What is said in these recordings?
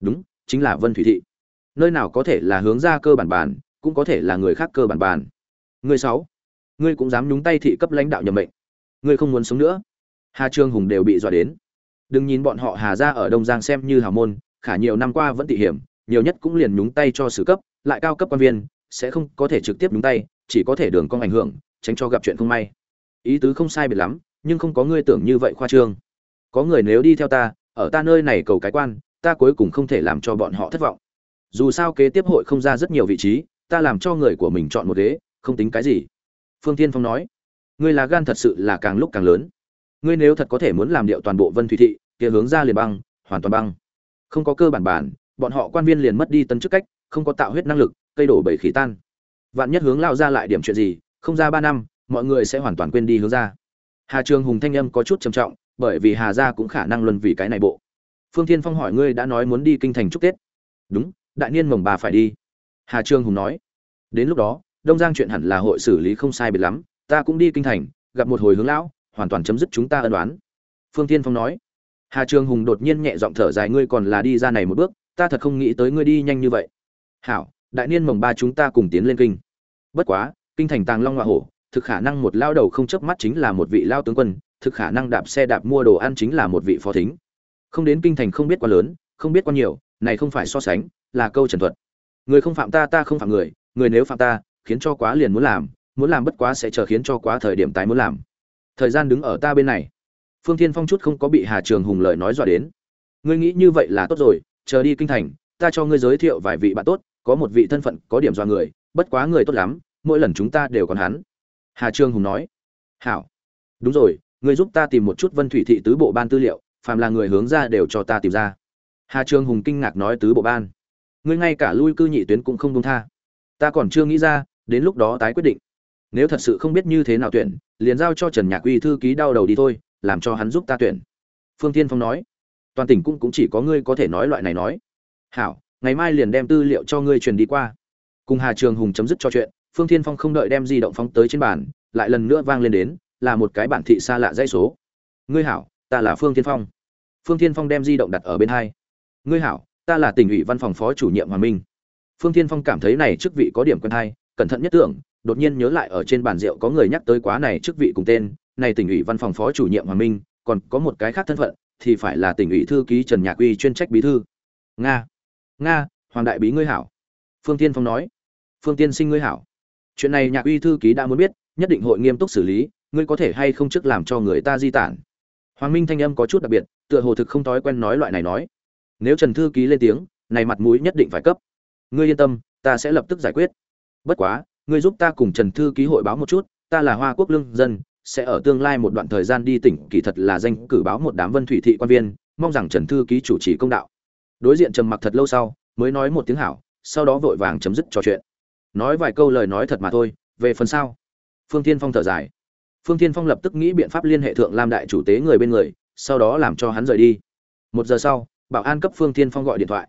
đúng, chính là vân thủy thị. Nơi nào có thể là hướng ra cơ bản bản cũng có thể là người khác cơ bản bản người sáu, ngươi cũng dám nhúng tay thị cấp lãnh đạo nhậm mệnh. Ngươi không muốn sống nữa. Hà trương hùng đều bị dọa đến. Đừng nhìn bọn họ hà ra ở đông giang xem như hào môn, khả nhiều năm qua vẫn tị hiểm, nhiều nhất cũng liền nhúng tay cho sử cấp, lại cao cấp quan viên, sẽ không có thể trực tiếp nhúng tay, chỉ có thể đường cong ảnh hưởng, tránh cho gặp chuyện không may. Ý tứ không sai biệt lắm, nhưng không có ngươi tưởng như vậy khoa trương. Có người nếu đi theo ta, ở ta nơi này cầu cái quan ta cuối cùng không thể làm cho bọn họ thất vọng. Dù sao kế tiếp hội không ra rất nhiều vị trí, ta làm cho người của mình chọn một ghế, không tính cái gì. Phương tiên phong nói. Ngươi là gan thật sự là càng lúc càng lớn. Ngươi nếu thật có thể muốn làm điệu toàn bộ vân thủy thị, kia hướng ra liền băng, hoàn toàn băng. Không có cơ bản bản, bọn họ quan viên liền mất đi tân chức cách, không có tạo huyết năng lực, cây đổ bầy khí tan. Vạn nhất hướng lao ra lại điểm chuyện gì, không ra ba năm, mọi người sẽ hoàn toàn quên đi hướng ra. Hà trường hùng thanh âm có chút trầm trọng, bởi vì hà gia cũng khả năng luân vì cái này bộ phương thiên phong hỏi ngươi đã nói muốn đi kinh thành chúc tết. Đúng, đại niên mồng bà phải đi. Hà trường hùng nói. Đến lúc đó, đông giang chuyện hẳn là hội xử lý không sai biệt lắm, ta cũng đi kinh thành, gặp một hồi hướng lão, hoàn toàn chấm dứt chúng ta ân đoán phương tiên phong nói. Hà trường hùng đột nhiên nhẹ giọng thở dài, ngươi còn là đi ra này một bước, ta thật không nghĩ tới ngươi đi nhanh như vậy. Hảo, đại niên mồng ba chúng ta cùng tiến lên kinh. Bất quá, kinh thành tàng long hoa hổ, thực khả năng một lao đầu không chớp mắt chính là một vị lao tướng quân, thực khả năng đạp xe đạp mua đồ ăn chính là một vị phó thính không đến kinh thành không biết quá lớn, không biết quá nhiều, này không phải so sánh, là câu trần thuật. Người không phạm ta ta không phạm người người nếu phạm ta, khiến cho quá liền muốn làm muốn làm bất quá sẽ chờ khiến cho quá thời điểm tái muốn làm. Thời gian đứng ở ta bên này. Phương thiên phong chút không có bị hà trường hùng lời nói dọa đến. Ngươi nghĩ như vậy là tốt rồi, chờ đi kinh thành, ta cho ngươi giới thiệu vài vị bạn tốt, có một vị thân phận, có điểm dọa người, bất quá người tốt lắm, mỗi lần chúng ta đều còn hắn. Hà trường hùng nói. Hảo. Đúng rồi, ngươi giúp ta tìm một chút vân thủy thị tứ bộ ban tư liệu phàm là người hướng ra đều cho ta tìm ra. Hà trường hùng kinh ngạc nói tứ bộ ban. Ngươi ngay cả lui cư nhị tuyến cũng không công tha. Ta còn chưa nghĩ ra, đến lúc đó tái quyết định. Nếu thật sự không biết như thế nào tuyển, liền giao cho trần nhạc uy thư ký đau đầu đi thôi, làm cho hắn giúp ta tuyển. Phương tiên phong nói. Toàn tỉnh cũng cũng chỉ có ngươi có thể nói loại này nói. Hảo, ngày mai liền đem tư liệu cho ngươi truyền đi qua. Cùng hà trường hùng chấm dứt cho chuyện, phương tiên phong không đợi đem di động phóng tới trên bàn, lại lần nữa vang lên đến, là một cái bản thị xa lạ dây số. Ngươi hảo ta là phương tiên phong. Phương tiên phong đem di động đặt ở bên hai. Ngươi hảo, ta là tỉnh ủy văn phòng phó chủ nhiệm hoàng minh. Phương tiên phong cảm thấy này chức vị có điểm quen hay, cẩn thận nhất tưởng, đột nhiên nhớ lại ở trên bàn rượu có người nhắc tới quá này chức vị cùng tên, này tỉnh ủy văn phòng phó chủ nhiệm hoàng minh, còn có một cái khác thân phận, thì phải là tỉnh ủy thư ký trần nhạc uy chuyên trách bí thư. Nga nga, hoàng đại bí ngươi hảo. Phương tiên phong nói, phương tiên sinh ngươi hảo. Chuyện này nhạc uy thư ký đã muốn biết, nhất định hội nghiêm túc xử lý, ngươi có thể hay không chức làm cho người ta di tản hoàng minh thanh âm có chút đặc biệt, tựa hồ thực không thói quen nói loại này nói. Nếu trần thư ký lên tiếng, này mặt mũi nhất định phải cấp. Ngươi yên tâm, ta sẽ lập tức giải quyết. Bất quá, ngươi giúp ta cùng trần thư ký hội báo một chút, ta là hoa quốc lương dân, sẽ ở tương lai một đoạn thời gian đi tỉnh, kỳ thật là danh cử báo một đám vân thủy thị quan viên, mong rằng trần thư ký chủ trì công đạo. Đối diện trầm mặc thật lâu sau, mới nói một tiếng hảo, sau đó vội vàng chấm dứt trò chuyện. Nói vài câu lời nói thật mà thôi, về phần sau. Phương tiên phong thở dài phương tiên phong lập tức nghĩ biện pháp liên hệ thượng lam đại chủ tế người bên người, sau đó làm cho hắn rời đi. Một giờ sau, bảo an cấp phương tiên phong gọi điện thoại.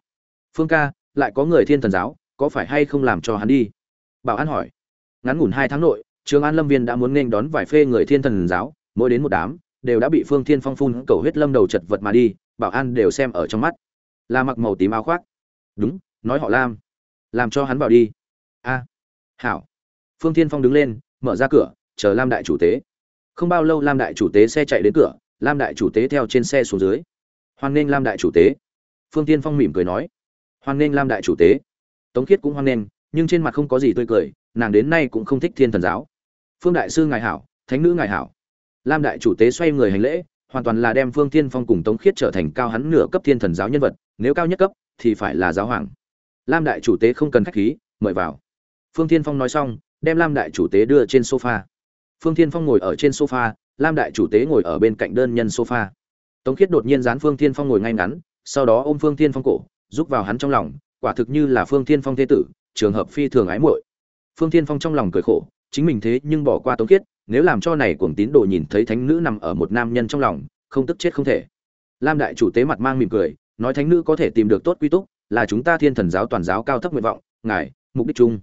Phương ca, lại có người thiên thần giáo, có phải hay không làm cho hắn đi? Bảo an hỏi. Ngắn ngủn hai tháng nội, trường an lâm viên đã muốn nên đón vài phê người thiên thần giáo, mỗi đến một đám, đều đã bị phương thiên phong phun cầu huyết lâm đầu chật vật mà đi, bảo an đều xem ở trong mắt. Là mặc màu tím áo khoác. Đúng, nói họ lam. Làm cho hắn vào đi. A, hảo. Phương thiên phong đứng lên, mở ra cửa chờ lam đại chủ tế. Không bao lâu lam đại chủ tế xe chạy đến cửa, lam đại chủ tế theo trên xe xuống dưới. Hoan nghênh lam đại chủ tế. Phương tiên phong mỉm cười nói. Hoan nghênh lam đại chủ tế. Tống khiết cũng hoan nghênh, nhưng trên mặt không có gì tươi cười, nàng đến nay cũng không thích thiên thần giáo. Phương đại sư ngài hảo, thánh nữ ngài hảo. Lam đại chủ tế xoay người hành lễ, hoàn toàn là đem phương tiên phong cùng tống khiết trở thành cao hắn nửa cấp thiên thần giáo nhân vật, nếu cao nhất cấp thì phải là giáo hoàng. Lam đại chủ tế không cần khách khí, mời vào. Phương tiên phong nói xong, đem lam đại chủ tế đưa trên sofa phương Thiên phong ngồi ở trên sofa, lam đại chủ tế ngồi ở bên cạnh đơn nhân sofa. Tống khiết đột nhiên dán phương Thiên phong ngồi ngay ngắn, sau đó ôm phương Thiên phong cổ giúp vào hắn trong lòng, quả thực như là phương Thiên phong thế tử, trường hợp phi thường ái muội. Phương Thiên phong trong lòng cười khổ, chính mình thế nhưng bỏ qua tống khiết, nếu làm cho này cuồng tín đồ nhìn thấy thánh nữ nằm ở một nam nhân trong lòng, không tức chết không thể. Lam đại chủ tế mặt mang mỉm cười, nói thánh nữ có thể tìm được tốt quy túc, là chúng ta thiên thần giáo toàn giáo cao thấp nguyện vọng, ngài, mục đích chung.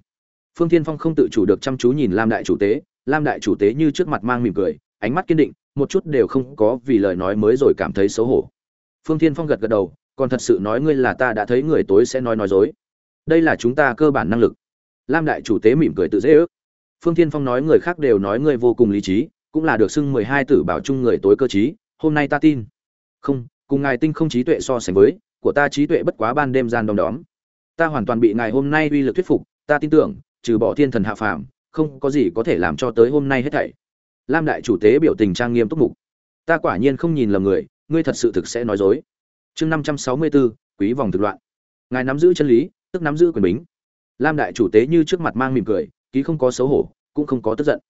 Phương thiên phong không tự chủ được chăm chú nhìn lam đại chủ tế lam đại chủ tế như trước mặt mang mỉm cười, ánh mắt kiên định, một chút đều không có vì lời nói mới rồi cảm thấy xấu hổ. Phương thiên phong gật gật đầu, còn thật sự nói ngươi là ta đã thấy người tối sẽ nói nói dối. Đây là chúng ta cơ bản năng lực. Lam đại chủ tế mỉm cười tự dễ ước. Phương Thiên phong nói người khác đều nói ngươi vô cùng lý trí, cũng là được xưng mười hai tử bảo chung người tối cơ trí, hôm nay ta tin. Không, cùng ngài tinh không trí tuệ so sánh với, của ta trí tuệ bất quá ban đêm gian đom đóm. Ta hoàn toàn bị ngài hôm nay uy lực thuyết phục, ta tin tưởng, trừ bỏ thiên thần hạ phàm không có gì có thể làm cho tới hôm nay hết thảy. Lam đại chủ tế biểu tình trang nghiêm túc mục. Ta quả nhiên không nhìn lầm người, ngươi thật sự thực sẽ nói dối. Chương năm trăm sáu mươi bốn quý vòng thực loạn. Ngài nắm giữ chân lý, tức nắm giữ quyền bính. Lam đại chủ tế như trước mặt mang mỉm cười, ký không có xấu hổ, cũng không có tức giận.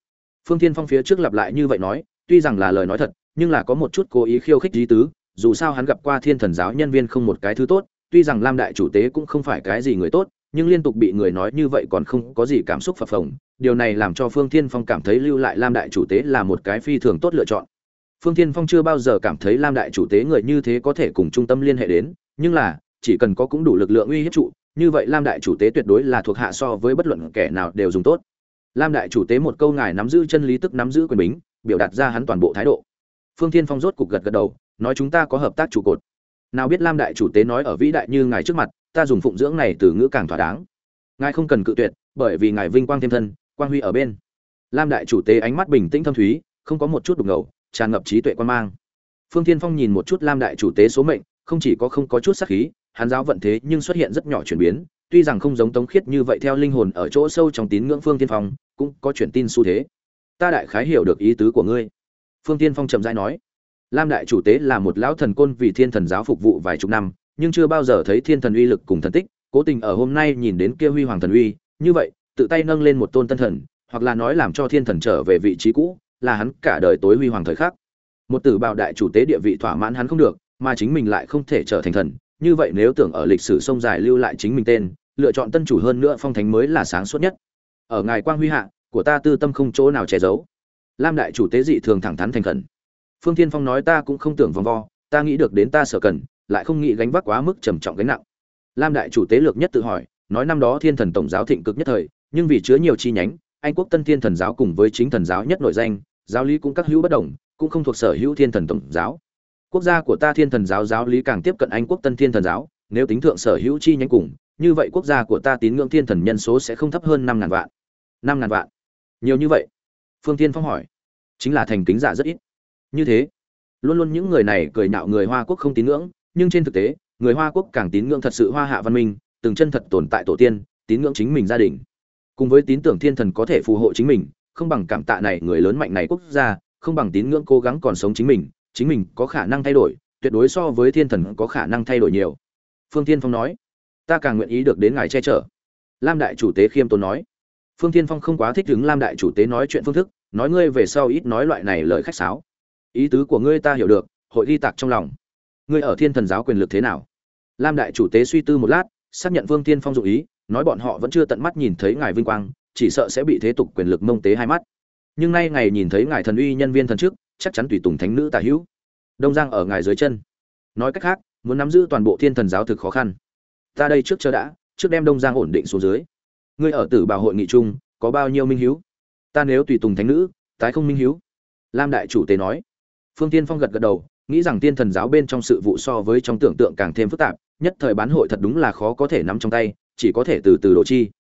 Phương thiên phong phía trước lặp lại như vậy nói, tuy rằng là lời nói thật, nhưng là có một chút cố ý khiêu khích lý tứ, dù sao hắn gặp qua thiên thần giáo nhân viên không một cái thứ tốt, tuy rằng lam đại chủ tế cũng không phải cái gì người tốt, nhưng liên tục bị người nói như vậy còn không có gì cảm xúc phập phồng điều này làm cho phương thiên phong cảm thấy lưu lại lam đại chủ tế là một cái phi thường tốt lựa chọn. Phương thiên phong chưa bao giờ cảm thấy lam đại chủ tế người như thế có thể cùng trung tâm liên hệ đến, nhưng là, chỉ cần có cũng đủ lực lượng uy hiếp trụ, như vậy lam đại chủ tế tuyệt đối là thuộc hạ so với bất luận kẻ nào đều dùng tốt. Lam đại chủ tế một câu ngài nắm giữ chân lý tức nắm giữ quyền bính, biểu đạt ra hắn toàn bộ thái độ. Phương thiên phong rốt cục gật gật đầu, nói chúng ta có hợp tác trụ cột. Nào biết lam đại chủ tế nói ở vĩ đại như ngài trước mặt, ta dùng phụng dưỡng này từ ngữ càng thỏa đáng. Ngài không cần cự tuyệt, bởi vì ngài vinh quang thêm thân quang huy ở bên. Lam đại chủ tế ánh mắt bình tĩnh thâm thúy, không có một chút đục ngầu, tràn ngập trí tuệ quan mang. Phương thiên phong nhìn một chút lam đại chủ tế số mệnh, không chỉ có không có chút sắc khí, hắn giáo vận thế nhưng xuất hiện rất nhỏ chuyển biến, tuy rằng không giống tống khiết như vậy theo linh hồn ở chỗ sâu trong tín ngưỡng phương tiên phong, cũng có chuyển tin xu thế. Ta đại khái hiểu được ý tứ của ngươi. Phương tiên phong chậm rãi nói, lam đại chủ tế là một lão thần côn vì thiên thần giáo phục vụ vài chục năm, nhưng chưa bao giờ thấy thiên thần uy lực cùng thần tích, cố tình ở hôm nay nhìn đến kia huy hoàng thần uy, như vậy tự tay nâng lên một tôn tân thần, hoặc là nói làm cho thiên thần trở về vị trí cũ, là hắn cả đời tối huy hoàng thời khắc. Một tử bào đại chủ tế địa vị thỏa mãn hắn không được, mà chính mình lại không thể trở thành thần. Như vậy nếu tưởng ở lịch sử sông dài lưu lại chính mình tên, lựa chọn tân chủ hơn nữa phong thánh mới là sáng suốt nhất. Ở ngài quang huy hạ, của ta tư tâm không chỗ nào che giấu. Lam đại chủ tế dị thường thẳng thắn thành khẩn. Phương thiên phong nói ta cũng không tưởng vòng vo, ta nghĩ được đến ta sở cần, lại không nghĩ gánh vác quá mức trầm trọng gánh nặng. Lam đại chủ tế lược nhất tự hỏi, nói năm đó thiên thần tổng giáo thịnh cực nhất thời nhưng vì chứa nhiều chi nhánh, anh quốc tân thiên thần giáo cùng với chính thần giáo nhất nội danh, giáo lý cũng các hữu bất đồng, cũng không thuộc sở hữu thiên thần tổng giáo. Quốc gia của ta thiên thần giáo giáo lý càng tiếp cận anh quốc tân thiên thần giáo, nếu tính thượng sở hữu chi nhánh cùng, như vậy quốc gia của ta tín ngưỡng thiên thần nhân số sẽ không thấp hơn năm ngàn vạn. Năm ngàn vạn? Nhiều như vậy? Phương tiên phong hỏi. Chính là thành kính giả rất ít. Như thế, luôn luôn những người này cười nhạo người hoa quốc không tín ngưỡng, nhưng trên thực tế, người hoa quốc càng tín ngưỡng thật sự hoa hạ văn minh, từng chân thật tồn tại tổ tiên, tín ngưỡng chính mình gia đình cùng với tín tưởng thiên thần có thể phù hộ chính mình, không bằng cảm tạ này người lớn mạnh này quốc gia, không bằng tín ngưỡng cố gắng còn sống chính mình chính mình có khả năng thay đổi, tuyệt đối so với thiên thần có khả năng thay đổi nhiều. Phương tiên phong nói. Ta càng nguyện ý được đến ngài che chở. Lam đại chủ tế khiêm tốn nói. Phương tiên phong không quá thích đứng lam đại chủ tế nói chuyện phương thức, nói ngươi về sau ít nói loại này lời khách sáo. Ý tứ của ngươi ta hiểu được, hội ghi tạc trong lòng. Ngươi ở thiên thần giáo quyền lực thế nào? Lam đại chủ tế suy tư một lát, xác nhận vương tiên phong dụ ý nói bọn họ vẫn chưa tận mắt nhìn thấy ngài vinh quang, chỉ sợ sẽ bị thế tục quyền lực mông tế hai mắt. Nhưng nay ngài nhìn thấy ngài thần uy nhân viên thần trước, chắc chắn tùy tùng thánh nữ tả hữu. Đông giang ở ngài dưới chân. Nói cách khác, muốn nắm giữ toàn bộ thiên thần giáo thực khó khăn. Ta đây trước chờ đã, trước đem đông giang ổn định xuống dưới. Ngươi ở tử bào hội nghị chung, có bao nhiêu minh hiếu? Ta nếu tùy tùng thánh nữ, tái không minh hiếu? Lam đại chủ tế nói. Phương tiên phong gật gật đầu, nghĩ rằng tiên thần giáo bên trong sự vụ so với trong tưởng tượng càng thêm phức tạp, nhất thời bán hội thật đúng là khó có thể nắm trong tay chỉ có thể từ từ đổ chi.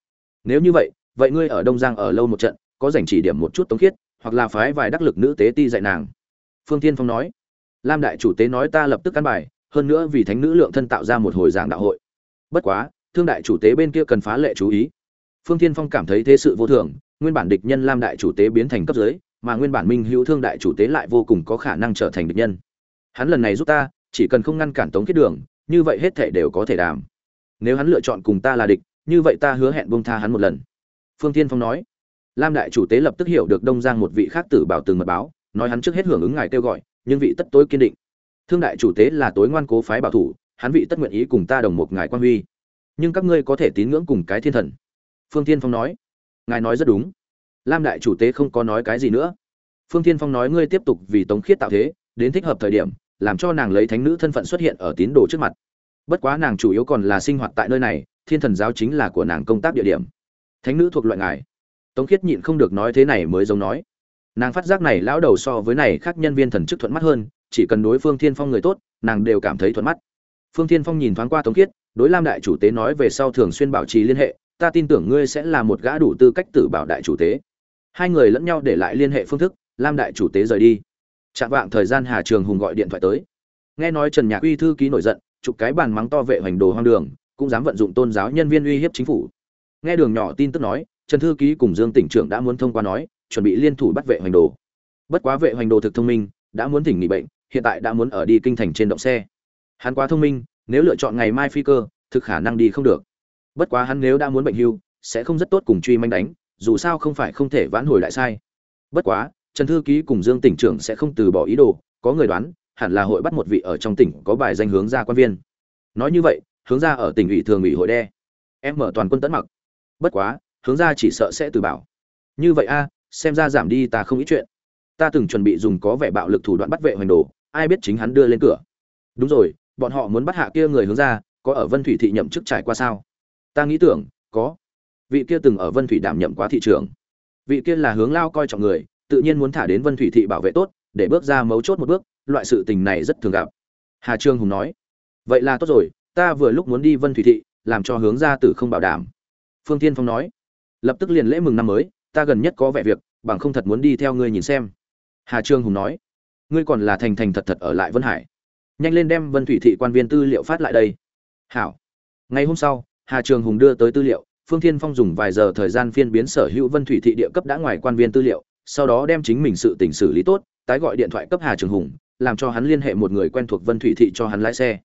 Nếu như vậy vậy ngươi ở đông giang ở lâu một trận, có dành chỉ điểm một chút tống khiết, hoặc là phái vài đắc lực nữ tế ti dạy nàng. Phương tiên phong nói. Lam đại chủ tế nói ta lập tức căn bài, hơn nữa vì thánh nữ lượng thân tạo ra một hồi giảng đạo hội. Bất quá, thương đại chủ tế bên kia cần phá lệ chú ý. Phương tiên phong cảm thấy thế sự vô thường, nguyên bản địch nhân lam đại chủ tế biến thành cấp dưới, mà nguyên bản minh hữu thương đại chủ tế lại vô cùng có khả năng trở thành địch nhân. Hắn lần này giúp ta, chỉ cần không ngăn cản tống kết đường, như vậy hết thể đều có thể đàm nếu hắn lựa chọn cùng ta là địch, như vậy ta hứa hẹn bông tha hắn một lần. Phương tiên phong nói. Lam đại chủ tế lập tức hiểu được đông giang một vị khác tử bảo từng mật báo, nói hắn trước hết hưởng ứng ngài kêu gọi, nhưng vị tất tối kiên định. Thương đại chủ tế là tối ngoan cố phái bảo thủ, hắn vị tất nguyện ý cùng ta đồng một ngài quan huy. Nhưng các ngươi có thể tín ngưỡng cùng cái thiên thần. Phương tiên phong nói. Ngài nói rất đúng. Lam đại chủ tế không có nói cái gì nữa. Phương tiên phong nói ngươi tiếp tục vì tống khiết tạo thế, đến thích hợp thời điểm, làm cho nàng lấy thánh nữ thân phận xuất hiện ở tín đồ trước mặt bất quá nàng chủ yếu còn là sinh hoạt tại nơi này, thiên thần giáo chính là của nàng công tác địa điểm. Thánh nữ thuộc loại ngài. Tống khiết nhịn không được nói thế này mới giống nói. Nàng phát giác này lão đầu so với này khác nhân viên thần chức thuận mắt hơn, chỉ cần đối phương thiên phong người tốt, nàng đều cảm thấy thuận mắt. Phương thiên phong nhìn thoáng qua tống khiết, đối lam đại chủ tế nói về sau thường xuyên bảo trì liên hệ, ta tin tưởng ngươi sẽ là một gã đủ tư cách tử bảo đại chủ tế. Hai người lẫn nhau để lại liên hệ phương thức, lam đại chủ tế rời đi. Chạm vạng thời gian hà trường hùng gọi điện thoại tới. Nghe nói trần nhạc uy thư ký nổi giận chụp cái bàn mắng to vệ hoành đồ hoang đường, cũng dám vận dụng tôn giáo nhân viên uy hiếp chính phủ. Nghe đường nhỏ tin tức nói, trần thư ký cùng dương tỉnh trưởng đã muốn thông qua nói, chuẩn bị liên thủ bắt vệ hoành đồ. Bất quá vệ hoành đồ thực thông minh, đã muốn tỉnh nghỉ bệnh, hiện tại đã muốn ở đi kinh thành trên động xe. Hắn quá thông minh, nếu lựa chọn ngày mai phi cơ, thực khả năng đi không được. Bất quá hắn nếu đã muốn bệnh hưu, sẽ không rất tốt cùng truy manh đánh, dù sao không phải không thể vãn hồi lại sai. Bất quá, trần thư ký cùng dương tỉnh trưởng sẽ không từ bỏ ý đồ, có người đoán hẳn là hội bắt một vị ở trong tỉnh có bài danh hướng ra quan viên. Nói như vậy, hướng ra ở tỉnh ủy thường ủy hội đe. Em mở toàn quân tấn mặc. Bất quá, hướng ra chỉ sợ sẽ từ bảo. Như vậy a, xem ra giảm đi ta không ít chuyện. Ta từng chuẩn bị dùng có vẻ bạo lực thủ đoạn bắt vệ hoành đồ, ai biết chính hắn đưa lên cửa. Đúng rồi, bọn họ muốn bắt hạ kia người hướng ra có ở vân thủy thị nhậm chức trải qua sao? Ta nghĩ tưởng, có. Vị kia từng ở vân thủy đảm nhậm quá thị trường vị kia là hướng lao coi trọng người, tự nhiên muốn thả đến vân thủy thị bảo vệ tốt để bước ra mấu chốt một bước, loại sự tình này rất thường gặp. Hà trương hùng nói, vậy là tốt rồi, ta vừa lúc muốn đi vân thủy thị, làm cho hướng ra tử không bảo đảm. Phương tiên phong nói, lập tức liền lễ mừng năm mới, ta gần nhất có vẻ việc, bằng không thật muốn đi theo ngươi nhìn xem. Hà trương hùng nói, ngươi còn là thành thành thật thật ở lại vân hải. Nhanh lên đem vân thủy thị quan viên tư liệu phát lại đây. Hảo. Ngày hôm sau, hà trường hùng đưa tới tư liệu, phương thiên phong dùng vài giờ thời gian phiên biến sở hữu vân thủy thị địa cấp đã ngoài quan viên tư liệu, sau đó đem chính mình sự tình xử lý tốt tái gọi điện thoại cấp hà trường hùng, làm cho hắn liên hệ một người quen thuộc vân thủy thị cho hắn lái xe.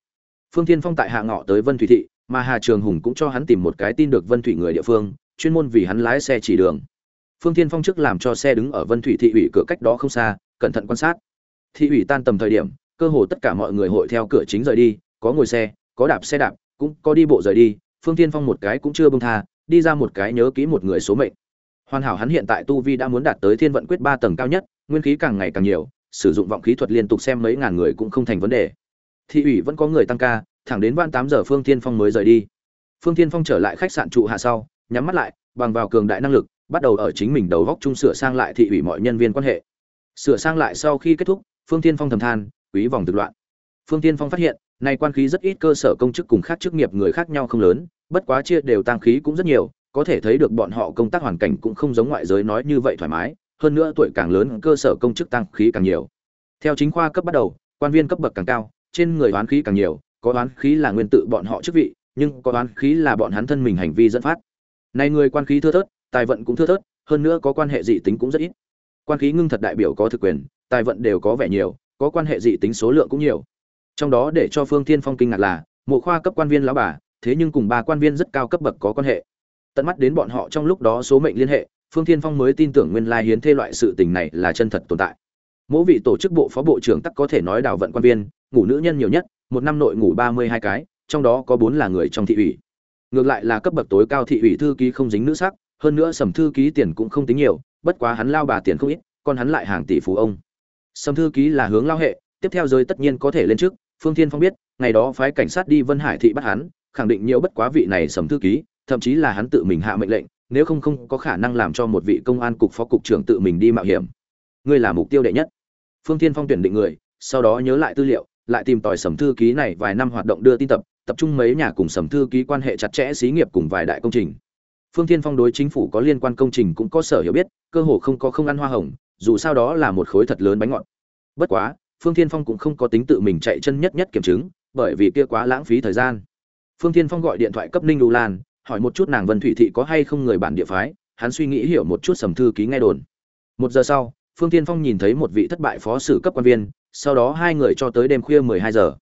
Phương thiên phong tại hạ ngọ tới vân thủy thị, mà hà trường hùng cũng cho hắn tìm một cái tin được vân thủy người địa phương, chuyên môn vì hắn lái xe chỉ đường. Phương thiên phong trước làm cho xe đứng ở vân thủy thị ủy cửa cách đó không xa, cẩn thận quan sát. Thị ủy tan tầm thời điểm, cơ hồ tất cả mọi người hội theo cửa chính rời đi, có ngồi xe, có đạp xe đạp, cũng có đi bộ rời đi, phương Thiên phong một cái cũng chưa bông tha, đi ra một cái nhớ kỹ một người số mệnh. Hoàn hảo hắn hiện tại tu vi đã muốn đạt tới thiên vận quyết ba tầng cao nhất nguyên khí càng ngày càng nhiều, sử dụng vọng khí thuật liên tục xem mấy ngàn người cũng không thành vấn đề. Thị ủy vẫn có người tăng ca, thẳng đến van tám giờ phương tiên phong mới rời đi. Phương tiên phong trở lại khách sạn trụ hạ sau, nhắm mắt lại, bằng vào cường đại năng lực, bắt đầu ở chính mình đầu góc chung sửa sang lại thị ủy mọi nhân viên quan hệ. Sửa sang lại sau khi kết thúc, phương tiên phong thầm than, quý vòng thực loạn. Phương tiên phong phát hiện, nay quan khí rất ít cơ sở công chức cùng khác chức nghiệp người khác nhau không lớn, bất quá chia đều tăng khí cũng rất nhiều, có thể thấy được bọn họ công tác hoàn cảnh cũng không giống ngoại giới nói như vậy thoải mái hơn nữa tuổi càng lớn cơ sở công chức tăng khí càng nhiều. Theo chính khoa cấp bắt đầu, quan viên cấp bậc càng cao, trên người oán khí càng nhiều, có oán khí là nguyên tự bọn họ chức vị, nhưng có oán khí là bọn hắn thân mình hành vi dẫn phát. Này người quan khí thưa thớt, tài vận cũng thưa thớt, hơn nữa có quan hệ dị tính cũng rất ít. Quan khí ngưng thật đại biểu có thực quyền, tài vận đều có vẻ nhiều, có quan hệ dị tính số lượng cũng nhiều. Trong đó để cho phương thiên phong kinh ngạc là, một khoa cấp quan viên lão bà, thế nhưng cùng ba quan viên rất cao cấp bậc có quan hệ. Tận mắt đến bọn họ trong lúc đó số mệnh liên hệ phương thiên phong mới tin tưởng nguyên lai hiến thê loại sự tình này là chân thật tồn tại. Mỗi vị tổ chức bộ phó bộ trưởng tắc có thể nói đào vận quan viên, ngủ nữ nhân nhiều nhất, một năm nội ngủ ba mươi hai cái, trong đó có bốn là người trong thị ủy. Ngược lại là cấp bậc tối cao thị ủy thư ký không dính nữ sắc, hơn nữa sầm thư ký tiền cũng không tính nhiều, bất quá hắn lao bà tiền không ít, còn hắn lại hàng tỷ phú ông. Sầm thư ký là hướng lao hệ, tiếp theo giới tất nhiên có thể lên trước, phương thiên phong biết, ngày đó phái cảnh sát đi vân hải thị bắt hắn, khẳng định nhiều bất quá vị này sầm thư ký, thậm chí là hắn tự mình hạ mệnh lệnh nếu không không có khả năng làm cho một vị công an cục phó cục trưởng tự mình đi mạo hiểm. Ngươi là mục tiêu đệ nhất. Phương thiên phong tuyển định người, sau đó nhớ lại tư liệu, lại tìm tòi sầm thư ký này vài năm hoạt động đưa tin tập tập trung mấy nhà cùng sầm thư ký quan hệ chặt chẽ xí nghiệp cùng vài đại công trình. Phương thiên phong đối chính phủ có liên quan công trình cũng có sở hiểu biết, cơ hồ không có không ăn hoa hồng, dù sao đó là một khối thật lớn bánh ngọt. Bất quá, phương thiên phong cũng không có tính tự mình chạy chân nhất nhất kiểm chứng, bởi vì kia quá lãng phí thời gian. Phương thiên phong gọi điện thoại cấp ninh đu lan hỏi một chút nàng vân thủy thị có hay không người bản địa phái, hắn suy nghĩ hiểu một chút sầm thư ký nghe đồn. Một giờ sau, phương thiên phong nhìn thấy một vị thất bại phó sử cấp quan viên, sau đó hai người cho tới đêm khuya mười hai giờ.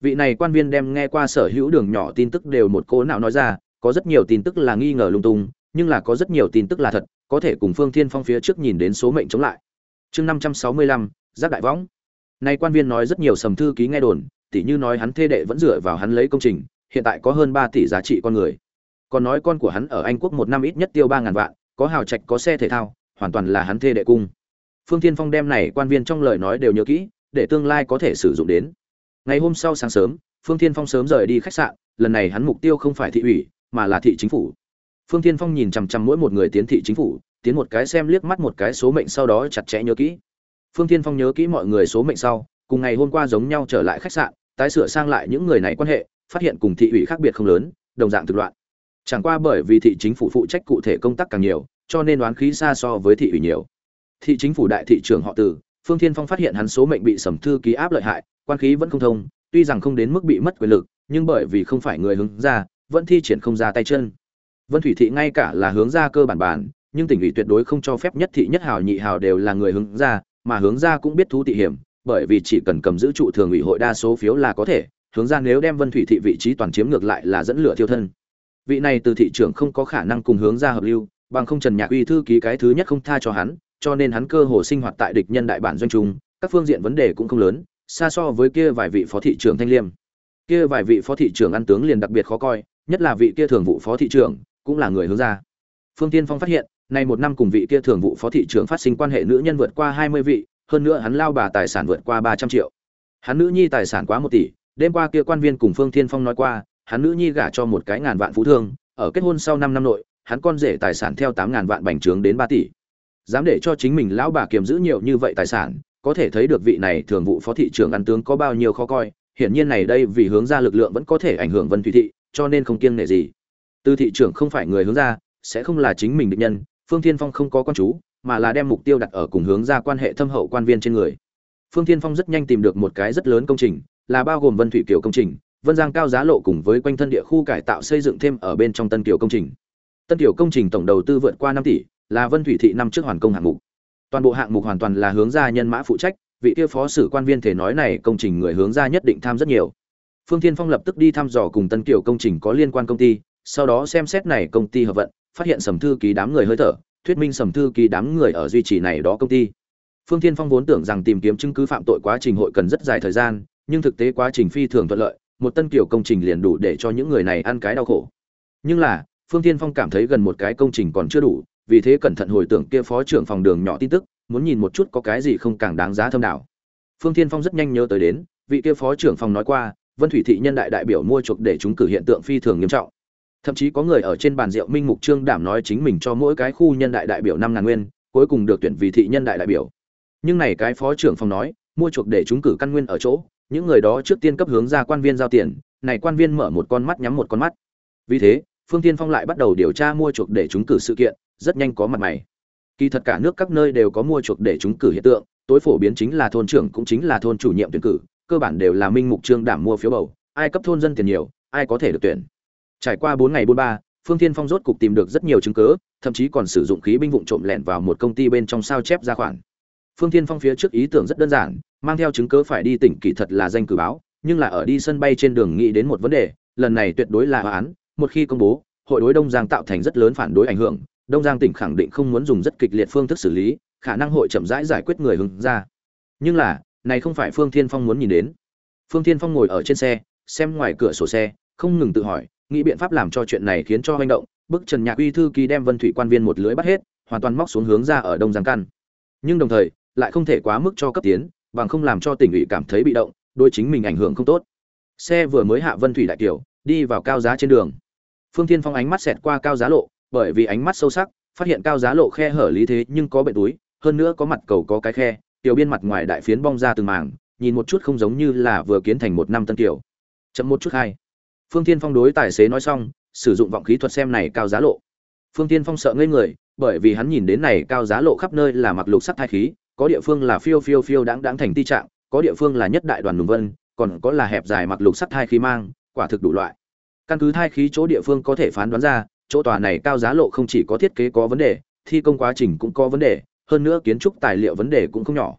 Vị này quan viên đem nghe qua sở hữu đường nhỏ tin tức đều một cố nào nói ra, có rất nhiều tin tức là nghi ngờ lung tung, nhưng là có rất nhiều tin tức là thật, có thể cùng phương thiên phong phía trước nhìn đến số mệnh chống lại. Chương năm trăm sáu mươi lăm, giác đại võng. Nay quan viên nói rất nhiều sầm thư ký nghe đồn, tỉ như nói hắn thê đệ vẫn dựa vào hắn lấy công trình, hiện tại có hơn ba tỷ giá trị con người còn nói con của hắn ở anh quốc một năm ít nhất tiêu ba ngàn vạn, có hào trạch, có xe thể thao, hoàn toàn là hắn thê đệ cung. Phương thiên phong đem này quan viên trong lời nói đều nhớ kỹ, để tương lai có thể sử dụng đến. Ngày hôm sau sáng sớm, phương thiên phong sớm rời đi khách sạn, lần này hắn mục tiêu không phải thị ủy, mà là thị chính phủ. Phương thiên phong nhìn chằm chằm mỗi một người tiến thị chính phủ, tiến một cái xem liếc mắt một cái số mệnh sau đó chặt chẽ nhớ kỹ. Phương thiên phong nhớ kỹ mọi người số mệnh sau, cùng ngày hôm qua giống nhau trở lại khách sạn, tái sửa sang lại những người này quan hệ, phát hiện cùng thị ủy khác biệt không lớn, đồng dạng thực loạn chẳng qua bởi vì thị chính phủ phụ trách cụ thể công tác càng nhiều, cho nên đoán khí xa so với thị ủy nhiều. Thị chính phủ đại thị trưởng họ từ, phương thiên phong phát hiện hắn số mệnh bị sầm thư ký áp lợi hại, quan khí vẫn không thông, tuy rằng không đến mức bị mất quyền lực, nhưng bởi vì không phải người hướng ra, vẫn thi triển không ra tay chân. Vân thủy thị ngay cả là hướng ra cơ bản bản, nhưng tỉnh ủy tuyệt đối không cho phép nhất thị nhất hào nhị hào đều là người hướng ra, mà hướng ra cũng biết thú thị hiểm, bởi vì chỉ cần cầm giữ trụ thường ủy hội đa số phiếu là có thể, hướng ra nếu đem vân thủy thị vị trí toàn chiếm ngược lại là dẫn lửa thiêu thân vị này từ thị trưởng không có khả năng cùng hướng ra hợp lưu, bằng không trần nhạc uy thư ký cái thứ nhất không tha cho hắn, cho nên hắn cơ hồ sinh hoạt tại địch nhân đại bản doanh trung, các phương diện vấn đề cũng không lớn, xa so với kia vài vị phó thị trưởng thanh liêm. Kia vài vị phó thị trưởng ăn tướng liền đặc biệt khó coi, nhất là vị kia thường vụ phó thị trưởng, cũng là người hướng ra. Phương tiên phong phát hiện, nay một năm cùng vị kia thường vụ phó thị trưởng phát sinh quan hệ nữ nhân vượt qua hai mươi vị, hơn nữa hắn lao bà tài sản vượt qua ba trăm triệu. Hắn nữ nhi tài sản quá một tỷ, đêm qua kia quan viên cùng phương thiên phong nói qua hắn nữ nhi gả cho một cái ngàn vạn phú thương, ở kết hôn sau năm năm nội, hắn con rể tài sản theo tám ngàn vạn bành trướng đến ba tỷ. Dám để cho chính mình lão bà kiềm giữ nhiều như vậy tài sản, có thể thấy được vị này thường vụ phó thị trưởng ăn tướng có bao nhiêu khó coi, hiển nhiên này đây vì hướng ra lực lượng vẫn có thể ảnh hưởng vân thủy thị, cho nên không kiêng nể gì. Tư thị trưởng không phải người hướng ra, sẽ không là chính mình địch nhân, phương thiên phong không có con chú, mà là đem mục tiêu đặt ở cùng hướng ra quan hệ thâm hậu quan viên trên người. Phương thiên phong rất nhanh tìm được một cái rất lớn công trình, là bao gồm vân thủy kiều công trình vân giang cao giá lộ cùng với quanh thân địa khu cải tạo xây dựng thêm ở bên trong tân kiều công trình. Tân kiều công trình tổng đầu tư vượt qua năm tỷ, là vân thủy thị năm trước hoàn công hạng mục. Toàn bộ hạng mục hoàn toàn là hướng ra nhân mã phụ trách, vị kia phó sử quan viên thể nói này công trình người hướng ra nhất định tham rất nhiều. Phương thiên phong lập tức đi thăm dò cùng tân kiều công trình có liên quan công ty, sau đó xem xét này công ty hợp vận, phát hiện sầm thư ký đám người hơi thở, thuyết minh sầm thư ký đám người ở duy trì này đó công ty. Phương thiên phong vốn tưởng rằng tìm kiếm chứng cứ phạm tội quá trình hội cần rất dài thời gian, nhưng thực tế quá trình phi thường thuận lợi một tân kiểu công trình liền đủ để cho những người này ăn cái đau khổ. Nhưng là, phương thiên phong cảm thấy gần một cái công trình còn chưa đủ, vì thế cẩn thận hồi tưởng kia phó trưởng phòng đường nhỏ tin tức, muốn nhìn một chút có cái gì không càng đáng giá thâm đạo. phương thiên phong rất nhanh nhớ tới đến, vị kia phó trưởng phòng nói qua, vân thủy thị nhân đại đại biểu mua chuộc để chúng cử hiện tượng phi thường nghiêm trọng. Thậm chí có người ở trên bàn rượu minh mục trương đảm nói chính mình cho mỗi cái khu nhân đại đại biểu năm ngàn nguyên, cuối cùng được tuyển vì thị nhân đại đại biểu. Nhưng này cái phó trưởng phòng nói, mua chuộc để chúng cử căn nguyên ở chỗ những người đó trước tiên cấp hướng ra quan viên giao tiền, này quan viên mở một con mắt nhắm một con mắt. Vì thế, phương tiên phong lại bắt đầu điều tra mua chuộc để chúng cử sự kiện, rất nhanh có mặt mày. Kỳ thật cả nước các nơi đều có mua chuộc để chúng cử hiện tượng, tối phổ biến chính là thôn trưởng cũng chính là thôn chủ nhiệm tuyển cử, cơ bản đều là minh mục trương đảm mua phiếu bầu, ai cấp thôn dân tiền nhiều, ai có thể được tuyển. Trải qua bốn ngày bốn ba, phương tiên phong rốt cục tìm được rất nhiều chứng cứ, thậm chí còn sử dụng khí binh vụn trộm lẻn vào một công ty bên trong sao chép ra khoản. Phương tiên phong phía trước ý tưởng rất đơn giản mang theo chứng cứ phải đi tỉnh kỳ thật là danh cử báo, nhưng là ở đi sân bay trên đường nghĩ đến một vấn đề, lần này tuyệt đối là án một khi công bố, hội đối đông giang tạo thành rất lớn phản đối ảnh hưởng, đông giang tỉnh khẳng định không muốn dùng rất kịch liệt phương thức xử lý, khả năng hội chậm rãi giải quyết người hứng ra. Nhưng là, này không phải phương thiên phong muốn nhìn đến. Phương thiên phong ngồi ở trên xe, xem ngoài cửa sổ xe, không ngừng tự hỏi, nghĩ biện pháp làm cho chuyện này khiến cho hành động, bức trần nhạc uy thư ký đem vân thủy quan viên một lưới bắt hết, hoàn toàn móc xuống hướng ra ở đông giang căn. Nhưng đồng thời, lại không thể quá mức cho cấp tiến bằng không làm cho tỉnh ủy cảm thấy bị động, đôi chính mình ảnh hưởng không tốt. Xe vừa mới hạ vân thủy đại kiều, đi vào cao giá trên đường. Phương thiên phong ánh mắt xẹt qua cao giá lộ, bởi vì ánh mắt sâu sắc, phát hiện cao giá lộ khe hở lý thế nhưng có bệnh túi, hơn nữa có mặt cầu có cái khe, tiểu biên mặt ngoài đại phiến bong ra từng màng nhìn một chút không giống như là vừa kiến thành một năm tân kiểu chậm một chút hai. Phương thiên phong đối tài xế nói xong, sử dụng vọng khí thuật xem này cao giá lộ. Phương thiên phong sợ ngây người, bởi vì hắn nhìn đến này cao giá lộ khắp nơi là mặc lục sắc thai khí có địa phương là phiêu phiêu phiêu đáng đáng thành ti trạng, có địa phương là nhất đại đoàn nùng vân, còn có là hẹp dài mặc lục sắt thai khí mang, quả thực đủ loại. Căn cứ thai khí chỗ địa phương có thể phán đoán ra, chỗ tòa này cao giá lộ không chỉ có thiết kế có vấn đề, thi công quá trình cũng có vấn đề, hơn nữa kiến trúc tài liệu vấn đề cũng không nhỏ.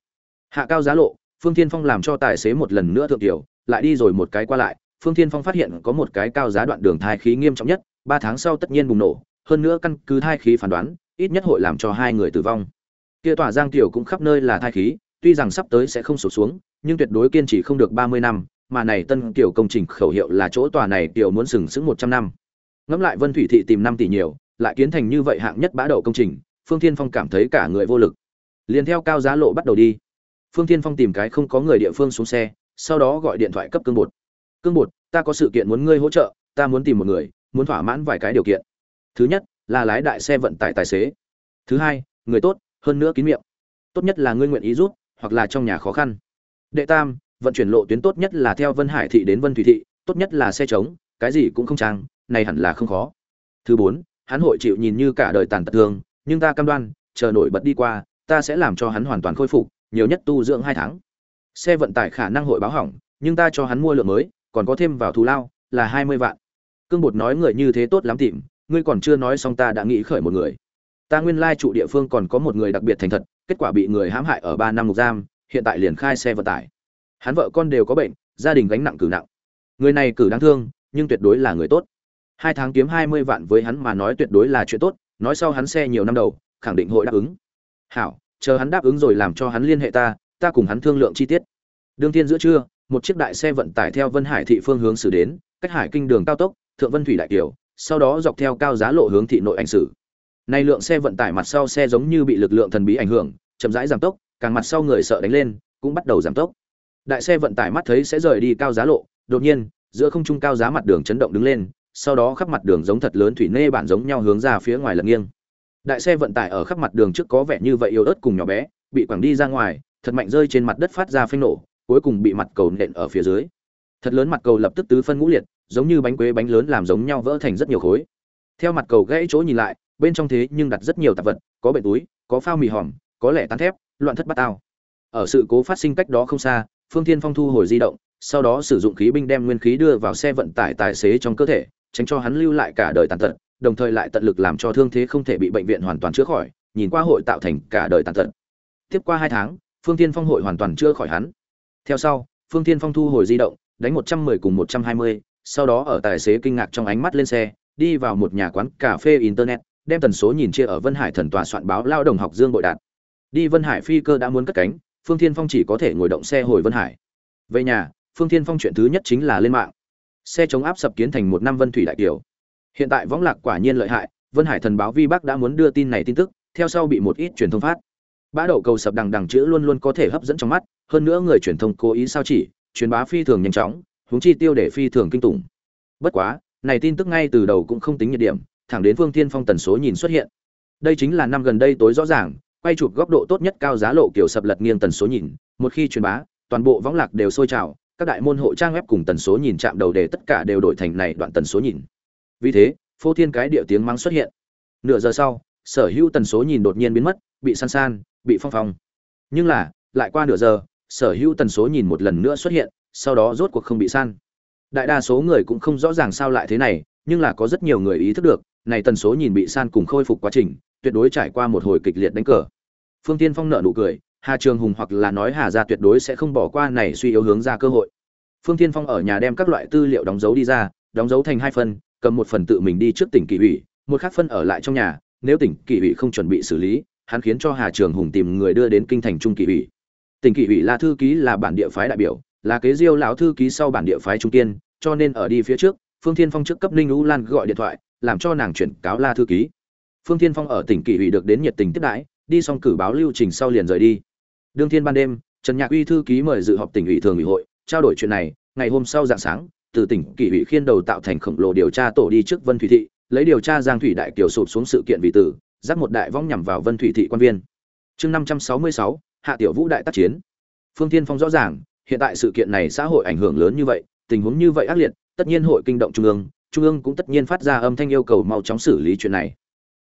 Hạ cao giá lộ, phương thiên phong làm cho tài xế một lần nữa thượng tiểu, lại đi rồi một cái qua lại, phương thiên phong phát hiện có một cái cao giá đoạn đường thai khí nghiêm trọng nhất, ba tháng sau tất nhiên bùng nổ, hơn nữa căn cứ thai khí phán đoán, ít nhất hội làm cho hai người tử vong kia tòa giang tiểu cũng khắp nơi là thai khí, tuy rằng sắp tới sẽ không sụp xuống, nhưng tuyệt đối kiên trì không được ba mươi năm, mà này tân kiểu công trình khẩu hiệu là chỗ tòa này tiểu muốn sừng sững một trăm năm. Ngẫm lại vân thủy thị tìm năm tỷ nhiều, lại kiến thành như vậy hạng nhất bã đậu công trình, phương thiên phong cảm thấy cả người vô lực. Liền theo cao giá lộ bắt đầu đi. Phương thiên phong tìm cái không có người địa phương xuống xe, sau đó gọi điện thoại cấp cương bột. Cương bột, ta có sự kiện muốn ngươi hỗ trợ, ta muốn tìm một người, muốn thỏa mãn vài cái điều kiện. Thứ nhất, là lái đại xe vận tải tài xế. Thứ hai, người tốt hơn nữa kín miệng. Tốt nhất là ngươi nguyện ý rút hoặc là trong nhà khó khăn. Đệ tam, vận chuyển lộ tuyến tốt nhất là theo vân hải thị đến vân thủy thị, tốt nhất là xe trống, cái gì cũng không trang, này hẳn là không khó. Thứ bốn, hắn hội chịu nhìn như cả đời tàn tật thường, nhưng ta cam đoan, chờ nổi bật đi qua, ta sẽ làm cho hắn hoàn toàn khôi phục, nhiều nhất tu dưỡng hai tháng. Xe vận tải khả năng hội báo hỏng, nhưng ta cho hắn mua lượng mới, còn có thêm vào thù lao, là hai mươi vạn. Cương bột nói người như thế tốt lắm tìm, ngươi còn chưa nói xong ta đã nghĩ khởi một người ta nguyên lai trụ địa phương còn có một người đặc biệt thành thật, kết quả bị người hãm hại ở ba năm ngục giam, hiện tại liền khai xe vận tải. Hắn vợ con đều có bệnh, gia đình gánh nặng cử nặng. Người này cử đáng thương, nhưng tuyệt đối là người tốt. Hai tháng kiếm hai mươi vạn với hắn mà nói tuyệt đối là chuyện tốt, nói sau hắn xe nhiều năm đầu, khẳng định hội đáp ứng. Hảo, chờ hắn đáp ứng rồi làm cho hắn liên hệ ta ta cùng hắn thương lượng chi tiết. Đương tiên giữa trưa, một chiếc đại xe vận tải theo vân hải thị phương hướng xử đến, cách hải kinh đường cao tốc, thượng vân thủy đại kiều, sau đó dọc theo cao giá lộ hướng thị nội ảnh sử nay lượng xe vận tải mặt sau xe giống như bị lực lượng thần bí ảnh hưởng, chậm rãi giảm tốc, càng mặt sau người sợ đánh lên, cũng bắt đầu giảm tốc. Đại xe vận tải mắt thấy sẽ rời đi cao giá lộ, đột nhiên, giữa không trung cao giá mặt đường chấn động đứng lên, sau đó khắp mặt đường giống thật lớn thủy nê bản giống nhau hướng ra phía ngoài lật nghiêng. Đại xe vận tải ở khắp mặt đường trước có vẻ như vậy yếu ớt cùng nhỏ bé, bị quẳng đi ra ngoài, thật mạnh rơi trên mặt đất phát ra phanh nổ, cuối cùng bị mặt cầu nện ở phía dưới. Thật lớn mặt cầu lập tức tứ phân ngũ liệt, giống như bánh quế bánh lớn làm giống nhau vỡ thành rất nhiều khối. Theo mặt cầu gãy chỗ nhìn lại bên trong thế nhưng đặt rất nhiều tạp vật, có bệ túi, có phao mì hòm, có lẻ tán thép, loạn thất bát ao ở sự cố phát sinh cách đó không xa, phương thiên phong thu hồi di động, sau đó sử dụng khí binh đem nguyên khí đưa vào xe vận tải tài xế trong cơ thể, tránh cho hắn lưu lại cả đời tàn tật, đồng thời lại tận lực làm cho thương thế không thể bị bệnh viện hoàn toàn chữa khỏi, nhìn qua hội tạo thành cả đời tàn tật. Tiếp qua hai tháng, phương thiên phong hội hoàn toàn chữa khỏi hắn. Theo sau, phương thiên phong thu hồi di động, đánh một trăm mười cùng một trăm hai mươi, sau đó ở tài xế kinh ngạc trong ánh mắt lên xe, đi vào một nhà quán cà phê internet đem tần số nhìn chia ở vân hải thần tòa soạn báo lao đồng học dương bội đạt. Đi vân hải phi cơ đã muốn cất cánh, phương thiên phong chỉ có thể ngồi động xe hồi vân hải. Về nhà, phương thiên phong chuyện thứ nhất chính là lên mạng. Xe chống áp sập kiến thành một năm vân thủy đại kiều. Hiện tại võng lạc quả nhiên lợi hại, vân hải thần báo vi bắc đã muốn đưa tin này tin tức, theo sau bị một ít truyền thông phát. Bã đậu cầu sập đằng đằng chữ luôn luôn có thể hấp dẫn trong mắt, hơn nữa người truyền thông cố ý sao chỉ, truyền bá phi thường nhanh chóng, huống chi tiêu để phi thường kinh tủng. Bất quá, này tin tức ngay từ đầu cũng không tính nhiệt điểm thẳng đến phương thiên phong tần số nhìn xuất hiện. Đây chính là năm gần đây tối rõ ràng, quay chụp góc độ tốt nhất cao giá lộ kiểu sập lật nghiêng tần số nhìn, một khi truyền bá, toàn bộ võng lạc đều sôi trào, các đại môn hộ trang web cùng tần số nhìn chạm đầu đề tất cả đều đổi thành này đoạn tần số nhìn. Vì thế, phô thiên cái điệu tiếng mắng xuất hiện. Nửa giờ sau, sở hữu tần số nhìn đột nhiên biến mất, bị san san, bị phong phong. Nhưng là, lại qua nửa giờ, sở hữu tần số nhìn một lần nữa xuất hiện, sau đó rốt cuộc không bị san. Đại đa số người cũng không rõ ràng sao lại thế này, nhưng là có rất nhiều người ý thức được này tần số nhìn bị san cùng khôi phục quá trình, tuyệt đối trải qua một hồi kịch liệt đánh cờ. Phương tiên phong nợ nụ cười, hà trường hùng hoặc là nói hà ra tuyệt đối sẽ không bỏ qua này suy yếu hướng ra cơ hội. Phương tiên phong ở nhà đem các loại tư liệu đóng dấu đi ra, đóng dấu thành hai phần, cầm một phần tự mình đi trước tỉnh kỷ ủy, một khác phân ở lại trong nhà, nếu tỉnh kỷ ủy không chuẩn bị xử lý, hắn khiến cho hà trường hùng tìm người đưa đến kinh thành trung kỷ ủy. Tỉnh kỷ ủy là thư ký là bản địa phái đại biểu, là kế diêu lão thư ký sau bản địa phái trung kiên, cho nên ở đi phía trước, phương thiên phong trước cấp ninh u lan gọi điện thoại làm cho nàng chuyển cáo la thư ký. Phương thiên phong ở tỉnh kỷ ủy được đến nhiệt tình tiếp đãi, đi xong cử báo lưu trình sau liền rời đi. Đương thiên ban đêm, trần nhạc uy thư ký mời dự họp tỉnh ủy thường ủy hội, trao đổi chuyện này, ngày hôm sau dạng sáng, từ tỉnh kỷ ủy khiên đầu tạo thành khổng lồ điều tra tổ đi trước vân thủy thị, lấy điều tra giang thủy đại kiều sụp xuống sự kiện vị tử, dắt một đại vong nhằm vào vân thủy thị quan viên. Chương năm trăm sáu mươi sáu, hạ tiểu vũ đại tác chiến. Phương tiên phong rõ ràng, hiện tại sự kiện này xã hội ảnh hưởng lớn như vậy, tình huống như vậy ác liệt, tất nhiên hội kinh động trung ương trung ương cũng tất nhiên phát ra âm thanh yêu cầu mau chóng xử lý chuyện này.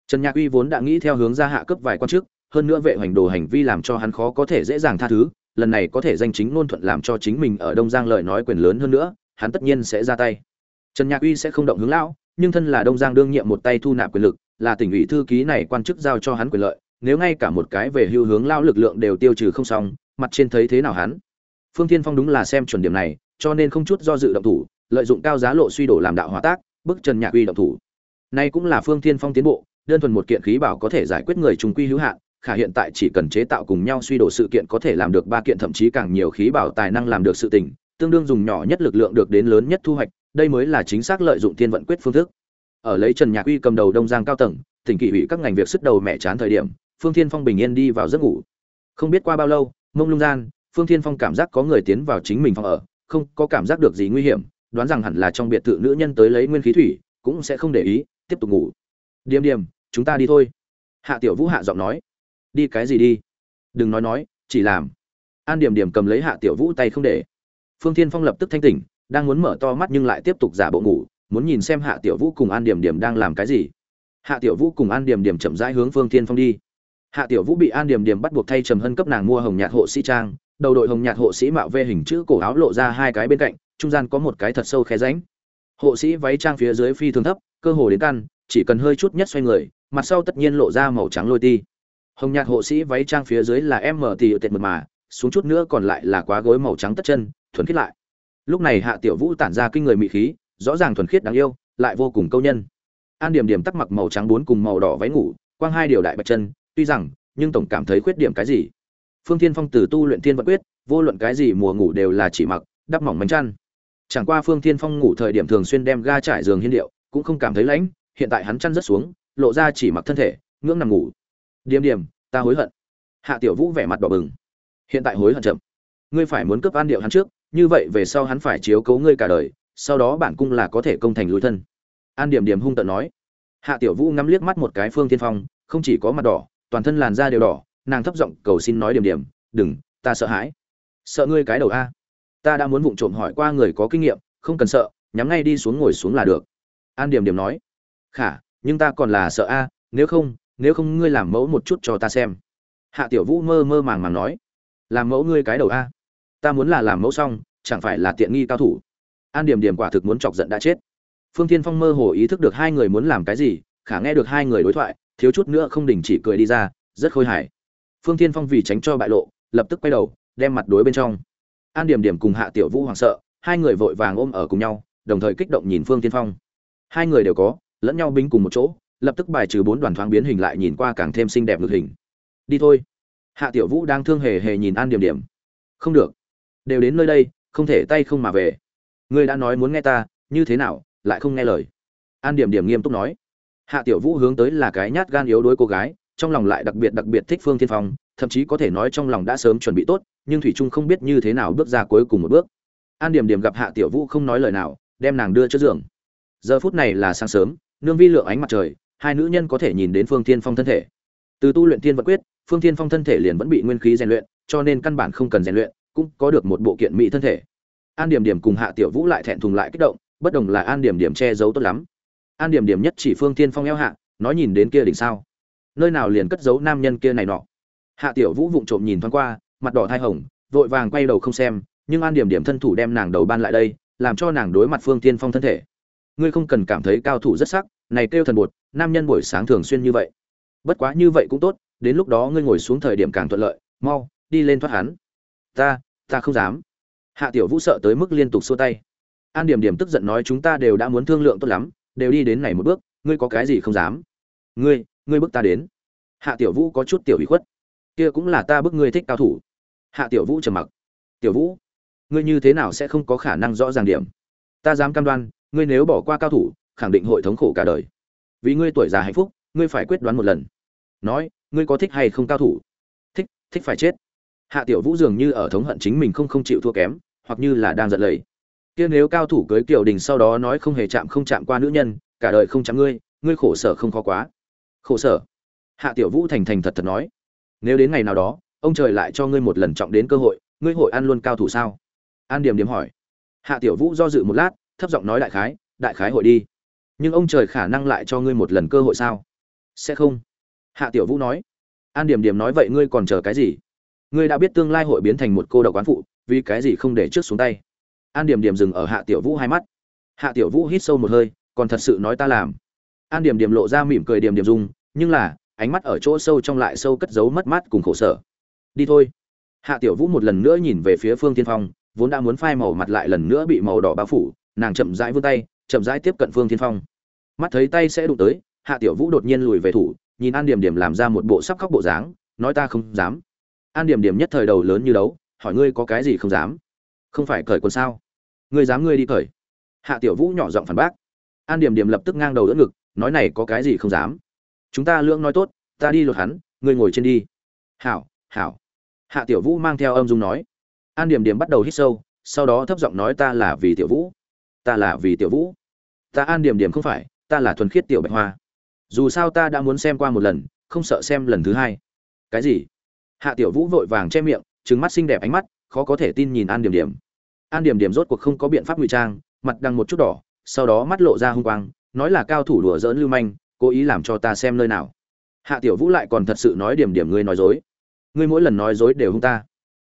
Trần nhạc uy vốn đã nghĩ theo hướng ra hạ cấp vài quan chức, hơn nữa vệ hoành đồ hành vi làm cho hắn khó có thể dễ dàng tha thứ, lần này có thể danh chính ngôn thuận làm cho chính mình ở đông giang lời nói quyền lớn hơn nữa, hắn tất nhiên sẽ ra tay. Trần nhạc uy sẽ không động hướng lão, nhưng thân là đông giang đương nhiệm một tay thu nạp quyền lực, là tỉnh ủy thư ký này quan chức giao cho hắn quyền lợi, nếu ngay cả một cái về hưu hướng lao lực lượng đều tiêu trừ không xong, mặt trên thấy thế nào hắn? Phương tiên phong đúng là xem chuẩn điểm này, cho nên không chút do dự động thủ lợi dụng cao giá lộ suy đổ làm đạo hòa tác, bức trần nhạc uy động thủ. Nay cũng là phương thiên phong tiến bộ, đơn thuần một kiện khí bảo có thể giải quyết người trùng quy hữu hạn, khả hiện tại chỉ cần chế tạo cùng nhau suy đổ sự kiện có thể làm được ba kiện thậm chí càng nhiều khí bảo tài năng làm được sự tình, tương đương dùng nhỏ nhất lực lượng được đến lớn nhất thu hoạch, đây mới là chính xác lợi dụng thiên vận quyết phương thức. Ở lấy trần nhạc uy cầm đầu đông giang cao tầng tỉnh kỷ ủy các ngành việc sức đầu mẹ chán thời điểm, phương thiên phong bình yên đi vào giấc ngủ. Không biết qua bao lâu, mông lung gian, phương thiên phong cảm giác có người tiến vào chính mình phòng ở, không có cảm giác được gì nguy hiểm đoán rằng hẳn là trong biệt thự nữ nhân tới lấy nguyên khí thủy, cũng sẽ không để ý, tiếp tục ngủ. Điềm điềm, chúng ta đi thôi. Hạ tiểu vũ hạ giọng nói. Đi cái gì đi? Đừng nói nói, chỉ làm. An điểm điểm cầm lấy hạ tiểu vũ tay không để. Phương thiên phong lập tức thanh tỉnh, đang muốn mở to mắt nhưng lại tiếp tục giả bộ ngủ, muốn nhìn xem hạ tiểu vũ cùng an điểm điểm đang làm cái gì. Hạ tiểu vũ cùng an điểm điểm chậm rãi hướng phương thiên phong đi. Hạ tiểu vũ bị an điểm điểm bắt buộc thay trầm hân cấp nàng mua hồng nhạt hộ sĩ trang, đầu đội hồng nhạt hộ sĩ mạo vê hình chữ cổ áo lộ ra hai cái bên cạnh trung gian có một cái thật sâu khe ránh hộ sĩ váy trang phía dưới phi thường thấp, cơ hồ đến căn, chỉ cần hơi chút nhất xoay người, mặt sau tất nhiên lộ ra màu trắng lôi ti. Hồng nhạt hộ sĩ váy trang phía dưới là em mở tỷ tiện mật mà, xuống chút nữa còn lại là quá gối màu trắng tất chân, thuần khiết lại. Lúc này hạ tiểu vũ tản ra kinh người mị khí, rõ ràng thuần khiết đáng yêu, lại vô cùng câu nhân. An điểm điểm tắc mặc màu trắng bốn cùng màu đỏ váy ngủ, quang hai điều đại bạch chân, tuy rằng, nhưng tổng cảm thấy khuyết điểm cái gì? Phương thiên phong từ tu luyện thiên vận quyết, vô luận cái gì mùa ngủ đều là chỉ mặc, đắp mỏng bánh chăn chẳng qua phương thiên phong ngủ thời điểm thường xuyên đem ga trải giường hiên điệu, cũng không cảm thấy lạnh hiện tại hắn chăn rất xuống, lộ ra chỉ mặc thân thể, ngưỡng nằm ngủ. Điềm điềm, ta hối hận. Hạ tiểu vũ vẻ mặt đỏ bừng. Hiện tại hối hận chậm. Ngươi phải muốn cướp an điệu hắn trước, như vậy về sau hắn phải chiếu cố ngươi cả đời, sau đó bản cung là có thể công thành lối thân. An điểm điểm hung tợn nói. Hạ tiểu vũ ngắm liếc mắt một cái phương Thiên phong, không chỉ có mặt đỏ, toàn thân làn da đều đỏ, nàng thấp giọng cầu xin nói điểm điểm đừng, ta sợ hãi. Sợ ngươi cái đầu a ta đã muốn vụng trộm hỏi qua người có kinh nghiệm, không cần sợ, nhắm ngay đi xuống ngồi xuống là được. An điểm điểm nói, khả, nhưng ta còn là sợ a, nếu không nếu không ngươi làm mẫu một chút cho ta xem. Hạ tiểu vũ mơ mơ màng màng nói, làm mẫu ngươi cái đầu a. Ta muốn là làm mẫu xong, chẳng phải là tiện nghi cao thủ. An điểm điểm quả thực muốn chọc giận đã chết. Phương tiên phong mơ hồ ý thức được hai người muốn làm cái gì, khả nghe được hai người đối thoại, thiếu chút nữa không đình chỉ cười đi ra, rất khôi hài. Phương tiên phong vì tránh cho bại lộ, lập tức quay đầu, đem mặt đối bên trong an điểm điểm cùng hạ tiểu vũ hoảng sợ, hai người vội vàng ôm ở cùng nhau, đồng thời kích động nhìn phương tiên phong. Hai người đều có, lẫn nhau bính cùng một chỗ, lập tức bài trừ bốn đoàn thoáng biến hình lại nhìn qua càng thêm xinh đẹp ngược hình. Đi thôi. Hạ tiểu vũ đang thương hề hề nhìn an điểm điểm. Không được. Đều đến nơi đây, không thể tay không mà về. Ngươi đã nói muốn nghe ta, như thế nào, lại không nghe lời. An điểm điểm nghiêm túc nói. Hạ tiểu vũ hướng tới là cái nhát gan yếu đuối cô gái, trong lòng lại đặc biệt đặc biệt thích phương tiên phong, thậm chí có thể nói trong lòng đã sớm chuẩn bị tốt nhưng thủy trung không biết như thế nào bước ra cuối cùng một bước. An điểm điểm gặp hạ tiểu vũ không nói lời nào, đem nàng đưa trước giường. Giờ phút này là sáng sớm, nương vi lượng ánh mặt trời, hai nữ nhân có thể nhìn đến phương tiên phong thân thể. Từ tu luyện tiên vật quyết, phương tiên phong thân thể liền vẫn bị nguyên khí rèn luyện, cho nên căn bản không cần rèn luyện, cũng có được một bộ kiện mỹ thân thể. An điểm điểm cùng hạ tiểu vũ lại thẹn thùng lại kích động, bất đồng là an điểm điểm che giấu tốt lắm. An điểm điểm nhất chỉ phương tiên phong eo hạ, nói nhìn đến kia đỉnh sao. Nơi nào liền cất giấu nam nhân kia này nọ. Hạ tiểu vũ vụng trộm nhìn thoáng qua mặt đỏ thai hồng, vội vàng quay đầu không xem, nhưng an điểm điểm thân thủ đem nàng đầu ban lại đây, làm cho nàng đối mặt phương tiên phong thân thể. Ngươi không cần cảm thấy cao thủ rất sắc, này kêu thần bột, nam nhân buổi sáng thường xuyên như vậy. Bất quá như vậy cũng tốt, đến lúc đó ngươi ngồi xuống thời điểm càng thuận lợi, mau, đi lên thoát hắn. Ta ta không dám. Hạ tiểu vũ sợ tới mức liên tục xua tay. An điểm điểm tức giận nói chúng ta đều đã muốn thương lượng tốt lắm, đều đi đến này một bước, ngươi có cái gì không dám. Ngươi ngươi bước ta đến. Hạ tiểu vũ có chút tiểu ủy khuất kia cũng là ta bức ngươi thích cao thủ. Hạ tiểu vũ trầm mặc. Tiểu vũ, ngươi như thế nào sẽ không có khả năng rõ ràng điểm? Ta dám cam đoan, ngươi nếu bỏ qua cao thủ, khẳng định hội thống khổ cả đời. Vì ngươi tuổi già hạnh phúc, ngươi phải quyết đoán một lần. Nói, ngươi có thích hay không cao thủ? Thích thích phải chết. Hạ tiểu vũ dường như ở thống hận chính mình không không chịu thua kém, hoặc như là đang giận lầy. Kia nếu cao thủ cưới kiểu đình sau đó nói không hề chạm không chạm qua nữ nhân, cả đời không chạm ngươi ngươi khổ sở không khó quá. Khổ sở. Hạ tiểu vũ thành thành thật thật nói nếu đến ngày nào đó ông trời lại cho ngươi một lần trọng đến cơ hội ngươi hội ăn luôn cao thủ sao? An điểm điểm hỏi. Hạ tiểu vũ do dự một lát thấp giọng nói đại khái đại khái hội đi. Nhưng ông trời khả năng lại cho ngươi một lần cơ hội sao? Sẽ không. Hạ tiểu vũ nói. An điểm điểm nói vậy ngươi còn chờ cái gì? Ngươi đã biết tương lai hội biến thành một cô độc quán phụ vì cái gì không để trước xuống tay? An điểm điểm dừng ở hạ tiểu vũ hai mắt. Hạ tiểu vũ hít sâu một hơi còn thật sự nói ta làm. An điểm điểm lộ ra mỉm cười điểm điểm dùng, nhưng là ánh mắt ở chỗ sâu trong lại sâu cất giấu mất mát cùng khổ sở. Đi thôi. Hạ tiểu vũ một lần nữa nhìn về phía phương tiên phong, vốn đã muốn phai màu mặt lại lần nữa bị màu đỏ bao phủ, nàng chậm rãi vươn tay, chậm rãi tiếp cận phương tiên phong. Mắt thấy tay sẽ đụng tới, hạ tiểu vũ đột nhiên lùi về thủ, nhìn an điểm điểm làm ra một bộ sắp khóc bộ dáng, nói ta không dám. An điểm điểm nhất thời đầu lớn như đấu, hỏi ngươi có cái gì không dám? Không phải cởi quần sao? Ngươi dám ngươi đi cởi. Hạ tiểu vũ nhỏ giọng phản bác. An điểm điểm lập tức ngang đầu đỡ ngực, nói này có cái gì không dám? Chúng ta lưỡng nói tốt, ta đi lột hắn, ngươi ngồi trên đi. Hảo hảo. Hạ tiểu vũ mang theo âm dung nói. An điểm điểm bắt đầu hít sâu, sau đó thấp giọng nói ta là vì tiểu vũ. Ta là vì tiểu vũ. Ta an điểm điểm không phải, ta là thuần khiết tiểu bạch hoa. Dù sao ta đã muốn xem qua một lần, không sợ xem lần thứ hai. Cái gì? Hạ tiểu vũ vội vàng che miệng, trừng mắt xinh đẹp ánh mắt, khó có thể tin nhìn an điểm điểm. An điểm điểm rốt cuộc không có biện pháp ngụy trang, mặt đằng một chút đỏ, sau đó mắt lộ ra hung quang, nói là cao thủ đùa dỡn lưu manh cố ý làm cho ta xem nơi nào. Hạ tiểu vũ lại còn thật sự nói điểm điểm ngươi nói dối. Ngươi mỗi lần nói dối đều hung ta.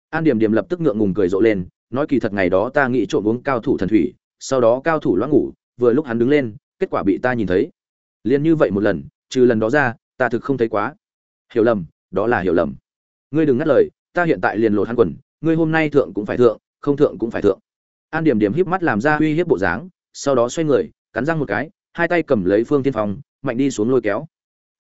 An điểm điểm lập tức ngượng ngùng cười rộ lên, nói kỳ thật ngày đó ta nghĩ trộm uống cao thủ thần thủy, sau đó cao thủ loãng ngủ, vừa lúc hắn đứng lên, kết quả bị ta nhìn thấy. Liền như vậy một lần, trừ lần đó ra, ta thực không thấy quá. Hiểu lầm, đó là hiểu lầm. Ngươi đừng ngắt lời, ta hiện tại liền lột hắn quần, ngươi hôm nay thượng cũng phải thượng, không thượng cũng phải thượng. An điểm điểm híp mắt làm ra uy hiếp bộ dáng, sau đó xoay người, cắn răng một cái hai tay cầm lấy phương tiên phong, mạnh đi xuống lôi kéo.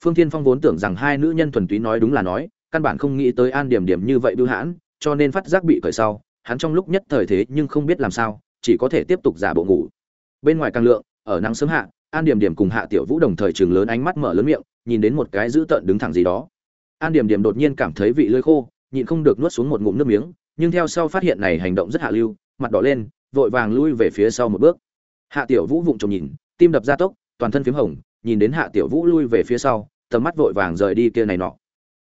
Phương tiên phong vốn tưởng rằng hai nữ nhân thuần túy nói đúng là nói, căn bản không nghĩ tới an điểm điểm như vậy bưu hãn, cho nên phát giác bị cởi sau, hắn trong lúc nhất thời thế nhưng không biết làm sao, chỉ có thể tiếp tục giả bộ ngủ. Bên ngoài càng lượng, ở nắng sớm hạ, an điểm điểm cùng hạ tiểu vũ đồng thời chừng lớn ánh mắt mở lớn miệng, nhìn đến một cái dữ tợn đứng thẳng gì đó. An điểm điểm đột nhiên cảm thấy vị lưỡi khô, nhịn không được nuốt xuống một ngụm nước miếng, nhưng theo sau phát hiện này hành động rất hạ lưu, mặt đỏ lên, vội vàng lui về phía sau một bước. Hạ tiểu vũ vụng trộm nhìn tim đập ra tốc, toàn thân phím hồng, nhìn đến hạ tiểu vũ lui về phía sau, tầm mắt vội vàng rời đi kia này nọ.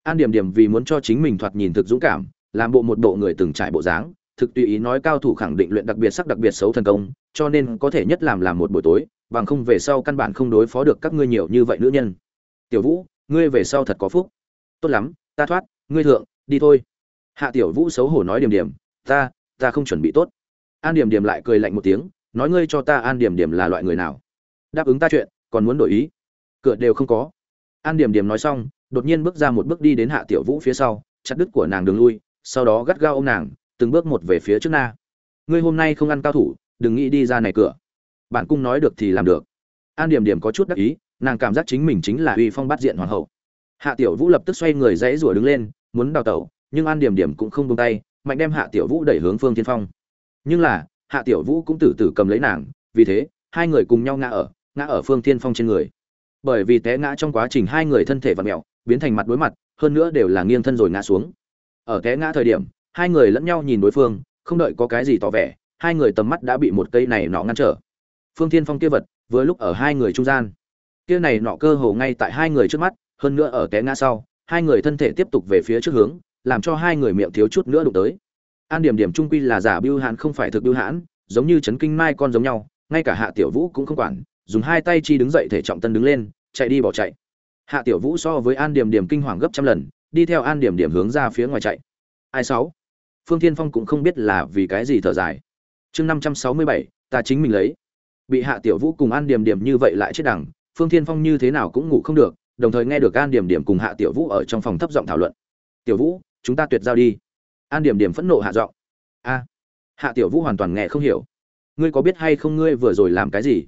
An điểm điểm vì muốn cho chính mình thoạt nhìn thực dũng cảm, làm bộ một bộ người từng trải bộ dáng, thực tùy ý nói cao thủ khẳng định luyện đặc biệt sắc đặc biệt xấu thần công, cho nên có thể nhất làm làm một buổi tối, bằng không về sau căn bản không đối phó được các ngươi nhiều như vậy nữ nhân. Tiểu vũ, ngươi về sau thật có phúc. Tốt lắm, ta thoát, ngươi thượng, đi thôi. Hạ tiểu vũ xấu hổ nói điểm điểm, ta ta không chuẩn bị tốt. An điểm điểm lại cười lạnh một tiếng, nói ngươi cho ta an điểm điểm là loại người nào? Đáp ứng ta chuyện, còn muốn đổi ý. Cửa đều không có. An điểm điểm nói xong, đột nhiên bước ra một bước đi đến hạ tiểu vũ phía sau, chặt đứt của nàng đường lui, sau đó gắt gao ô m nàng, từng bước một về phía trước na. Ngươi hôm nay không ăn cao thủ, đừng nghĩ đi ra này cửa. Bạn cung nói được thì làm được. An điểm điểm có chút đắc ý, nàng cảm giác chính mình chính là uy phong bắt diện hoàng hậu. Hạ tiểu vũ lập tức xoay người dãy rủa đứng lên, muốn đào tẩu, nhưng an điểm điểm cũng không buông tay, mạnh đem hạ tiểu vũ đẩy hướng phương tiên phong. Nhưng là, hạ tiểu vũ cũng từ từ cầm lấy nàng, vì thế, hai người cùng nhau ngã ở ngã ở phương Thiên phong trên người. Bởi vì té ngã trong quá trình hai người thân thể vặn mẹo biến thành mặt đối mặt, hơn nữa đều là nghiêng thân rồi ngã xuống. Ở té ngã thời điểm, hai người lẫn nhau nhìn đối phương, không đợi có cái gì tỏ vẻ, hai người tầm mắt đã bị một cây này nọ ngăn trở. Phương thiên phong kia vật, vừa lúc ở hai người trung gian. Kia này nọ cơ hồ ngay tại hai người trước mắt, hơn nữa ở té ngã sau, hai người thân thể tiếp tục về phía trước hướng, làm cho hai người miệng thiếu chút nữa đụng tới. An điểm điểm trung quy là giả bưu hãn không phải thực bưu hãn, giống như chấn kinh mai con giống nhau, ngay cả hạ tiểu vũ cũng không quản dùng hai tay chi đứng dậy thể trọng tân đứng lên, chạy đi bỏ chạy. Hạ tiểu vũ so với an điểm điểm kinh hoàng gấp trăm lần, đi theo an điểm điểm hướng ra phía ngoài chạy. Ai sáu? Phương thiên phong cũng không biết là vì cái gì thở dài. Chương năm trăm sáu mươi bảy, ta chính mình lấy. Bị hạ tiểu vũ cùng an điểm điểm như vậy lại chết đẳng phương thiên phong như thế nào cũng ngủ không được, đồng thời nghe được an điểm điểm cùng hạ tiểu vũ ở trong phòng thấp giọng thảo luận. Tiểu vũ, chúng ta tuyệt giao đi. An điểm điểm phẫn nộ hạ giọng. A. Hạ tiểu vũ hoàn toàn nghe không hiểu. Ngươi có biết hay không ngươi vừa rồi làm cái gì?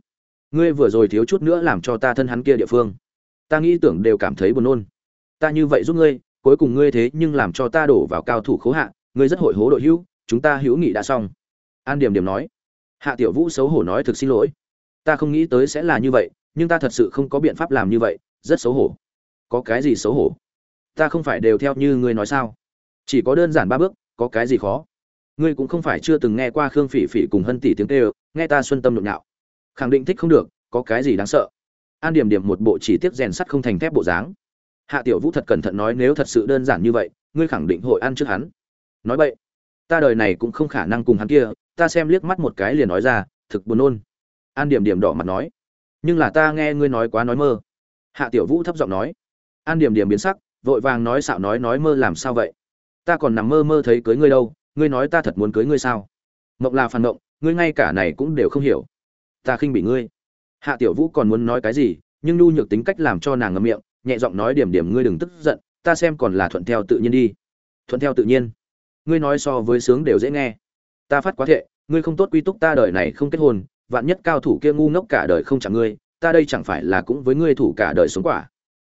Ngươi vừa rồi thiếu chút nữa làm cho ta thân hắn kia địa phương. Ta nghĩ tưởng đều cảm thấy buồn nôn. Ta như vậy giúp ngươi, cuối cùng ngươi thế nhưng làm cho ta đổ vào cao thủ khố hạ, ngươi rất hội hố đội hữu, chúng ta hữu nghị đã xong. An điểm điểm nói. Hạ tiểu vũ xấu hổ nói thực xin lỗi. Ta không nghĩ tới sẽ là như vậy, nhưng ta thật sự không có biện pháp làm như vậy, rất xấu hổ. Có cái gì xấu hổ? Ta không phải đều theo như ngươi nói sao? Chỉ có đơn giản ba bước, có cái gì khó? Ngươi cũng không phải chưa từng nghe qua khương phỉ phỉ cùng hân tỷ tiếng kêu, nghe ta xuân tâm nhộn nhạo khẳng định thích không được, có cái gì đáng sợ? An điểm điểm một bộ chỉ tiếc rèn sắt không thành thép bộ dáng. Hạ tiểu vũ thật cẩn thận nói nếu thật sự đơn giản như vậy, ngươi khẳng định hội ăn trước hắn. Nói vậy ta đời này cũng không khả năng cùng hắn kia, ta xem liếc mắt một cái liền nói ra, thực buồn nôn. An điểm điểm đỏ mặt nói. Nhưng là ta nghe ngươi nói quá nói mơ. Hạ tiểu vũ thấp giọng nói. An điểm điểm biến sắc, vội vàng nói xạo nói nói mơ làm sao vậy? Ta còn nằm mơ mơ thấy cưới ngươi đâu, ngươi nói ta thật muốn cưới ngươi sao? Mộng là phản mộng, ngươi ngay cả này cũng đều không hiểu ta khinh bị ngươi. Hạ tiểu vũ còn muốn nói cái gì, nhưng nhu nhược tính cách làm cho nàng ngậm miệng, nhẹ giọng nói điểm điểm ngươi đừng tức giận, ta xem còn là thuận theo tự nhiên đi. Thuận theo tự nhiên. Ngươi nói so với sướng đều dễ nghe. Ta phát quá thệ, ngươi không tốt quy túc ta đời này không kết hôn, vạn nhất cao thủ kia ngu ngốc cả đời không chẳng ngươi, ta đây chẳng phải là cũng với ngươi thủ cả đời sống quả.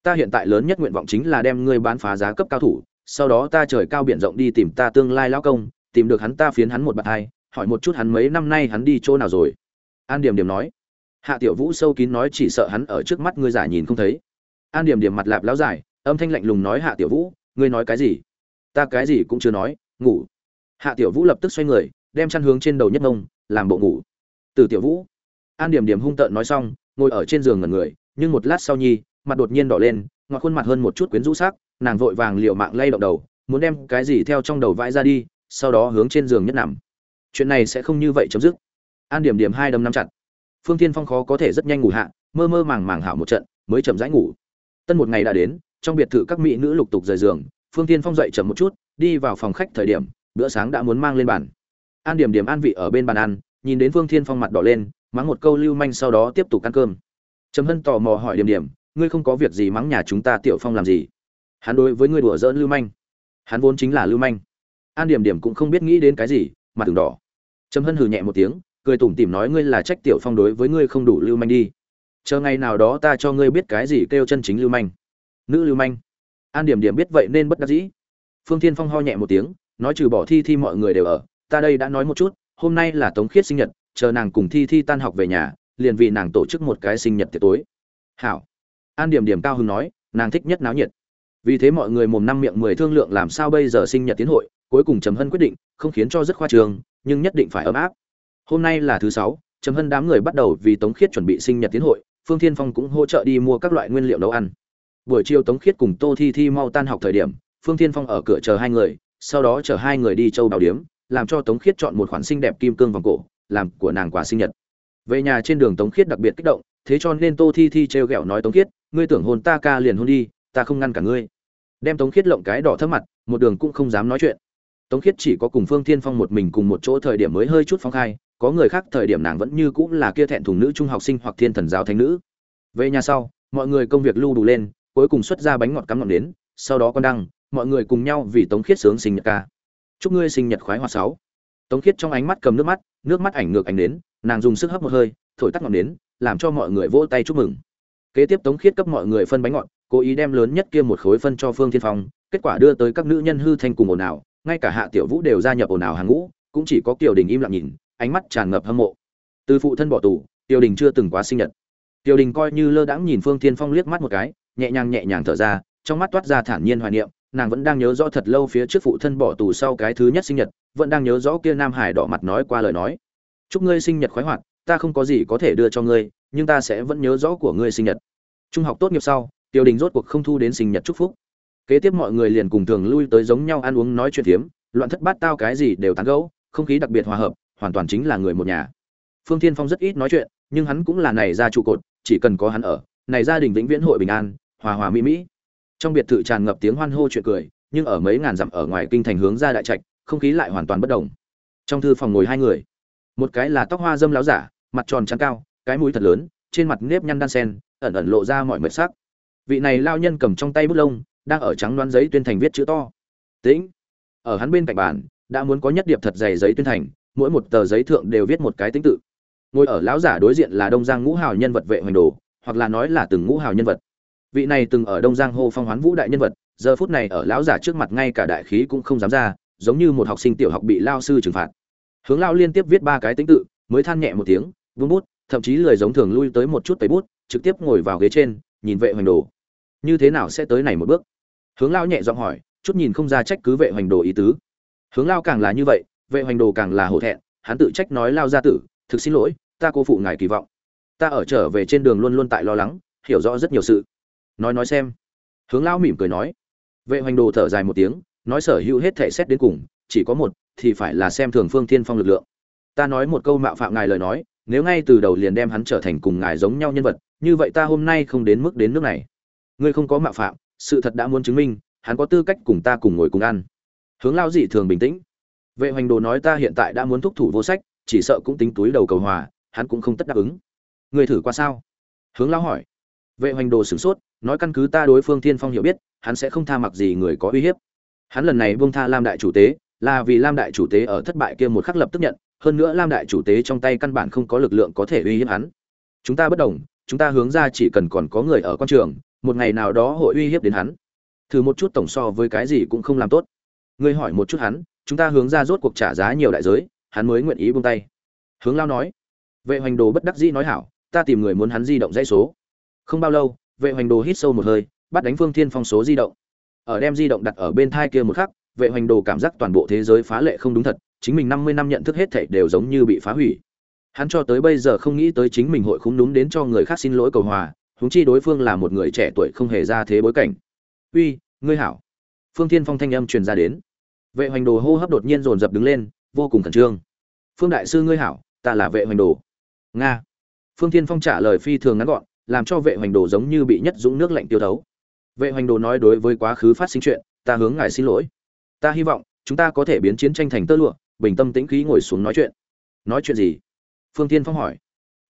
Ta hiện tại lớn nhất nguyện vọng chính là đem ngươi bán phá giá cấp cao thủ, sau đó ta trời cao biển rộng đi tìm ta tương lai lão công, tìm được hắn ta phiến hắn một bạt hai, hỏi một chút hắn mấy năm nay hắn đi chỗ nào rồi an điểm điểm nói. Hạ tiểu vũ sâu kín nói chỉ sợ hắn ở trước mắt ngươi giả nhìn không thấy. An điểm điểm mặt lạp láo dài, âm thanh lạnh lùng nói hạ tiểu vũ, ngươi nói cái gì? Ta cái gì cũng chưa nói, ngủ. Hạ tiểu vũ lập tức xoay người, đem chăn hướng trên đầu nhất mông, làm bộ ngủ. Từ tiểu vũ, an điểm điểm hung tợn nói xong, ngồi ở trên giường ngẩn người, nhưng một lát sau nhi, mặt đột nhiên đỏ lên ngọt khuôn mặt hơn một chút quyến rũ sắc, nàng vội vàng liệu mạng lay động đầu, muốn đem cái gì theo trong đầu vãi ra đi, sau đó hướng trên giường nhất nằm. Chuyện này sẽ không như vậy chấm dứt an điểm điểm hai đấm nắm chặt. Phương tiên phong khó có thể rất nhanh ngủ hạ, mơ mơ màng màng hảo một trận, mới chậm rãi ngủ. Tân một ngày đã đến, trong biệt thự các mỹ nữ lục tục rời giường, phương tiên phong dậy chậm một chút, đi vào phòng khách thời điểm, bữa sáng đã muốn mang lên bàn. An điểm điểm an vị ở bên bàn ăn, nhìn đến phương thiên phong mặt đỏ lên, mắng một câu lưu manh sau đó tiếp tục ăn cơm. Trầm hân tò mò hỏi điểm điểm, ngươi không có việc gì mắng nhà chúng ta tiểu phong làm gì? Hắn đối với ngươi đùa giỡn lưu manh. Hắn vốn chính là lưu manh. An điểm điểm cũng không biết nghĩ đến cái gì, mặt từng đỏ. Trầm hân hừ nhẹ một tiếng cười tủm tỉm nói ngươi là trách tiểu phong đối với ngươi không đủ lưu manh đi. Chờ ngày nào đó ta cho ngươi biết cái gì kêu chân chính lưu manh. Nữ lưu manh. An điểm điểm biết vậy nên bất đắc dĩ. Phương thiên phong ho nhẹ một tiếng, nói trừ bỏ thi thi mọi người đều ở, ta đây đã nói một chút, hôm nay là tống khiết sinh nhật, chờ nàng cùng thi thi tan học về nhà, liền vì nàng tổ chức một cái sinh nhật tiệc tối. Hảo. An điểm điểm cao hứng nói, nàng thích nhất náo nhiệt. Vì thế mọi người mồm năm miệng mười thương lượng làm sao bây giờ sinh nhật tiến hội, cuối cùng trầm hân quyết định, không khiến cho rất khoa trường nhưng nhất định phải ấm áp hôm nay là thứ sáu, trầm hân đám người bắt đầu vì tống khiết chuẩn bị sinh nhật tiến hội, phương thiên phong cũng hỗ trợ đi mua các loại nguyên liệu nấu ăn. Buổi chiều tống khiết cùng tô thi thi mau tan học thời điểm, phương thiên phong ở cửa chờ hai người, sau đó chở hai người đi châu đào điếm, làm cho tống khiết chọn một khoản xinh đẹp kim cương vòng cổ, làm của nàng quà sinh nhật. Về nhà trên đường tống khiết đặc biệt kích động, thế cho nên tô thi thi trêu ghẹo nói tống khiết, ngươi tưởng hôn ta ca liền hôn đi, ta không ngăn cả ngươi. Đem tống khiết lộng cái đỏ thấp mặt, một đường cũng không dám nói chuyện. Tống khiết chỉ có cùng phương thiên phong một mình cùng một chỗ thời điểm mới hơi chút phong khai có người khác thời điểm nàng vẫn như cũng là kia thẹn thùng nữ trung học sinh hoặc thiên thần giáo thánh nữ. Về nhà sau, mọi người công việc lưu đủ lên, cuối cùng xuất ra bánh ngọt cắm ngọn đến, sau đó con đăng, mọi người cùng nhau vì tống khiết sướng sinh nhật ca. Chúc ngươi sinh nhật khoái hoa sáu. Tống khiết trong ánh mắt cầm nước mắt nước mắt ảnh ngược ảnh đến, nàng dùng sức hấp một hơi, thổi tắt ngọn đến, làm cho mọi người vỗ tay chúc mừng. Kế tiếp tống khiết cấp mọi người phân bánh ngọt, cố ý đem lớn nhất kia một khối phân cho phương thiên phong, kết quả đưa tới các nữ nhân hư thanh cùng ồn ào, ngay cả hạ tiểu vũ đều gia nhập ồn ào hàng ngũ, cũng chỉ có kiều đình im lặng nhìn ánh mắt tràn ngập hâm mộ. Từ phụ thân bỏ tù, Tiêu đình chưa từng quá sinh nhật. Tiêu đình coi như lơ đãng nhìn phương thiên phong liếc mắt một cái, nhẹ nhàng nhẹ nhàng thở ra, trong mắt toát ra thản nhiên hoài niệm, nàng vẫn đang nhớ rõ thật lâu phía trước phụ thân bỏ tù sau cái thứ nhất sinh nhật, vẫn đang nhớ rõ kia nam hải đỏ mặt nói qua lời nói. Chúc ngươi sinh nhật khoái hoạt, ta không có gì có thể đưa cho ngươi, nhưng ta sẽ vẫn nhớ rõ của ngươi sinh nhật. Trung học tốt nghiệp sau, Tiêu đình rốt cuộc không thu đến sinh nhật chúc phúc. Kế tiếp mọi người liền cùng thường lui tới giống nhau ăn uống nói chuyện phiếm, loạn thất bát tao cái gì đều tán gẫu, không khí đặc biệt hòa hợp hoàn toàn chính là người một nhà. Phương thiên phong rất ít nói chuyện, nhưng hắn cũng là này ra trụ cột, chỉ cần có hắn ở, này gia đình vĩnh viễn hội bình an, hòa hòa mỹ mỹ. Trong biệt thự tràn ngập tiếng hoan hô chuyện cười, nhưng ở mấy ngàn dặm ở ngoài kinh thành hướng ra đại trạch, không khí lại hoàn toàn bất động trong thư phòng ngồi hai người, một cái là tóc hoa dâm láo giả, mặt tròn trắng cao, cái mũi thật lớn, trên mặt nếp nhăn đan sen, ẩn ẩn lộ ra mọi mệt sắc. Vị này lao nhân cầm trong tay bút lông, đang ở trắng đoán giấy tuyên thành viết chữ to. Tĩnh, ở hắn bên cạnh bàn, đã muốn có nhất điệp thật dày giấy tuyên thành mỗi một tờ giấy thượng đều viết một cái tính tự. Ngồi ở lão giả đối diện là đông giang ngũ hào nhân vật vệ hoành đồ, hoặc là nói là từng ngũ hào nhân vật. Vị này từng ở đông giang hô phong hoán vũ đại nhân vật, giờ phút này ở lão giả trước mặt ngay cả đại khí cũng không dám ra, giống như một học sinh tiểu học bị lao sư trừng phạt. Hướng lao liên tiếp viết ba cái tính tự, mới than nhẹ một tiếng, vung bút, thậm chí lười giống thường lui tới một chút tẩy bút, trực tiếp ngồi vào ghế trên, nhìn vệ hoành đồ. Như thế nào sẽ tới này một bước? Hướng lao nhẹ giọng hỏi, chút nhìn không ra trách cứ vệ hoành đồ ý tứ. Hướng lao càng là như vậy vệ hoành đồ càng là hổ thẹn, hắn tự trách nói lao gia tử, thực xin lỗi, ta cô phụ ngài kỳ vọng. Ta ở trở về trên đường luôn luôn tại lo lắng, hiểu rõ rất nhiều sự. Nói nói xem. Hướng lao mỉm cười nói. Vệ hoành đồ thở dài một tiếng, nói sở hữu hết thể xét đến cùng, chỉ có một, thì phải là xem thường phương thiên phong lực lượng. Ta nói một câu mạo phạm ngài lời nói, nếu ngay từ đầu liền đem hắn trở thành cùng ngài giống nhau nhân vật, như vậy ta hôm nay không đến mức đến nước này. Ngươi không có mạo phạm, sự thật đã muốn chứng minh, hắn có tư cách cùng ta cùng ngồi cùng ăn. Hướng lao dị thường bình tĩnh vệ hoành đồ nói ta hiện tại đã muốn thúc thủ vô sách, chỉ sợ cũng tính túi đầu cầu hòa, hắn cũng không tất đáp ứng. Người thử qua sao? Hướng lao hỏi. Vệ hoành đồ sửng sốt, nói căn cứ ta đối phương thiên phong hiểu biết, hắn sẽ không tha mặc gì người có uy hiếp. Hắn lần này buông tha lam đại chủ tế, là vì lam đại chủ tế ở thất bại kia một khắc lập tức nhận, hơn nữa lam đại chủ tế trong tay căn bản không có lực lượng có thể uy hiếp hắn. Chúng ta bất đồng, chúng ta hướng ra chỉ cần còn có người ở quan trường, một ngày nào đó hội uy hiếp đến hắn. Thử một chút tổng so với cái gì cũng không làm tốt. Ngươi hỏi một chút hắn chúng ta hướng ra rốt cuộc trả giá nhiều đại giới, hắn mới nguyện ý buông tay. Hướng lao nói, vệ hoành đồ bất đắc dĩ nói hảo, ta tìm người muốn hắn di động dãy số. Không bao lâu, vệ hoành đồ hít sâu một hơi, bắt đánh phương thiên phong số di động. Ở đem di động đặt ở bên thai kia một khắc, vệ hoành đồ cảm giác toàn bộ thế giới phá lệ không đúng thật, chính mình năm mươi năm nhận thức hết thảy đều giống như bị phá hủy. Hắn cho tới bây giờ không nghĩ tới chính mình hội khúng đúng đến cho người khác xin lỗi cầu hòa húng chi đối phương là một người trẻ tuổi không hề ra thế bối cảnh. Uy, ngươi hảo. Phương thiên phong thanh âm truyền ra đến vệ hoành đồ hô hấp đột nhiên dồn dập đứng lên, vô cùng khẩn trương. Phương đại sư ngươi hảo, ta là vệ hoành đồ. Nga. Phương thiên phong trả lời phi thường ngắn gọn, làm cho vệ hoành đồ giống như bị nhất dũng nước lạnh tiêu thấu. Vệ hoành đồ nói đối với quá khứ phát sinh chuyện, ta hướng ngài xin lỗi. Ta hy vọng, chúng ta có thể biến chiến tranh thành tơ lụa, bình tâm tĩnh khí ngồi xuống nói chuyện. Nói chuyện gì? Phương tiên phong hỏi.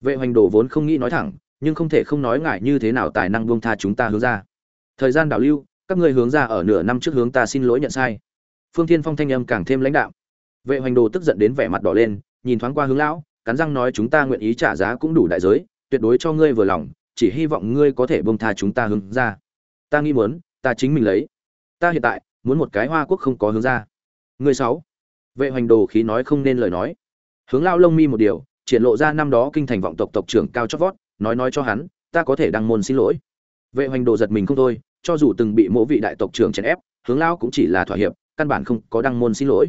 Vệ hoành đồ vốn không nghĩ nói thẳng, nhưng không thể không nói ngại như thế nào tài năng buông tha chúng ta hướng ra. Thời gian đảo lưu, các ngươi hướng ra ở nửa năm trước hướng ta xin lỗi nhận sai phương Thiên phong thanh âm càng thêm lãnh đạo vệ hoành đồ tức giận đến vẻ mặt đỏ lên nhìn thoáng qua hướng lão cắn răng nói chúng ta nguyện ý trả giá cũng đủ đại giới tuyệt đối cho ngươi vừa lòng chỉ hy vọng ngươi có thể buông tha chúng ta hướng ra ta nghĩ muốn ta chính mình lấy ta hiện tại muốn một cái hoa quốc không có hướng ra Người sáu. Vệ Hoành Đồ khí nói không nên lời nói. Hướng lao lông mi một điều, triển lộ ra năm đó kinh thành vọng tộc tộc trưởng cao chót vót, nói nói cho hắn, ta có thể đăng môn xin lỗi. Vệ Hoành Đồ giật mình không thôi, cho dù từng bị mỗi vị đại tộc trưởng chèn ép, hướng lao cũng chỉ là thỏa hiệp, căn bản không có đăng môn xin lỗi.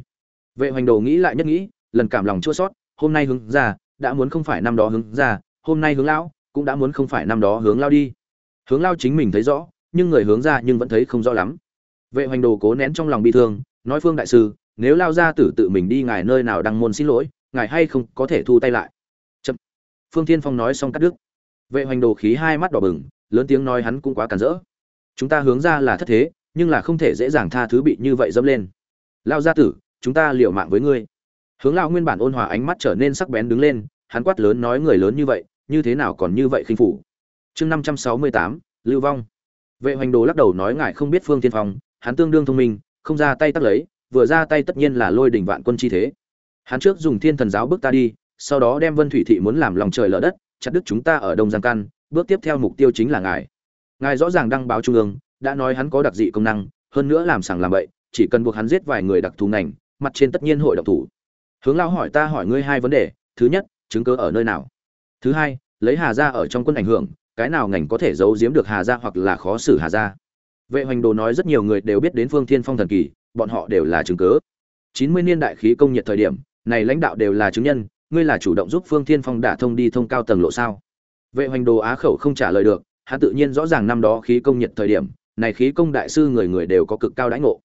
Vệ Hoành Đồ nghĩ lại nhất nghĩ, lần cảm lòng chua xót, hôm nay hướng ra, đã muốn không phải năm đó hướng ra, hôm nay hướng lao cũng đã muốn không phải năm đó hướng lao đi. Hướng lao chính mình thấy rõ, nhưng người hướng ra nhưng vẫn thấy không rõ lắm. Vệ Hoành Đồ cố nén trong lòng bi thương, nói Phương đại sư, nếu lao ra tử tự mình đi ngài nơi nào đăng môn xin lỗi ngài hay không có thể thu tay lại chậm phương Thiên phong nói xong cắt đứt vệ hoành đồ khí hai mắt đỏ bừng lớn tiếng nói hắn cũng quá cản rỡ chúng ta hướng ra là thất thế nhưng là không thể dễ dàng tha thứ bị như vậy dâm lên. Lao gia tử, chúng ta liều mạng với ngươi. Hướng lao nguyên bản ôn hòa ánh mắt trở nên sắc bén đứng lên, hắn quát lớn nói người lớn như vậy, như thế nào còn như vậy khinh phủ. Chương năm trăm sáu mươi tám, lưu vong. Vệ hoành đồ lắc đầu nói ngài không biết phương tiên phong, hắn tương đương thông minh, không ra tay tắt lấy, vừa ra tay tất nhiên là lôi đỉnh vạn quân chi thế. Hắn trước dùng thiên thần giáo bước ta đi, sau đó đem vân thủy thị muốn làm lòng trời lở đất, chặt đứt chúng ta ở đông giang căn bước tiếp theo mục tiêu chính là ngài. Ngài rõ ràng đăng báo trung ương đã nói hắn có đặc dị công năng hơn nữa làm sàng làm bậy chỉ cần buộc hắn giết vài người đặc thù ngành mặt trên tất nhiên hội độc thủ hướng Lão hỏi ta hỏi ngươi hai vấn đề thứ nhất chứng cứ ở nơi nào thứ hai lấy hà gia ở trong quân ảnh hưởng cái nào ngành có thể giấu giếm được hà gia hoặc là khó xử hà gia vệ hoành đồ nói rất nhiều người đều biết đến phương thiên phong thần kỳ bọn họ đều là chứng cứ. 90 niên đại khí công nhiệt thời điểm, này lãnh đạo đều là chứng nhân, ngươi là chủ động giúp Phương Thiên Phong đả thông đi thông cao tầng lộ sao? Vệ Hoành Đồ Á khẩu không trả lời được, hắn tự nhiên rõ ràng năm đó khí công nhiệt thời điểm, này khí công đại sư người người đều có cực cao đãi ngộ.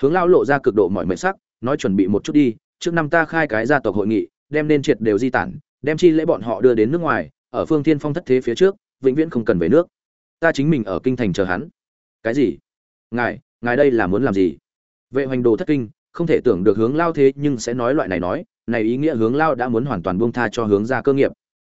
Hướng lao lộ ra cực độ mọi mệnh sắc, nói chuẩn bị một chút đi, trước năm ta khai cái gia tộc hội nghị, đem nên triệt đều di tản, đem chi lễ bọn họ đưa đến nước ngoài, ở Phương Thiên Phong thất thế phía trước, vĩnh viễn không cần về nước. Ta chính mình ở kinh thành chờ hắn. Cái gì? Ngài, ngài đây là muốn làm gì? vệ hoành đồ thất kinh không thể tưởng được hướng lao thế nhưng sẽ nói loại này nói này ý nghĩa hướng lao đã muốn hoàn toàn buông tha cho hướng ra cơ nghiệp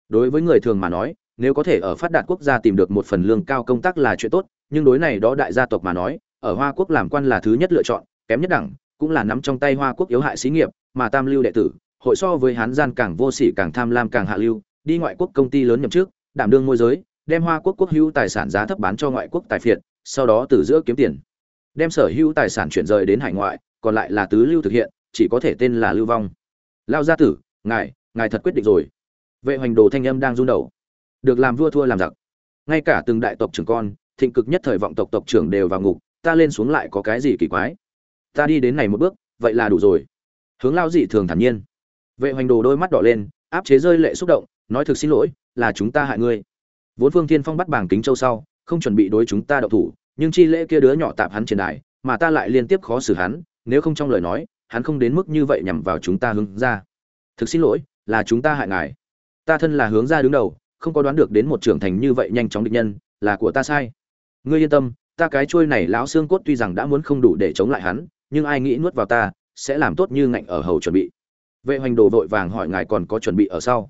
đối với người thường mà nói nếu có thể ở phát đạt quốc gia tìm được một phần lương cao công tác là chuyện tốt nhưng đối này đó đại gia tộc mà nói, ở hoa quốc làm quan là thứ nhất lựa chọn, kém nhất đẳng, cũng là nắm trong tay hoa quốc yếu hại xí nghiệp, mà tam lưu đệ tử, hội so với hán gian càng vô sỉ càng tham lam càng hạ lưu, đi ngoại quốc công ty lớn nhậm trước đảm đương môi giới, đem hoa quốc quốc hữu tài sản giá thấp bán cho ngoại quốc tài phiệt, sau đó từ giữa kiếm tiền. Đem sở hữu tài sản chuyển rời đến hải ngoại, còn lại là tứ lưu thực hiện, chỉ có thể tên là lưu vong. Lao gia tử, ngài ngài thật quyết định rồi. Vệ hoành đồ thanh âm đang run đầu. Được làm vua thua làm giặc. Ngay cả từng đại tộc trưởng con thịnh cực nhất thời vọng tộc tộc trưởng đều vào ngục, ta lên xuống lại có cái gì kỳ quái? Ta đi đến này một bước, vậy là đủ rồi. Hướng lao dị thường thản nhiên. Vệ hoành đồ đôi mắt đỏ lên, áp chế rơi lệ xúc động, nói thực xin lỗi, là chúng ta hại ngươi. Vốn phương thiên phong bắt bảng kính châu sau, không chuẩn bị đối chúng ta đậu thủ, nhưng chi lễ kia đứa nhỏ tạp hắn trên đài mà ta lại liên tiếp khó xử hắn, nếu không trong lời nói, hắn không đến mức như vậy nhằm vào chúng ta hướng ra. Thực xin lỗi, là chúng ta hại ngài. Ta thân là hướng ra đứng đầu, không có đoán được đến một trưởng thành như vậy nhanh chóng địch nhân, là của ta sai ngươi yên tâm, ta cái trôi này lão xương cốt tuy rằng đã muốn không đủ để chống lại hắn, nhưng ai nghĩ nuốt vào ta, sẽ làm tốt như ngạnh ở hầu chuẩn bị. Vệ hoành đồ vội vàng hỏi ngài còn có chuẩn bị ở sau.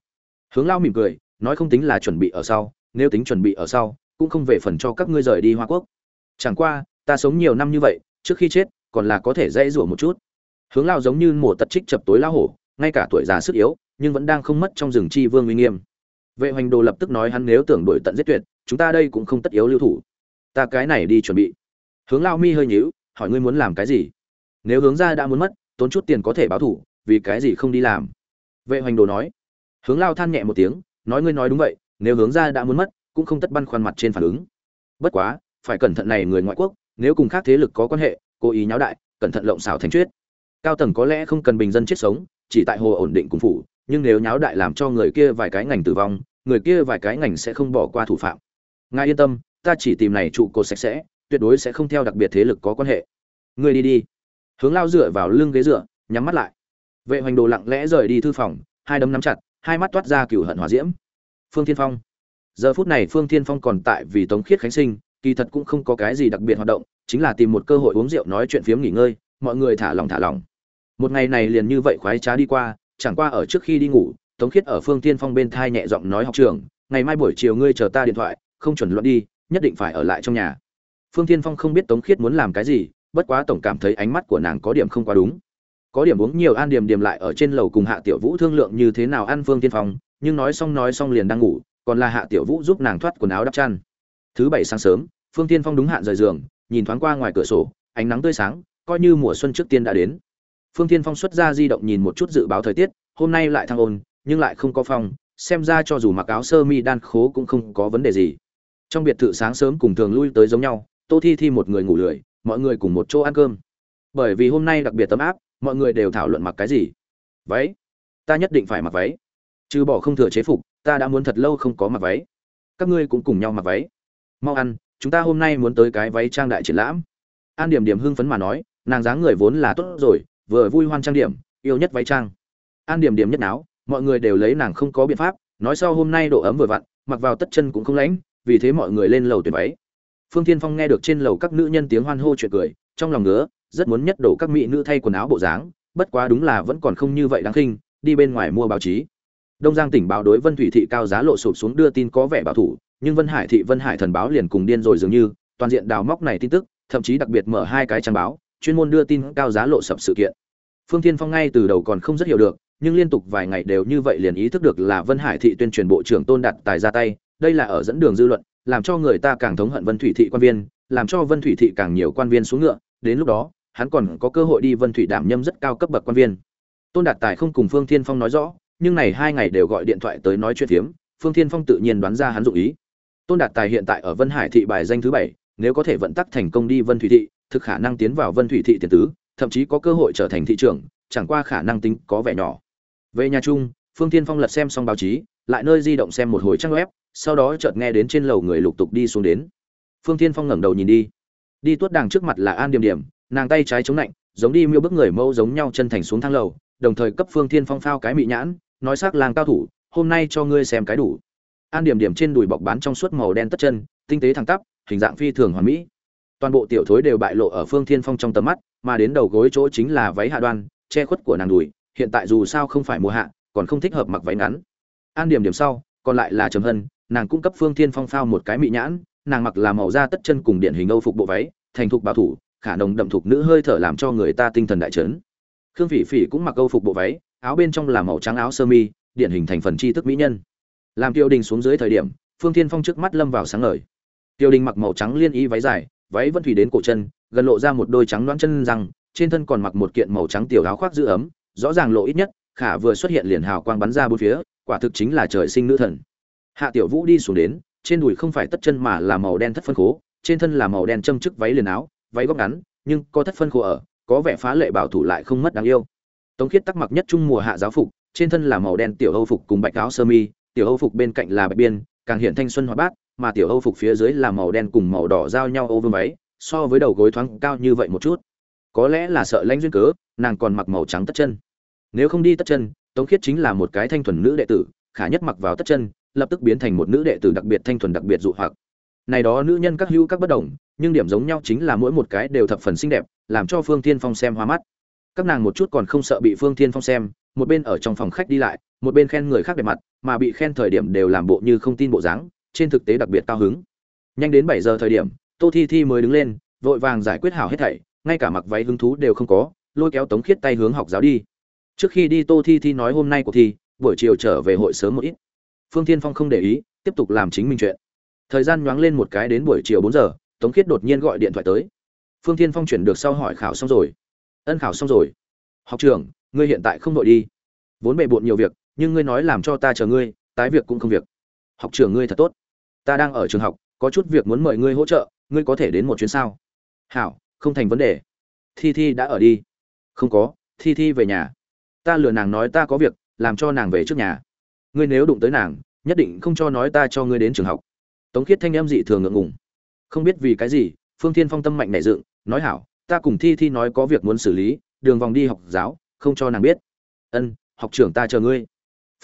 Hướng lao mỉm cười, nói không tính là chuẩn bị ở sau, nếu tính chuẩn bị ở sau, cũng không về phần cho các ngươi rời đi hoa quốc. Chẳng qua, ta sống nhiều năm như vậy, trước khi chết, còn là có thể dễ rủa một chút. Hướng lao giống như mùa tật trích chập tối lao hổ, ngay cả tuổi già sức yếu, nhưng vẫn đang không mất trong rừng chi vương uy nghiêm. Vệ hoành đồ lập tức nói hắn nếu tưởng đổi tận giết tuyệt, chúng ta đây cũng không tất yếu lưu thủ ta cái này đi chuẩn bị. Hướng lao mi hơi nhíu, hỏi ngươi muốn làm cái gì? Nếu hướng ra đã muốn mất, tốn chút tiền có thể báo thủ, vì cái gì không đi làm? Vệ hoành đồ nói. Hướng lao than nhẹ một tiếng, nói ngươi nói đúng vậy, nếu hướng ra đã muốn mất, cũng không tất băn khoăn mặt trên phản ứng. Bất quá, phải cẩn thận này người ngoại quốc, nếu cùng khác thế lực có quan hệ, cố ý nháo đại, cẩn thận lộng xảo thành chuyết cao tầng có lẽ không cần bình dân chết sống, chỉ tại hồ ổn định cùng phủ, nhưng nếu nháo đại làm cho người kia vài cái ngành tử vong, người kia vài cái ngành sẽ không bỏ qua thủ phạm. Ngài yên tâm ta chỉ tìm này trụ cột sạch sẽ, tuyệt đối sẽ không theo đặc biệt thế lực có quan hệ. Ngươi đi đi. Hướng lao dựa vào lưng ghế dựa, nhắm mắt lại. Vệ hoành đồ lặng lẽ rời đi thư phòng, hai đấm nắm chặt, hai mắt toát ra cửu hận hỏa diễm. Phương thiên phong. Giờ phút này phương thiên phong còn tại vì tống khiết khánh sinh, kỳ thật cũng không có cái gì đặc biệt hoạt động, chính là tìm một cơ hội uống rượu nói chuyện phiếm nghỉ ngơi, mọi người thả lòng thả lòng. Một ngày này liền như vậy khoái trá đi qua, chẳng qua ở trước khi đi ngủ, tống khiết ở phương tiên phong bên thai nhẹ giọng nói học trường, ngày mai buổi chiều ngươi chờ ta điện thoại, không chuẩn luận đi nhất định phải ở lại trong nhà. Phương tiên phong không biết tống khiết muốn làm cái gì, bất quá tổng cảm thấy ánh mắt của nàng có điểm không quá đúng. Có điểm uống nhiều an điểm điểm lại ở trên lầu cùng hạ tiểu vũ thương lượng như thế nào ăn phương tiên phong, nhưng nói xong nói xong liền đang ngủ, còn là hạ tiểu vũ giúp nàng thoát quần áo đắp chăn. Thứ bảy sáng sớm, phương tiên phong đúng hạn rời giường, nhìn thoáng qua ngoài cửa sổ, ánh nắng tươi sáng, coi như mùa xuân trước tiên đã đến. Phương tiên phong xuất ra di động nhìn một chút dự báo thời tiết, hôm nay lại thăng ôn, nhưng lại không có phong, xem ra cho dù mặc áo sơ mi đan khố cũng không có vấn đề gì trong biệt thự sáng sớm cùng thường lui tới giống nhau, tô thi thi một người ngủ lười, mọi người cùng một chỗ ăn cơm. Bởi vì hôm nay đặc biệt tấm áp, mọi người đều thảo luận mặc cái gì. Váy. Ta nhất định phải mặc váy. Trừ bỏ không thừa chế phục, ta đã muốn thật lâu không có mặc váy. Các ngươi cũng cùng nhau mặc váy. Mau ăn, chúng ta hôm nay muốn tới cái váy trang đại triển lãm. An điểm điểm hưng phấn mà nói, nàng dáng người vốn là tốt rồi, vừa vui hoan trang điểm, yêu nhất váy trang. An điểm điểm nhất áo mọi người đều lấy nàng không có biện pháp, nói sau hôm nay độ ấm vừa vặn, mặc vào tất chân cũng không lãnh vì thế mọi người lên lầu tuyển váy. Phương thiên phong nghe được trên lầu các nữ nhân tiếng hoan hô chuyện cười, trong lòng ngứa, rất muốn nhất đổ các mỹ nữ thay quần áo bộ dáng, bất quá đúng là vẫn còn không như vậy đáng khinh, đi bên ngoài mua báo chí. Đông giang tỉnh báo đối vân thủy thị cao giá lộ sụp xuống đưa tin có vẻ bảo thủ, nhưng vân hải thị, vân hải thần báo liền cùng điên rồi dường như, toàn diện đào móc này tin tức, thậm chí đặc biệt mở hai cái trang báo, chuyên môn đưa tin cao giá lộ sập sự kiện. Phương thiên phong ngay từ đầu còn không rất hiểu được, nhưng liên tục vài ngày đều như vậy liền ý thức được là vân hải thị tuyên truyền bộ trưởng tôn đạt tài ra tay đây là ở dẫn đường dư luận, làm cho người ta càng thống hận vân thủy thị quan viên, làm cho vân thủy thị càng nhiều quan viên xuống ngựa. Đến lúc đó, hắn còn có cơ hội đi vân thủy đảm nhâm rất cao cấp bậc quan viên. Tôn đạt tài không cùng phương thiên phong nói rõ, nhưng này hai ngày đều gọi điện thoại tới nói chuyện phiếm, phương thiên phong tự nhiên đoán ra hắn dụng ý. Tôn đạt tài hiện tại ở vân hải thị bài danh thứ bảy, nếu có thể vận tắc thành công đi vân thủy thị, thực khả năng tiến vào vân thủy thị tiền tứ, thậm chí có cơ hội trở thành thị trưởng, chẳng qua khả năng tính có vẻ nhỏ. Về nhà chung, phương thiên phong lật xem xong báo chí, lại nơi di động xem một hồi trang web sau đó chợt nghe đến trên lầu người lục tục đi xuống đến. Phương thiên phong ngẩng đầu nhìn đi. Đi tuốt đàng trước mặt là an điểm điểm, nàng tay trái chống lạnh giống đi miêu bước người mâu giống nhau chân thành xuống thang lầu, đồng thời cấp phương thiên phong phao cái mị nhãn, nói xác làng cao thủ, hôm nay cho ngươi xem cái đủ. An điểm điểm trên đùi bọc bán trong suốt màu đen tất chân, tinh tế thẳng tắp, hình dạng phi thường hoàn mỹ. Toàn bộ tiểu thối đều bại lộ ở phương thiên phong trong tầm mắt, mà đến đầu gối chỗ chính là váy hạ đoan, che khuất của nàng đùi, hiện tại dù sao không phải mùa hạ, còn không thích hợp mặc váy ngắn. An điểm điểm sau, còn lại là trầm hân nàng cung cấp phương thiên phong phao một cái mị nhãn, nàng mặc là màu da tất chân cùng điển hình âu phục bộ váy, thành thục bảo thủ, khả nồng đậm thục nữ hơi thở làm cho người ta tinh thần đại trấn khương phỉ phỉ cũng mặc âu phục bộ váy, áo bên trong là màu trắng áo sơ mi, điển hình thành phần tri thức mỹ nhân. Làm tiêu đình xuống dưới thời điểm, phương thiên phong trước mắt lâm vào sáng ngời. Tiêu đình mặc màu trắng liên y váy dài, váy vẫn thủy đến cổ chân, gần lộ ra một đôi trắng đoán chân răng, trên thân còn mặc một kiện màu trắng tiểu áo khoác giữ ấm, rõ ràng lộ ít nhất, khả vừa xuất hiện liền hào quang bắn ra bốn phía, quả thực chính là trời sinh nữ thần hạ tiểu vũ đi xuống đến, trên đùi không phải tất chân mà là màu đen thất phân khố, trên thân là màu đen châm chức váy liền áo, váy góc ngắn, nhưng có thất phân khố ở, có vẻ phá lệ bảo thủ lại không mất đáng yêu. Tống khiết tắc mặc nhất trung mùa hạ giáo phục, trên thân là màu đen tiểu âu phục cùng bạch áo sơ mi, tiểu âu phục bên cạnh là bạch biên, càng hiện thanh xuân hoa bát, mà tiểu âu phục phía dưới là màu đen cùng màu đỏ giao nhau ô vương váy, so với đầu gối thoáng cao như vậy một chút. Có lẽ là sợ lãnh duyên cớ, nàng còn mặc màu trắng tất chân. Nếu không đi tất chân, tống khiết chính là một cái thanh thuần nữ đệ tử, khả nhất mặc vào tất chân lập tức biến thành một nữ đệ tử đặc biệt thanh thuần đặc biệt dụ hoặc. Này đó nữ nhân các hữu các bất đồng, nhưng điểm giống nhau chính là mỗi một cái đều thập phần xinh đẹp, làm cho phương Thiên phong xem hoa mắt. Các nàng một chút còn không sợ bị phương Thiên phong xem, một bên ở trong phòng khách đi lại, một bên khen người khác đẹp mặt, mà bị khen thời điểm đều làm bộ như không tin bộ dáng, trên thực tế đặc biệt cao hứng. Nhanh đến bảy giờ thời điểm, tô thi thi mới đứng lên, vội vàng giải quyết hảo hết thảy, ngay cả mặc váy hứng thú đều không có, lôi kéo tống khiết tay hướng học giáo đi. Trước khi đi, tô thi thi nói hôm nay của thi, buổi chiều trở về hội sớm một ít phương Thiên phong không để ý, tiếp tục làm chính mình chuyện. Thời gian nhoáng lên một cái đến buổi chiều bốn giờ, tống khiết đột nhiên gọi điện thoại tới. Phương Thiên phong chuyển được sau hỏi khảo xong rồi. Ân khảo xong rồi. Học trưởng, ngươi hiện tại không đội đi. Vốn bề bộn nhiều việc, nhưng ngươi nói làm cho ta chờ ngươi, tái việc cũng không việc. Học trưởng ngươi thật tốt. Ta đang ở trường học, có chút việc muốn mời ngươi hỗ trợ, ngươi có thể đến một chuyến sao? Hảo, không thành vấn đề. Thi thi đã ở đi. Không có, thi thi về nhà. Ta lừa nàng nói ta có việc, làm cho nàng về trước nhà ngươi nếu đụng tới nàng, nhất định không cho nói ta cho ngươi đến trường học. Tống khiết thanh em dị thường ngượng ngùng. Không biết vì cái gì, phương thiên phong tâm mạnh nảy dựng, nói hảo, ta cùng thi thi nói có việc muốn xử lý, đường vòng đi học giáo, không cho nàng biết. Ân, học trưởng ta chờ ngươi.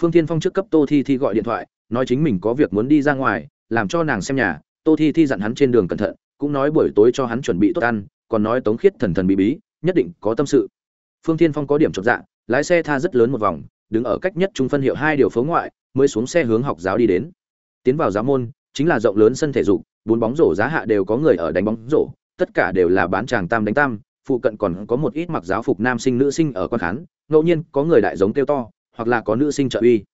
Phương thiên phong trước cấp tô thi thi gọi điện thoại, nói chính mình có việc muốn đi ra ngoài, làm cho nàng xem nhà. Tô thi thi dặn hắn trên đường cẩn thận, cũng nói buổi tối cho hắn chuẩn bị tốt ăn, còn nói tống khiết thần thần bí bí, nhất định có tâm sự. Phương thiên phong có điểm chột dạ lái xe tha rất lớn một vòng đứng ở cách nhất trung phân hiệu hai điều phố ngoại, mới xuống xe hướng học giáo đi đến. Tiến vào giáo môn, chính là rộng lớn sân thể dục, bốn bóng rổ giá hạ đều có người ở đánh bóng rổ, tất cả đều là bán chàng tam đánh tam, phụ cận còn có một ít mặc giáo phục nam sinh nữ sinh ở quan khán, ngẫu nhiên có người đại giống kêu to, hoặc là có nữ sinh trợ uy.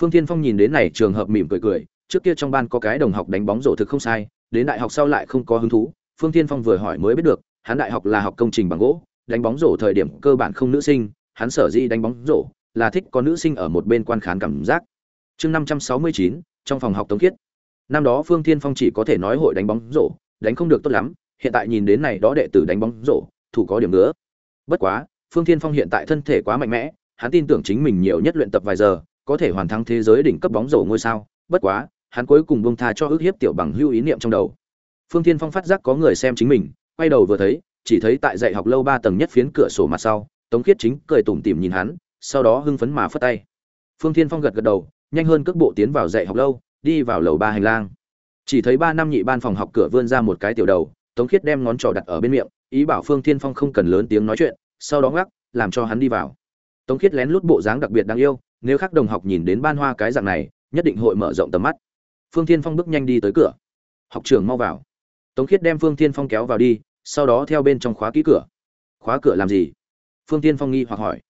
Phương thiên phong nhìn đến này trường hợp mỉm cười cười, trước kia trong ban có cái đồng học đánh bóng rổ thực không sai, đến đại học sau lại không có hứng thú, phương thiên phong vừa hỏi mới biết được, hắn đại học là học công trình bằng gỗ, đánh bóng rổ thời điểm cơ bản không nữ sinh, hắn sở dĩ đánh bóng rổ là thích có nữ sinh ở một bên quan khán cảm giác. Chương năm trăm sáu mươi chín, trong phòng học tống Kiệt. năm đó phương thiên phong chỉ có thể nói hội đánh bóng rổ, đánh không được tốt lắm, hiện tại nhìn đến này đó đệ tử đánh bóng rổ, thủ có điểm nữa bất quá, phương thiên phong hiện tại thân thể quá mạnh mẽ, hắn tin tưởng chính mình nhiều nhất luyện tập vài giờ, có thể hoàn thắng thế giới đỉnh cấp bóng rổ ngôi sao. Bất quá, hắn cuối cùng buông tha cho ước hiếp tiểu bằng hưu ý niệm trong đầu. Phương thiên phong phát giác có người xem chính mình, quay đầu vừa thấy, chỉ thấy tại dạy học lâu ba tầng nhất phiến cửa sổ mặt sau, tống khiết chính cười tủm tỉm nhìn hắn sau đó hưng phấn mà phất tay. Phương thiên phong gật gật đầu, nhanh hơn cước bộ tiến vào dạy học lâu, đi vào lầu ba hành lang. Chỉ thấy ba năm nhị ban phòng học cửa vươn ra một cái tiểu đầu, tống khiết đem ngón trỏ đặt ở bên miệng, ý bảo phương thiên phong không cần lớn tiếng nói chuyện, sau đó ngắc làm cho hắn đi vào. Tống khiết lén lút bộ dáng đặc biệt đáng yêu, nếu khác đồng học nhìn đến ban hoa cái dạng này, nhất định hội mở rộng tầm mắt. Phương thiên phong bước nhanh đi tới cửa. Học trường mau vào. Tống khiết đem phương thiên phong kéo vào đi, sau đó theo bên trong khóa kỹ cửa. Khóa cửa làm gì? Phương thiên phong nghi hoặc hỏi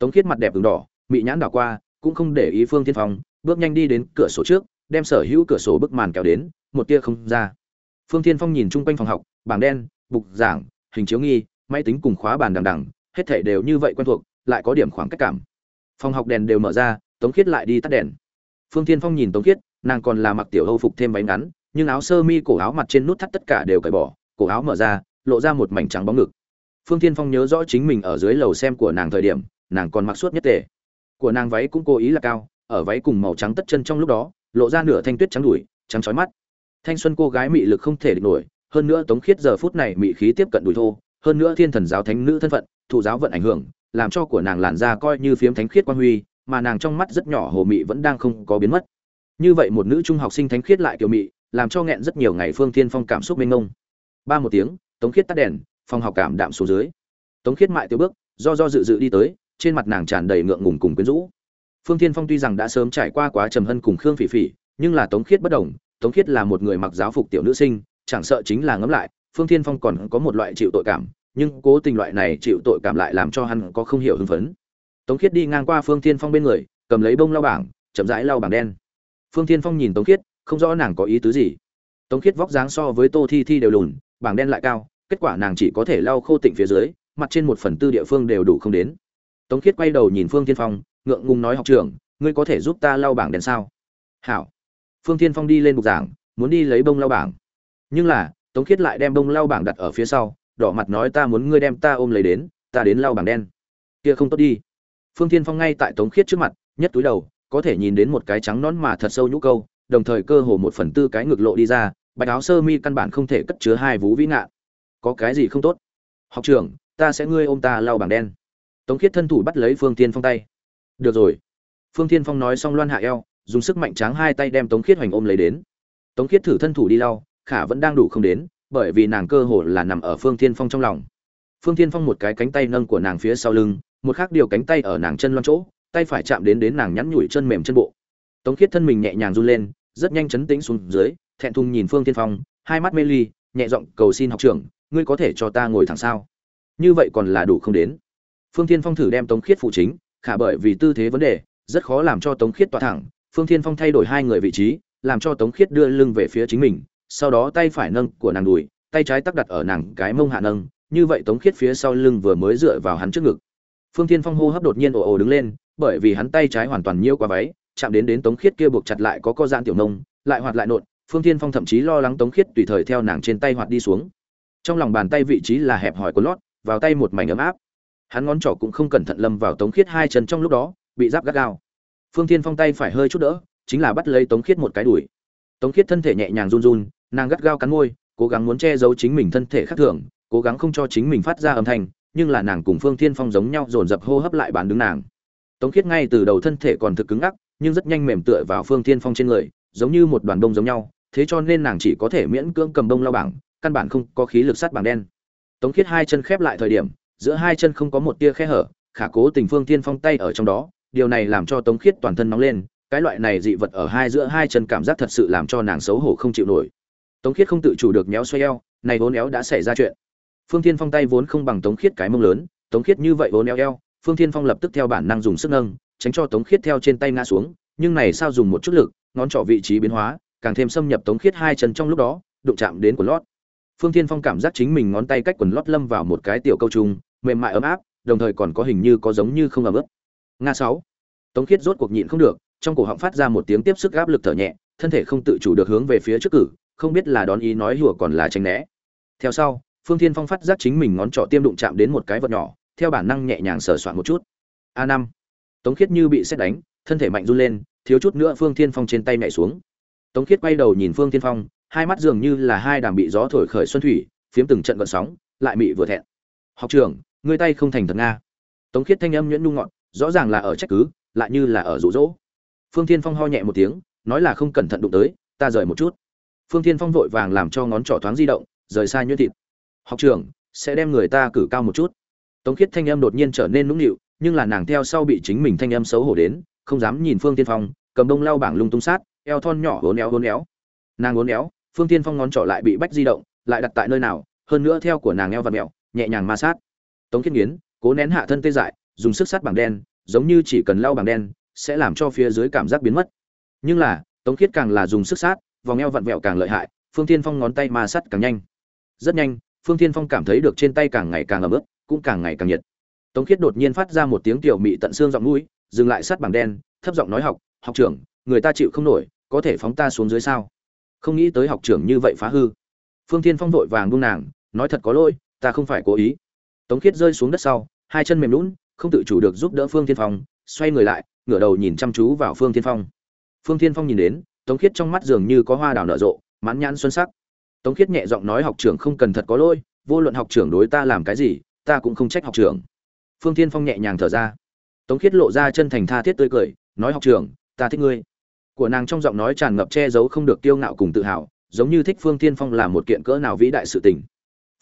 tống khiết mặt đẹp ửng đỏ, mị nhãn đảo qua, cũng không để ý phương thiên phong, bước nhanh đi đến cửa sổ trước, đem sở hữu cửa sổ bức màn kéo đến, một tia không ra. Phương thiên phong nhìn chung quanh phòng học, bảng đen, bục giảng, hình chiếu nghi, máy tính cùng khóa bàn đằng đằng, hết thể đều như vậy quen thuộc, lại có điểm khoảng cách cảm. Phòng học đèn đều mở ra, tống khiết lại đi tắt đèn. Phương thiên phong nhìn tống khiết, nàng còn là mặc tiểu hâu phục thêm váy ngắn, nhưng áo sơ mi cổ áo mặt trên nút thắt tất cả đều cởi bỏ, cổ áo mở ra, lộ ra một mảnh trắng bóng ngực. Phương thiên phong nhớ rõ chính mình ở dưới lầu xem của nàng thời điểm nàng còn mặc suốt nhất tề. Của nàng váy cũng cố ý là cao, ở váy cùng màu trắng tất chân trong lúc đó, lộ ra nửa thanh tuyết trắng đùi, trắng trói mắt. Thanh xuân cô gái mị lực không thể địch nổi, hơn nữa tống khiết giờ phút này mị khí tiếp cận đùi thô, hơn nữa thiên thần giáo thánh nữ thân phận, thụ giáo vận ảnh hưởng, làm cho của nàng làn da coi như phiếm thánh khiết quan huy, mà nàng trong mắt rất nhỏ hồ mị vẫn đang không có biến mất. Như vậy một nữ trung học sinh thánh khiết lại kiểu mị, làm cho nghẹn rất nhiều ngày phương thiên phong cảm xúc mênh mông. Ba một tiếng, tống khiết tắt đèn, phòng học cảm đạm xuống dưới. Tống khiết mại tiêu bước, do do dự dự đi tới trên mặt nàng tràn đầy ngượng ngùng cùng quyến rũ. Phương thiên phong tuy rằng đã sớm trải qua quá trầm hân cùng khương phỉ phỉ, nhưng là tống khiết bất đồng, tống khiết là một người mặc giáo phục tiểu nữ sinh, chẳng sợ chính là ngẫm lại, phương thiên phong còn có một loại chịu tội cảm, nhưng cố tình loại này chịu tội cảm lại làm cho hắn có không hiểu hưng phấn. Tống khiết đi ngang qua phương thiên phong bên người, cầm lấy bông lau bảng, chậm rãi lau bảng đen. Phương thiên phong nhìn tống khiết, không rõ nàng có ý tứ gì. Tống khiết vóc dáng so với tô thi thi đều lùn, bảng đen lại cao, kết quả nàng chỉ có thể lau khô tịnh phía dưới, mặt trên một phần tư địa phương đều đủ không đến tống khiết quay đầu nhìn phương thiên phong, ngượng ngùng nói, học trưởng, ngươi có thể giúp ta lau bảng đen sao? Hảo. Phương thiên phong đi lên bục giảng, muốn đi lấy bông lau bảng. Nhưng là, tống khiết lại đem bông lau bảng đặt ở phía sau, đỏ mặt nói, ta muốn ngươi đem ta ôm lấy đến, ta đến lau bảng đen. Kia không tốt đi. Phương thiên phong ngay tại tống khiết trước mặt, nhất túi đầu, có thể nhìn đến một cái trắng nón mà thật sâu nhũ câu, đồng thời cơ hồ một phần tư cái ngực lộ đi ra, bạch áo sơ mi căn bản không thể cất chứa hai vú vĩ ngạn có cái gì không tốt? Học trưởng, ta sẽ ngươi ôm ta lau bảng đen tống khiết thân thủ bắt lấy phương tiên phong tay. Được rồi. Phương tiên phong nói xong loan hạ eo, dùng sức mạnh tráng hai tay đem tống khiết hoành ôm lấy đến. Tống khiết thử thân thủ đi lau, khả vẫn đang đủ không đến, bởi vì nàng cơ hồ là nằm ở phương tiên phong trong lòng. Phương tiên phong một cái cánh tay nâng của nàng phía sau lưng, một khác điều cánh tay ở nàng chân loan chỗ, tay phải chạm đến đến nàng nhắn nhủi chân mềm chân bộ. Tống khiết thân mình nhẹ nhàng run lên, rất nhanh chấn tĩnh xuống dưới, thẹn thùng nhìn phương tiên phong, hai mắt mê ly, nhẹ giọng cầu xin học trưởng, ngươi có thể cho ta ngồi thẳng sao? Như vậy còn là đủ không đến phương Thiên phong thử đem tống khiết phụ chính, khả bởi vì tư thế vấn đề, rất khó làm cho tống khiết tỏa thẳng. Phương Thiên phong thay đổi hai người vị trí, làm cho tống khiết đưa lưng về phía chính mình, sau đó tay phải nâng của nàng đùi, tay trái tác đặt ở nàng cái mông hạ nâng. Như vậy tống khiết phía sau lưng vừa mới dựa vào hắn trước ngực. Phương Thiên phong hô hấp đột nhiên ồ ồ đứng lên, bởi vì hắn tay trái hoàn toàn nhiêu qua váy, chạm đến đến tống khiết kia buộc chặt lại có co giãn tiểu nông, lại hoạt lại nộn. Phương Thiên phong thậm chí lo lắng tống khiết tùy thời theo nàng trên tay hoạt đi xuống. Trong lòng bàn tay vị trí là hẹp hỏi của lót, vào tay một mảnh ấm áp hắn ngón trỏ cũng không cẩn thận lâm vào tống khiết hai chân trong lúc đó, bị giáp gắt gao. Phương Thiên phong tay phải hơi chút đỡ, chính là bắt lấy tống khiết một cái đùi. Tống khiết thân thể nhẹ nhàng run run, nàng gắt gao cắn môi, cố gắng muốn che giấu chính mình thân thể khác thường, cố gắng không cho chính mình phát ra âm thanh, nhưng là nàng cùng phương Thiên phong giống nhau dồn dập hô hấp lại bàn đứng nàng. Tống khiết ngay từ đầu thân thể còn thực cứng ngắc, nhưng rất nhanh mềm tựa vào phương thiên phong trên người, giống như một đoàn đông giống nhau, thế cho nên nàng chỉ có thể miễn cưỡng cầm đông lao bảng, căn bản không có khí lực sắt bảng đen. Tống khiết hai chân khép lại thời điểm giữa hai chân không có một tia khe hở, khả cố tình phương thiên phong tay ở trong đó, điều này làm cho tống khiết toàn thân nóng lên, cái loại này dị vật ở hai giữa hai chân cảm giác thật sự làm cho nàng xấu hổ không chịu nổi. Tống khiết không tự chủ được méo xoay eo, này vốn éo đã xảy ra chuyện. Phương thiên phong tay vốn không bằng tống khiết cái mông lớn, tống khiết như vậy vốn éo eo, phương thiên phong lập tức theo bản năng dùng sức nâng, tránh cho tống khiết theo trên tay ngã xuống, nhưng này sao dùng một chút lực, ngón trỏ vị trí biến hóa, càng thêm xâm nhập tống khiết hai chân trong lúc đó, đụng chạm đến quần lót. Phương thiên phong cảm giác chính mình ngón tay cách quần lót lâm vào một cái tiểu câu trùng mềm mại ấm áp, đồng thời còn có hình như có giống như không ẩm ướt nga sáu. Tống khiết rốt cuộc nhịn không được, trong cổ họng phát ra một tiếng tiếp sức áp lực thở nhẹ, thân thể không tự chủ được hướng về phía trước cử, không biết là đón ý nói hùa còn là tránh né. Theo sau, phương thiên phong phát giác chính mình ngón trỏ tiêm đụng chạm đến một cái vật nhỏ, theo bản năng nhẹ nhàng sờ soạn một chút. A năm. Tống khiết như bị xét đánh, thân thể mạnh run lên, thiếu chút nữa phương thiên phong trên tay nhảy xuống. Tống khiết quay đầu nhìn phương thiên phong, hai mắt dường như là hai đàm bị gió thổi khởi xuân thủy, phiếm từng trận gợn sóng, lại mị vừa thẹn. Học trưởng ngươi tay không thành thật nga. Tống khiết thanh âm nhuyễn nhu ngọn rõ ràng là ở trách cứ, lại như là ở rụ rỗ phương thiên phong ho nhẹ một tiếng, nói là không cẩn thận đụng tới, ta rời một chút. Phương thiên phong vội vàng làm cho ngón trỏ thoáng di động, rời xa nhuyễn thịt. Học trưởng, sẽ đem người ta cử cao một chút. Tống khiết thanh âm đột nhiên trở nên nũng nịu, nhưng là nàng theo sau bị chính mình thanh âm xấu hổ đến, không dám nhìn phương tiên phong, cầm đông lau bảng lung tung sát, eo thon nhỏ hốn éo hốn éo. Nàng hốn éo, phương tiên phong ngón trỏ lại bị bách di động, lại đặt tại nơi nào, hơn nữa theo của nàng eo và mẹo, nhẹ nhàng ma sát tống khiết nghiến, cố nén hạ thân tê dại, dùng sức sát bảng đen, giống như chỉ cần lau bảng đen, sẽ làm cho phía dưới cảm giác biến mất. Nhưng là, tống khiết càng là dùng sức sát, vòng eo vặn vẹo càng lợi hại, phương tiên phong ngón tay ma sát càng nhanh. Rất nhanh, phương tiên phong cảm thấy được trên tay càng ngày càng ấm ướt, cũng càng ngày càng nhiệt. Tống khiết đột nhiên phát ra một tiếng tiểu mị tận xương giọng mũi, dừng lại sát bảng đen, thấp giọng nói học học trưởng, người ta chịu không nổi, có thể phóng ta xuống dưới sao? Không nghĩ tới học trưởng như vậy phá hư. Phương thiên phong vội vàng buông nàng, nói thật có lỗi, ta không phải cố ý tống khiết rơi xuống đất sau, hai chân mềm lún không tự chủ được giúp đỡ phương thiên phong, xoay người lại, ngửa đầu nhìn chăm chú vào phương thiên phong. Phương thiên phong nhìn đến, tống khiết trong mắt dường như có hoa đào nở rộ, mãn nhãn xuân sắc. Tống khiết nhẹ giọng nói, học trưởng không cần thật có lỗi, vô luận học trưởng đối ta làm cái gì, ta cũng không trách học trưởng. Phương thiên phong nhẹ nhàng thở ra. Tống khiết lộ ra chân thành tha thiết tươi cười, nói, học trưởng, ta thích ngươi. Của nàng trong giọng nói tràn ngập che giấu không được kiêu ngạo cùng tự hào, giống như thích phương thiên phong là một kiện cỡ nào vĩ đại sự tình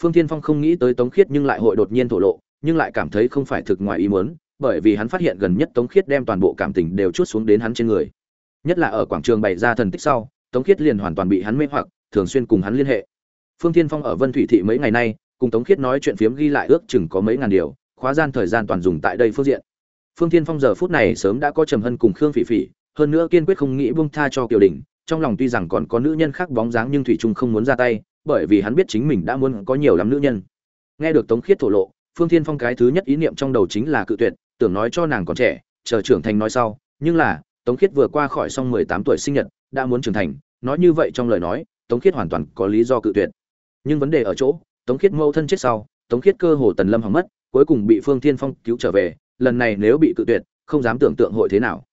phương thiên phong không nghĩ tới tống khiết nhưng lại hội đột nhiên thổ lộ, nhưng lại cảm thấy không phải thực ngoài ý muốn, bởi vì hắn phát hiện gần nhất tống khiết đem toàn bộ cảm tình đều chút xuống đến hắn trên người. Nhất là ở quảng trường bày ra thần tích sau, tống khiết liền hoàn toàn bị hắn mê hoặc, thường xuyên cùng hắn liên hệ. Phương thiên phong ở vân thủy thị mấy ngày nay, cùng tống khiết nói chuyện phiếm ghi lại ước chừng có mấy ngàn điều, khóa gian thời gian toàn dùng tại đây phương diện. Phương thiên phong giờ phút này sớm đã có trầm hân cùng khương phỉ phỉ, hơn nữa kiên quyết không nghĩ buông tha cho kiều đình, trong lòng tuy rằng còn có nữ nhân khác bóng dáng nhưng thủy trung không muốn ra tay bởi vì hắn biết chính mình đã muốn có nhiều lắm nữ nhân. Nghe được tống khiết thổ lộ, phương thiên phong cái thứ nhất ý niệm trong đầu chính là cự tuyệt, tưởng nói cho nàng còn trẻ, chờ trưởng thành nói sau. Nhưng là, tống khiết vừa qua khỏi xong mười tám tuổi sinh nhật, đã muốn trưởng thành, nói như vậy trong lời nói, tống khiết hoàn toàn có lý do cự tuyệt. Nhưng vấn đề ở chỗ, tống khiết mâu thân chết sau, tống khiết cơ hồ tần lâm hỏng mất, cuối cùng bị phương thiên phong cứu trở về, lần này nếu bị cự tuyệt, không dám tưởng tượng hội thế nào.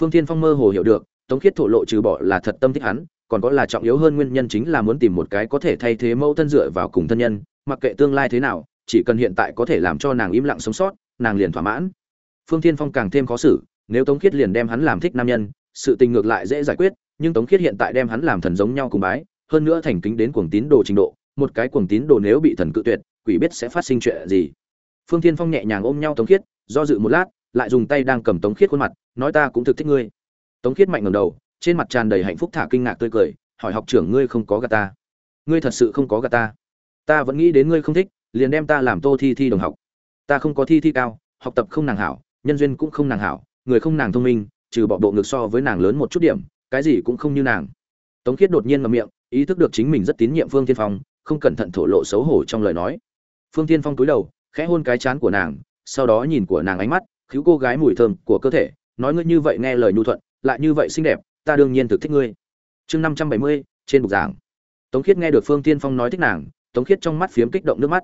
Phương thiên phong mơ hồ hiểu được, tống khiết thổ lộ trừ bỏ là thật tâm thích hắn còn có là trọng yếu hơn nguyên nhân chính là muốn tìm một cái có thể thay thế mẫu thân dựa vào cùng thân nhân, mặc kệ tương lai thế nào, chỉ cần hiện tại có thể làm cho nàng im lặng sống sót, nàng liền thỏa mãn. Phương thiên phong càng thêm khó xử, nếu tống khiết liền đem hắn làm thích nam nhân, sự tình ngược lại dễ giải quyết, nhưng tống khiết hiện tại đem hắn làm thần giống nhau cùng bái, hơn nữa thành kính đến cuồng tín đồ trình độ, một cái cuồng tín đồ nếu bị thần cự tuyệt, quỷ biết sẽ phát sinh chuyện gì. Phương thiên phong nhẹ nhàng ôm nhau tống khiết, do dự một lát, lại dùng tay đang cầm tống khiết khuôn mặt, nói ta cũng thực thích ngươi. Tống khiết mạnh ngầm đầu trên mặt tràn đầy hạnh phúc thả kinh ngạc tươi cười, hỏi học trưởng ngươi không có gà ta. Ngươi thật sự không có gà ta. Ta vẫn nghĩ đến ngươi không thích, liền đem ta làm tô thi thi đồng học. Ta không có thi thi cao, học tập không nàng hảo, nhân duyên cũng không nàng hảo, người không nàng thông minh, trừ bỏ bộ ngực so với nàng lớn một chút điểm, cái gì cũng không như nàng. Tống khiết đột nhiên ngậm miệng, ý thức được chính mình rất tín nhiệm phương tiên phong, không cẩn thận thổ lộ xấu hổ trong lời nói. Phương tiên phong cúi đầu, khẽ hôn cái chán của nàng, sau đó nhìn của nàng ánh mắt cứu cô gái mùi thơm của cơ thể, nói ngươi như vậy nghe lời nhu thuận, lại như vậy xinh đẹp ta đương nhiên thực thích ngươi. Chương năm trăm bảy mươi, trên bục giảng. Tống khiết nghe được phương tiên phong nói thích nàng, tống khiết trong mắt phiếm kích động nước mắt.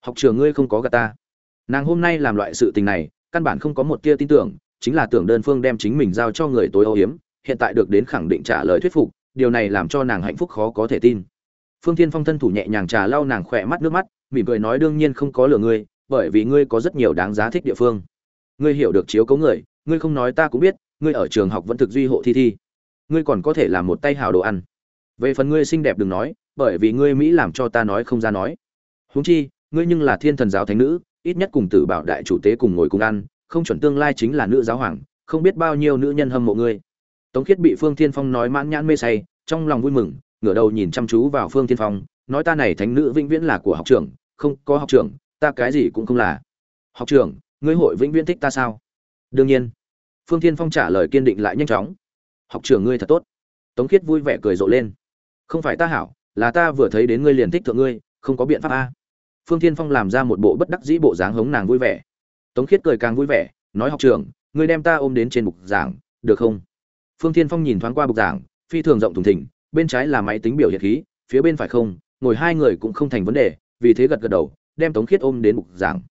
Học trường ngươi không có gà ta. Nàng hôm nay làm loại sự tình này, căn bản không có một tia tin tưởng, chính là tưởng đơn phương đem chính mình giao cho người tối âu hiếm, hiện tại được đến khẳng định trả lời thuyết phục, điều này làm cho nàng hạnh phúc khó có thể tin. Phương tiên phong thân thủ nhẹ nhàng trà lau nàng khỏe mắt nước mắt, mỉm cười nói đương nhiên không có lừa ngươi, bởi vì ngươi có rất nhiều đáng giá thích địa phương. Ngươi hiểu được chiếu cấu người, ngươi không nói ta cũng biết, ngươi ở trường học vẫn thực duy hộ thi thi ngươi còn có thể làm một tay hào đồ ăn. Về phần ngươi xinh đẹp đừng nói, bởi vì ngươi mỹ làm cho ta nói không ra nói. Huống chi, ngươi nhưng là thiên thần giáo thánh nữ, ít nhất cùng tử bảo đại chủ tế cùng ngồi cùng ăn, không chuẩn tương lai chính là nữ giáo hoàng, không biết bao nhiêu nữ nhân hâm mộ ngươi. Tống khiết bị phương thiên phong nói mãn nhãn mê say, trong lòng vui mừng, ngửa đầu nhìn chăm chú vào phương thiên phong, nói ta này thánh nữ vĩnh viễn là của học trưởng, không có học trưởng, ta cái gì cũng không là. Học trưởng, ngươi hội vĩnh viễn thích ta sao? Đương nhiên. Phương thiên phong trả lời kiên định lại nhanh chóng học trưởng ngươi thật tốt. Tống khiết vui vẻ cười rộ lên. Không phải ta hảo, là ta vừa thấy đến ngươi liền thích thượng ngươi, không có biện pháp a. Phương thiên phong làm ra một bộ bất đắc dĩ bộ dáng hống nàng vui vẻ. Tống khiết cười càng vui vẻ, nói học trưởng ngươi đem ta ôm đến trên bục giảng, được không? Phương thiên phong nhìn thoáng qua bục giảng, phi thường rộng thùng thình, bên trái là máy tính biểu hiện khí, phía bên phải không, ngồi hai người cũng không thành vấn đề, vì thế gật gật đầu, đem tống khiết ôm đến bục giảng.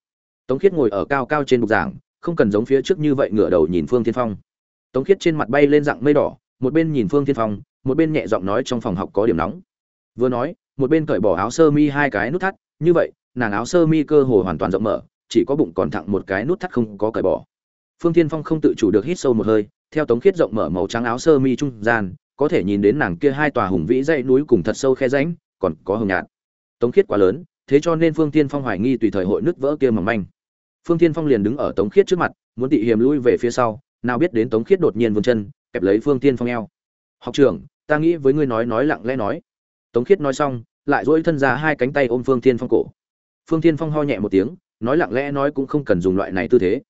Tống khiết ngồi ở cao cao trên bục giảng, không cần giống phía trước như vậy ngửa đầu nhìn phương thiên phong tống khiết trên mặt bay lên dạng mây đỏ, một bên nhìn phương thiên phong, một bên nhẹ giọng nói trong phòng học có điểm nóng. Vừa nói, một bên cởi bỏ áo sơ mi hai cái nút thắt, như vậy, nàng áo sơ mi cơ hồ hoàn toàn rộng mở, chỉ có bụng còn thẳng một cái nút thắt không có cởi bỏ. Phương thiên phong không tự chủ được hít sâu một hơi, theo tống khiết rộng mở màu trắng áo sơ mi trung gian, có thể nhìn đến nàng kia hai tòa hùng vĩ dãy núi cùng thật sâu khe rãnh, còn có hồng nhạt. Tống khiết quá lớn, thế cho nên phương Thiên phong hoài nghi tùy thời hội nứt vỡ kia mỏng manh. Phương Thiên phong liền đứng ở tống khiết trước mặt, muốn tị hiểm lui về phía sau nào biết đến tống khiết đột nhiên vươn chân, kẹp lấy phương Thiên phong eo. Học trưởng, ta nghĩ với ngươi nói nói lặng lẽ nói. Tống khiết nói xong, lại duỗi thân ra hai cánh tay ôm phương Thiên phong cổ. Phương Thiên phong ho nhẹ một tiếng, nói lặng lẽ nói cũng không cần dùng loại này tư thế.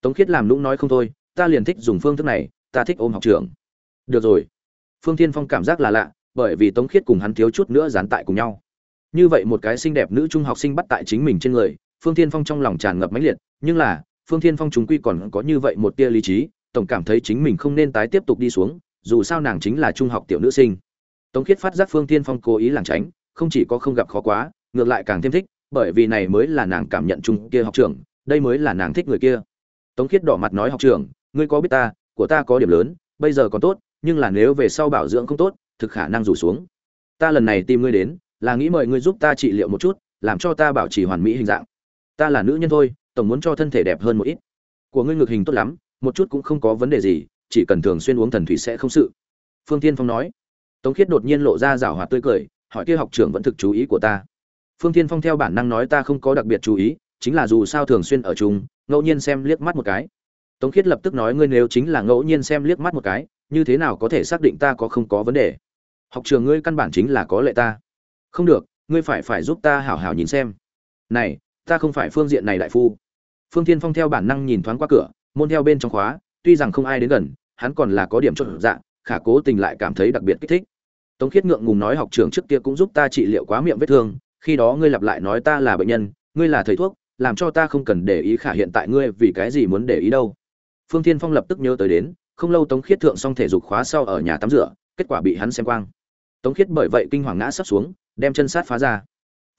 Tống khiết làm lũng nói không thôi, ta liền thích dùng phương thức này, ta thích ôm học trưởng. Được rồi. Phương Thiên phong cảm giác là lạ, bởi vì tống khiết cùng hắn thiếu chút nữa dán tại cùng nhau. Như vậy một cái xinh đẹp nữ trung học sinh bắt tại chính mình trên người, phương Thiên phong trong lòng tràn ngập mãnh liệt, nhưng là, phương Thiên phong chúng quy còn có như vậy một tia lý trí tổng cảm thấy chính mình không nên tái tiếp tục đi xuống, dù sao nàng chính là trung học tiểu nữ sinh. Tống khiết phát giác phương Thiên phong cố ý lảng tránh, không chỉ có không gặp khó quá, ngược lại càng thêm thích, bởi vì này mới là nàng cảm nhận chung kia học trưởng, đây mới là nàng thích người kia. Tống khiết đỏ mặt nói, học trưởng, ngươi có biết ta, của ta có điểm lớn, bây giờ còn tốt, nhưng là nếu về sau bảo dưỡng không tốt, thực khả năng rủ xuống. Ta lần này tìm ngươi đến, là nghĩ mời ngươi giúp ta trị liệu một chút, làm cho ta bảo trì hoàn mỹ hình dạng. Ta là nữ nhân thôi, tổng muốn cho thân thể đẹp hơn một ít. Của ngươi ngực hình tốt lắm một chút cũng không có vấn đề gì, chỉ cần thường xuyên uống thần thủy sẽ không sự. Phương tiên phong nói. Tống khiết đột nhiên lộ ra rảo hoạt tươi cười, hỏi kia học trưởng vẫn thực chú ý của ta. Phương tiên phong theo bản năng nói ta không có đặc biệt chú ý, chính là dù sao thường xuyên ở chung, ngẫu nhiên xem liếc mắt một cái. Tống khiết lập tức nói ngươi nếu chính là ngẫu nhiên xem liếc mắt một cái, như thế nào có thể xác định ta có không có vấn đề? Học trường ngươi căn bản chính là có lệ ta. Không được, ngươi phải phải giúp ta hảo hảo nhìn xem. Này, ta không phải phương diện này đại phu. Phương thiên phong theo bản năng nhìn thoáng qua cửa môn theo bên trong khóa, tuy rằng không ai đến gần, hắn còn là có điểm chốt dạng khả cố tình lại cảm thấy đặc biệt kích thích. Tống khiết ngượng ngùng nói học trường trước kia cũng giúp ta trị liệu quá miệng vết thương, khi đó ngươi lặp lại nói ta là bệnh nhân, ngươi là thầy thuốc, làm cho ta không cần để ý khả hiện tại ngươi vì cái gì muốn để ý đâu. Phương thiên phong lập tức nhớ tới đến, không lâu tống khiết thượng xong thể dục khóa sau ở nhà tắm rửa, kết quả bị hắn xem quang. Tống khiết bởi vậy kinh hoàng ngã sắp xuống, đem chân sát phá ra.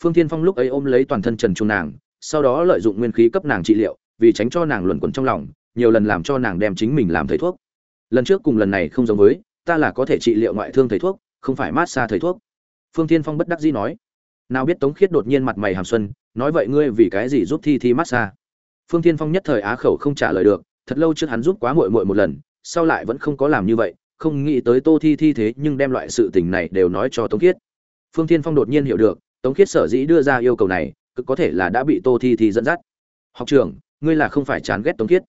Phương thiên phong lúc ấy ôm lấy toàn thân trần trung nàng, sau đó lợi dụng nguyên khí cấp nàng trị liệu, vì tránh cho nàng luẩn quẩn trong lòng nhiều lần làm cho nàng đem chính mình làm thầy thuốc. Lần trước cùng lần này không giống với, ta là có thể trị liệu ngoại thương thầy thuốc, không phải mát xa thầy thuốc. Phương thiên phong bất đắc dĩ nói. Nào biết tống khiết đột nhiên mặt mày hàm xuân, nói vậy ngươi vì cái gì giúp thi thi mát xa? Phương thiên phong nhất thời á khẩu không trả lời được, thật lâu trước hắn giúp quá muội muội một lần, sau lại vẫn không có làm như vậy, không nghĩ tới tô thi thi thế nhưng đem loại sự tình này đều nói cho tống khiết. Phương thiên phong đột nhiên hiểu được, tống khiết sở dĩ đưa ra yêu cầu này, cực có thể là đã bị tô thi thi dẫn dắt. Học trưởng, ngươi là không phải chán ghét tống khiết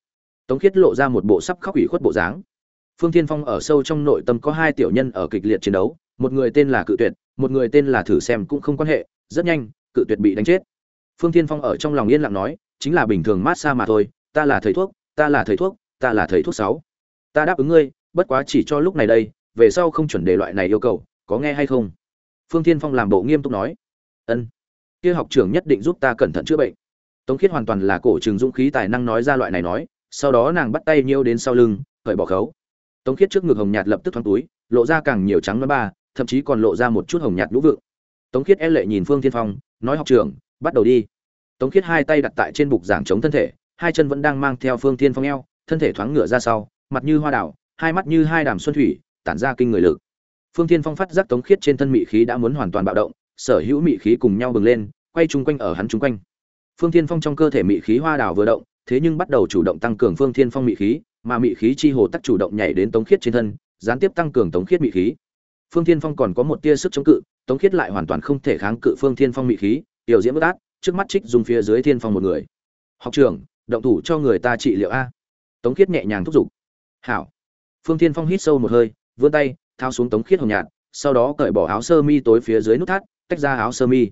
tống khiết lộ ra một bộ sắp khóc ủy khuất bộ dáng. Phương thiên phong ở sâu trong nội tâm có hai tiểu nhân ở kịch liệt chiến đấu, một người tên là cự tuyệt, một người tên là thử xem cũng không quan hệ, rất nhanh, cự tuyệt bị đánh chết. Phương thiên phong ở trong lòng yên lặng nói, chính là bình thường mát xa mà thôi, ta là thầy thuốc, ta là thầy thuốc, ta là thầy thuốc sáu. Ta đáp ứng ngươi, bất quá chỉ cho lúc này đây, về sau không chuẩn đề loại này yêu cầu, có nghe hay không? Phương thiên phong làm bộ nghiêm túc nói, ân, kia học trưởng nhất định giúp ta cẩn thận chữa bệnh. Tống khiết hoàn toàn là cổ trường dũng khí tài năng nói ra loại này nói sau đó nàng bắt tay nhiêu đến sau lưng khởi bỏ khấu. Tống khiết trước ngực hồng nhạt lập tức thoáng túi, lộ ra càng nhiều trắng nói ba, thậm chí còn lộ ra một chút hồng nhạt lũ vượng. Tống khiết e lệ nhìn phương thiên phong, nói học trưởng, bắt đầu đi. Tống khiết hai tay đặt tại trên bục giảng chống thân thể, hai chân vẫn đang mang theo phương thiên phong eo, thân thể thoáng ngửa ra sau, mặt như hoa đảo hai mắt như hai đàm xuân thủy, tản ra kinh người lực. Phương thiên phong phát giác tống khiết trên thân mị khí đã muốn hoàn toàn bạo động, sở hữu mị khí cùng nhau bừng lên, quay chung quanh ở hắn chung quanh. Phương thiên phong trong cơ thể mị khí hoa đảo vừa động thế nhưng bắt đầu chủ động tăng cường phương thiên phong mị khí, mà mị khí chi hồ tắc chủ động nhảy đến tống khiết trên thân, gián tiếp tăng cường tống khiết mị khí. Phương thiên phong còn có một tia sức chống cự, tống khiết lại hoàn toàn không thể kháng cự phương thiên phong mị khí, tiểu diễn bất át, trước mắt trích dùng phía dưới thiên phong một người. Học trưởng, động thủ cho người ta trị liệu a. Tống khiết nhẹ nhàng thúc giục. Hảo. Phương thiên phong hít sâu một hơi, vươn tay, thao xuống tống khiết hồng nhạt, sau đó cởi bỏ áo sơ mi tối phía dưới nút thắt, tách ra áo sơ mi.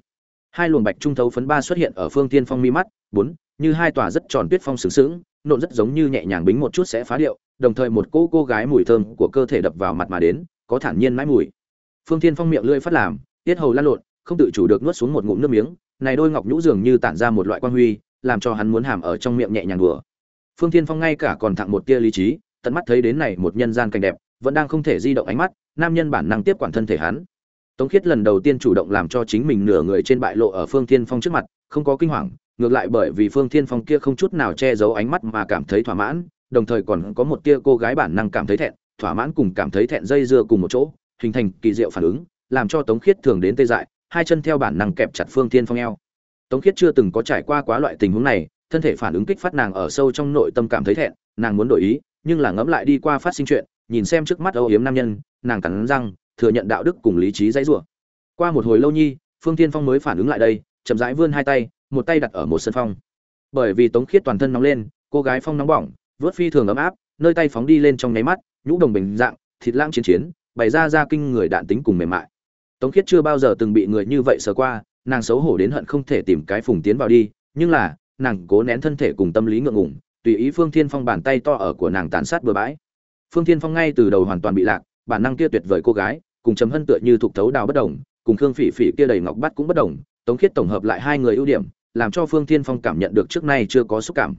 Hai luồng bạch trung thấu phấn ba xuất hiện ở phương thiên phong mi mắt, bốn như hai tòa rất tròn tuyết phong sướng sướng nộn rất giống như nhẹ nhàng bính một chút sẽ phá điệu, đồng thời một cô cô gái mùi thơm của cơ thể đập vào mặt mà đến, có thản nhiên mãi mùi. Phương thiên phong miệng lưỡi phát làm, tiết hầu lan lộn, không tự chủ được nuốt xuống một ngụm nước miếng, này đôi ngọc nhũ dường như tản ra một loại quan huy, làm cho hắn muốn hàm ở trong miệng nhẹ nhàng đùa. Phương thiên phong ngay cả còn thẳng một tia lý trí, tận mắt thấy đến này một nhân gian cảnh đẹp, vẫn đang không thể di động ánh mắt, nam nhân bản năng tiếp quản thân thể hắn. Tống khiết lần đầu tiên chủ động làm cho chính mình nửa người trên bại lộ ở phương thiên phong trước mặt, không có kinh hoàng ngược lại bởi vì phương thiên phong kia không chút nào che giấu ánh mắt mà cảm thấy thỏa mãn, đồng thời còn có một tia cô gái bản năng cảm thấy thẹn, thỏa mãn cùng cảm thấy thẹn dây dưa cùng một chỗ, hình thành kỳ diệu phản ứng, làm cho tống khiết thường đến tê dại, hai chân theo bản năng kẹp chặt phương thiên phong eo. Tống khiết chưa từng có trải qua quá loại tình huống này, thân thể phản ứng kích phát nàng ở sâu trong nội tâm cảm thấy thẹn, nàng muốn đổi ý, nhưng là ngẫm lại đi qua phát sinh chuyện, nhìn xem trước mắt âu yếm nam nhân, nàng cắn răng, thừa nhận đạo đức cùng lý trí dãy rủa. Qua một hồi lâu nhi, phương Thiên phong mới phản ứng lại đây, chậm rãi vươn hai tay một tay đặt ở một sân phong. Bởi vì tống khiết toàn thân nóng lên, cô gái phong nóng bỏng, vớt phi thường ấm áp, nơi tay phóng đi lên trong nháy mắt, nhũ đồng bình dạng, thịt lãng chiến chiến, bày ra ra kinh người đạn tính cùng mềm mại. Tống khiết chưa bao giờ từng bị người như vậy sờ qua, nàng xấu hổ đến hận không thể tìm cái phùng tiến vào đi, nhưng là, nàng cố nén thân thể cùng tâm lý ngượng ngùng, tùy ý phương thiên phong bàn tay to ở của nàng tàn sát bừa bãi. Phương thiên phong ngay từ đầu hoàn toàn bị lạc, bản năng kia tuyệt vời cô gái, cùng chấm hân tựa như thuộc thấu đào bất đồng, cùng khương phỉ phỉ kia đầy ngọc bắt cũng bất đồng, tống khiết tổng hợp lại hai người ưu điểm làm cho phương thiên phong cảm nhận được trước nay chưa có xúc cảm.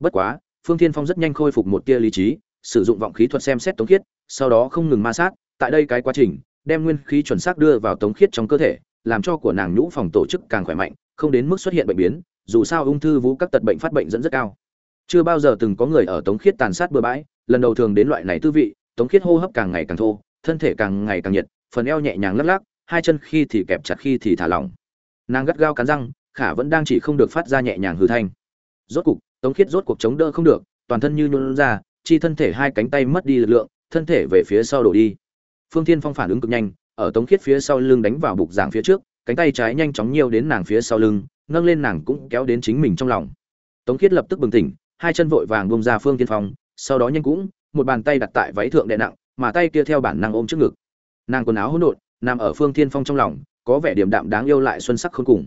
Bất quá, phương thiên phong rất nhanh khôi phục một tia lý trí, sử dụng vọng khí thuật xem xét tống khiết, sau đó không ngừng ma sát, tại đây cái quá trình, đem nguyên khí chuẩn xác đưa vào tống khiết trong cơ thể, làm cho của nàng nhũ phòng tổ chức càng khỏe mạnh, không đến mức xuất hiện bệnh biến, dù sao ung thư vú các tật bệnh phát bệnh dẫn rất cao. Chưa bao giờ từng có người ở tống khiết tàn sát bừa bãi, lần đầu thường đến loại này tư vị, tống khiết hô hấp càng ngày càng thô, thân thể càng ngày càng nhiệt, phần eo nhẹ nhàng lắc lắc, hai chân khi thì kẹp chặt khi thì thả lỏng. Nàng gắt gao cắn răng khả vẫn đang chỉ không được phát ra nhẹ nhàng hư thanh. Rốt cục, tống khiết rốt cuộc chống đỡ không được, toàn thân như nhuôn ra, chi thân thể hai cánh tay mất đi lực lượng, thân thể về phía sau đổ đi. Phương thiên phong phản ứng cực nhanh, ở tống khiết phía sau lưng đánh vào bục giảng phía trước, cánh tay trái nhanh chóng nhiều đến nàng phía sau lưng, nâng lên nàng cũng kéo đến chính mình trong lòng. Tống khiết lập tức bừng tỉnh, hai chân vội vàng bông ra phương thiên phong, sau đó nhanh cũng, một bàn tay đặt tại váy thượng đè nặng, mà tay kia theo bản năng ôm trước ngực. Nàng quần áo hỗn độn, nằm ở phương thiên phong trong lòng, có vẻ điểm đạm đáng yêu lại xuân sắc khôn cùng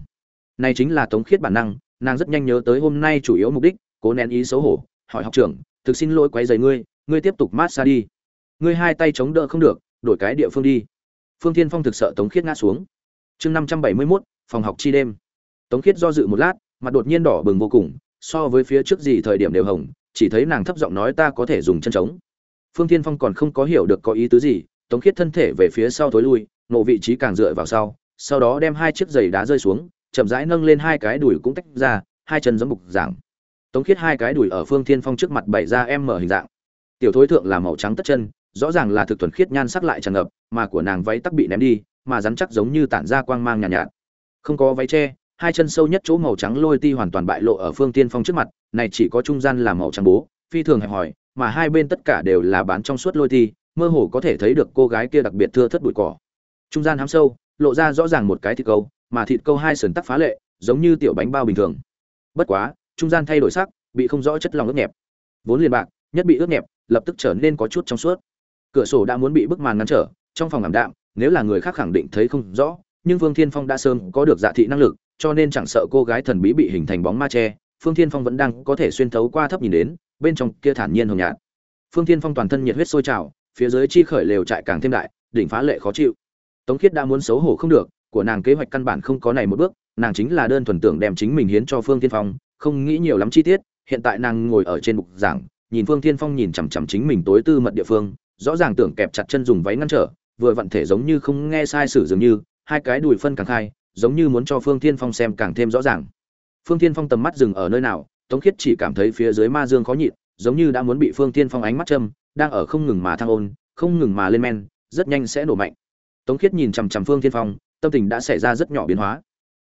này chính là tống khiết bản năng nàng rất nhanh nhớ tới hôm nay chủ yếu mục đích cố nén ý xấu hổ hỏi học trưởng thực xin lỗi quấy rầy ngươi ngươi tiếp tục mát xa đi. Ngươi hai tay chống đỡ không được đổi cái địa phương đi. Phương thiên phong thực sợ tống khiết ngã xuống. Chương năm trăm bảy mươi 571, phòng học chi đêm. Tống khiết do dự một lát mặt đột nhiên đỏ bừng vô cùng so với phía trước gì thời điểm đều hồng chỉ thấy nàng thấp giọng nói ta có thể dùng chân trống. Phương thiên phong còn không có hiểu được có ý tứ gì tống khiết thân thể về phía sau thối lui nộ vị trí càng dựa vào sau sau đó đem hai chiếc giày đá rơi xuống chậm rãi nâng lên hai cái đùi cũng tách ra hai chân giống bục giảng tống khiết hai cái đùi ở phương thiên phong trước mặt bày ra em mở hình dạng. Tiểu thối thượng là màu trắng tất chân rõ ràng là thực thuần khiết nhan sắc lại tràn ngập mà của nàng váy tắc bị ném đi mà rắn chắc giống như tản ra quang mang nhàn nhạt, nhạt. Không có váy che hai chân sâu nhất chỗ màu trắng lôi ti hoàn toàn bại lộ ở phương tiên phong trước mặt này chỉ có trung gian là màu trắng bố phi thường hẹp hòi mà hai bên tất cả đều là bán trong suốt lôi ti mơ hồ có thể thấy được cô gái kia đặc biệt thưa thất bụi cỏ. Trung gian hám sâu lộ ra rõ ràng một cái thịt câu mà thịt câu hai sườn tắc phá lệ, giống như tiểu bánh bao bình thường. Bất quá, trung gian thay đổi sắc, bị không rõ chất lòng ướt nhẹp. Vốn liền bạc, nhất bị ướt nhẹp, lập tức trở nên có chút trong suốt. Cửa sổ đã muốn bị bức màn ngăn trở, trong phòng ảm đạm, nếu là người khác khẳng định thấy không rõ, nhưng vương thiên phong đã sớm có được dạ thị năng lực, cho nên chẳng sợ cô gái thần bí bị hình thành bóng ma che, phương thiên phong vẫn đang có thể xuyên thấu qua thấp nhìn đến, bên trong kia thản nhiên hồng nhạt. Phương thiên phong toàn thân nhiệt huyết sôi trào, phía dưới chi khởi lều trại càng thêm đại, đỉnh phá lệ khó chịu. Tống khiết đã muốn xấu hổ không được của nàng kế hoạch căn bản không có này một bước, nàng chính là đơn thuần tưởng đem chính mình hiến cho phương thiên phong, không nghĩ nhiều lắm chi tiết, hiện tại nàng ngồi ở trên bục giảng, nhìn phương thiên phong nhìn chằm chằm chính mình tối tư mật địa phương, rõ ràng tưởng kẹp chặt chân dùng váy ngăn trở, vừa vận thể giống như không nghe sai sử dường như, hai cái đùi phân càng khai, giống như muốn cho phương thiên phong xem càng thêm rõ ràng. Phương thiên phong tầm mắt dừng ở nơi nào, tống khiết chỉ cảm thấy phía dưới ma dương khó nhịn, giống như đã muốn bị phương thiên phong ánh mắt châm, đang ở không ngừng mà thăng ôn, không ngừng mà lên men, rất nhanh sẽ nổ mạnh. Tống khiết nhìn chằm chằm phương thiên phong tâm tình đã xảy ra rất nhỏ biến hóa.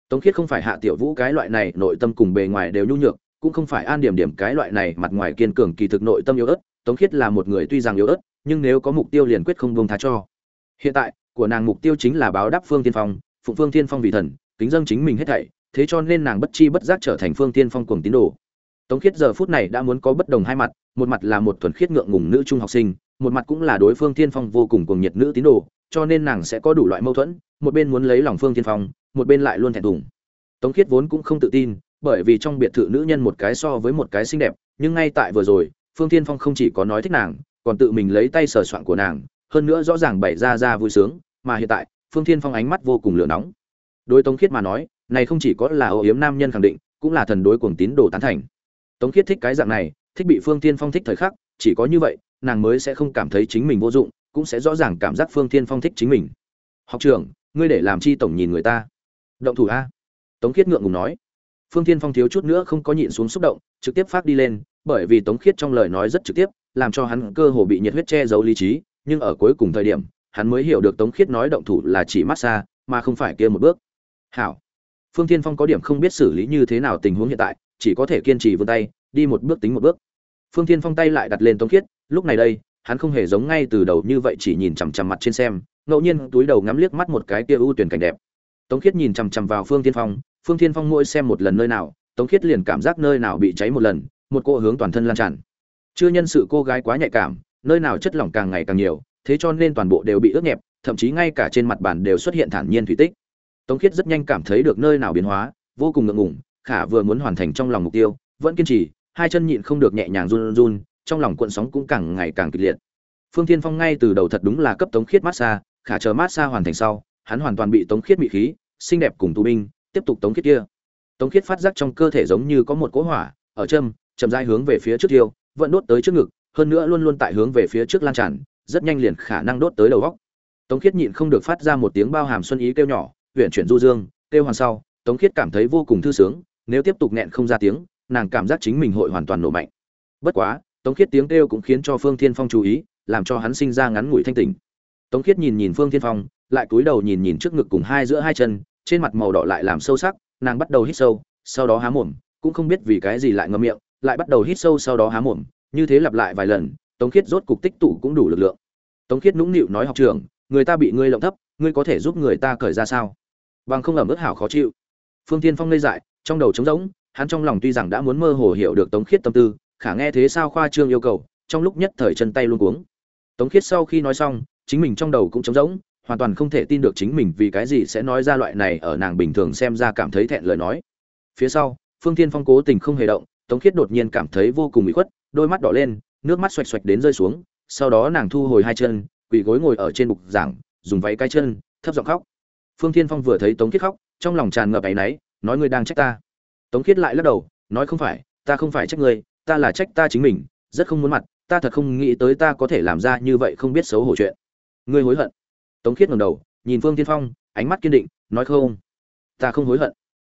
Tống khiết không phải hạ tiểu vũ cái loại này nội tâm cùng bề ngoài đều nhu nhược, cũng không phải an điểm điểm cái loại này mặt ngoài kiên cường kỳ thực nội tâm yếu ớt, tống khiết là một người tuy rằng yếu ớt, nhưng nếu có mục tiêu liền quyết không buông tha cho. Hiện tại, của nàng mục tiêu chính là báo đáp phương tiên phong, phụng phương tiên phong vì thần, kính dâng chính mình hết thảy, thế cho nên nàng bất chi bất giác trở thành phương tiên phong cuồng tín đồ. Tống khiết giờ phút này đã muốn có bất đồng hai mặt, một mặt là một thuần khiết ngượng ngùng nữ trung học sinh, một mặt cũng là đối phương tiên phong vô cùng cuồng nhiệt nữ tín đồ, cho nên nàng sẽ có đủ loại mâu thuẫn một bên muốn lấy lòng phương tiên phong, một bên lại luôn thẹn thùng. Tống khiết vốn cũng không tự tin, bởi vì trong biệt thự nữ nhân một cái so với một cái xinh đẹp, nhưng ngay tại vừa rồi, phương tiên phong không chỉ có nói thích nàng, còn tự mình lấy tay sờ soạn của nàng, hơn nữa rõ ràng bày ra ra vui sướng, mà hiện tại, phương tiên phong ánh mắt vô cùng lửa nóng. Đối tống khiết mà nói, này không chỉ có là ô yếm nam nhân khẳng định, cũng là thần đối cuồng tín đồ tán thành. Tống khiết thích cái dạng này, thích bị phương tiên phong thích thời khắc, chỉ có như vậy, nàng mới sẽ không cảm thấy chính mình vô dụng, cũng sẽ rõ ràng cảm giác phương tiên phong thích chính mình. Học trưởng ngươi để làm chi tổng nhìn người ta. Động thủ a. Tống khiết ngượng ngùng nói. Phương tiên phong thiếu chút nữa không có nhịn xuống xúc động, trực tiếp phát đi lên, bởi vì tống khiết trong lời nói rất trực tiếp, làm cho hắn cơ hồ bị nhiệt huyết che giấu lý trí, nhưng ở cuối cùng thời điểm, hắn mới hiểu được tống khiết nói động thủ là chỉ massage mà không phải kia một bước. Hảo. Phương tiên phong có điểm không biết xử lý như thế nào tình huống hiện tại, chỉ có thể kiên trì vươn tay, đi một bước tính một bước. Phương tiên phong tay lại đặt lên tống khiết, lúc này đây, hắn không hề giống ngay từ đầu như vậy chỉ nhìn chằm chằm mặt trên xem ngẫu nhiên túi đầu ngắm liếc mắt một cái kia ưu tuyển cảnh đẹp. Tống khiết nhìn chằm chằm vào phương tiên phong, phương tiên phong mỗi xem một lần nơi nào, tống khiết liền cảm giác nơi nào bị cháy một lần, một cô hướng toàn thân lan tràn. Chưa nhân sự cô gái quá nhạy cảm, nơi nào chất lỏng càng ngày càng nhiều, thế cho nên toàn bộ đều bị ướt nhẹp, thậm chí ngay cả trên mặt bàn đều xuất hiện thản nhiên thủy tích. Tống khiết rất nhanh cảm thấy được nơi nào biến hóa, vô cùng ngượng ngùng, khả vừa muốn hoàn thành trong lòng mục tiêu, vẫn kiên trì, hai chân nhịn không được nhẹ nhàng run run, trong lòng cuộn sóng cũng càng ngày càng kịch liệt. Phương thiên phong ngay từ đầu thật đúng là cấp tống khiết massage khả chờ massage hoàn thành sau, hắn hoàn toàn bị tống khiết bị khí, xinh đẹp cùng tù binh, tiếp tục tống khiết kia. Tống khiết phát giác trong cơ thể giống như có một cỗ hỏa, ở châm, chậm rãi hướng về phía trước tiêu vẫn đốt tới trước ngực, hơn nữa luôn luôn tại hướng về phía trước lan tràn, rất nhanh liền khả năng đốt tới đầu góc. Tống khiết nhịn không được phát ra một tiếng bao hàm xuân ý kêu nhỏ huyện chuyển du dương, kêu hoàn sau, tống khiết cảm thấy vô cùng thư sướng, nếu tiếp tục nghẹn không ra tiếng, nàng cảm giác chính mình hội hoàn toàn nổ mạnh. Bất quá, tống khiết tiếng kêu cũng khiến cho phương thiên phong chú ý, làm cho hắn sinh ra ngắn ngủi thanh tỉnh tống khiết nhìn nhìn phương thiên phong, lại cúi đầu nhìn nhìn trước ngực cùng hai giữa hai chân, trên mặt màu đỏ lại làm sâu sắc, nàng bắt đầu hít sâu, sau đó há mồm, cũng không biết vì cái gì lại ngậm miệng, lại bắt đầu hít sâu sau đó há mồm, như thế lặp lại vài lần, tống khiết rốt cục tích tụ cũng đủ lực lượng. Tống khiết nũng nịu nói, học trường người ta bị ngươi lộng thấp, ngươi có thể giúp người ta cởi ra sao? Bằng không ẩm ướt hảo khó chịu. Phương tiên phong ngây dại, trong đầu trống rỗng, hắn trong lòng tuy rằng đã muốn mơ hồ hiểu được tống khiết tâm tư, khả nghe thế sao khoa trương yêu cầu, trong lúc nhất thời chân tay luôn cuống. Tống khiết sau khi nói xong chính mình trong đầu cũng trống rỗng, hoàn toàn không thể tin được chính mình vì cái gì sẽ nói ra loại này ở nàng bình thường xem ra cảm thấy thẹn lời nói. Phía sau, phương thiên phong cố tình không hề động, tống khiết đột nhiên cảm thấy vô cùng bị khuất, đôi mắt đỏ lên, nước mắt xoạch xoạch đến rơi xuống, sau đó nàng thu hồi hai chân, quỳ gối ngồi ở trên bục giảng, dùng váy cái chân, thấp giọng khóc. Phương thiên phong vừa thấy tống khiết khóc, trong lòng tràn ngập áy náy, nói ngươi đang trách ta. Tống khiết lại lắc đầu, nói không phải, ta không phải trách ngươi, ta là trách ta chính mình, rất không muốn mặt, ta thật không nghĩ tới ta có thể làm ra như vậy không biết xấu hổ chuyện ngươi hối hận. Tống khiết ngẩng đầu, nhìn phương tiên phong, ánh mắt kiên định, nói không, ta không hối hận.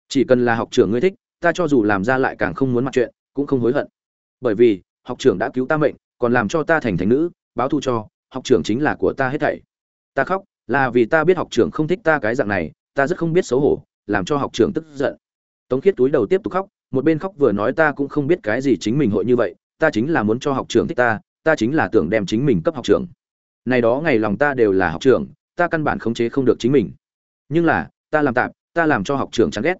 Chỉ cần là học trưởng ngươi thích, ta cho dù làm ra lại càng không muốn mặt chuyện, cũng không hối hận. Bởi vì, học trưởng đã cứu ta mệnh, còn làm cho ta thành thành nữ, báo thù cho, học trưởng chính là của ta hết thảy. Ta khóc, là vì ta biết học trưởng không thích ta cái dạng này, ta rất không biết xấu hổ, làm cho học trưởng tức giận. Tống khiết túi đầu tiếp tục khóc, một bên khóc vừa nói ta cũng không biết cái gì chính mình hội như vậy, ta chính là muốn cho học trưởng thích ta ta chính là tưởng đem chính mình cấp học trưởng này đó ngày lòng ta đều là học trưởng, ta căn bản khống chế không được chính mình. Nhưng là, ta làm tạm, ta làm cho học trưởng chán ghét.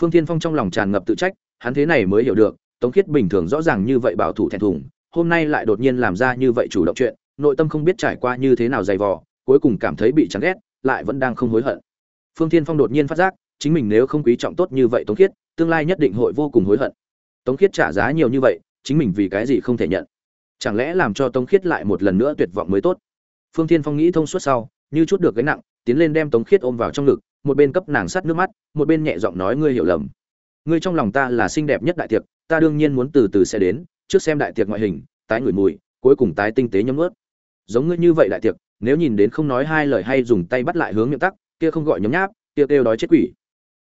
Phương thiên phong trong lòng tràn ngập tự trách, hắn thế này mới hiểu được, tống khiết bình thường rõ ràng như vậy bảo thủ thẹn thùng, hôm nay lại đột nhiên làm ra như vậy chủ động chuyện, nội tâm không biết trải qua như thế nào dày vò, cuối cùng cảm thấy bị chán ghét, lại vẫn đang không hối hận. Phương thiên phong đột nhiên phát giác, chính mình nếu không quý trọng tốt như vậy tống khiết, tương lai nhất định hội vô cùng hối hận. Tống khiết trả giá nhiều như vậy, chính mình vì cái gì không thể nhận? Chẳng lẽ làm cho tống khiết lại một lần nữa tuyệt vọng mới tốt? Phương thiên phong nghĩ thông suốt sau, như chút được gánh nặng, tiến lên đem tống khiết ôm vào trong ngực, một bên cấp nàng sắt nước mắt, một bên nhẹ giọng nói, ngươi hiểu lầm. Ngươi trong lòng ta là xinh đẹp nhất đại tiệc, ta đương nhiên muốn từ từ sẽ đến, trước xem đại tiệc ngoại hình, tái ngửi mùi, cuối cùng tái tinh tế nhấm ướt giống ngươi như vậy đại tiệc, nếu nhìn đến không nói hai lời hay dùng tay bắt lại hướng miệng tắc, kia không gọi nhấm nháp, kia kêu đói chết quỷ.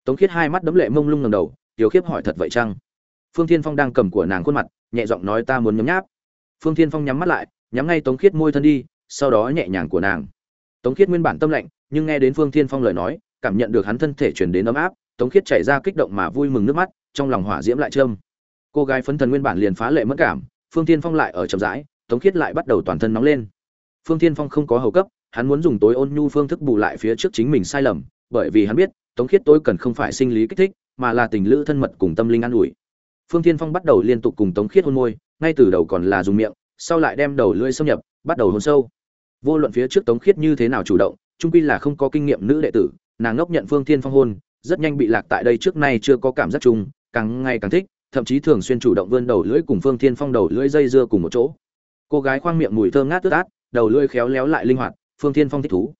Tống khiết hai mắt đấm lệ mông lung ngầm đầu, tiểu khiếp hỏi thật vậy chăng? Phương thiên phong đang cầm của nàng khuôn mặt, nhẹ giọng nói, ta muốn nhấm nháp. Phương thiên phong nhắm mắt lại, nhắm ngay tống khiết môi thân đi sau đó nhẹ nhàng của nàng. Tống khiết nguyên bản tâm lạnh, nhưng nghe đến phương thiên phong lời nói, cảm nhận được hắn thân thể chuyển đến ấm áp, tống khiết chảy ra kích động mà vui mừng nước mắt, trong lòng hỏa diễm lại trơm. Cô gái phấn thần nguyên bản liền phá lệ mất cảm, phương thiên phong lại ở chậm rãi, tống khiết lại bắt đầu toàn thân nóng lên. Phương thiên phong không có hầu cấp, hắn muốn dùng tối ôn nhu phương thức bù lại phía trước chính mình sai lầm, bởi vì hắn biết, tống khiết tối cần không phải sinh lý kích thích, mà là tình lữ thân mật cùng tâm linh an ủi. Phương thiên phong bắt đầu liên tục cùng tống khiết hôn môi, ngay từ đầu còn là dùng miệng, sau lại đem đầu lưỡi xâm nhập, bắt đầu hôn sâu vô luận phía trước tống khiết như thế nào chủ động trung quy là không có kinh nghiệm nữ đệ tử, nàng ngốc nhận phương thiên phong hôn, rất nhanh bị lạc tại đây trước nay chưa có cảm giác chung, càng ngày càng thích, thậm chí thường xuyên chủ động vươn đầu lưỡi cùng phương thiên phong đầu lưỡi dây dưa cùng một chỗ. Cô gái khoang miệng mùi thơm ngát tức át đầu lưỡi khéo léo lại linh hoạt, phương thiên phong thích thú.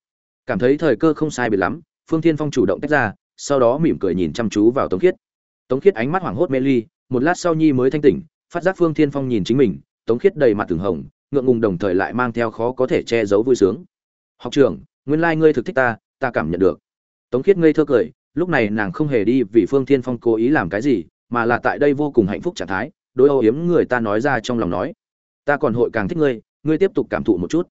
Cảm thấy thời cơ không sai biệt lắm, phương thiên phong chủ động tách ra, sau đó mỉm cười nhìn chăm chú vào tống khiết. Tống khiết ánh mắt hoảng hốt mê ly, một lát sau nhi mới thanh tỉnh, phát giác phương thiên phong nhìn chính mình, tống khiết đầy mặt từng hồng ngượng ngùng đồng thời lại mang theo khó có thể che giấu vui sướng. Học trưởng, nguyên lai ngươi thực thích ta ta cảm nhận được. Tống khiết ngây thơ cười, lúc này nàng không hề đi vì phương thiên phong cố ý làm cái gì, mà là tại đây vô cùng hạnh phúc trạng thái đôi âu yếm người ta nói ra trong lòng nói, ta còn hội càng thích ngươi ngươi tiếp tục cảm thụ một chút.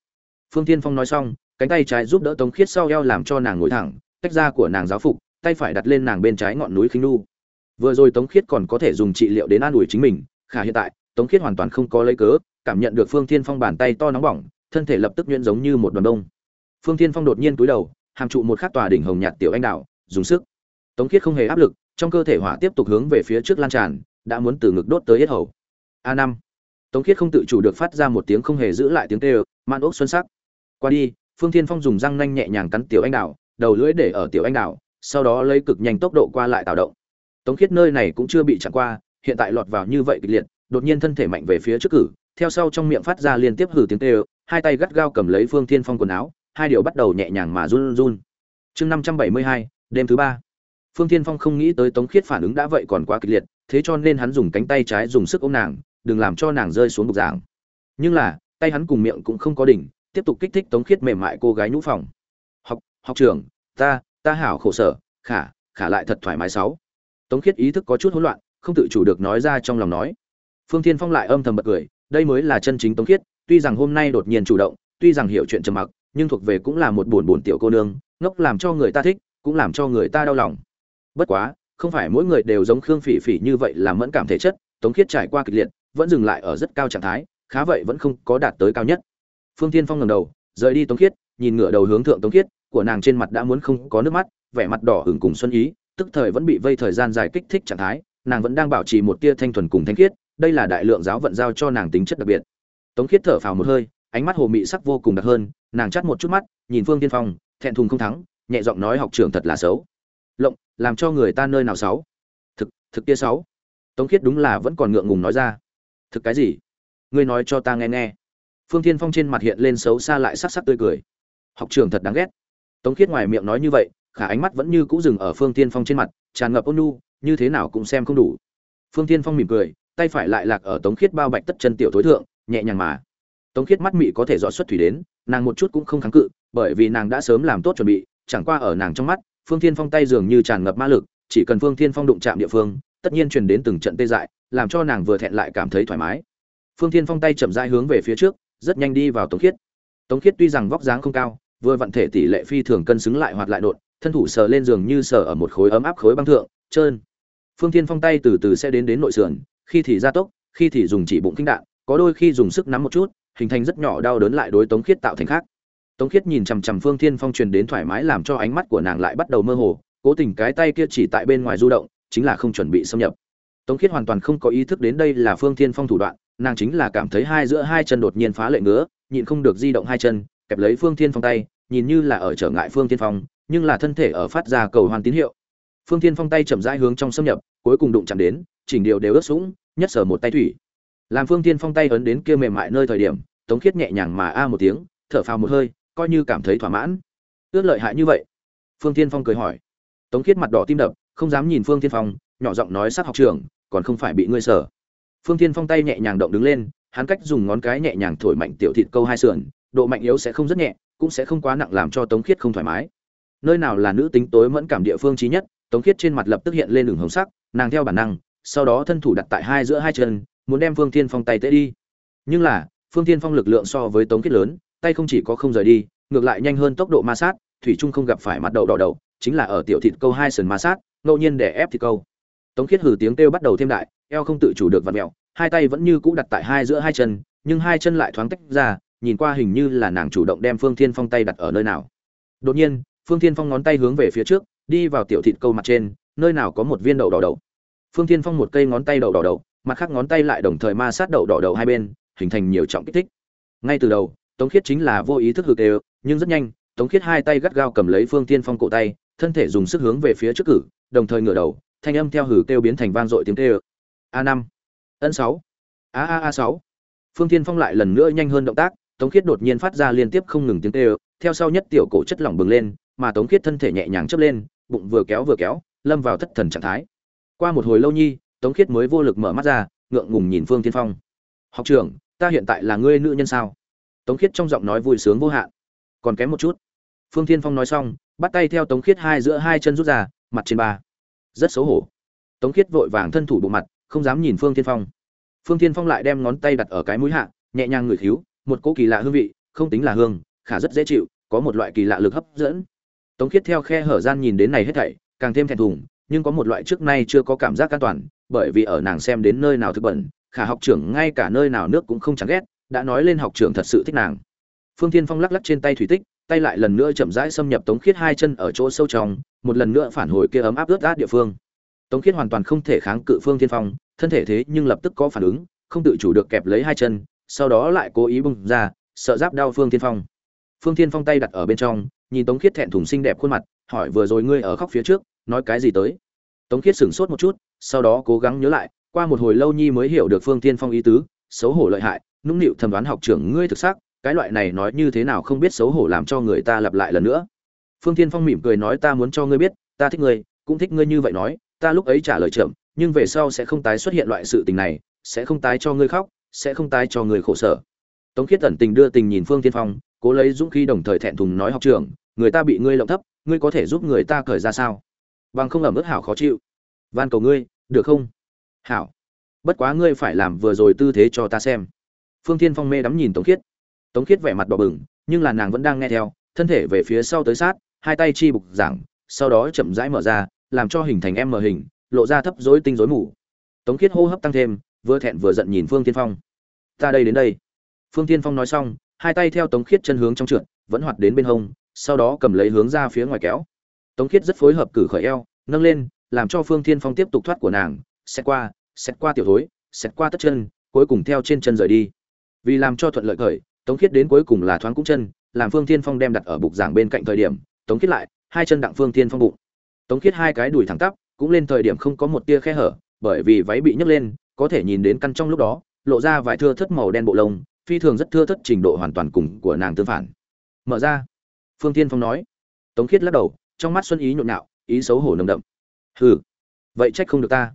Phương thiên phong nói xong, cánh tay trái giúp đỡ tống khiết sau eo làm cho nàng ngồi thẳng, tách ra của nàng giáo phục, tay phải đặt lên nàng bên trái ngọn núi khinh nu. Vừa rồi tống khiết còn có thể dùng trị liệu đến an ủi chính mình, khả hiện tại tống khiết hoàn toàn không có lấy cớ, cảm nhận được phương thiên phong bàn tay to nóng bỏng, thân thể lập tức nhuyễn giống như một đoàn đông. Phương thiên phong đột nhiên cúi đầu, hàm trụ một khắc tòa đỉnh hồng nhạt tiểu anh đạo dùng sức. Tống khiết không hề áp lực, trong cơ thể hỏa tiếp tục hướng về phía trước lan tràn, đã muốn từ ngực đốt tới hết hầu. A năm. Tống khiết không tự chủ được phát ra một tiếng không hề giữ lại tiếng tê man ốc xuân sắc. Qua đi, phương thiên phong dùng răng nanh nhẹ nhàng cắn tiểu anh đào, đầu lưỡi để ở tiểu anh đào, sau đó lấy cực nhanh tốc độ qua lại tạo động. Tống khiết nơi này cũng chưa bị chặn qua, hiện tại lọt vào như vậy kịch liệt đột nhiên thân thể mạnh về phía trước cử, theo sau trong miệng phát ra liên tiếp hừ tiếng tê hai tay gắt gao cầm lấy phương thiên phong quần áo, hai điều bắt đầu nhẹ nhàng mà run run. Chương năm trăm bảy mươi hai, đêm thứ ba. Phương thiên phong không nghĩ tới tống khiết phản ứng đã vậy còn quá kịch liệt, thế cho nên hắn dùng cánh tay trái dùng sức ôm nàng, đừng làm cho nàng rơi xuống bục giảng. Nhưng là, tay hắn cùng miệng cũng không có đỉnh, tiếp tục kích thích tống khiết mềm mại cô gái nhũ phòng. Học học trưởng, ta ta hảo khổ sở, khả khả lại thật thoải mái sáu. Tống khiết ý thức có chút hỗn loạn, không tự chủ được nói ra trong lòng nói phương thiên phong lại âm thầm bật cười, đây mới là chân chính tống khiết, tuy rằng hôm nay đột nhiên chủ động, tuy rằng hiểu chuyện trầm mặc, nhưng thuộc về cũng là một buồn buồn tiểu cô nương, ngốc làm cho người ta thích, cũng làm cho người ta đau lòng. Bất quá, không phải mỗi người đều giống khương phỉ phỉ như vậy là mẫn cảm thể chất, tống khiết trải qua kịch liệt, vẫn dừng lại ở rất cao trạng thái, khá vậy vẫn không có đạt tới cao nhất. Phương tiên phong ngầm đầu, rời đi tống khiết, nhìn ngửa đầu hướng thượng tống khiết, của nàng trên mặt đã muốn không có nước mắt, vẻ mặt đỏ hửng cùng xuân ý, tức thời vẫn bị vây thời gian dài kích thích trạng thái, nàng vẫn đang bảo trì một tia thanh thuần cùng thanh khiết đây là đại lượng giáo vận giao cho nàng tính chất đặc biệt. Tống khiết thở phào một hơi, ánh mắt hồ mị sắc vô cùng đặc hơn, nàng chắt một chút mắt, nhìn phương tiên phong, thẹn thùng không thắng, nhẹ giọng nói học trưởng thật là xấu. Lộng, làm cho người ta nơi nào xấu? Thực thực kia xấu. Tống khiết đúng là vẫn còn ngượng ngùng nói ra. Thực cái gì? Ngươi nói cho ta nghe nghe. Phương thiên phong trên mặt hiện lên xấu xa lại sắc sắc tươi cười. Học trưởng thật đáng ghét. Tống khiết ngoài miệng nói như vậy, khả ánh mắt vẫn như cũ dừng ở phương thiên phong trên mặt, tràn ngập ôn nhu, như thế nào cũng xem không đủ. Phương thiên phong mỉm cười tay phải lại lạc ở tống khiết bao bạch tất chân tiểu tối thượng, nhẹ nhàng mà. Tống khiết mắt mị có thể rõ xuất thủy đến, nàng một chút cũng không kháng cự, bởi vì nàng đã sớm làm tốt chuẩn bị, chẳng qua ở nàng trong mắt, phương thiên phong tay dường như tràn ngập ma lực, chỉ cần phương thiên phong đụng chạm địa phương, tất nhiên truyền đến từng trận tê dại, làm cho nàng vừa thẹn lại cảm thấy thoải mái. Phương thiên phong tay chậm rãi hướng về phía trước, rất nhanh đi vào tống khiết. Tống khiết tuy rằng vóc dáng không cao, vừa vận thể tỷ lệ phi thường cân xứng lại hoạt lại đột, thân thủ sờ lên giường như sờ ở một khối ấm áp khối băng thượng, trơn. Phương thiên phong tay từ từ sẽ đến đến nội sườn khi thì gia tốc, khi thì dùng chỉ bụng kinh đạn, có đôi khi dùng sức nắm một chút, hình thành rất nhỏ đau đớn lại đối tống khiết tạo thành khác. Tống khiết nhìn chằm chằm phương thiên phong truyền đến thoải mái làm cho ánh mắt của nàng lại bắt đầu mơ hồ, cố tình cái tay kia chỉ tại bên ngoài du động, chính là không chuẩn bị xâm nhập. Tống khiết hoàn toàn không có ý thức đến đây là phương thiên phong thủ đoạn, nàng chính là cảm thấy hai giữa hai chân đột nhiên phá lệ ngứa, nhịn không được di động hai chân, kẹp lấy phương thiên phong tay, nhìn như là ở trở ngại phương thiên phong, nhưng là thân thể ở phát ra cầu hoàn tín hiệu. Phương thiên phong tay chậm rãi hướng trong xâm nhập, cuối cùng đụng chạm đến chỉnh điều đều ướt sũng, nhất sở một tay thủy. Làm phương thiên phong tay ấn đến kia mềm mại nơi thời điểm, tống khiết nhẹ nhàng mà a một tiếng, thở phào một hơi, coi như cảm thấy thỏa mãn. Ướt lợi hại như vậy? Phương thiên phong cười hỏi. Tống khiết mặt đỏ tim đập, không dám nhìn phương thiên phong, nhỏ giọng nói sát học trường, còn không phải bị ngươi sở phương thiên phong tay nhẹ nhàng động đứng lên, hắn cách dùng ngón cái nhẹ nhàng thổi mạnh tiểu thịt câu hai sườn, độ mạnh yếu sẽ không rất nhẹ, cũng sẽ không quá nặng làm cho tống khiết không thoải mái. Nơi nào là nữ tính tối mẫn cảm địa phương trí nhất, tống khiết trên mặt lập tức hiện lên đường hồng sắc, nàng theo bản năng sau đó thân thủ đặt tại hai giữa hai chân, muốn đem phương thiên phong tay tê đi. Nhưng là, phương thiên phong lực lượng so với tống khiết lớn, tay không chỉ có không rời đi, ngược lại nhanh hơn tốc độ ma sát, thủy trung không gặp phải mặt đậu đỏ đầu, chính là ở tiểu thịt câu hai sườn ma sát, ngẫu nhiên để ép thịt câu. Tống khiết hừ tiếng kêu bắt đầu thêm đại, eo không tự chủ được vặn mèo hai tay vẫn như cũ đặt tại hai giữa hai chân, nhưng hai chân lại thoáng tách ra, nhìn qua hình như là nàng chủ động đem phương thiên phong tay đặt ở nơi nào. Đột nhiên, phương thiên phong ngón tay hướng về phía trước, đi vào tiểu thịt câu mặt trên, nơi nào có một viên đậu đỏ đậu phương thiên phong một cây ngón tay đậu đỏ đậu mặt khác ngón tay lại đồng thời ma sát đậu đỏ đậu hai bên, hình thành nhiều trọng kích thích. Ngay từ đầu, tống khiết chính là vô ý thức hực đều nhưng rất nhanh, tống khiết hai tay gắt gao cầm lấy phương tiên phong cổ tay, thân thể dùng sức hướng về phía trước cử, đồng thời ngửa đầu, thanh âm theo hử kêu biến thành vang dội tiếng kêu. A năm, ân sáu, a a a sáu. Phương tiên phong lại lần nữa nhanh hơn động tác, tống khiết đột nhiên phát ra liên tiếp không ngừng tiếng kêu, theo sau nhất tiểu cổ chất lỏng bừng lên, mà tống khiết thân thể nhẹ nhàng chấp lên, bụng vừa kéo vừa kéo, lâm vào thất thần trạng thái qua một hồi lâu nhi, tống khiết mới vô lực mở mắt ra, ngượng ngùng nhìn phương tiên phong. Học trưởng, ta hiện tại là ngươi nữ nhân sao? Tống khiết trong giọng nói vui sướng vô hạn. Còn kém một chút. Phương thiên phong nói xong, bắt tay theo tống khiết hai giữa hai chân rút ra, mặt trên ba. Rất xấu hổ. Tống khiết vội vàng thân thủ bộ mặt, không dám nhìn phương thiên phong. Phương thiên phong lại đem ngón tay đặt ở cái mũi hạ, nhẹ nhàng ngửi khíu, một cỗ kỳ lạ hương vị, không tính là hương, khả rất dễ chịu, có một loại kỳ lạ lực hấp dẫn. Tống khiết theo khe hở gian nhìn đến này hết thảy, càng thêm thẹn thùng nhưng có một loại trước nay chưa có cảm giác an toàn, bởi vì ở nàng xem đến nơi nào thực bẩn, khả học trưởng ngay cả nơi nào nước cũng không chẳng ghét, đã nói lên học trưởng thật sự thích nàng. Phương thiên phong lắc lắc trên tay thủy tích, tay lại lần nữa chậm rãi xâm nhập tống khiết hai chân ở chỗ sâu trong, một lần nữa phản hồi kia ấm áp ướt át địa phương. Tống khiết hoàn toàn không thể kháng cự phương thiên phong, thân thể thế nhưng lập tức có phản ứng, không tự chủ được kẹp lấy hai chân, sau đó lại cố ý bung ra, sợ giáp đau phương thiên phong. Phương thiên phong tay đặt ở bên trong, nhìn tống khiết thẹn thùng xinh đẹp khuôn mặt, hỏi vừa rồi ngươi ở khóc phía trước, nói cái gì tới? Tống khiết sửng sốt một chút, sau đó cố gắng nhớ lại, qua một hồi lâu nhi mới hiểu được phương thiên phong ý tứ, xấu hổ lợi hại, nũng nịu thẩm đoán học trưởng ngươi thực xác cái loại này nói như thế nào không biết xấu hổ làm cho người ta lặp lại lần nữa. Phương thiên phong mỉm cười nói ta muốn cho ngươi biết, ta thích ngươi, cũng thích ngươi như vậy nói, ta lúc ấy trả lời chậm, nhưng về sau sẽ không tái xuất hiện loại sự tình này, sẽ không tái cho ngươi khóc, sẽ không tái cho ngươi khổ sở. Tống khiết tẩn tình đưa tình nhìn phương thiên phong, cố lấy dũng khí đồng thời thẹn thùng nói học trưởng, người ta bị ngươi lộng thấp, ngươi có thể giúp người ta cởi ra sao? Bằng không ẩm ướt hảo khó chịu. Van cầu ngươi, được không? Hảo. Bất quá ngươi phải làm vừa rồi tư thế cho ta xem. Phương thiên phong mê đắm nhìn tống khiết. Tống khiết vẻ mặt đỏ bừng, nhưng là nàng vẫn đang nghe theo, thân thể về phía sau tới sát, hai tay chi bục giảng, sau đó chậm rãi mở ra, làm cho hình thành em mở hình, lộ ra thấp rối tinh rối mù. Tống khiết hô hấp tăng thêm, vừa thẹn vừa giận nhìn phương tiên phong. Ta đây đến đây. Phương tiên phong nói xong, hai tay theo tống khiết chân hướng trong trượt, vẫn hoạt đến bên hông, sau đó cầm lấy hướng ra phía ngoài kéo tống khiết rất phối hợp cử khởi eo, nâng lên, làm cho phương Thiên phong tiếp tục thoát của nàng xét qua xét qua tiểu thối xét qua tất chân, cuối cùng theo trên chân rời đi. Vì làm cho thuận lợi khởi, tống khiết đến cuối cùng là thoáng cũng chân, làm phương thiên phong đem đặt ở bục giảng bên cạnh thời điểm, tống khiết lại, hai chân đặng phương thiên phong bụng. Tống khiết hai cái đùi thẳng tắp, cũng lên thời điểm không có một tia khe hở, bởi vì váy bị nhấc lên, có thể nhìn đến căn trong lúc đó, lộ ra vài thưa thất màu đen bộ lông, phi thường rất thưa thất trình độ hoàn toàn cùng của nàng tương phản. Mở ra. Phương thiên phong nói. Tống khiết lắc đầu trong mắt xuân ý nhộn nhạo, ý xấu hổ nồng đậm. Hừ, vậy trách không được ta.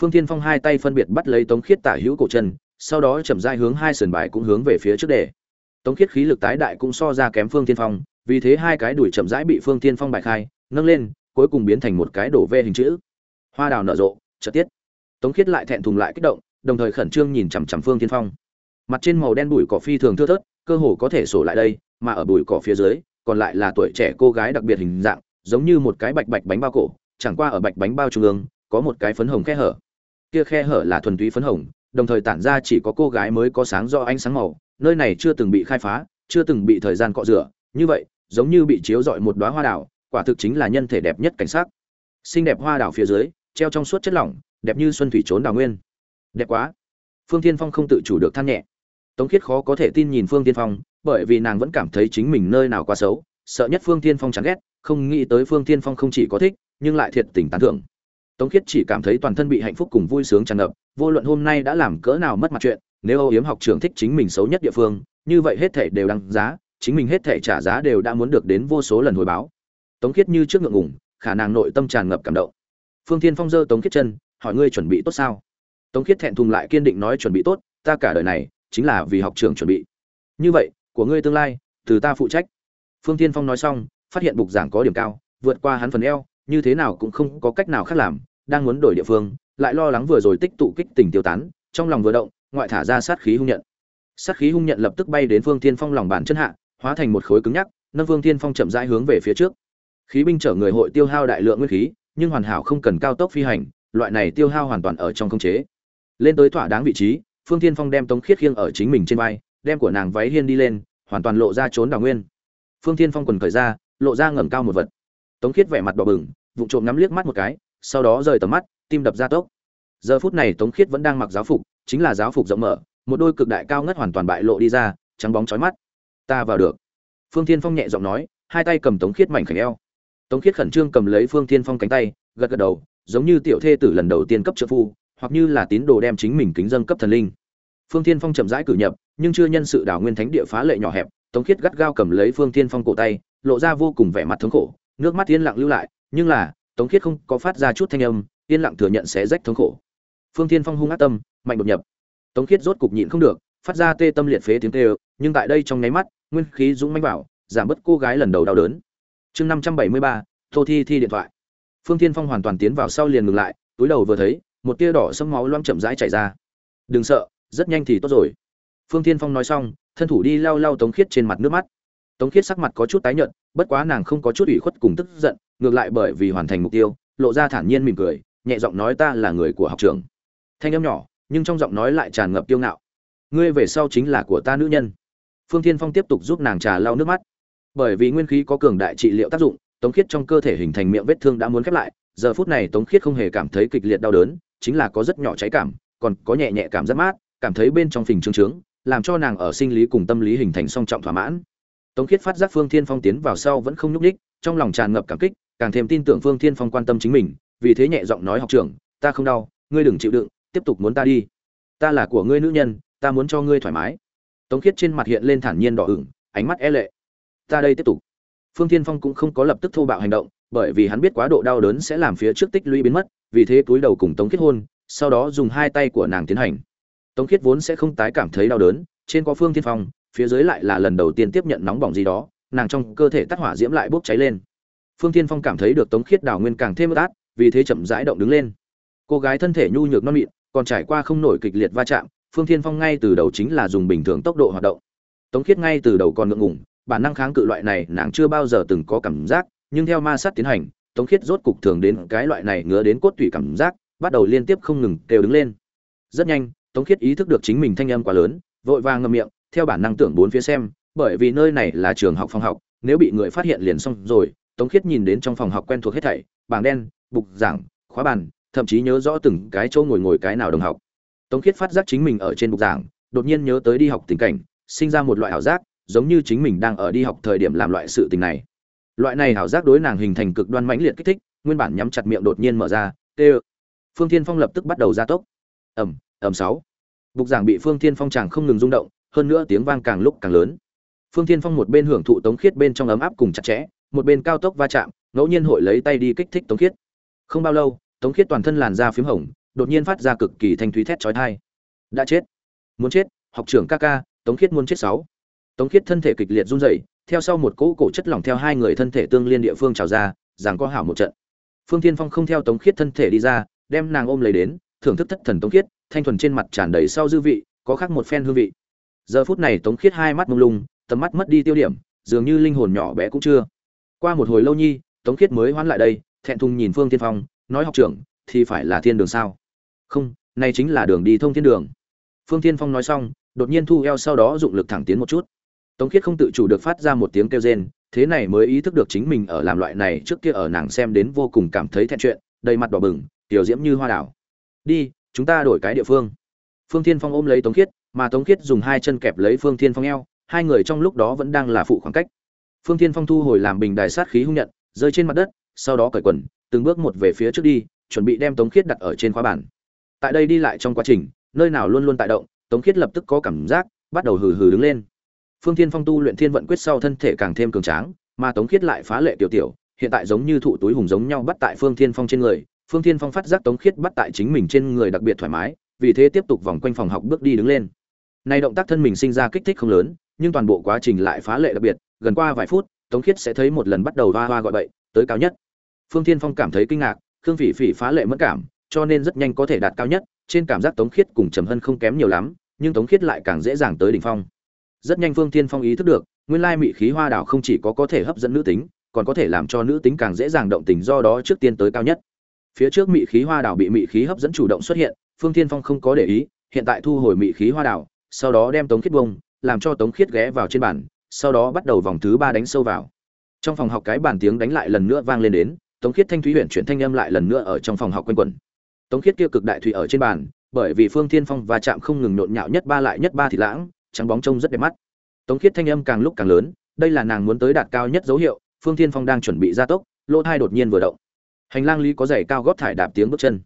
Phương thiên phong hai tay phân biệt bắt lấy tống khiết tả hữu cổ chân, sau đó chậm rãi hướng hai sườn bài cũng hướng về phía trước để tống khiết khí lực tái đại cũng so ra kém phương tiên phong, vì thế hai cái đuổi chậm rãi bị phương tiên phong bài khai, nâng lên, cuối cùng biến thành một cái đổ ve hình chữ. Hoa đào nở rộ, chợt tiết. Tống khiết lại thẹn thùng lại kích động, đồng thời khẩn trương nhìn chằm chằm phương tiên phong. Mặt trên màu đen bụi cỏ phi thường thưa thớt, cơ hồ có thể sổ lại đây, mà ở bụi cỏ phía dưới, còn lại là tuổi trẻ cô gái đặc biệt hình dạng giống như một cái bạch bạch bánh bao cổ, chẳng qua ở bạch bánh bao trung ương, có một cái phấn hồng khe hở. Kia khe hở là thuần túy phấn hồng, đồng thời tản ra chỉ có cô gái mới có sáng do ánh sáng màu, nơi này chưa từng bị khai phá, chưa từng bị thời gian cọ rửa, như vậy, giống như bị chiếu rọi một đóa hoa đào, quả thực chính là nhân thể đẹp nhất cảnh sắc. xinh đẹp hoa đào phía dưới, treo trong suốt chất lỏng, đẹp như xuân thủy trốn đào nguyên. Đẹp quá. Phương tiên phong không tự chủ được than nhẹ. Tống khiết khó có thể tin nhìn phương tiên phong, bởi vì nàng vẫn cảm thấy chính mình nơi nào quá xấu, sợ nhất phương tiên phong chán ghét không nghĩ tới phương Thiên phong không chỉ có thích, nhưng lại thiệt tình tán thưởng. Tống khiết chỉ cảm thấy toàn thân bị hạnh phúc cùng vui sướng tràn ngập, vô luận hôm nay đã làm cỡ nào mất mặt chuyện, nếu âu yếm học trưởng thích chính mình xấu nhất địa phương, như vậy hết thảy đều đăng giá, chính mình hết thảy trả giá đều đã muốn được đến vô số lần hồi báo. Tống khiết như trước ngượng ngùng, khả năng nội tâm tràn ngập cảm động. Phương thiên phong giơ tống khiết chân, hỏi ngươi chuẩn bị tốt sao? Tống khiết thẹn thùng lại kiên định nói chuẩn bị tốt, ta cả đời này chính là vì học trường chuẩn bị. Như vậy, của ngươi tương lai, từ ta phụ trách. Phương thiên phong nói xong phát hiện bục giảng có điểm cao, vượt qua hắn phần eo, như thế nào cũng không có cách nào khác làm, đang muốn đổi địa phương, lại lo lắng vừa rồi tích tụ kích tình tiêu tán, trong lòng vừa động, ngoại thả ra sát khí hung nhận. Sát khí hung nhận lập tức bay đến phương thiên phong lòng bàn chân hạ, hóa thành một khối cứng nhắc, nâng phương thiên phong chậm rãi hướng về phía trước. Khí binh chở người hội tiêu hao đại lượng nguyên khí, nhưng hoàn hảo không cần cao tốc phi hành, loại này tiêu hao hoàn toàn ở trong không chế. Lên tới thỏa đáng vị trí, phương thiên phong đem tống khiết khiêng ở chính mình trên vai, đem của nàng váy hiên đi lên, hoàn toàn lộ ra trốn đào nguyên. Phương thiên phong quần khởi ra lộ ra ngẩng cao một vật. Tống khiết vẻ mặt đỏ bừng, vụng trộm ngắm liếc mắt một cái, sau đó rời tầm mắt, tim đập ra tốc. Giờ phút này tống khiết vẫn đang mặc giáo phục, chính là giáo phục rộng mở, một đôi cực đại cao ngất hoàn toàn bại lộ đi ra, trắng bóng trói mắt. Ta vào được. Phương thiên phong nhẹ giọng nói, hai tay cầm tống khiết mảnh khảnh eo. Tống khiết khẩn trương cầm lấy phương thiên phong cánh tay, gật gật đầu, giống như tiểu thê tử lần đầu tiên cấp trợ phu, hoặc như là tín đồ đem chính mình kính dâng cấp thần linh. Phương thiên phong chậm rãi cử nhập, nhưng chưa nhân sự đảo nguyên thánh địa phá lệ nhỏ hẹp, tống khiết gắt gao cầm lấy phương thiên phong cổ tay lộ ra vô cùng vẻ mặt thống khổ, nước mắt yên lặng lưu lại, nhưng là, tống khiết không có phát ra chút thanh âm, yên lặng thừa nhận sẽ rách thống khổ. Phương thiên phong hung ác tâm, mạnh đột nhập. Tống khiết rốt cục nhịn không được, phát ra tê tâm liệt phế tiếng tê nhưng tại đây trong nháy mắt, nguyên khí dũng mãnh bảo giảm bớt cô gái lần đầu đau đớn. Chương năm trăm bảy mươi ba, tô thi thi điện thoại. Phương thiên phong hoàn toàn tiến vào sau liền ngừng lại, túi đầu vừa thấy, một tia đỏ sâm máu loang chậm rãi chảy ra. Đừng sợ, rất nhanh thì tốt rồi. Phương thiên phong nói xong, thân thủ đi lau lau tống khiết trên mặt nước mắt tống khiết sắc mặt có chút tái nhợt, bất quá nàng không có chút ủy khuất cùng tức giận, ngược lại bởi vì hoàn thành mục tiêu, lộ ra thản nhiên mỉm cười, nhẹ giọng nói ta là người của học trường. Thanh âm nhỏ, nhưng trong giọng nói lại tràn ngập kiêu ngạo. Ngươi về sau chính là của ta nữ nhân. Phương thiên phong tiếp tục giúp nàng trà lau nước mắt. Bởi vì nguyên khí có cường đại trị liệu tác dụng, tống khiết trong cơ thể hình thành miệng vết thương đã muốn khép lại, giờ phút này tống khiết không hề cảm thấy kịch liệt đau đớn, chính là có rất nhỏ cháy cảm, còn có nhẹ nhẹ cảm rất mát, cảm thấy bên trong phình trướng trướng, làm cho nàng ở sinh lý cùng tâm lý hình thành song trọng thỏa mãn tống khiết phát giác phương thiên phong tiến vào sau vẫn không nhúc nhích, trong lòng tràn ngập cảm kích càng thêm tin tưởng phương thiên phong quan tâm chính mình vì thế nhẹ giọng nói học trưởng ta không đau ngươi đừng chịu đựng tiếp tục muốn ta đi. Ta là của ngươi nữ nhân ta muốn cho ngươi thoải mái. Tống khiết trên mặt hiện lên thản nhiên đỏ ửng ánh mắt e lệ. Ta đây tiếp tục. Phương thiên phong cũng không có lập tức thô bạo hành động bởi vì hắn biết quá độ đau đớn sẽ làm phía trước tích lũy biến mất vì thế túi đầu cùng tống khiết hôn sau đó dùng hai tay của nàng tiến hành. Tống khiết vốn sẽ không tái cảm thấy đau đớn trên có phương thiên phong phía dưới lại là lần đầu tiên tiếp nhận nóng bỏng gì đó, nàng trong cơ thể tắt hỏa diễm lại bốc cháy lên. Phương thiên phong cảm thấy được tống khiết đào nguyên càng thêm ướt át, vì thế chậm rãi động đứng lên. Cô gái thân thể nhu nhược non mịn, còn trải qua không nổi kịch liệt va chạm, phương thiên phong ngay từ đầu chính là dùng bình thường tốc độ hoạt động. Tống khiết ngay từ đầu còn ngượng ngùng, bản năng kháng cự loại này nàng chưa bao giờ từng có cảm giác, nhưng theo ma sát tiến hành, tống khiết rốt cục thường đến cái loại này ngứa đến cốt tủy cảm giác, bắt đầu liên tiếp không ngừng kêu đứng lên. Rất nhanh, tống khiết ý thức được chính mình thanh âm quá lớn, vội vàng ngậm miệng theo bản năng tưởng bốn phía xem, bởi vì nơi này là trường học phòng học, nếu bị người phát hiện liền xong rồi. Tống khiết nhìn đến trong phòng học quen thuộc hết thảy, bảng đen, bục giảng, khóa bàn, thậm chí nhớ rõ từng cái chỗ ngồi ngồi cái nào đồng học. Tống khiết phát giác chính mình ở trên bục giảng, đột nhiên nhớ tới đi học tình cảnh, sinh ra một loại ảo giác, giống như chính mình đang ở đi học thời điểm làm loại sự tình này. Loại này ảo giác đối nàng hình thành cực đoan mãnh liệt kích thích, nguyên bản nhắm chặt miệng đột nhiên mở ra, tê phương thiên phong lập tức bắt đầu gia tốc. Ầm ầm sáu. Bục giảng bị phương thiên phong chàng không ngừng rung động hơn nữa tiếng vang càng lúc càng lớn. Phương thiên phong một bên hưởng thụ tống khiết bên trong ấm áp cùng chặt chẽ, một bên cao tốc va chạm, ngẫu nhiên hội lấy tay đi kích thích tống khiết. Không bao lâu, tống khiết toàn thân làn da p h í m hồng, đột nhiên phát ra cực kỳ thanh thúy thét trói thai đã chết. Muốn chết, học trưởng ca ca, tống khiết muốn chết sáu. Tống khiết thân thể kịch liệt run rẩy, theo sau một cỗ cổ chất lỏng theo hai người thân thể tương liên địa phương trào ra rằng có hảo một trận. Phương tiên phong không theo tống khiết thân thể đi ra, đem nàng ôm lấy đến, thưởng thức thất thần tống khiết, thanh thuần trên mặt tràn đầy sau dư vị, có khác một phen hương vị giờ phút này tống khiết hai mắt mông lung, tầm mắt mất đi tiêu điểm, dường như linh hồn nhỏ bé cũng chưa. Qua một hồi lâu nhi, tống khiết mới hoán lại đây, thẹn thùng nhìn phương tiên phong, nói học trưởng, thì phải là thiên đường sao? Không này chính là đường đi thông thiên đường. Phương tiên phong nói xong, đột nhiên thu eo sau đó dụng lực thẳng tiến một chút. Tống khiết không tự chủ được phát ra một tiếng kêu rên, thế này mới ý thức được chính mình ở làm loại này trước kia ở nàng xem đến vô cùng cảm thấy thẹn chuyện, đầy mặt đỏ bừng, tiểu diễm như hoa đảo. Đi, chúng ta đổi cái địa phương. Phương thiên phong ôm lấy tống khiết mà tống khiết dùng hai chân kẹp lấy phương thiên phong eo, hai người trong lúc đó vẫn đang là phụ khoảng cách. Phương thiên phong thu hồi làm bình đài sát khí hung nhận, rơi trên mặt đất, sau đó cởi quần, từng bước một về phía trước đi, chuẩn bị đem tống khiết đặt ở trên khóa bản tại đây đi lại trong quá trình, nơi nào luôn luôn tại động, tống khiết lập tức có cảm giác, bắt đầu hừ hừ đứng lên. Phương thiên phong tu luyện thiên vận quyết sau thân thể càng thêm cường tráng, mà tống khiết lại phá lệ tiểu tiểu, hiện tại giống như thụ túi hùng giống nhau bắt tại phương thiên phong trên người. Phương thiên phong phát giác tống khiết bắt tại chính mình trên người đặc biệt thoải mái, vì thế tiếp tục vòng quanh phòng học bước đi đứng lên nay động tác thân mình sinh ra kích thích không lớn, nhưng toàn bộ quá trình lại phá lệ đặc biệt, gần qua vài phút, tống khiết sẽ thấy một lần bắt đầu hoa hoa gọi bậy, tới cao nhất. Phương thiên phong cảm thấy kinh ngạc, khương phỉ phỉ phá lệ mất cảm, cho nên rất nhanh có thể đạt cao nhất, trên cảm giác tống khiết cùng trầm hân không kém nhiều lắm, nhưng tống khiết lại càng dễ dàng tới đỉnh phong. Rất nhanh phương thiên phong ý thức được, nguyên lai mị khí hoa đảo không chỉ có có thể hấp dẫn nữ tính, còn có thể làm cho nữ tính càng dễ dàng động tình do đó trước tiên tới cao nhất. Phía trước mị khí hoa đảo bị mị khí hấp dẫn chủ động xuất hiện, phương thiên phong không có để ý, hiện tại thu hồi mị khí hoa đảo sau đó đem tống khiết bông làm cho tống khiết ghé vào trên bàn, sau đó bắt đầu vòng thứ ba đánh sâu vào. Trong phòng học cái bàn tiếng đánh lại lần nữa vang lên đến, tống khiết thanh thúy huyện chuyển thanh âm lại lần nữa ở trong phòng học quanh quẩn. Tống khiết kia cực đại thủy ở trên bàn, bởi vì phương thiên phong và chạm không ngừng nhộn nhạo nhất ba lại nhất ba thì lãng, trắng bóng trông rất đẹp mắt. Tống khiết thanh âm càng lúc càng lớn, đây là nàng muốn tới đạt cao nhất dấu hiệu, phương thiên phong đang chuẩn bị gia tốc, lỗ thai đột nhiên vừa động. Hành lang lý có giày cao góp thải đạp tiếng bước chân.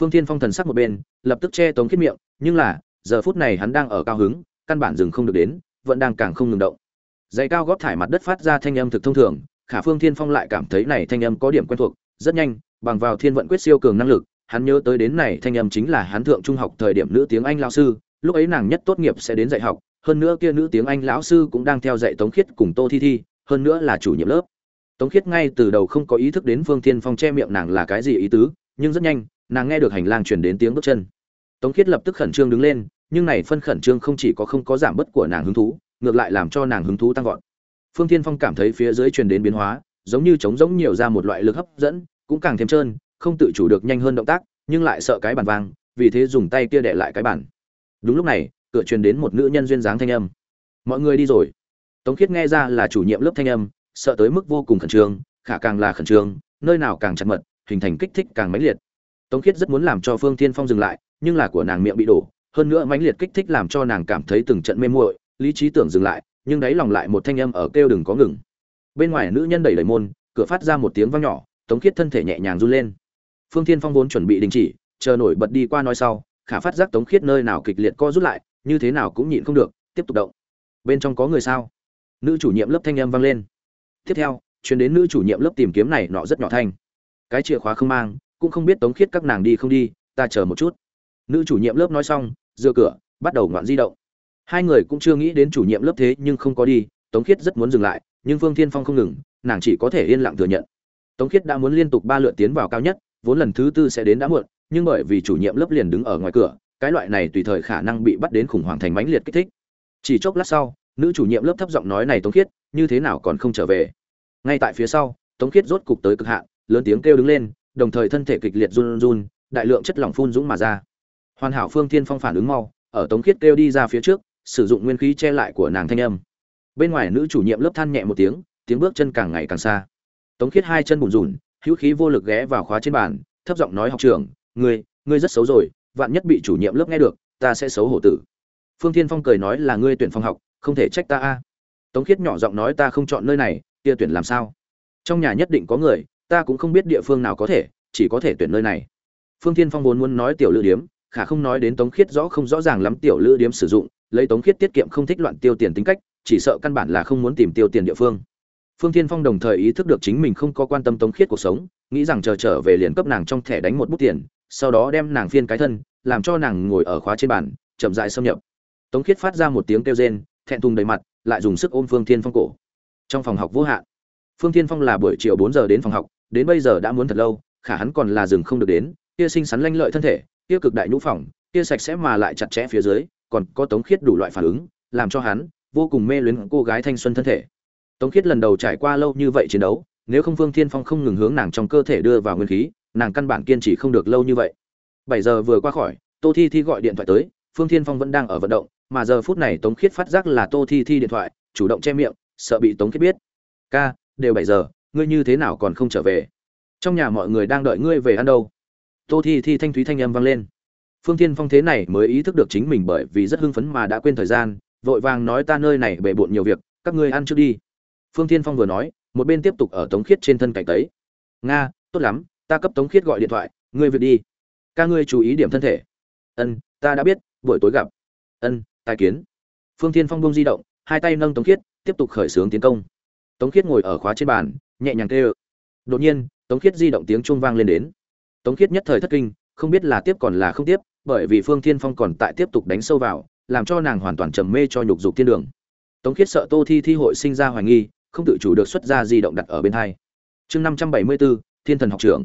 Phương thiên phong thần sắc một bên, lập tức che tống khiết miệng, nhưng là giờ phút này hắn đang ở cao hứng, căn bản dừng không được đến, vẫn đang càng không ngừng động. Giày cao góp thải mặt đất phát ra thanh âm thực thông thường, khả phương thiên phong lại cảm thấy này thanh âm có điểm quen thuộc, rất nhanh, bằng vào thiên vận quyết siêu cường năng lực, hắn nhớ tới đến này thanh âm chính là hắn thượng trung học thời điểm nữ tiếng anh lão sư, lúc ấy nàng nhất tốt nghiệp sẽ đến dạy học, hơn nữa kia nữ tiếng anh lão sư cũng đang theo dạy tống khiết cùng tô thi thi, hơn nữa là chủ nhiệm lớp. Tống khiết ngay từ đầu không có ý thức đến phương thiên phong che miệng nàng là cái gì ý tứ, nhưng rất nhanh, nàng nghe được hành lang truyền đến tiếng bước chân tống khiết lập tức khẩn trương đứng lên, nhưng này phân khẩn trương không chỉ có không có giảm bớt của nàng hứng thú, ngược lại làm cho nàng hứng thú tăng vọt. Phương thiên phong cảm thấy phía dưới truyền đến biến hóa, giống như trống rỗng nhiều ra một loại lực hấp dẫn, cũng càng thêm trơn, không tự chủ được nhanh hơn động tác, nhưng lại sợ cái bàn vang, vì thế dùng tay kia đè lại cái bàn. Đúng lúc này, cửa truyền đến một nữ nhân duyên dáng thanh âm. Mọi người đi rồi. Tống khiết nghe ra là chủ nhiệm lớp thanh âm, sợ tới mức vô cùng khẩn trương, khả càng là khẩn trương, nơi nào càng chặt mật, hình thành kích thích càng mãnh liệt. Tống khiết rất muốn làm cho phương thiên phong dừng lại nhưng là của nàng miệng bị đổ, hơn nữa mãnh liệt kích thích làm cho nàng cảm thấy từng trận mê muội, lý trí tưởng dừng lại, nhưng đáy lòng lại một thanh âm ở kêu đừng có ngừng. Bên ngoài nữ nhân đẩy đẩy môn, cửa phát ra một tiếng vang nhỏ, tống khiết thân thể nhẹ nhàng run lên. Phương thiên phong vốn chuẩn bị đình chỉ, chờ nổi bật đi qua nói sau, khả phát giác tống khiết nơi nào kịch liệt co rút lại, như thế nào cũng nhịn không được, tiếp tục động. Bên trong có người sao? Nữ chủ nhiệm lớp thanh âm vang lên. Tiếp theo chuyến đến nữ chủ nhiệm lớp tìm kiếm này nọ rất nhỏ thanh. Cái chìa khóa không mang, cũng không biết tống khiết các nàng đi không đi, ta chờ một chút nữ chủ nhiệm lớp nói xong, dựa cửa, bắt đầu ngoạn di động. Hai người cũng chưa nghĩ đến chủ nhiệm lớp thế nhưng không có đi, tống khiết rất muốn dừng lại, nhưng phương thiên phong không ngừng, nàng chỉ có thể yên lặng thừa nhận. Tống khiết đã muốn liên tục ba lượt tiến vào cao nhất, vốn lần thứ tư sẽ đến đã muộn, nhưng bởi vì chủ nhiệm lớp liền đứng ở ngoài cửa, cái loại này tùy thời khả năng bị bắt đến khủng hoảng thành mãnh liệt kích thích. Chỉ chốc lát sau, nữ chủ nhiệm lớp thấp giọng nói này tống khiết, như thế nào còn không trở về? Ngay tại phía sau, tống khiết rốt cục tới cực hạn, lớn tiếng kêu đứng lên, đồng thời thân thể kịch liệt run run, đại lượng chất lỏng phun dũng mà ra hoàn hảo phương thiên phong phản ứng mau, ở tống khiết kêu đi ra phía trước, sử dụng nguyên khí che lại của nàng thanh âm. Bên ngoài nữ chủ nhiệm lớp than nhẹ một tiếng tiếng bước chân càng ngày càng xa. Tống khiết hai chân bùn rùn hữu khí vô lực ghé vào khóa trên bàn, thấp giọng nói học trưởng, ngươi ngươi rất xấu rồi, vạn nhất bị chủ nhiệm lớp nghe được, ta sẽ xấu hổ tử. Phương thiên phong cười nói là ngươi tuyển phòng học, không thể trách ta a. Tống khiết nhỏ giọng nói ta không chọn nơi này, kia tuyển làm sao? Trong nhà nhất định có người, ta cũng không biết địa phương nào có thể, chỉ có thể tuyển nơi này. Phương thiên phong vốn muốn nói tiểu lữ điếm khả không nói đến tống khiết rõ không rõ ràng lắm tiểu lữ điếm sử dụng, lấy tống khiết tiết kiệm không thích loạn tiêu tiền tính cách, chỉ sợ căn bản là không muốn tìm tiêu tiền địa phương. Phương thiên phong đồng thời ý thức được chính mình không có quan tâm tống khiết cuộc sống, nghĩ rằng chờ trở về liền cấp nàng trong thẻ đánh một bút tiền, sau đó đem nàng phiên cái thân, làm cho nàng ngồi ở khóa trên bàn, chậm dại xâm nhập. Tống khiết phát ra một tiếng kêu rên, thẹn thùng đầy mặt, lại dùng sức ôm phương thiên phong cổ. Trong phòng học vô hạn. Phương thiên phong là buổi chiều bốn giờ đến phòng học, đến bây giờ đã muốn thật lâu, khả hắn còn là dừng không được đến, kia xinh xắn lanh lợi thân thể kia cực đại nhũ phòng kia sạch sẽ mà lại chặt chẽ phía dưới, còn có tống khiết đủ loại phản ứng, làm cho hắn vô cùng mê luyến cô gái thanh xuân thân thể. Tống khiết lần đầu trải qua lâu như vậy chiến đấu, nếu không phương thiên phong không ngừng hướng nàng trong cơ thể đưa vào nguyên khí, nàng căn bản kiên trì không được lâu như vậy. Bảy giờ vừa qua khỏi, tô thi thi gọi điện thoại tới, phương thiên phong vẫn đang ở vận động, mà giờ phút này tống khiết phát giác là tô thi thi điện thoại, chủ động che miệng, sợ bị tống khiết biết. Ca, đều bảy giờ, ngươi như thế nào còn không trở về? Trong nhà mọi người đang đợi ngươi về ăn đâu? Tô thi thi thanh thúy thanh âm vang lên. Phương thiên phong thế này mới ý thức được chính mình bởi vì rất hưng phấn mà đã quên thời gian, vội vàng nói ta nơi này bề bộn nhiều việc, các ngươi ăn trước đi. Phương thiên phong vừa nói, một bên tiếp tục ở tống khiết trên thân cảnh tấy. Nga, tốt lắm, ta cấp tống khiết gọi điện thoại, ngươi việc đi. Ca ngươi chú ý điểm thân thể. Ân, ta đã biết, buổi tối gặp. Ân tài kiến. Phương thiên phong bông di động, hai tay nâng tống khiết, tiếp tục khởi xướng tiến công. Tống khiết ngồi ở khóa trên bàn, nhẹ nhàng kêu. Đột nhiên, tống khiết di động tiếng chuông vang lên đến tống khiết nhất thời thất kinh, không biết là tiếp còn là không tiếp, bởi vì phương thiên phong còn tại tiếp tục đánh sâu vào, làm cho nàng hoàn toàn trầm mê cho nhục dục thiên đường. Tống khiết sợ tô thi thi hội sinh ra hoài nghi, không tự chủ được xuất ra di động đặt ở bên hai. Chương năm trăm bảy mươi bốn thiên thần học trưởng.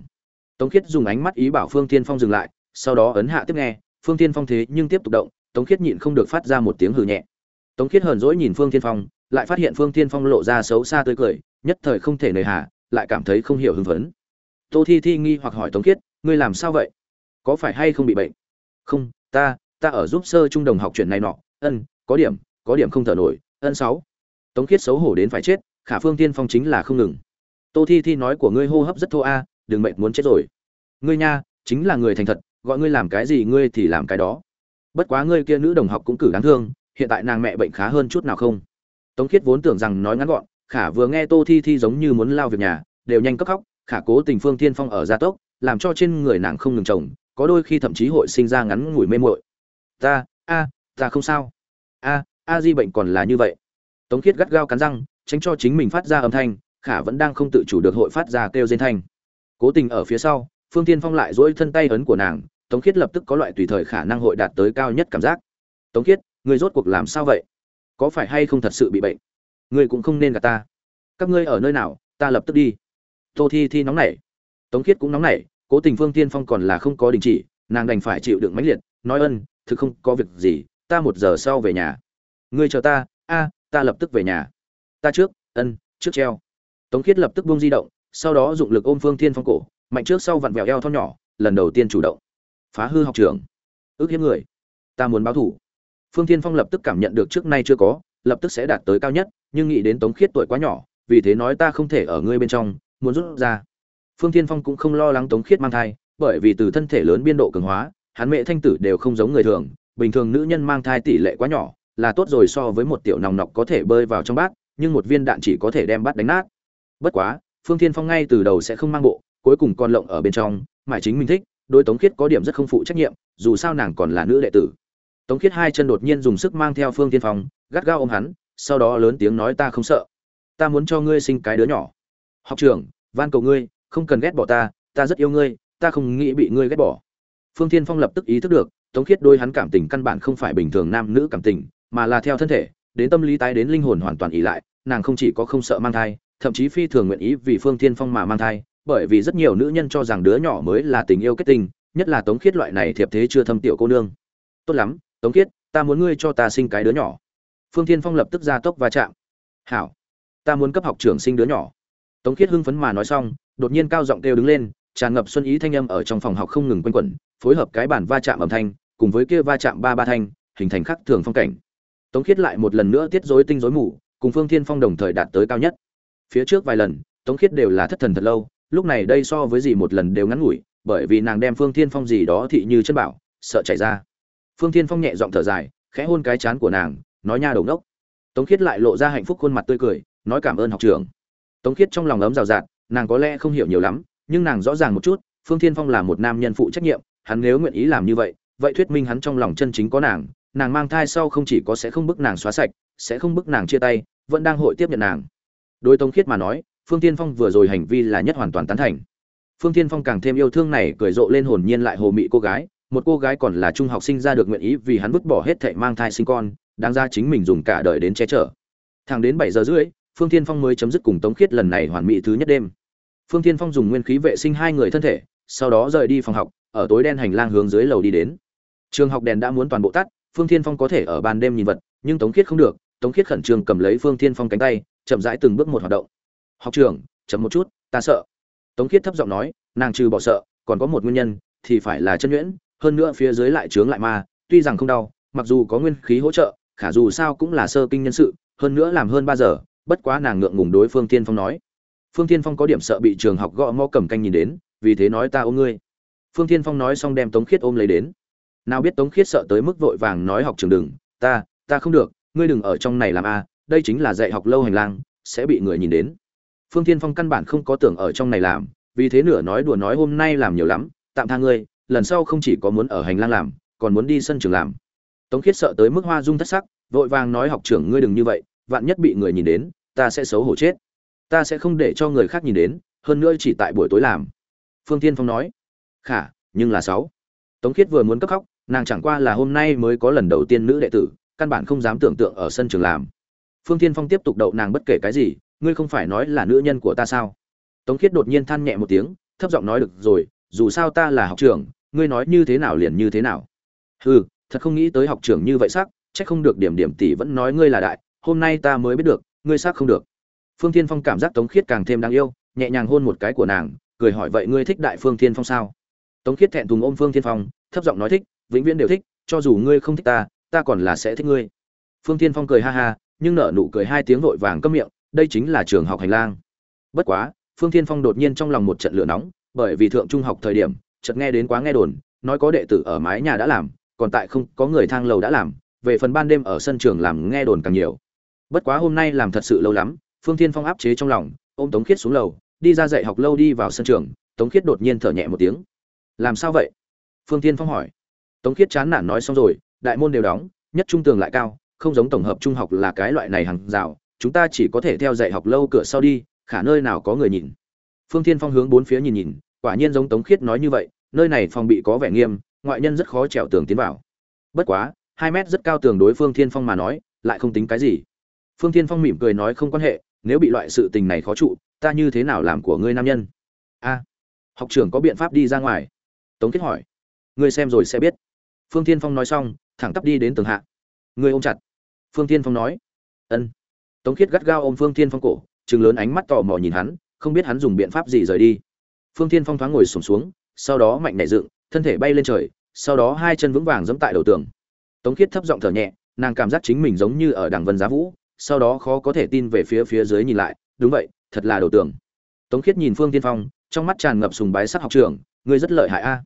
Tống khiết dùng ánh mắt ý bảo phương thiên phong dừng lại, sau đó ấn hạ tiếp nghe, phương thiên phong thế nhưng tiếp tục động, tống khiết nhịn không được phát ra một tiếng hừ nhẹ. Tống khiết hờn dỗi nhìn phương thiên phong, lại phát hiện phương thiên phong lộ ra xấu xa tươi cười, nhất thời không thể nới hà, lại cảm thấy không hiểu hưng phấn. Tô thi thi nghi hoặc hỏi tống khiết ngươi làm sao vậy? Có phải hay không bị bệnh? Không, ta ta ở giúp sơ trung đồng học chuyện này nọ. Ân, có điểm có điểm không thở nổi. Ân sáu. Tống khiết xấu hổ đến phải chết, khả phương tiên phong chính là không ngừng. Tô thi thi nói của ngươi hô hấp rất thô a, đừng mệnh muốn chết rồi. Ngươi nha, chính là người thành thật, gọi ngươi làm cái gì ngươi thì làm cái đó. Bất quá ngươi kia nữ đồng học cũng cử đáng thương, hiện tại nàng mẹ bệnh khá hơn chút nào không? Tống khiết vốn tưởng rằng nói ngắn gọn, khả vừa nghe tô thi thi giống như muốn lao việc nhà, đều nhanh cấp khóc, khả cố tình phương tiên phong ở gia tốc làm cho trên người nàng không ngừng chồng, có đôi khi thậm chí hội sinh ra ngắn ngủi mê muội. Ta, a, ta không sao. A a di bệnh còn là như vậy. Tống khiết gắt gao cắn răng, tránh cho chính mình phát ra âm thanh, khả vẫn đang không tự chủ được hội phát ra kêu rên thanh. Cố tình ở phía sau, phương tiên phong lại dỗi thân tay ấn của nàng, tống khiết lập tức có loại tùy thời khả năng hội đạt tới cao nhất cảm giác. Tống khiết, người rốt cuộc làm sao vậy? Có phải hay không thật sự bị bệnh? Người cũng không nên gặp ta. Các ngươi ở nơi nào, ta lập tức đi. Tô thi thi nóng nảy tống khiết cũng nóng nảy, cố tình phương tiên phong còn là không có đình chỉ, nàng đành phải chịu đựng mãnh liệt, nói ân, thực không có việc gì, ta một giờ sau về nhà. Ngươi chờ ta, a, ta lập tức về nhà. Ta trước, ân, trước treo. Tống khiết lập tức buông di động, sau đó dụng lực ôm phương thiên phong cổ, mạnh trước sau vặn vẹo eo thon nhỏ, lần đầu tiên chủ động. Phá hư học trường. Ước hiếp người. Ta muốn báo thủ. Phương thiên phong lập tức cảm nhận được trước nay chưa có, lập tức sẽ đạt tới cao nhất, nhưng nghĩ đến tống khiết tuổi quá nhỏ, vì thế nói ta không thể ở ngươi bên trong, muốn rút ra phương thiên phong cũng không lo lắng tống khiết mang thai, bởi vì từ thân thể lớn biên độ cường hóa, hắn mẹ thanh tử đều không giống người thường, bình thường nữ nhân mang thai tỷ lệ quá nhỏ, là tốt rồi so với một tiểu nòng nọc có thể bơi vào trong bát, nhưng một viên đạn chỉ có thể đem bát đánh nát. Bất quá, phương thiên phong ngay từ đầu sẽ không mang bộ, cuối cùng con lộng ở bên trong mãi chính mình thích đôi tống khiết có điểm rất không phụ trách nhiệm, dù sao nàng còn là nữ đệ tử. Tống khiết hai chân đột nhiên dùng sức mang theo phương thiên phong, gắt gao ôm hắn, sau đó lớn tiếng nói ta không sợ. Ta muốn cho ngươi sinh cái đứa nhỏ. Học trưởng, van cầu ngươi không cần ghét bỏ ta ta rất yêu ngươi, ta không nghĩ bị ngươi ghét bỏ. Phương thiên phong lập tức ý thức được, tống khiết đôi hắn cảm tình căn bản không phải bình thường nam nữ cảm tình, mà là theo thân thể, đến tâm lý tái đến linh hồn hoàn toàn ý lại, nàng không chỉ có không sợ mang thai, thậm chí phi thường nguyện ý vì phương thiên phong mà mang thai, bởi vì rất nhiều nữ nhân cho rằng đứa nhỏ mới là tình yêu kết tình nhất là tống khiết loại này thiệp thế chưa thâm tiểu cô nương. Tốt lắm, tống khiết, ta muốn ngươi cho ta sinh cái đứa nhỏ. Phương thiên phong lập tức ra tốc va chạm. Hảo, ta muốn cấp học trưởng sinh đứa nhỏ. Tống khiết hưng phấn mà nói xong đột nhiên cao giọng kêu đứng lên tràn ngập xuân ý thanh âm ở trong phòng học không ngừng quanh quẩn, phối hợp cái bản va chạm âm thanh, cùng với kia va chạm ba ba thanh, hình thành khắc thường phong cảnh. Tống khiết lại một lần nữa tiết rối tinh rối mù, cùng phương thiên phong đồng thời đạt tới cao nhất. Phía trước vài lần, tống khiết đều là thất thần thật lâu, lúc này đây so với gì một lần đều ngắn ngủi, bởi vì nàng đem phương thiên phong gì đó thị như chân bảo, sợ chảy ra. Phương thiên phong nhẹ giọng thở dài, khẽ hôn cái chán của nàng, nói nha đầu ngốc. Tống khiết lại lộ ra hạnh phúc khuôn mặt tươi cười, nói cảm ơn học trưởng. Tống khiết trong lòng ấm rào rạt nàng có lẽ không hiểu nhiều lắm, nhưng nàng rõ ràng một chút, phương thiên phong là một nam nhân phụ trách nhiệm, hắn nếu nguyện ý làm như vậy vậy thuyết minh hắn trong lòng chân chính có nàng nàng mang thai sau không chỉ có sẽ không bức nàng xóa sạch, sẽ không bức nàng chia tay, vẫn đang hội tiếp nhận nàng. Đối tống khiết mà nói, phương tiên phong vừa rồi hành vi là nhất hoàn toàn tán thành. Phương tiên phong càng thêm yêu thương này cười rộ lên hồn nhiên lại hồ mị cô gái, một cô gái còn là trung học sinh ra được nguyện ý vì hắn vứt bỏ hết thệ mang thai sinh con, đáng ra chính mình dùng cả đời đến che chở. Thẳng đến bảy giờ rưỡi phương Thiên phong mới chấm dứt cùng tống khiết lần này hoàn mỹ thứ nhất đêm. Phương Thiên phong dùng nguyên khí vệ sinh hai người thân thể, sau đó rời đi phòng học, ở tối đen hành lang hướng dưới lầu đi đến. Trường học đèn đã muốn toàn bộ tắt, phương thiên phong có thể ở ban đêm nhìn vật, nhưng tống khiết không được, tống khiết khẩn trương cầm lấy phương thiên phong cánh tay, chậm rãi từng bước một hoạt động. Học trường chậm một chút, ta sợ. Tống khiết thấp giọng nói, nàng trừ bỏ sợ, còn có một nguyên nhân, thì phải là chân nhuyễn, hơn nữa phía dưới lại trướng lại ma, tuy rằng không đau, mặc dù có nguyên khí hỗ trợ, khả dù sao cũng là sơ kinh nhân sự, hơn nữa làm hơn ba giờ bất quá nàng ngượng ngùng đối phương tiên phong nói. Phương tiên phong có điểm sợ bị trường học gõ mõ cầm canh nhìn đến, vì thế nói ta ôm ngươi. Phương tiên phong nói xong đem tống khiết ôm lấy đến. Nào biết tống khiết sợ tới mức vội vàng nói học trường đừng, ta ta không được, ngươi đừng ở trong này làm a, đây chính là dạy học lâu hành lang, sẽ bị người nhìn đến. Phương tiên phong căn bản không có tưởng ở trong này làm, vì thế nửa nói đùa nói hôm nay làm nhiều lắm, tạm tha ngươi, lần sau không chỉ có muốn ở hành lang làm, còn muốn đi sân trường làm. Tống khiết sợ tới mức hoa dung thất sắc, vội vàng nói học trưởng ngươi đừng như vậy, vạn nhất bị người nhìn đến ta sẽ xấu hổ chết. Ta sẽ không để cho người khác nhìn đến, hơn nữa chỉ tại buổi tối làm. Phương tiên phong nói. Khả, nhưng là sáu. Tống khiết vừa muốn cấp khóc, nàng chẳng qua là hôm nay mới có lần đầu tiên nữ đệ tử, căn bản không dám tưởng tượng ở sân trường làm. Phương tiên phong tiếp tục đậu nàng bất kể cái gì, ngươi không phải nói là nữ nhân của ta sao? Tống khiết đột nhiên than nhẹ một tiếng, thấp giọng nói, được rồi, dù sao ta là học trưởng, ngươi nói như thế nào liền như thế nào. Hừ, thật không nghĩ tới học trưởng như vậy sắc, chắc không được điểm điểm tỷ vẫn nói ngươi là đại, hôm nay ta mới biết được ngươi xác không được. Phương Thiên phong cảm giác tống khiết càng thêm đáng yêu, nhẹ nhàng hôn một cái của nàng, cười hỏi vậy ngươi thích đại phương Thiên phong sao? Tống khiết thẹn thùng ôm phương Thiên phong, thấp giọng nói thích, vĩnh viễn đều thích, cho dù ngươi không thích ta ta còn là sẽ thích ngươi. Phương Thiên phong cười ha ha, nhưng nở nụ cười hai tiếng vội vàng câm miệng, đây chính là trường học hành lang. Bất quá, phương Thiên phong đột nhiên trong lòng một trận lửa nóng, bởi vì thượng trung học thời điểm, chợt nghe đến quá nghe đồn, nói có đệ tử ở mái nhà đã làm, còn tại không có người thang lầu đã làm, về phần ban đêm ở sân trường làm nghe đồn càng nhiều bất quá hôm nay làm thật sự lâu lắm, phương Thiên phong áp chế trong lòng, ôm tống khiết xuống lầu, đi ra dạy học lâu đi vào sân trường, tống khiết đột nhiên thở nhẹ một tiếng. Làm sao vậy? Phương Thiên phong hỏi. Tống khiết chán nản nói xong rồi, đại môn đều đóng, nhất trung tường lại cao, không giống tổng hợp trung học là cái loại này hàng rào, chúng ta chỉ có thể theo dạy học lâu cửa sau đi, khả nơi nào có người nhìn. Phương Thiên phong hướng bốn phía nhìn nhìn, quả nhiên giống tống khiết nói như vậy, nơi này phòng bị có vẻ nghiêm, ngoại nhân rất khó trèo tường tiến vào. Bất quá, hai mét rất cao tường đối phương thiên phong mà nói, lại không tính cái gì phương thiên phong mỉm cười nói không quan hệ nếu bị loại sự tình này khó trụ ta như thế nào làm của ngươi nam nhân? A học trưởng có biện pháp đi ra ngoài. Tống kết hỏi. Ngươi xem rồi sẽ biết. Phương thiên phong nói xong thẳng tắp đi đến tường hạ. Ngươi ôm chặt. Phương thiên phong nói. Ân. Tống khiết gắt gao ôm phương thiên phong cổ chừng lớn ánh mắt tò mò nhìn hắn không biết hắn dùng biện pháp gì rời đi. Phương thiên phong thoáng ngồi sổm xuống, xuống sau đó mạnh nảy dựng thân thể bay lên trời sau đó hai chân vững vàng giẫm tại đầu tường. Tống khiết thấp giọng thở nhẹ nàng cảm giác chính mình giống như ở đằng vân giá vũ sau đó khó có thể tin về phía phía dưới nhìn lại, đúng vậy, thật là đầu tường. Tống khiết nhìn phương tiên phong, trong mắt tràn ngập sùng bái sắc học trường ngươi rất lợi hại a.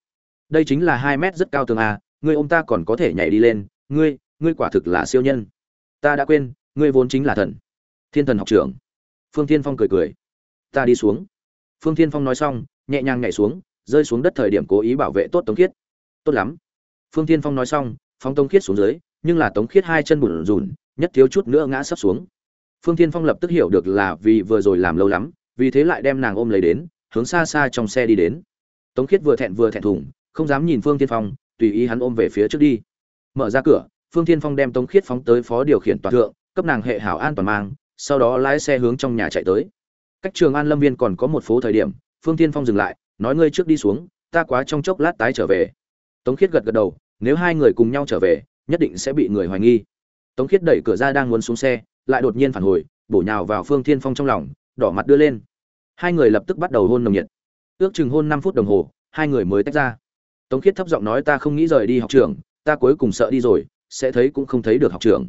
Đây chính là hai mét rất cao tường a, ngươi ông ta còn có thể nhảy đi lên, ngươi ngươi quả thực là siêu nhân. Ta đã quên, ngươi vốn chính là thần. Thiên thần học trưởng. Phương tiên phong cười cười. Ta đi xuống. Phương tiên phong nói xong, nhẹ nhàng nhảy xuống, rơi xuống đất thời điểm cố ý bảo vệ tốt tống khiết. Tốt lắm. Phương tiên phong nói xong, phóng tống khiết xuống dưới, nhưng là tống khiết hai chân bùn rùn nhất thiếu chút nữa ngã sấp xuống. Phương tiên phong lập tức hiểu được là vì vừa rồi làm lâu lắm, vì thế lại đem nàng ôm lấy đến, hướng xa xa trong xe đi đến. Tống khiết vừa thẹn vừa thẹn thùng, không dám nhìn phương tiên phong, tùy ý hắn ôm về phía trước đi. Mở ra cửa, phương tiên phong đem tống khiết phóng tới phó điều khiển toàn thượng, cấp nàng hệ hảo an toàn mang, sau đó lái xe hướng trong nhà chạy tới. Cách trường an lâm viên còn có một phố thời điểm, phương tiên phong dừng lại, nói ngươi trước đi xuống, ta quá trong chốc lát tái trở về. Tống khiết gật gật đầu, nếu hai người cùng nhau trở về, nhất định sẽ bị người hoài nghi tống khiết đẩy cửa ra đang muốn xuống xe, lại đột nhiên phản hồi, bổ nhào vào phương thiên phong trong lòng, đỏ mặt đưa lên. Hai người lập tức bắt đầu hôn nồng nhiệt. Ước chừng hôn năm phút đồng hồ, hai người mới tách ra. Tống khiết thấp giọng nói, ta không nghĩ rời đi học trường, ta cuối cùng sợ đi rồi, sẽ thấy cũng không thấy được học trường.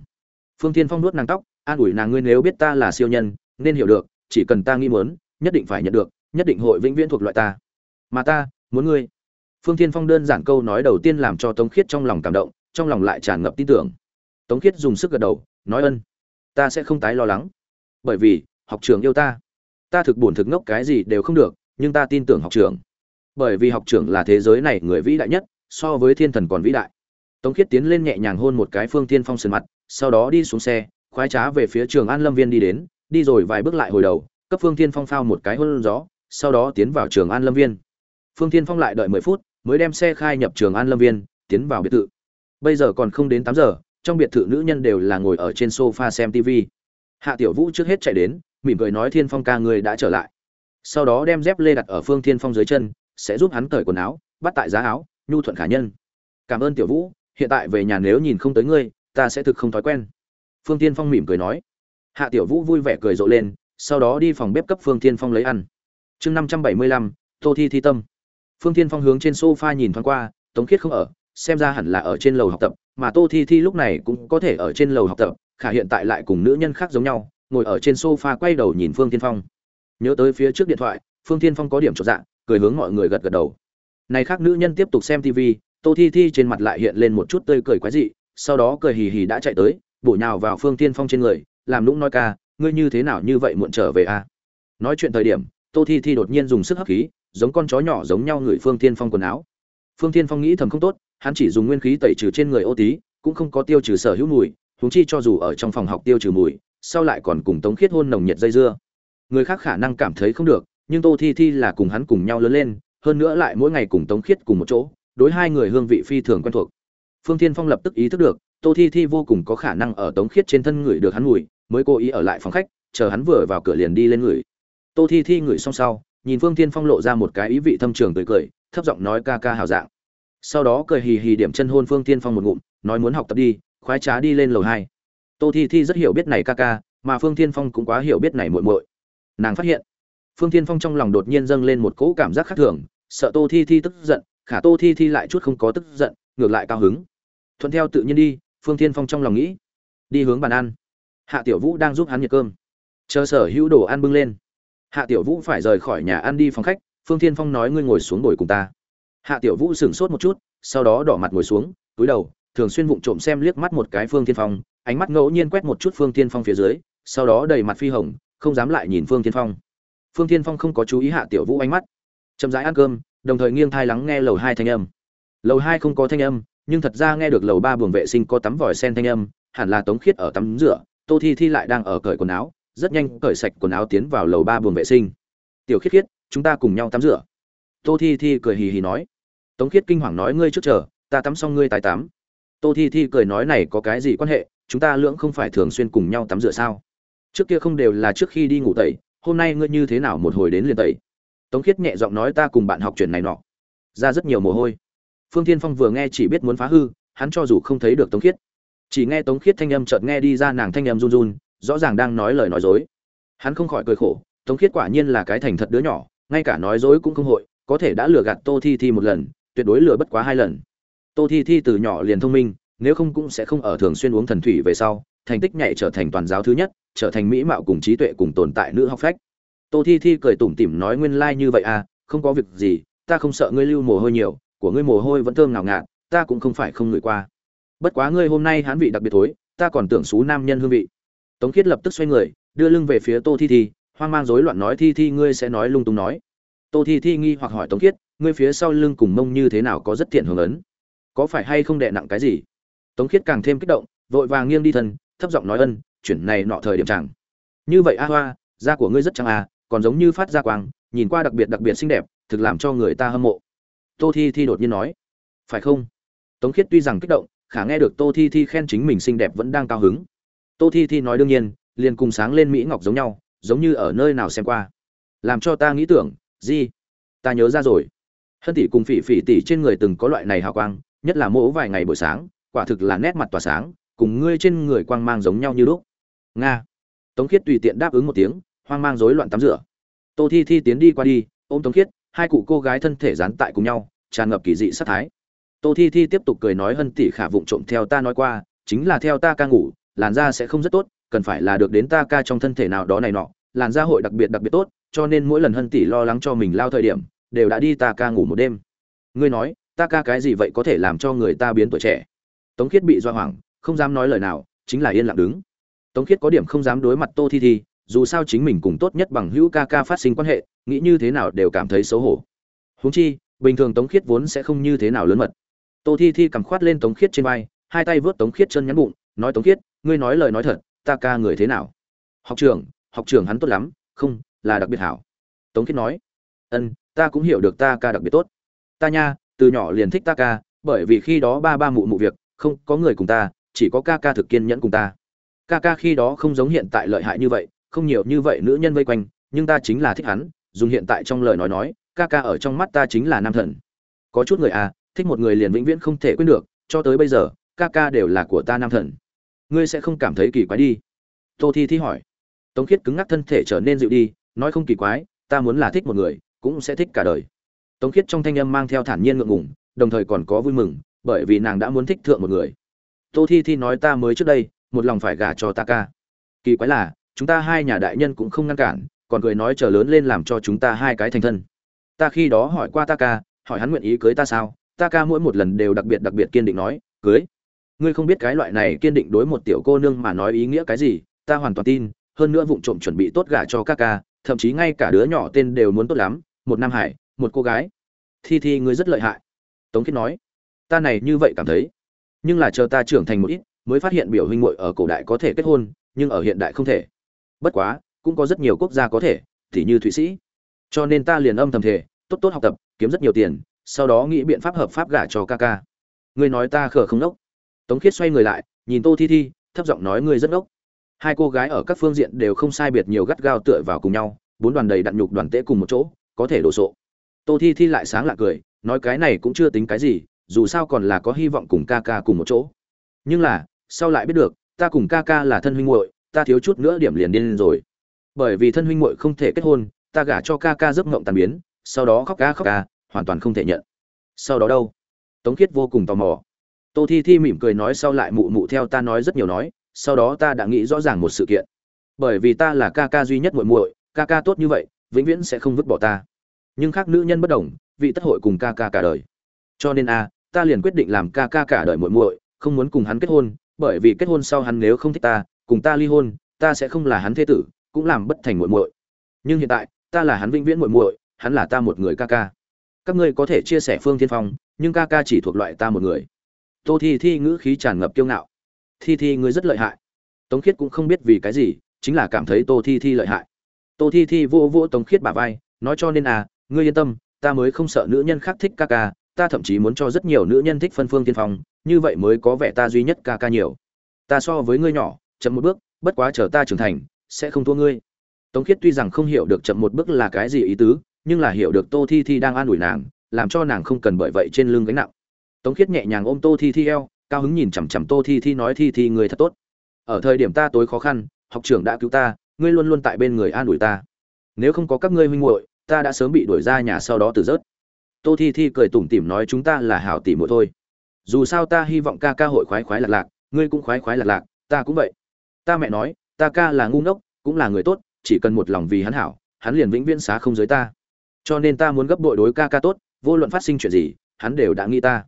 Phương thiên phong nuốt nàng tóc, an ủi nàng ngươi nếu biết ta là siêu nhân, nên hiểu được, chỉ cần ta nghĩ muốn, nhất định phải nhận được, nhất định hội vĩnh viễn thuộc loại ta. Mà ta, muốn ngươi. Phương thiên phong đơn giản câu nói đầu tiên làm cho tống khiết trong lòng cảm động, trong lòng lại tràn ngập tin tưởng tống khiết dùng sức gật đầu, nói ân. Ta sẽ không tái lo lắng. Bởi vì, học trường yêu ta. Ta thực buồn thực ngốc cái gì đều không được, nhưng ta tin tưởng học trường bởi vì học trưởng là thế giới này người vĩ đại nhất, so với thiên thần còn vĩ đại. Tống khiết tiến lên nhẹ nhàng hôn một cái phương tiên phong sườn mặt, sau đó đi xuống xe, khoái trá về phía trường an lâm viên đi đến, đi rồi vài bước lại hồi đầu, cấp phương tiên phong phao một cái hôn gió, sau đó tiến vào trường an lâm viên. Phương tiên phong lại đợi mười phút, mới đem xe khai nhập trường an lâm viên, tiến vào biệt thự. Bây giờ còn không đến tám giờ trong biệt thự nữ nhân đều là ngồi ở trên sofa xem tv hạ tiểu vũ trước hết chạy đến, mỉm cười nói thiên phong ca người đã trở lại. Sau đó đem dép lê đặt ở phương thiên phong dưới chân, sẽ giúp hắn cởi quần áo, bắt tại giá áo, nhu thuận khả nhân. Cảm ơn tiểu vũ, hiện tại về nhà nếu nhìn không tới ngươi, ta sẽ thực không thói quen. Phương tiên phong mỉm cười nói. Hạ tiểu vũ vui vẻ cười rộ lên, sau đó đi phòng bếp cấp phương tiên phong lấy ăn. Chương năm trăm bảy mươi lăm, tô thi thi tâm. Phương tiên phong hướng trên sofa nhìn thoáng qua, tống khiết không ở xem ra hẳn là ở trên lầu học tập, mà tô thi thi lúc này cũng có thể ở trên lầu học tập, khả hiện tại lại cùng nữ nhân khác giống nhau, ngồi ở trên sofa quay đầu nhìn phương tiên phong. Nhớ tới phía trước điện thoại, phương tiên phong có điểm trọn dạng cười hướng mọi người gật gật đầu. Này khác nữ nhân tiếp tục xem tv tô thi thi trên mặt lại hiện lên một chút tươi cười quái dị, sau đó cười hì hì đã chạy tới, bổ nhào vào phương tiên phong trên người, làm lũng nói ca, ngươi như thế nào như vậy muộn trở về a à? nói chuyện thời điểm, tô thi thi đột nhiên dùng sức hấp khí, giống con chó nhỏ giống nhau người phương tiên phong quần áo. Phương tiên phong nghĩ thầm không tốt hắn chỉ dùng nguyên khí tẩy trừ trên người ô tí cũng không có tiêu trừ sở hữu mùi, huống chi cho dù ở trong phòng học tiêu trừ mùi, sau lại còn cùng tống khiết hôn nồng nhiệt dây dưa. Người khác khả năng cảm thấy không được, nhưng tô thi thi là cùng hắn cùng nhau lớn lên, hơn nữa lại mỗi ngày cùng tống khiết cùng một chỗ, đối hai người hương vị phi thường quen thuộc. Phương thiên phong lập tức ý thức được, tô thi thi vô cùng có khả năng ở tống khiết trên thân người được hắn mùi, mới cố ý ở lại phòng khách, chờ hắn vừa vào cửa liền đi lên người tô thi thi ngửi xong sau, nhìn phương thiên phong lộ ra một cái ý vị thâm trường tươi cười, thấp giọng nói ca ca hào dạng sau đó cười hì hì điểm chân hôn phương thiên phong một ngụm, nói muốn học tập đi, khoái trá đi lên lầu hai. Tô thi thi rất hiểu biết này ca ca, mà phương thiên phong cũng quá hiểu biết này muội muội. Nàng phát hiện, phương thiên phong trong lòng đột nhiên dâng lên một cỗ cảm giác khác thường, sợ tô thi thi tức giận, khả tô thi thi lại chút không có tức giận, ngược lại cao hứng. Thuận theo tự nhiên đi, phương thiên phong trong lòng nghĩ, đi hướng bàn ăn. Hạ tiểu vũ đang giúp hắn nhiệt cơm. Chờ sở hữu đồ ăn bưng lên. Hạ tiểu vũ phải rời khỏi nhà ăn đi phòng khách, phương thiên phong nói ngươi ngồi xuống ngồi cùng ta hạ tiểu vũ sửng sốt một chút, sau đó đỏ mặt ngồi xuống, túi đầu, thường xuyên vụng trộm xem liếc mắt một cái phương thiên phong, ánh mắt ngẫu nhiên quét một chút phương thiên phong phía dưới, sau đó đầy mặt phi hồng, không dám lại nhìn phương thiên phong. Phương thiên phong không có chú ý hạ tiểu vũ ánh mắt, chậm rãi ăn cơm, đồng thời nghiêng thai lắng nghe lầu hai thanh âm. Lầu hai không có thanh âm, nhưng thật ra nghe được lầu ba buồng vệ sinh có tắm vòi sen thanh âm, hẳn là tống khiết ở tắm rửa, tô thi thi lại đang ở cởi quần áo, rất nhanh cởi sạch quần áo tiến vào lầu ba buồng vệ sinh. Tiểu khiết khiết, chúng ta cùng nhau tắm rửa. Tô thi thi cười hì hì nói tống khiết kinh hoàng nói, ngươi trước chờ, ta tắm xong ngươi tái tắm. Tô thi thi cười nói, này có cái gì quan hệ? Chúng ta lưỡng không phải thường xuyên cùng nhau tắm rửa sao? Trước kia không đều là trước khi đi ngủ tẩy, hôm nay ngươi như thế nào một hồi đến liền tẩy? Tống khiết nhẹ giọng nói, ta cùng bạn học chuyện này nọ. Ra rất nhiều mồ hôi. Phương tiên phong vừa nghe chỉ biết muốn phá hư, hắn cho dù không thấy được tống khiết, chỉ nghe tống khiết thanh âm chợt nghe đi ra nàng thanh âm run run, rõ ràng đang nói lời nói dối. Hắn không khỏi cười khổ, tống khiết quả nhiên là cái thành thật đứa nhỏ, ngay cả nói dối cũng không hội, có thể đã lừa gạt tô thi thi một lần tuyệt đối lừa bất quá hai lần. Tô thi thi từ nhỏ liền thông minh, nếu không cũng sẽ không ở thường xuyên uống thần thủy về sau, thành tích nhảy trở thành toàn giáo thứ nhất, trở thành mỹ mạo cùng trí tuệ cùng tồn tại nữ học phách. Tô thi thi cười tủm tỉm nói nguyên lai như vậy à không có việc gì, ta không sợ ngươi lưu mồ hôi nhiều, của ngươi mồ hôi vẫn thơm ngào ngạt, ta cũng không phải không ngửi qua. Bất quá ngươi hôm nay hán vị đặc biệt thối, ta còn tưởng xú nam nhân hương vị. Tống khiết lập tức xoay người, đưa lưng về phía tô thi thi, hoang mang rối loạn nói thi thi ngươi sẽ nói lung tung nói. Tô thi thi nghi hoặc hỏi tống khiết ngươi phía sau lưng cùng mông như thế nào có rất thiện hưởng ấn. Có phải hay không đệ nặng cái gì? Tống khiết càng thêm kích động, vội vàng nghiêng đi thân, thấp giọng nói ân, chuyển này nọ thời điểm chẳng. Như vậy a hoa, da của ngươi rất chẳng à còn giống như phát ra quang, nhìn qua đặc biệt đặc biệt xinh đẹp, thực làm cho người ta hâm mộ. Tô thi thi đột nhiên nói. Phải không? Tống khiết tuy rằng kích động, khả nghe được tô thi thi khen chính mình xinh đẹp vẫn đang cao hứng. Tô thi thi nói đương nhiên, liền cùng sáng lên mỹ ngọc giống nhau, giống như ở nơi nào xem qua. Làm cho ta nghĩ tưởng, gì? Ta nhớ ra rồi hân tỷ cùng phỉ phỉ tỷ trên người từng có loại này hào quang, nhất là mỗi vài ngày buổi sáng, quả thực là nét mặt tỏa sáng, cùng ngươi trên người quang mang giống nhau như lúc. Nga. Tống khiết tùy tiện đáp ứng một tiếng, hoang mang rối loạn tắm rửa. Tô thi thi tiến đi qua đi, ôm tống khiết, hai cụ cô gái thân thể dán tại cùng nhau, tràn ngập kỳ dị sát thái. Tô thi thi tiếp tục cười nói hân tỷ khả vụng trộm theo ta nói qua, chính là theo ta ca ngủ, làn da sẽ không rất tốt, cần phải là được đến ta ca trong thân thể nào đó này nọ, làn da hội đặc biệt đặc biệt tốt, cho nên mỗi lần hân tỷ lo lắng cho mình lao thời điểm đều đã đi ta ca ngủ một đêm. Ngươi nói, ta ca cái gì vậy có thể làm cho người ta biến tuổi trẻ? Tống khiết bị do hoảng, không dám nói lời nào, chính là yên lặng đứng. Tống khiết có điểm không dám đối mặt tô thi thi, dù sao chính mình cùng tốt nhất bằng hữu ca ca phát sinh quan hệ, nghĩ như thế nào đều cảm thấy xấu hổ. Huống chi, bình thường tống khiết vốn sẽ không như thế nào lớn mật. Tô thi thi cầm khoát lên tống khiết trên vai, hai tay vớt tống khiết chân nhắn bụng, nói tống khiết, ngươi nói lời nói thật, ta ca người thế nào? Học trưởng học trưởng hắn tốt lắm, không, là đặc biệt hảo. Tống khiết nói. Ân ta cũng hiểu được ta ca đặc biệt tốt. Ta nha, từ nhỏ liền thích ta ca, bởi vì khi đó ba ba mụ mụ việc, không có người cùng ta, chỉ có ca ca thực kiên nhẫn cùng ta. Ca ca khi đó không giống hiện tại lợi hại như vậy, không nhiều như vậy nữ nhân vây quanh, nhưng ta chính là thích hắn, dùng hiện tại trong lời nói nói, ca ca ở trong mắt ta chính là nam thần. Có chút người à thích một người liền vĩnh viễn không thể quên được, cho tới bây giờ, ca ca đều là của ta nam thần. Ngươi sẽ không cảm thấy kỳ quái đi. Tô thi thi hỏi. Tống khiết cứng ngắc thân thể trở nên dịu đi, nói không kỳ quái, ta muốn là thích một người cũng sẽ thích cả đời. Tống khiết trong thanh âm mang theo thản nhiên ngượng ngùng, đồng thời còn có vui mừng, bởi vì nàng đã muốn thích thượng một người. Tô thi thi nói ta mới trước đây, một lòng phải gả cho ta ca. Kỳ quái là, chúng ta hai nhà đại nhân cũng không ngăn cản, còn cười nói chờ lớn lên làm cho chúng ta hai cái thành thân. Ta khi đó hỏi qua ta ca, hỏi hắn nguyện ý cưới ta sao, ta ca mỗi một lần đều đặc biệt đặc biệt kiên định nói, cưới. Ngươi không biết cái loại này kiên định đối một tiểu cô nương mà nói ý nghĩa cái gì, ta hoàn toàn tin, hơn nữa vụng trộm chuẩn bị tốt gả cho ca ca, thậm chí ngay cả đứa nhỏ tên đều muốn tốt lắm một nam hải, một cô gái. Thi thi, ngươi rất lợi hại. Tống khiết nói. Ta này như vậy cảm thấy. Nhưng là chờ ta trưởng thành một ít, mới phát hiện biểu huynh muội ở cổ đại có thể kết hôn, nhưng ở hiện đại không thể. Bất quá, cũng có rất nhiều quốc gia có thể thì như thụy sĩ. Cho nên ta liền âm thầm thể tốt tốt học tập, kiếm rất nhiều tiền, sau đó nghĩ biện pháp hợp pháp gả cho ca ca. Ngươi nói ta khờ không đốc. Tống khiết xoay người lại, nhìn tô thi thi, thấp giọng nói ngươi rất đốc. Hai cô gái ở các phương diện đều không sai biệt nhiều gắt gao tựa vào cùng nhau, bốn đoàn đầy đặn nhục đoàn tễ cùng một chỗ có thể đổ sộ. Tô thi thi lại sáng lạ cười, nói cái này cũng chưa tính cái gì, dù sao còn là có hy vọng cùng ca ca cùng một chỗ. Nhưng là, sau lại biết được, ta cùng ca ca là thân huynh muội, ta thiếu chút nữa điểm liền điên rồi. Bởi vì thân huynh muội không thể kết hôn, ta gả cho ca ca giấc ngộng tàn biến, sau đó khóc ca khóc ca, hoàn toàn không thể nhận. Sau đó đâu? Tống khiết vô cùng tò mò. Tô thi thi mỉm cười nói sau lại mụ mụ theo ta nói rất nhiều nói, sau đó ta đã nghĩ rõ ràng một sự kiện. Bởi vì ta là ca ca duy nhất muội muội, ca ca tốt như vậy vĩnh viễn sẽ không vứt bỏ ta. Nhưng khác nữ nhân bất đồng, vị tất hội cùng ca ca cả đời. Cho nên a, ta liền quyết định làm ca ca cả đời muội muội, không muốn cùng hắn kết hôn, bởi vì kết hôn sau hắn nếu không thích ta, cùng ta ly hôn, ta sẽ không là hắn thế tử, cũng làm bất thành muội muội. Nhưng hiện tại, ta là hắn vĩnh viễn muội muội, hắn là ta một người ca ca. Các ngươi có thể chia sẻ phương thiên phong, nhưng ca ca chỉ thuộc loại ta một người. Tô thi thi ngữ khí tràn ngập kiêu ngạo. Thi thi ngươi rất lợi hại. Tống khiết cũng không biết vì cái gì, chính là cảm thấy tô thi thi lợi hại tô thi thi vô vô tống khiết bả vai, nói cho nên à ngươi yên tâm, ta mới không sợ nữ nhân khác thích ca ca, ta thậm chí muốn cho rất nhiều nữ nhân thích phân phương tiên phong, như vậy mới có vẻ ta duy nhất ca ca nhiều. Ta so với ngươi nhỏ, chậm một bước, bất quá chờ ta trưởng thành, sẽ không thua ngươi. Tống khiết tuy rằng không hiểu được chậm một bước là cái gì ý tứ, nhưng là hiểu được tô thi thi đang an ủi nàng, làm cho nàng không cần bởi vậy trên lưng gánh nặng. Tống khiết nhẹ nhàng ôm tô thi thi eo, cao hứng nhìn chằm chằm tô thi thi nói, thi thi, người thật tốt. Ở thời điểm ta tối khó khăn, học trưởng đã cứu ta ngươi luôn luôn tại bên người an ủi ta. Nếu không có các ngươi huynh muội, ta đã sớm bị đuổi ra nhà sau đó từ rớt. Tô thi thi cười tủm tỉm nói chúng ta là hảo tỉ muội thôi. Dù sao ta hy vọng ca ca hội khoái khoái lạc lạc, ngươi cũng khoái khoái lạc lạc, ta cũng vậy. Ta mẹ nói, ta ca là ngu ngốc, cũng là người tốt, chỉ cần một lòng vì hắn hảo, hắn liền vĩnh viễn xá không giới ta. Cho nên ta muốn gấp bội đối ca ca tốt, vô luận phát sinh chuyện gì, hắn đều đã nghĩ ta.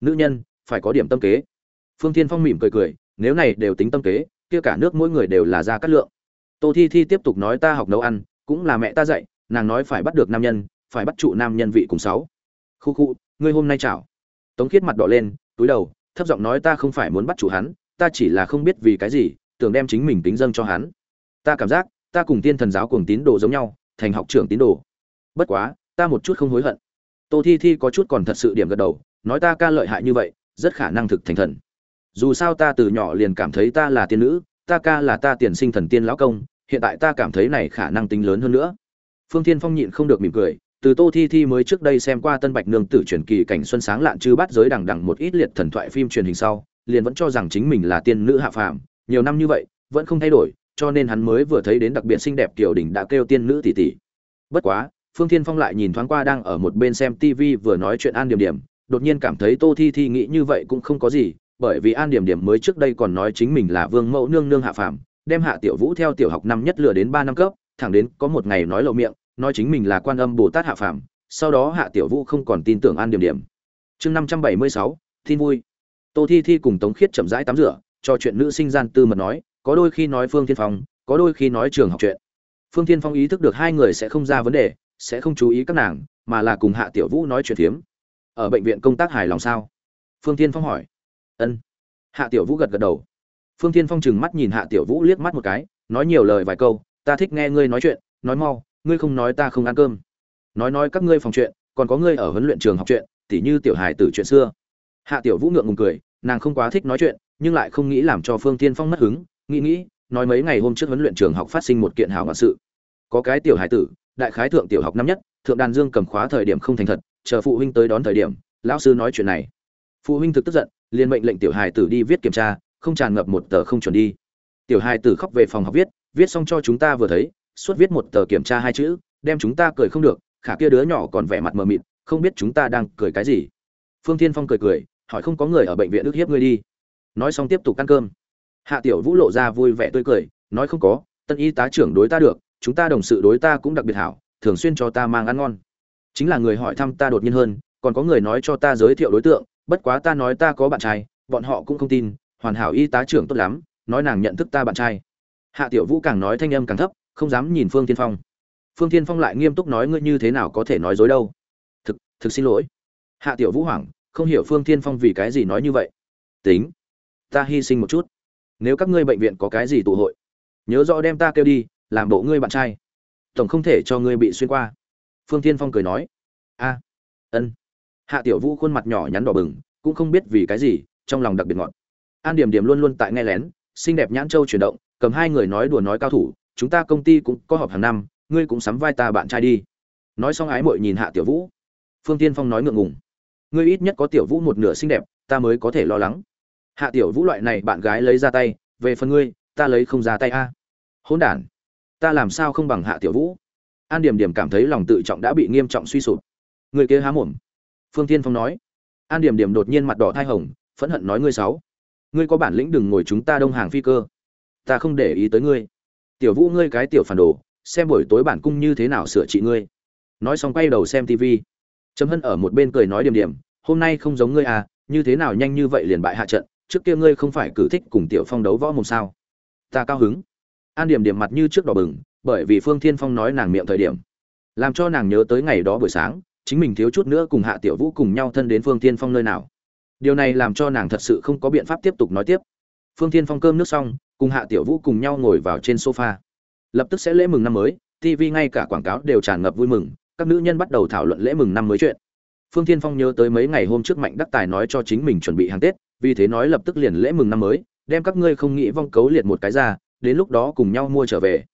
Nữ nhân, phải có điểm tâm kế. Phương thiên phong mỉm cười cười, nếu này đều tính tâm kế, kia cả nước mỗi người đều là ra cát lượng tô thi thi tiếp tục nói ta học nấu ăn, cũng là mẹ ta dạy, nàng nói phải bắt được nam nhân, phải bắt trụ nam nhân vị cùng sáu. Khu khu, ngươi hôm nay chào tống khiết mặt đỏ lên, túi đầu, thấp giọng nói ta không phải muốn bắt chủ hắn, ta chỉ là không biết vì cái gì, tưởng đem chính mình tính dâng cho hắn. Ta cảm giác, ta cùng tiên thần giáo cùng tín đồ giống nhau, thành học trưởng tín đồ. Bất quá, ta một chút không hối hận. Tô thi thi có chút còn thật sự điểm gật đầu, nói ta ca lợi hại như vậy, rất khả năng thực thành thần. Dù sao ta từ nhỏ liền cảm thấy ta là tiên nữ, ta ca là ta tiền sinh thần tiên lão công hiện tại ta cảm thấy này khả năng tính lớn hơn nữa. Phương thiên phong nhịn không được mỉm cười, từ tô thi thi mới trước đây xem qua tân bạch nương tử truyền kỳ cảnh xuân sáng lạn chư bắt giới đằng đằng một ít liệt thần thoại phim truyền hình sau, liền vẫn cho rằng chính mình là tiên nữ hạ phàm, nhiều năm như vậy, vẫn không thay đổi, cho nên hắn mới vừa thấy đến đặc biệt xinh đẹp tiểu đỉnh đã kêu tiên nữ tỷ tỷ. Bất quá, phương thiên phong lại nhìn thoáng qua đang ở một bên xem tv vừa nói chuyện an điểm điểm, đột nhiên cảm thấy tô thi thi nghĩ như vậy cũng không có gì, bởi vì an điểm điểm mới trước đây còn nói chính mình là vương mẫu nương nương hạ phàm đem hạ tiểu vũ theo tiểu học năm nhất lừa đến ba năm cấp, thẳng đến có một ngày nói lộ miệng, nói chính mình là quan âm bồ tát hạ phàm, sau đó hạ tiểu vũ không còn tin tưởng an điểm điểm. Chương năm trăm bảy mươi sáu, tin vui. Tô thi thi cùng tống khiết chậm rãi tắm rửa, cho chuyện nữ sinh gian tư mật nói, có đôi khi nói phương thiên phong, có đôi khi nói trường học chuyện. Phương thiên phong ý thức được hai người sẽ không ra vấn đề, sẽ không chú ý các nàng, mà là cùng hạ tiểu vũ nói chuyện thiếm. ở bệnh viện công tác hài lòng sao? Phương thiên phong hỏi. Ân. Hạ tiểu vũ gật gật đầu phương thiên phong chừng mắt nhìn hạ tiểu vũ liếc mắt một cái, nói nhiều lời vài câu, ta thích nghe ngươi nói chuyện, nói mau, ngươi không nói ta không ăn cơm. Nói nói các ngươi phòng chuyện, còn có ngươi ở huấn luyện trường học chuyện, tỉ như tiểu hài tử chuyện xưa. Hạ tiểu vũ ngượng ngùng cười, nàng không quá thích nói chuyện, nhưng lại không nghĩ làm cho phương tiên phong mất hứng, nghĩ nghĩ, nói mấy ngày hôm trước huấn luyện trường học phát sinh một kiện hảo ngạn sự. Có cái tiểu hài tử, đại khái thượng tiểu học năm nhất, thượng đàn dương cầm khóa thời điểm không thành thật, chờ phụ huynh tới đón thời điểm, lão sư nói chuyện này. Phụ huynh thực tức giận, liền mệnh lệnh tiểu hài tử đi viết kiểm tra không tràn ngập một tờ không chuẩn đi. Tiểu hài tử khóc về phòng học viết viết xong cho chúng ta vừa thấy, suốt viết một tờ kiểm tra hai chữ, đem chúng ta cười không được, khả kia đứa nhỏ còn vẻ mặt mờ mịt, không biết chúng ta đang cười cái gì. Phương thiên phong cười cười, hỏi không có người ở bệnh viện ức hiếp ngươi đi. Nói xong tiếp tục ăn cơm. Hạ tiểu vũ lộ ra vui vẻ tươi cười, nói không có, tân y tá trưởng đối ta được, chúng ta đồng sự đối ta cũng đặc biệt hảo, thường xuyên cho ta mang ăn ngon. Chính là người hỏi thăm ta đột nhiên hơn, còn có người nói cho ta giới thiệu đối tượng, bất quá ta nói ta có bạn trai, bọn họ cũng không tin hoàn hảo y tá trưởng tốt lắm, nói nàng nhận thức ta bạn trai. Hạ tiểu vũ càng nói thanh âm càng thấp, không dám nhìn phương tiên phong. Phương tiên phong lại nghiêm túc nói ngươi như thế nào có thể nói dối đâu. Thực thực xin lỗi. Hạ tiểu vũ hoảng, không hiểu phương tiên phong vì cái gì nói như vậy. Tính, ta hy sinh một chút. Nếu các ngươi bệnh viện có cái gì tụ hội, nhớ rõ đem ta kêu đi, làm bộ ngươi bạn trai. Tổng không thể cho ngươi bị xuyên qua. Phương tiên phong cười nói. A, ân. Hạ tiểu vũ khuôn mặt nhỏ nhắn đỏ bừng, cũng không biết vì cái gì, trong lòng đặc biệt ngọt an điểm điểm luôn luôn tại nghe lén, xinh đẹp nhãn châu chuyển động, cầm hai người nói đùa nói cao thủ, chúng ta công ty cũng có họp hàng năm, ngươi cũng sắm vai ta bạn trai đi. Nói xong ái mội nhìn hạ tiểu vũ. Phương tiên phong nói ngượng ngùng. Ngươi ít nhất có tiểu vũ một nửa xinh đẹp, ta mới có thể lo lắng. Hạ tiểu vũ loại này bạn gái lấy ra tay, về phần ngươi, ta lấy không ra tay a. Hỗn đản. Ta làm sao không bằng hạ tiểu vũ? An điểm điểm cảm thấy lòng tự trọng đã bị nghiêm trọng suy sụp. Người kia há mồm. Phương tiên phong nói. An điểm điểm đột nhiên mặt đỏ thai hồng, phẫn hận nói ngươi sáu ngươi có bản lĩnh đừng ngồi chúng ta đông hàng phi cơ. Ta không để ý tới ngươi. Tiểu vũ ngươi cái tiểu phản đồ, xem buổi tối bản cung như thế nào sửa trị ngươi. Nói xong quay đầu xem tv trầm hân ở một bên cười nói điểm điểm, hôm nay không giống ngươi à như thế nào nhanh như vậy liền bại hạ trận, trước kia ngươi không phải cử thích cùng tiểu phong đấu võ mồm sao? Ta cao hứng. An điểm điểm mặt như trước đỏ bừng, bởi vì phương thiên phong nói nàng miệng thời điểm. Làm cho nàng nhớ tới ngày đó buổi sáng, chính mình thiếu chút nữa cùng hạ tiểu vũ cùng nhau thân đến phương thiên phong nơi nào điều này làm cho nàng thật sự không có biện pháp tiếp tục nói tiếp. Phương thiên phong cơm nước xong, cùng hạ tiểu vũ cùng nhau ngồi vào trên sofa. Lập tức sẽ lễ mừng năm mới tv ngay cả quảng cáo đều tràn ngập vui mừng, các nữ nhân bắt đầu thảo luận lễ mừng năm mới chuyện. Phương thiên phong nhớ tới mấy ngày hôm trước mạnh đắc tài nói cho chính mình chuẩn bị hàng tết, vì thế nói lập tức liền lễ mừng năm mới, đem các ngươi không nghĩ vong cấu liệt một cái ra, đến lúc đó cùng nhau mua trở về.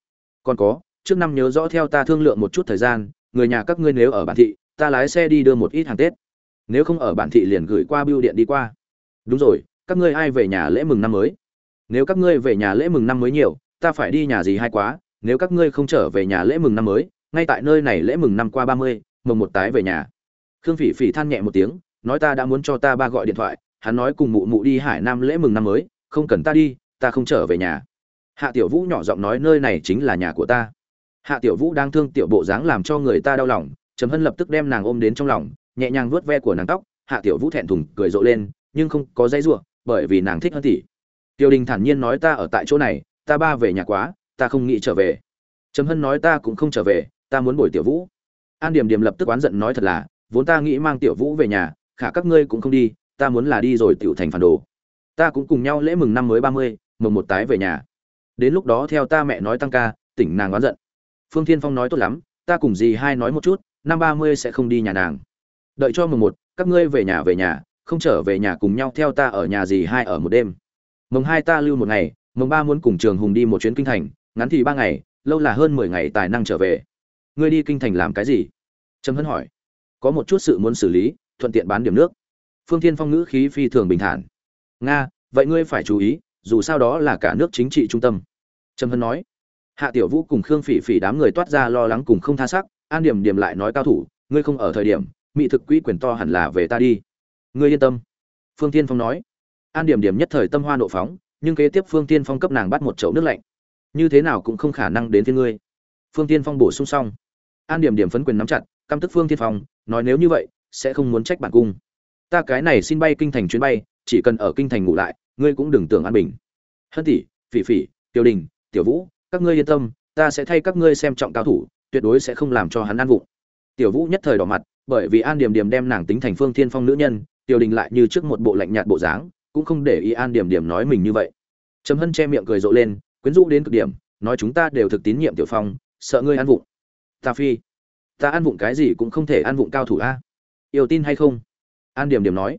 Còn có, trước năm nhớ rõ theo ta thương lượng một chút thời gian, người nhà các ngươi nếu ở bản thị, ta lái xe đi đưa một ít hàng tết nếu không ở bản thị liền gửi qua bưu điện đi qua. Đúng rồi, các ngươi ai về nhà lễ mừng năm mới? Nếu các ngươi về nhà lễ mừng năm mới nhiều, ta phải đi nhà gì hay quá? Nếu các ngươi không trở về nhà lễ mừng năm mới, ngay tại nơi này lễ mừng năm qua ba mươi, mồng một tái về nhà. Khương phỉ phỉ than nhẹ một tiếng, nói ta đã muốn cho ta ba gọi điện thoại, hắn nói cùng mụ mụ đi hải nam lễ mừng năm mới, không cần ta đi, ta không trở về nhà. Hạ tiểu vũ nhỏ giọng nói nơi này chính là nhà của ta. Hạ tiểu vũ đang thương tiểu bộ dáng làm cho người ta đau lòng, trầm hân lập tức đem nàng ôm đến trong lòng nhẹ nhàng vuốt ve của nàng tóc, hạ tiểu vũ thẹn thùng cười rộ lên, nhưng không có dây giụa bởi vì nàng thích hơn tỷ tiểu đình thản nhiên nói ta ở tại chỗ này, ta ba về nhà quá, ta không nghĩ trở về. Trầm hân nói ta cũng không trở về, ta muốn bồi tiểu vũ. An điểm điểm lập tức oán giận nói thật là, vốn ta nghĩ mang tiểu vũ về nhà, khả các ngươi cũng không đi, ta muốn là đi rồi tiểu thành phản đồ. Ta cũng cùng nhau lễ mừng năm mới ba mươi, mừng một tái về nhà. Đến lúc đó theo ta mẹ nói tăng ca, tỉnh nàng oán giận. Phương thiên phong nói tốt lắm, ta cùng dì hai nói một chút, năm ba mươi sẽ không đi nhà nàng đợi cho mùng một, các ngươi về nhà về nhà, không trở về nhà cùng nhau theo ta ở nhà gì hai ở một đêm. Mùng hai ta lưu một ngày, mùng ba muốn cùng trường hùng đi một chuyến kinh thành, ngắn thì ba ngày, lâu là hơn mười ngày tài năng trở về. Ngươi đi kinh thành làm cái gì? Trâm hân hỏi. Có một chút sự muốn xử lý, thuận tiện bán điểm nước. Phương thiên phong ngữ khí phi thường bình thản. Nga, vậy ngươi phải chú ý, dù sao đó là cả nước chính trị trung tâm. Trâm hân nói. Hạ tiểu vũ cùng khương phỉ phỉ đám người toát ra lo lắng cùng không tha sắc, an điểm điểm lại nói cao thủ, ngươi không ở thời điểm mỹ thực quỹ quyền to hẳn là về ta đi. Ngươi yên tâm. Phương tiên phong nói. An điểm điểm nhất thời tâm hoa nộ phóng, nhưng kế tiếp phương tiên phong cấp nàng bắt một chậu nước lạnh. Như thế nào cũng không khả năng đến thiên ngươi. Phương tiên phong bổ sung xong. An điểm điểm phấn quyền nắm chặt, căm tức phương tiên phong, nói nếu như vậy, sẽ không muốn trách bản cung. Ta cái này xin bay kinh thành chuyến bay, chỉ cần ở kinh thành ngủ lại, ngươi cũng đừng tưởng an bình. Hân tỷ, phỉ phỉ, tiểu đình, tiểu vũ, các ngươi yên tâm, ta sẽ thay các ngươi xem trọng cao thủ, tuyệt đối sẽ không làm cho hắn ăn vụng. Tiểu vũ nhất thời đỏ mặt bởi vì an điểm điểm đem nàng tính thành phương thiên phong nữ nhân tiểu đình lại như trước một bộ lạnh nhạt bộ dáng, cũng không để ý an điểm điểm nói mình như vậy. Trầm hân che miệng cười rộ lên, quyến rũ đến cực điểm, nói chúng ta đều thực tín nhiệm tiểu phong, sợ ngươi ăn vụng. Ta phi, ta ăn vụng cái gì cũng không thể ăn vụng cao thủ a. Yêu tin hay không? An điểm điểm nói.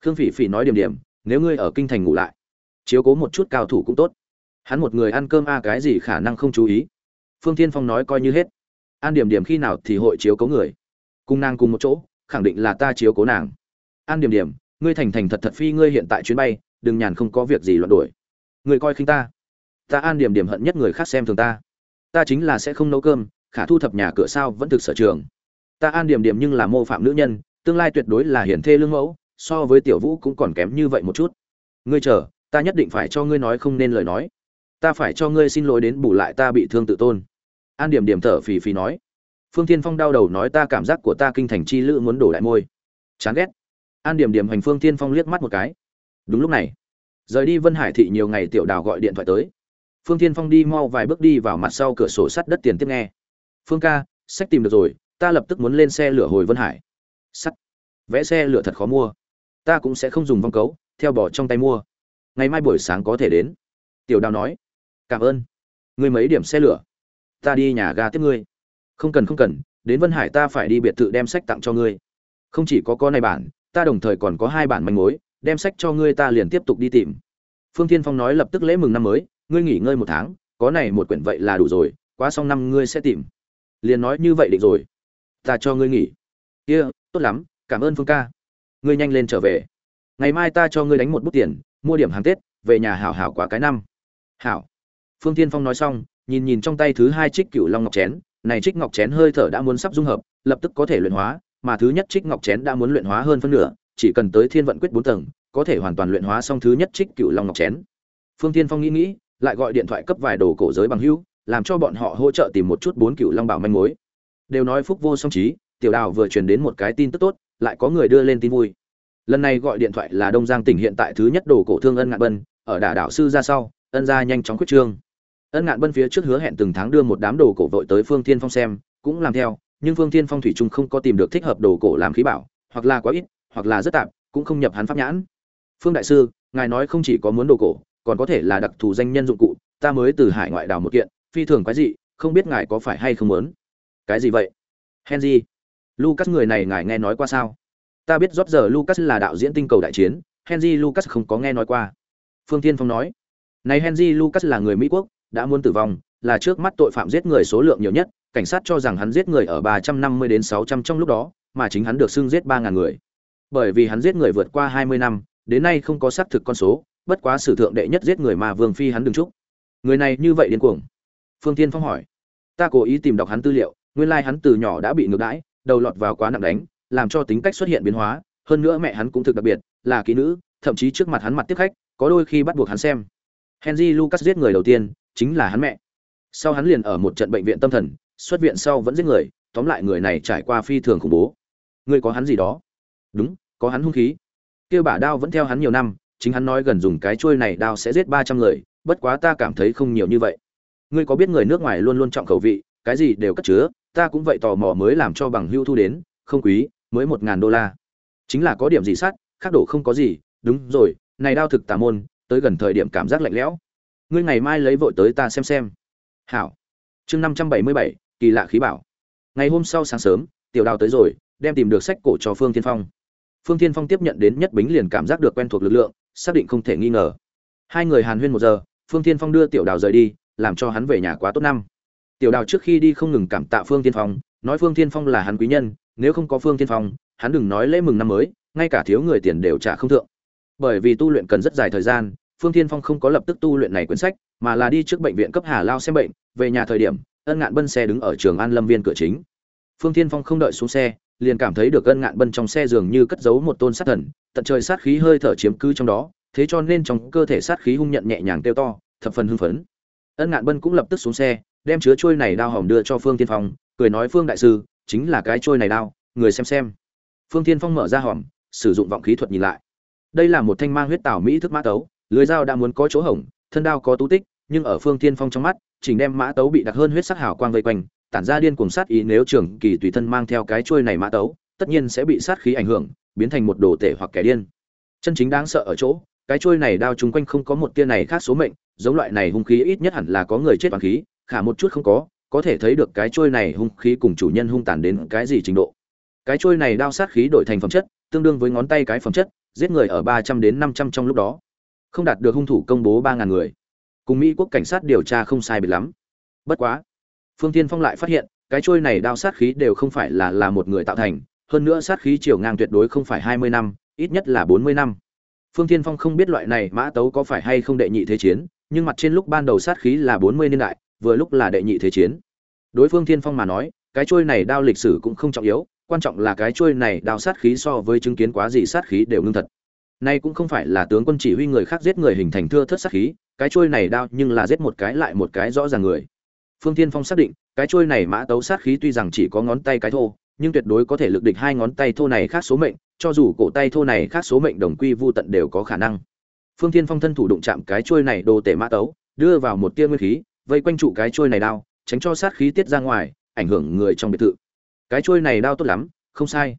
Khương phỉ phỉ nói điểm điểm, nếu ngươi ở kinh thành ngủ lại, chiếu cố một chút cao thủ cũng tốt. Hắn một người ăn cơm a, cái gì khả năng không chú ý. Phương thiên phong nói coi như hết. An điểm điểm khi nào thì hội chiếu cố người cùng nàng cùng một chỗ, khẳng định là ta chiếu cố nàng. An điểm điểm, ngươi thành thành thật thật phi ngươi hiện tại chuyến bay, đừng nhàn không có việc gì loạn đuổi. Người coi khinh ta. Ta an điểm điểm hận nhất người khác xem thường ta. Ta chính là sẽ không nấu cơm, khả thu thập nhà cửa sao vẫn thực sở trường. Ta an điểm điểm nhưng là mô phạm nữ nhân, tương lai tuyệt đối là hiển thê lương mẫu, so với tiểu vũ cũng còn kém như vậy một chút. Ngươi chờ, ta nhất định phải cho ngươi nói không nên lời nói. Ta phải cho ngươi xin lỗi đến bù lại ta bị thương tự tôn. An điểm điểm thở phì phì nói phương Thiên phong đau đầu nói ta cảm giác của ta kinh thành chi lữ muốn đổ đại môi. Chán ghét. An điểm điểm hành phương Thiên phong liếc mắt một cái. Đúng lúc này, rời đi vân hải thị nhiều ngày tiểu đào gọi điện thoại tới. Phương Thiên phong đi mau vài bước đi vào mặt sau cửa sổ sắt đất tiền tiếp nghe. Phương ca, sách tìm được rồi, ta lập tức muốn lên xe lửa hồi vân hải. Sắt. Vẽ xe lửa thật khó mua. Ta cũng sẽ không dùng vong cấu, theo bỏ trong tay mua. Ngày mai buổi sáng có thể đến. Tiểu đào nói. Cảm ơn. Ngươi mấy điểm xe lửa? Ta đi nhà ga tiếp ngươi không cần không cần đến vân hải ta phải đi biệt thự đem sách tặng cho ngươi. Không chỉ có con này bản ta đồng thời còn có hai bản manh mối đem sách cho ngươi ta liền tiếp tục đi tìm. Phương tiên phong nói lập tức lễ mừng năm mới ngươi nghỉ ngơi một tháng có này một quyển vậy là đủ rồi quá xong năm ngươi sẽ tìm. Liền nói như vậy định rồi. Ta cho ngươi nghỉ. Kia、yeah, tốt lắm cảm ơn phương ca. Ngươi nhanh lên trở về. Ngày mai ta cho ngươi đánh một bút tiền mua điểm hàng tết về nhà hảo hảo quá cái năm. Hảo. Phương tiên phong nói xong nhìn nhìn trong tay thứ hai trích cựu long ngọc chén này trích ngọc chén hơi thở đã muốn sắp dung hợp, lập tức có thể luyện hóa, mà thứ nhất trích ngọc chén đã muốn luyện hóa hơn phân nửa, chỉ cần tới thiên vận quyết bốn tầng, có thể hoàn toàn luyện hóa xong thứ nhất trích cựu long ngọc chén. Phương Thiên phong nghĩ nghĩ, lại gọi điện thoại cấp vài đồ cổ giới bằng hữu, làm cho bọn họ hỗ trợ tìm một chút bốn cựu long bảo manh mối. Đều nói phúc vô song trí, tiểu đào vừa truyền đến một cái tin tức tốt, lại có người đưa lên tin vui. Lần này gọi điện thoại là đông giang tỉnh hiện tại thứ nhất đồ cổ thương ân ngạn bân, ở đả đạo sư ra sau, ân gia nhanh chóng quyết trương ân ngạn bân phía trước hứa hẹn từng tháng đưa một đám đồ cổ vội tới phương tiên phong xem, cũng làm theo, nhưng phương tiên phong thủy trung không có tìm được thích hợp đồ cổ làm khí bảo, hoặc là quá ít, hoặc là rất tạp, cũng không nhập hắn pháp nhãn. Phương đại sư, ngài nói không chỉ có muốn đồ cổ, còn có thể là đặc thù danh nhân dụng cụ, ta mới từ hải ngoại đào một kiện, phi thường quái dị, không biết ngài có phải hay không muốn. Cái gì vậy? Henry lucas người này ngài nghe nói qua sao? Ta biết rót giờ lucas là đạo diễn tinh cầu đại chiến henry lucas không có nghe nói qua? Phương tiên phong nói. Này henry lucas là người mỹ quốc đã muốn tử vong, là trước mắt tội phạm giết người số lượng nhiều nhất, cảnh sát cho rằng hắn giết người ở 350 đến 600 trong lúc đó, mà chính hắn được xưng giết 3000 người. Bởi vì hắn giết người vượt qua 20 năm, đến nay không có xác thực con số, bất quá sử thượng đệ nhất giết người mà vương phi hắn đừng chúc. Người này như vậy điên cuồng. Phương thiên phong hỏi. Ta cố ý tìm đọc hắn tư liệu, nguyên lai hắn từ nhỏ đã bị ngược đãi, đầu lọt vào quá nặng đánh, làm cho tính cách xuất hiện biến hóa, hơn nữa mẹ hắn cũng thực đặc biệt, là kỹ nữ, thậm chí trước mặt hắn mặt tiếp khách, có đôi khi bắt buộc hắn xem. Henry lucas giết người đầu tiên chính là hắn mẹ. Sau hắn liền ở một trận bệnh viện tâm thần, xuất viện sau vẫn giết người, tóm lại người này trải qua phi thường khủng bố. Ngươi có hắn gì đó? Đúng, có hắn hung khí. Kia bả đao vẫn theo hắn nhiều năm, chính hắn nói gần dùng cái chuôi này đao sẽ giết ba trăm người, bất quá ta cảm thấy không nhiều như vậy. Ngươi có biết người nước ngoài luôn luôn trọng khẩu vị, cái gì đều cất chứa, ta cũng vậy tò mò mới làm cho bằng hưu thu đến, không quý, mới một ngàn đô la. Chính là có điểm gì sát, khác đổ không có gì, đúng rồi, này đao thực tà môn, tới gần thời điểm cảm giác lạnh lẽo ngươi ngày mai lấy vội tới ta xem xem. Hảo. Chương năm trăm bảy mươi bảy, kỳ lạ khí bảo. Ngày hôm sau sáng sớm, tiểu đào tới rồi, đem tìm được sách cổ cho phương tiên phong. Phương tiên phong tiếp nhận đến nhất bính liền cảm giác được quen thuộc lực lượng, xác định không thể nghi ngờ. Hai người hàn huyên một giờ, phương tiên phong đưa tiểu đào rời đi, làm cho hắn về nhà quá tốt năm. Tiểu đào trước khi đi không ngừng cảm tạ phương tiên phong, nói phương tiên phong là hắn quý nhân, nếu không có phương tiên phong, hắn đừng nói lễ mừng năm mới, ngay cả thiếu người tiền đều trả không thượng. Bởi vì tu luyện cần rất dài thời gian phương Thiên phong không có lập tức tu luyện này quyển sách, mà là đi trước bệnh viện cấp hà lao xem bệnh, về nhà thời điểm, ân ngạn bân xe đứng ở trường an lâm viên cửa chính. Phương Thiên phong không đợi xuống xe, liền cảm thấy được ân ngạn bân trong xe dường như cất giấu một tôn sát thần, tận trời sát khí hơi thở chiếm cứ trong đó, thế cho nên trong cơ thể sát khí hung nhận nhẹ nhàng tiêu to, thập phần hưng phấn. Ân ngạn bân cũng lập tức xuống xe, đem chứa trôi này đao hỏng đưa cho phương Thiên phong, cười nói, phương đại sư, chính là cái trôi này đao, người xem xem. Phương Thiên phong mở ra hòm, sử dụng vọng khí thuật nhìn lại. Đây là một thanh mang huyết tảo mỹ thức mã tấu lưới dao đã muốn có chỗ hổng, thân đao có tú tích, nhưng ở phương Thiên phong trong mắt, chỉnh đem mã tấu bị đặc hơn huyết sắc hào quang vây quanh, tản ra điên cuồng sát ý nếu trưởng kỳ tùy thân mang theo cái chuôi này mã tấu, tất nhiên sẽ bị sát khí ảnh hưởng, biến thành một đồ tể hoặc kẻ điên. Chân chính đáng sợ ở chỗ, cái chuôi này đao chung quanh không có một tia này khác số mệnh, giống loại này hung khí ít nhất hẳn là có người chết bằng khí, khả một chút không có có thể thấy được cái chuôi này hung khí cùng chủ nhân hung tàn đến cái gì trình độ. Cái chuôi này đao sát khí đổi thành phẩm chất, tương đương với ngón tay cái phẩm chất, giết người ở ba trăm đến năm trăm trong lúc đó không đạt được hung thủ công bố ba ngàn người. Cùng mỹ quốc cảnh sát điều tra không sai biệt lắm. Bất quá, phương tiên phong lại phát hiện, cái trôi này đao sát khí đều không phải là là một người tạo thành, hơn nữa sát khí chiều ngang tuyệt đối không phải hai mươi năm, ít nhất là bốn mươi năm. Phương tiên phong không biết loại này mã tấu có phải hay không đệ nhị thế chiến, nhưng mặt trên lúc ban đầu sát khí là bốn mươi niên đại, vừa lúc là đệ nhị thế chiến. Đối phương tiên phong mà nói, cái trôi này đao lịch sử cũng không trọng yếu, quan trọng là cái trôi này đao sát khí so với chứng kiến quá gì sát khí đều ngưng thật. Nay cũng không phải là tướng quân chỉ huy người khác giết người hình thành thưa thất sát khí, cái chuôi này đao nhưng là giết một cái lại một cái rõ ràng người. Phương Thiên Phong xác định, cái chuôi này mã tấu sát khí tuy rằng chỉ có ngón tay cái thô, nhưng tuyệt đối có thể lực địch hai ngón tay thô này khác số mệnh, cho dù cổ tay thô này khác số mệnh đồng quy vu tận đều có khả năng. Phương Thiên Phong thân thủ đụng chạm cái chuôi này đồ tể mã tấu, đưa vào một tia nguyên khí, vây quanh trụ cái chuôi này đao, tránh cho sát khí tiết ra ngoài, ảnh hưởng người trong biệt thự. Cái chuôi này đao tốt lắm, không sai.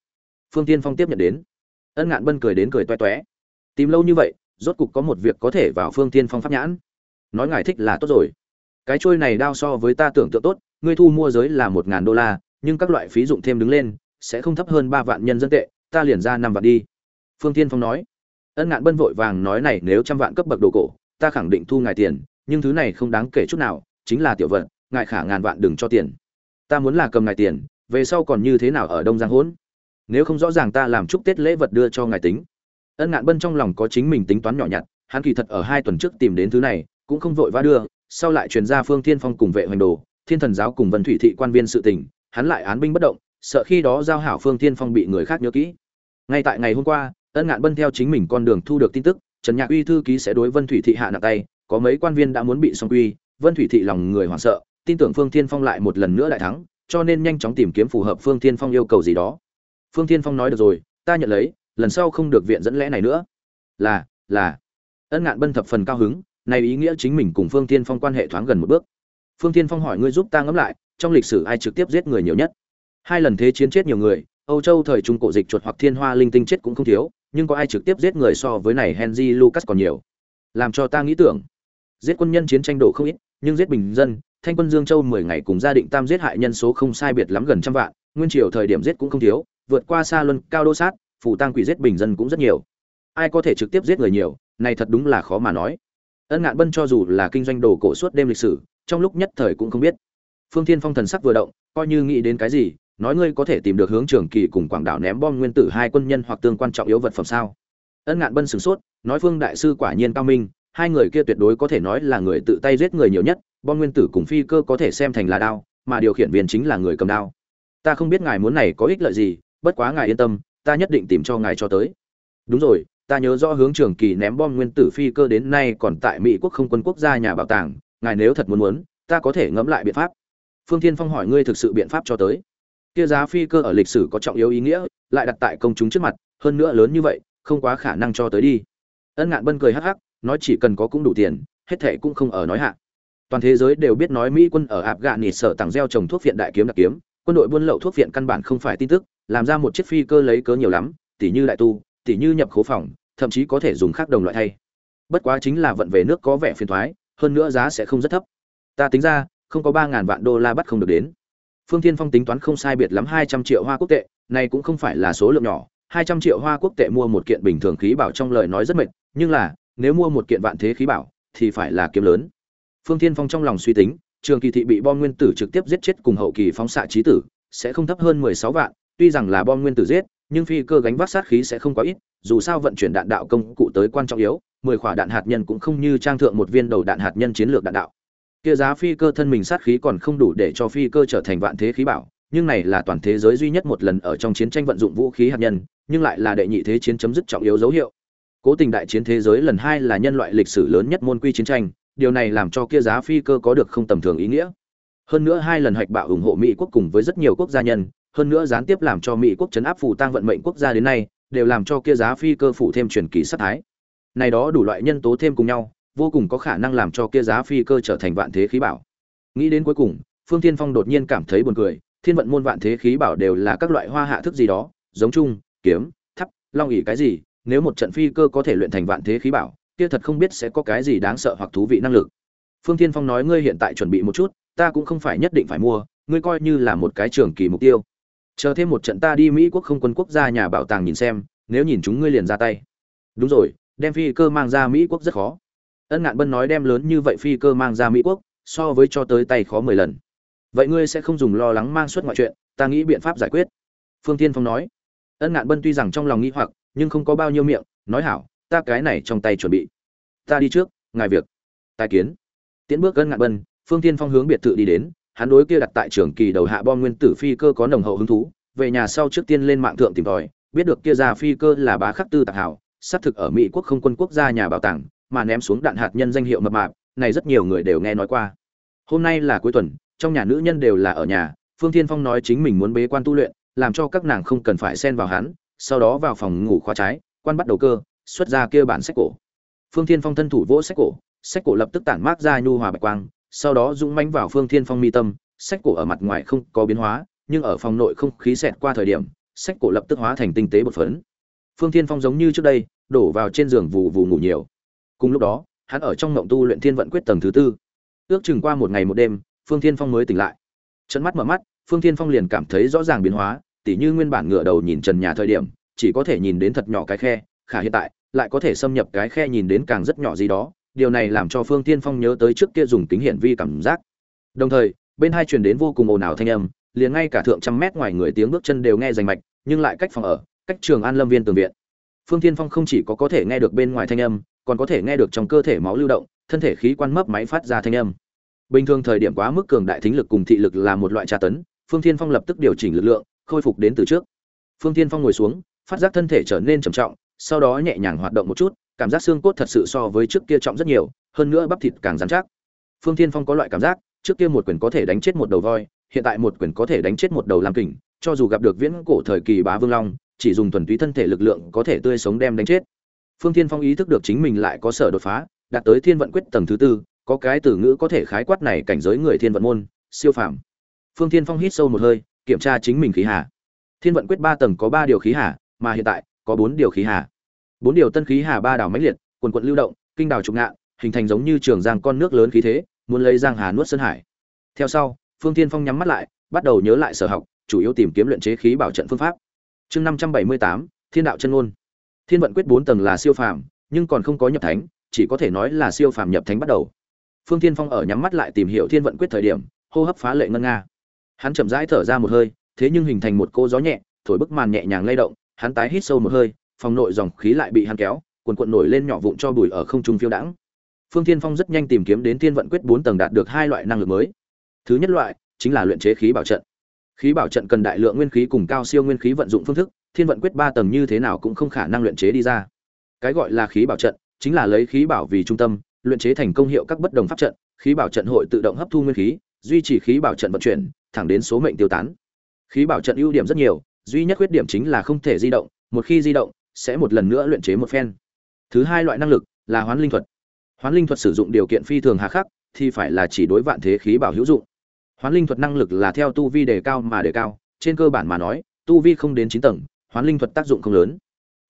Phương Thiên Phong tiếp nhận đến. Ân Ngạn Bân cười đến cười toe toé tìm lâu như vậy rốt cục có một việc có thể vào phương tiên phong pháp nhãn. Nói ngài thích là tốt rồi. Cái trôi này đao so với ta tưởng tượng tốt ngươi thu mua giới là một ngàn đô la nhưng các loại phí dụng thêm đứng lên sẽ không thấp hơn ba vạn nhân dân tệ ta liền ra năm vạn đi. Phương tiên phong nói. Ân ngạn bân vội vàng nói này nếu trăm vạn cấp bậc đồ cổ ta khẳng định thu ngài tiền nhưng thứ này không đáng kể chút nào chính là tiểu vật, ngài khả ngàn vạn đừng cho tiền. Ta muốn là cầm ngài tiền về sau còn như thế nào ở đông giang hỗn? Nếu không rõ ràng ta làm chúc tết lễ vật đưa cho ngài tính ân ngạn bân trong lòng có chính mình tính toán nhỏ nhặt, hắn kỳ thật ở hai tuần trước tìm đến thứ này, cũng không vội vã đưa, sau lại truyền ra phương thiên phong cùng vệ hoành đồ, thiên thần giáo cùng vân thủy thị quan viên sự tình, hắn lại án binh bất động, sợ khi đó giao hảo phương thiên phong bị người khác nhớ kỹ. Ngay tại ngày hôm qua, ân ngạn bân theo chính mình con đường thu được tin tức, trần nhạc uy thư ký sẽ đối vân thủy thị hạ nặng tay, có mấy quan viên đã muốn bị song quy, vân thủy thị lòng người hoảng sợ, tin tưởng phương thiên phong lại một lần nữa lại thắng, cho nên nhanh chóng tìm kiếm phù hợp phương thiên phong yêu cầu gì đó. Phương thiên phong nói được rồi, ta nhận lấy lần sau không được viện dẫn lẽ này nữa. Là là. Ân ngạn bân thập phần cao hứng, này ý nghĩa chính mình cùng phương thiên phong quan hệ thoáng gần một bước. Phương thiên phong hỏi ngươi giúp ta ngẫm lại, trong lịch sử ai trực tiếp giết người nhiều nhất? Hai lần thế chiến chết nhiều người, âu châu thời trung cổ dịch chuột hoặc thiên hoa linh tinh chết cũng không thiếu, nhưng có ai trực tiếp giết người so với này henry lucas còn nhiều? Làm cho ta nghĩ tưởng. Giết quân nhân chiến tranh đổ không ít, nhưng giết bình dân, thanh quân dương châu mười ngày cùng gia định tam giết hại nhân số không sai biệt lắm gần trăm vạn, nguyên triều thời điểm giết cũng không thiếu, vượt qua xa luân, cao đô sát phủ tăng quỷ giết bình dân cũng rất nhiều. Ai có thể trực tiếp giết người nhiều, này thật đúng là khó mà nói. Ân ngạn bân cho dù là kinh doanh đồ cổ suốt đêm lịch sử, trong lúc nhất thời cũng không biết. Phương thiên phong thần sắc vừa động, coi như nghĩ đến cái gì, nói ngươi có thể tìm được hướng trường kỳ cùng quảng đảo ném bom nguyên tử hai quân nhân hoặc tương quan trọng yếu vật phẩm sao? Ân ngạn bân sửng sốt, nói phương đại sư quả nhiên cao minh, hai người kia tuyệt đối có thể nói là người tự tay giết người nhiều nhất, bom nguyên tử cùng phi cơ có thể xem thành là đao, mà điều khiển viên chính là người cầm đao. Ta không biết ngài muốn này có ích lợi gì, bất quá ngài yên tâm ta nhất định tìm cho ngài cho tới. Đúng rồi, ta nhớ rõ hướng trường kỳ ném bom nguyên tử phi cơ đến nay còn tại mỹ quốc không quân quốc gia nhà bảo tàng, ngài nếu thật muốn muốn, ta có thể ngẫm lại biện pháp. Phương thiên phong hỏi ngươi thực sự biện pháp cho tới. Kia giá phi cơ ở lịch sử có trọng yếu ý nghĩa, lại đặt tại công chúng trước mặt, hơn nữa lớn như vậy, không quá khả năng cho tới đi. Ân ngạn bân cười hắc hắc, nói chỉ cần có cũng đủ tiền, hết thệ cũng không ở nói hạ. Toàn thế giới đều biết nói mỹ quân ở áp gạn nịt sở tặng gieo trồng thuốc viện đại kiếm đặc kiếm quân đội buôn lậu thuốc viện căn bản không phải tin tức, làm ra một chiếc phi cơ lấy cớ nhiều lắm, tỉ như đại tu, tỉ như nhập khố phòng, thậm chí có thể dùng khác đồng loại thay. Bất quá chính là vận về nước có vẻ phiền thoái, hơn nữa giá sẽ không rất thấp. Ta tính ra, không có ba ngàn vạn đô la bắt không được đến. Phương thiên phong tính toán không sai biệt lắm hai trăm triệu hoa quốc tệ, này cũng không phải là số lượng nhỏ, hai trăm triệu hoa quốc tệ mua một kiện bình thường khí bảo trong lời nói rất mệt, nhưng là, nếu mua một kiện vạn thế khí bảo, thì phải là kiếm lớn. Phương thiên phong trong lòng suy tính trường kỳ thị bị bom nguyên tử trực tiếp giết chết cùng hậu kỳ phóng xạ trí tử, sẽ không thấp hơn mười sáu vạn, tuy rằng là bom nguyên tử giết, nhưng phi cơ gánh vác sát khí sẽ không quá ít, dù sao vận chuyển đạn đạo công cụ tới quan trọng yếu, mười quả đạn hạt nhân cũng không như trang thượng một viên đầu đạn hạt nhân chiến lược đạn đạo. Kia giá phi cơ thân mình sát khí còn không đủ để cho phi cơ trở thành vạn thế khí bảo, nhưng này là toàn thế giới duy nhất một lần ở trong chiến tranh vận dụng vũ khí hạt nhân, nhưng lại là đệ nhị thế chiến chấm dứt trọng yếu dấu hiệu. Cố tình đại chiến thế giới lần hai là nhân loại lịch sử lớn nhất môn quy chiến tranh điều này làm cho kia giá phi cơ có được không tầm thường ý nghĩa. Hơn nữa hai lần hạch bạo ủng hộ mỹ quốc cùng với rất nhiều quốc gia nhân, hơn nữa gián tiếp làm cho mỹ quốc chấn áp phù tang vận mệnh quốc gia đến nay, đều làm cho kia giá phi cơ phủ thêm truyền kỳ sát thái. Này đó đủ loại nhân tố thêm cùng nhau, vô cùng có khả năng làm cho kia giá phi cơ trở thành vạn thế khí bảo. Nghĩ đến cuối cùng, phương thiên phong đột nhiên cảm thấy buồn cười, thiên vận môn vạn thế khí bảo đều là các loại hoa hạ thức gì đó, giống chung, kiếm thắp long ỷ cái gì, nếu một trận phi cơ có thể luyện thành vạn thế khí bảo kia thật không biết sẽ có cái gì đáng sợ hoặc thú vị năng lực. Phương tiên phong nói, ngươi hiện tại chuẩn bị một chút, ta cũng không phải nhất định phải mua, ngươi coi như là một cái trường kỳ mục tiêu. Chờ thêm một trận ta đi mỹ quốc không quân quốc gia nhà bảo tàng nhìn xem, nếu nhìn chúng ngươi liền ra tay. Đúng rồi, đem phi cơ mang ra mỹ quốc rất khó. Ân ngạn bân nói, đem lớn như vậy phi cơ mang ra mỹ quốc, so với cho tới tay khó mười lần. Vậy ngươi sẽ không dùng lo lắng mang suất ngoại chuyện, ta nghĩ biện pháp giải quyết. Phương tiên phong nói. Ân ngạn bân tuy rằng trong lòng nghĩ hoặc, nhưng không có bao nhiêu miệng, nói hảo ta cái này trong tay chuẩn bị. Ta đi trước, ngài việc. Tài kiến. Tiến bước gân ngạn bân, phương tiên phong hướng biệt thự đi đến, hắn đối kia đặt tại trường kỳ đầu hạ bom nguyên tử phi cơ có nồng hậu hứng thú, về nhà sau trước tiên lên mạng thượng tìm tòi, biết được kia ra phi cơ là bá khắc tư tạc hảo, xác thực ở mỹ quốc không quân quốc gia nhà bảo tàng, mà ném xuống đạn hạt nhân danh hiệu mập mạp, này rất nhiều người đều nghe nói qua. Hôm nay là cuối tuần, trong nhà nữ nhân đều là ở nhà, phương thiên phong nói chính mình muốn bế quan tu luyện, làm cho các nàng không cần phải xen vào hắn, sau đó vào phòng ngủ khóa trái, quan bắt đầu cơ xuất ra kia bản sách cổ. Phương thiên phong thân thủ vỗ sách cổ sách cổ lập tức tản mát ra nhu hòa bạch quang, sau đó dũng mãnh vào phương thiên phong mi tâm, sách cổ ở mặt ngoài không có biến hóa, nhưng ở phòng nội không khí xẹt qua thời điểm, sách cổ lập tức hóa thành tinh tế bột phấn. Phương thiên phong giống như trước đây, đổ vào trên giường vù vù ngủ nhiều. Cùng lúc đó, hắn ở trong mộng tu luyện thiên vận quyết tầng thứ tư. Ước chừng qua một ngày một đêm, phương thiên phong mới tỉnh lại. Trận mắt mở mắt, phương thiên phong liền cảm thấy rõ ràng biến hóa, tỉ như nguyên bản ngựa đầu nhìn trần nhà thời điểm, chỉ có thể nhìn đến thật nhỏ cái khe, khả hiện tại lại có thể xâm nhập cái khe nhìn đến càng rất nhỏ gì đó, điều này làm cho phương tiên phong nhớ tới trước kia dùng kính hiển vi cảm giác. Đồng thời, bên hai truyền đến vô cùng ồn ào thanh âm, liền ngay cả thượng trăm mét ngoài người tiếng bước chân đều nghe rành mạch, nhưng lại cách phòng ở, cách trường an lâm viên tường viện. Phương tiên phong không chỉ có có thể nghe được bên ngoài thanh âm, còn có thể nghe được trong cơ thể máu lưu động, thân thể khí quan mấp máy phát ra thanh âm. Bình thường thời điểm quá mức cường đại thính lực cùng thị lực là một loại tra tấn, phương tiên phong lập tức điều chỉnh lực lượng, khôi phục đến từ trước. Phương tiên phong ngồi xuống, phát giác thân thể trở nên trầm trọng sau đó nhẹ nhàng hoạt động một chút, cảm giác xương cốt thật sự so với trước kia trọng rất nhiều, hơn nữa bắp thịt càng dán chắc. Phương thiên phong có loại cảm giác, trước kia một quyền có thể đánh chết một đầu voi, hiện tại một quyền có thể đánh chết một đầu lam kình, cho dù gặp được viễn cổ thời kỳ bá vương long, chỉ dùng thuần túy thân thể lực lượng có thể tươi sống đem đánh chết. Phương thiên phong ý thức được chính mình lại có sở đột phá, đạt tới thiên vận quyết tầng thứ tư, có cái từ ngữ có thể khái quát này cảnh giới người thiên vận môn, siêu phàm. Phương thiên phong hít sâu một hơi, kiểm tra chính mình khí hà. Thiên vận quyết ba tầng có ba điều khí hà, mà hiện tại có bốn điều khí hà bốn điều tân khí hà ba đảo mãnh liệt, quần quận lưu động, kinh đảo trục ngạn, hình thành giống như trường giang con nước lớn khí thế, muốn lấy giang hà nuốt sơn hải. Theo sau, phương thiên phong nhắm mắt lại, bắt đầu nhớ lại sở học, chủ yếu tìm kiếm luyện chế khí bảo trận phương pháp. Chương năm trăm bảy mươi tám, thiên đạo chân ngôn. Thiên vận quyết bốn tầng là siêu phàm, nhưng còn không có nhập thánh, chỉ có thể nói là siêu phàm nhập thánh bắt đầu. Phương thiên phong ở nhắm mắt lại tìm hiểu thiên vận quyết thời điểm, hô hấp phá lệ ngân nga. Hắn chậm rãi thở ra một hơi, thế nhưng hình thành một cô gió nhẹ, thổi bức màn nhẹ nhàng lay động, hắn tái hít sâu một hơi phòng nội dòng khí lại bị hắn kéo cuồn cuộn nổi lên nhỏ vụn cho bụi ở không trung phiêu đãng. Phương thiên phong rất nhanh tìm kiếm đến thiên vận quyết bốn tầng đạt được hai loại năng lực mới. Thứ nhất loại chính là luyện chế khí bảo trận. Khí bảo trận cần đại lượng nguyên khí cùng cao siêu nguyên khí vận dụng phương thức, thiên vận quyết ba tầng như thế nào cũng không khả năng luyện chế đi ra. Cái gọi là khí bảo trận chính là lấy khí bảo vì trung tâm, luyện chế thành công hiệu các bất đồng pháp trận, khí bảo trận hội tự động hấp thu nguyên khí, duy trì khí bảo trận vận chuyển, thẳng đến số mệnh tiêu tán. Khí bảo trận ưu điểm rất nhiều, duy nhất khuyết điểm chính là không thể di động, một khi di động sẽ một lần nữa luyện chế một phen. Thứ hai loại năng lực là hoán linh thuật. Hoán linh thuật sử dụng điều kiện phi thường hà khắc, thì phải là chỉ đối vạn thế khí bảo hữu dụng. Hoán linh thuật năng lực là theo tu vi đề cao mà đề cao, trên cơ bản mà nói, tu vi không đến chín tầng, hoán linh thuật tác dụng không lớn.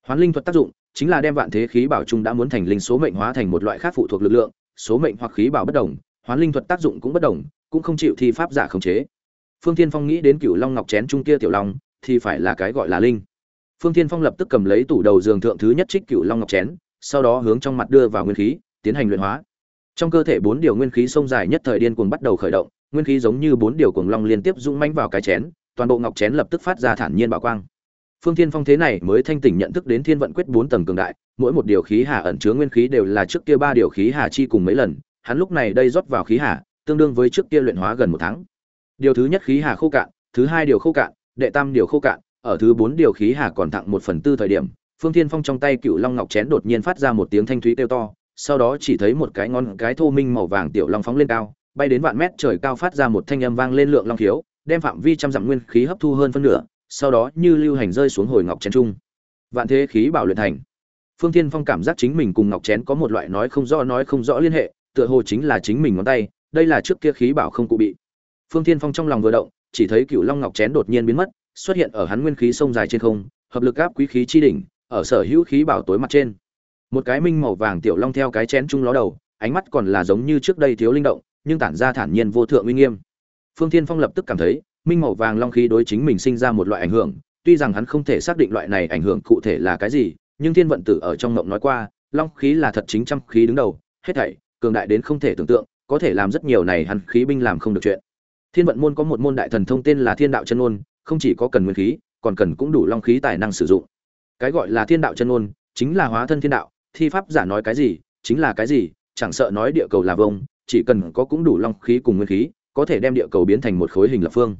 Hoán linh thuật tác dụng chính là đem vạn thế khí bảo trung đã muốn thành linh số mệnh hóa thành một loại khác phụ thuộc lực lượng, số mệnh hoặc khí bảo bất đồng, hoán linh thuật tác dụng cũng bất đồng, cũng không chịu thi pháp giả khống chế. Phương thiên phong nghĩ đến cựu long ngọc chén trung kia tiểu long, thì phải là cái gọi là linh phương thiên phong lập tức cầm lấy tủ đầu giường thượng thứ nhất trích cựu long ngọc chén, sau đó hướng trong mặt đưa vào nguyên khí, tiến hành luyện hóa. Trong cơ thể bốn điều nguyên khí sông dài nhất thời điên cuồng bắt đầu khởi động, nguyên khí giống như bốn điều cuồng long liên tiếp rung mãnh vào cái chén, toàn bộ ngọc chén lập tức phát ra thản nhiên bảo quang. Phương thiên phong thế này mới thanh tỉnh nhận thức đến thiên vận quyết bốn tầng cường đại, mỗi một điều khí hà ẩn chứa nguyên khí đều là trước kia ba điều khí hà chi cùng mấy lần, hắn lúc này đây rót vào khí hà, tương đương với trước kia luyện hóa gần một tháng. Điều thứ nhất khí hà khô cạn, thứ hai điều khô cạn, đệ tam điều khô cạn ở thứ bốn điều khí hà còn thặng một phần tư thời điểm, phương thiên phong trong tay cựu long ngọc chén đột nhiên phát ra một tiếng thanh thúy kêu to, sau đó chỉ thấy một cái ngón cái thô minh màu vàng tiểu long phóng lên cao, bay đến vạn mét trời cao phát ra một thanh âm vang lên lượng long khiếu, đem phạm vi trăm dặm nguyên khí hấp thu hơn phân nửa, sau đó như lưu hành rơi xuống hồi ngọc chén trung. Vạn thế khí bảo luyện thành. Phương thiên phong cảm giác chính mình cùng ngọc chén có một loại nói không rõ nói không rõ liên hệ, tựa hồ chính là chính mình ngón tay, đây là trước kia khí bảo không cụ bị. Phương thiên phong trong lòng vừa động, chỉ thấy cựu long ngọc chén đột nhiên biến mất xuất hiện ở hắn nguyên khí sông dài trên không, hợp lực áp quý khí chi đỉnh, ở sở hữu khí bảo tối mặt trên một cái minh màu vàng tiểu long theo cái chén trung ló đầu, ánh mắt còn là giống như trước đây thiếu linh động, nhưng tản ra thản nhiên vô thượng uy nghiêm phương thiên phong lập tức cảm thấy, minh màu vàng long khí đối chính mình sinh ra một loại ảnh hưởng, tuy rằng hắn không thể xác định loại này ảnh hưởng cụ thể là cái gì, nhưng thiên vận tử ở trong ngộng nói qua, long khí là thật chính trăm khí đứng đầu, hết thảy, cường đại đến không thể tưởng tượng, có thể làm rất nhiều này hắn khí binh làm không được chuyện thiên vận môn có một môn đại thần thông tên là thiên đạo chân ngôn không chỉ có cần nguyên khí còn cần cũng đủ long khí tài năng sử dụng. Cái gọi là thiên đạo chân ngôn chính là hóa thân thiên đạo thi pháp giả nói cái gì chính là cái gì chẳng sợ nói địa cầu là vông chỉ cần có cũng đủ long khí cùng nguyên khí có thể đem địa cầu biến thành một khối hình lập phương.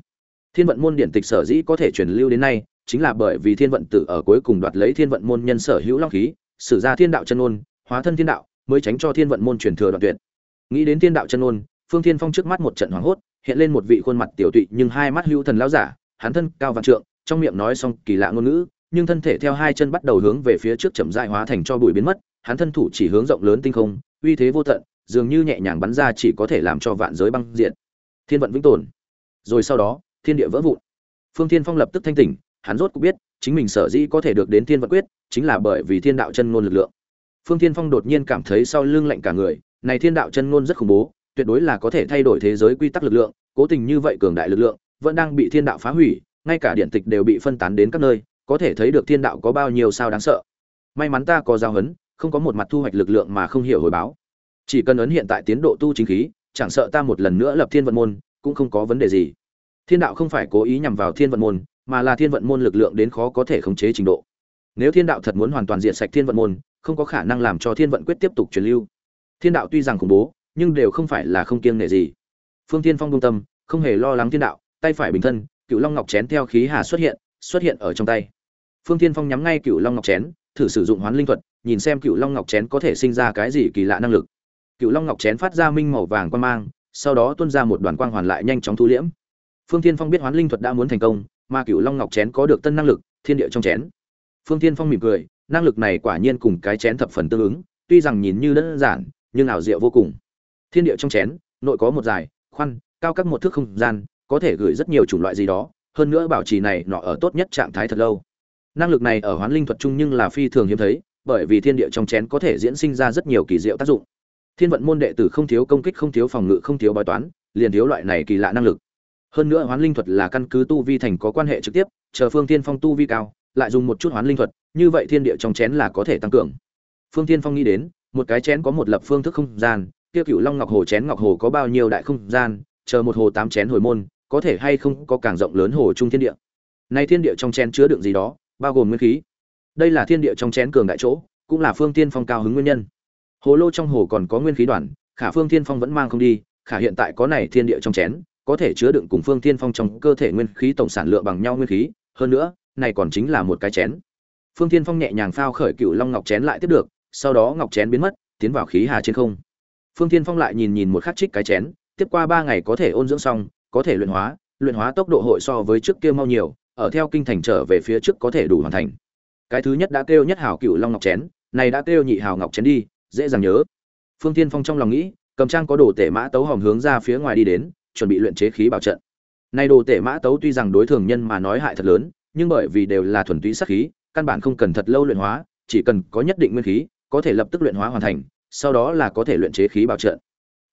Thiên vận môn điện tịch sở dĩ có thể truyền lưu đến nay chính là bởi vì thiên vận tử ở cuối cùng đoạt lấy thiên vận môn nhân sở hữu long khí sử ra thiên đạo chân ngôn, hóa thân thiên đạo mới tránh cho thiên vận môn truyền thừa đoạn tuyệt. Nghĩ đến thiên đạo chân ngôn, phương thiên phong trước mắt một trận hoảng hốt hiện lên một vị khuôn mặt tiểu tụy nhưng hai mắt hữu thần lão giả hắn thân cao vạn trượng, trong miệng nói xong kỳ lạ ngôn ngữ, nhưng thân thể theo hai chân bắt đầu hướng về phía trước chậm rãi hóa thành cho bụi biến mất, hắn thân thủ chỉ hướng rộng lớn tinh không, uy thế vô tận, dường như nhẹ nhàng bắn ra chỉ có thể làm cho vạn giới băng diện thiên vận vĩnh tồn. Rồi sau đó, thiên địa vỡ vụn. Phương thiên phong lập tức thanh tỉnh, hắn rốt cũng biết, chính mình sở dĩ có thể được đến thiên vận quyết, chính là bởi vì thiên đạo chân ngôn lực lượng. Phương thiên phong đột nhiên cảm thấy sau lưng lạnh cả người, này thiên đạo chân ngôn rất khủng bố, tuyệt đối là có thể thay đổi thế giới quy tắc lực lượng, cố tình như vậy cường đại lực lượng vẫn đang bị thiên đạo phá hủy, ngay cả điện tịch đều bị phân tán đến các nơi, có thể thấy được thiên đạo có bao nhiêu sao đáng sợ. May mắn ta có giao hấn, không có một mặt thu hoạch lực lượng mà không hiểu hồi báo. Chỉ cần ấn hiện tại tiến độ tu chính khí, chẳng sợ ta một lần nữa lập thiên vận môn, cũng không có vấn đề gì. Thiên đạo không phải cố ý nhằm vào thiên vận môn, mà là thiên vận môn lực lượng đến khó có thể khống chế trình độ. Nếu thiên đạo thật muốn hoàn toàn diệt sạch thiên vận môn, không có khả năng làm cho thiên vận quyết tiếp tục truyền lưu. Thiên đạo tuy rằng khủng bố, nhưng đều không phải là không kiêng nể gì. Phương thiên phong buông tâm, không hề lo lắng thiên đạo tay phải bình thân, cựu long ngọc chén theo khí hà xuất hiện xuất hiện ở trong tay. Phương thiên phong nhắm ngay cựu long ngọc chén, thử sử dụng hoán linh thuật, nhìn xem cựu long ngọc chén có thể sinh ra cái gì kỳ lạ năng lực. Cựu long ngọc chén phát ra minh màu vàng quang mang, sau đó tuôn ra một đoàn quang hoàn lại nhanh chóng thu liễm. Phương tiên phong biết hoán linh thuật đã muốn thành công, mà cựu long ngọc chén có được tân năng lực, thiên địa trong chén. Phương tiên phong mỉm cười, năng lực này quả nhiên cùng cái chén thập phần tương ứng, tuy rằng nhìn như đơn giản, nhưng ảo diệu vô cùng. Thiên địa trong chén, nội có một dài khoăn cao các một thước không gian có thể gửi rất nhiều chủng loại gì đó, hơn nữa bảo trì này nọ ở tốt nhất trạng thái thật lâu. Năng lực này ở hoán linh thuật chung nhưng là phi thường hiếm thấy, bởi vì thiên địa trong chén có thể diễn sinh ra rất nhiều kỳ diệu tác dụng. Thiên vận môn đệ tử không thiếu công kích, không thiếu phòng ngự, không thiếu bói toán, liền thiếu loại này kỳ lạ năng lực. Hơn nữa hoán linh thuật là căn cứ tu vi thành có quan hệ trực tiếp, chờ phương tiên phong tu vi cao, lại dùng một chút hoán linh thuật, như vậy thiên địa trong chén là có thể tăng cường. Phương tiên phong nghĩ đến, một cái chén có một lập phương thức không gian, kia cựu long ngọc hồ chén ngọc hồ có bao nhiêu đại không gian, chờ một hồ tám chén hồi môn có thể hay không có càng rộng lớn hồ trung thiên địa. Nay thiên địa trong chén chứa đựng gì đó, bao gồm nguyên khí. Đây là thiên địa trong chén cường đại chỗ, cũng là phương tiên phong cao hứng nguyên nhân. Hồ lô trong hồ còn có nguyên khí đoàn, khả phương tiên phong vẫn mang không đi, khả hiện tại có này thiên địa trong chén, có thể chứa đựng cùng phương tiên phong trong cơ thể nguyên khí tổng sản lượng bằng nhau nguyên khí. Hơn nữa, này còn chính là một cái chén. Phương tiên phong nhẹ nhàng phao khởi cựu long ngọc chén lại tiếp được, sau đó ngọc chén biến mất, tiến vào khí hà trên không. Phương tiên phong lại nhìn nhìn một khắc trích cái chén, tiếp qua ba ngày có thể ôn dưỡng xong có thể luyện hóa luyện hóa tốc độ hội so với trước kia mau nhiều, ở theo kinh thành trở về phía trước có thể đủ hoàn thành. Cái thứ nhất đã kêu nhất hảo cựu long ngọc chén, này đã kêu nhị hảo ngọc chén đi, dễ dàng nhớ. Phương thiên phong trong lòng nghĩ, cầm trang có đồ tể mã tấu hòm hướng ra phía ngoài đi đến, chuẩn bị luyện chế khí bảo trận. Này đồ tể mã tấu tuy rằng đối thường nhân mà nói hại thật lớn, nhưng bởi vì đều là thuần túy sát khí, căn bản không cần thật lâu luyện hóa, chỉ cần có nhất định nguyên khí, có thể lập tức luyện hóa hoàn thành, sau đó là có thể luyện chế khí bảo trận.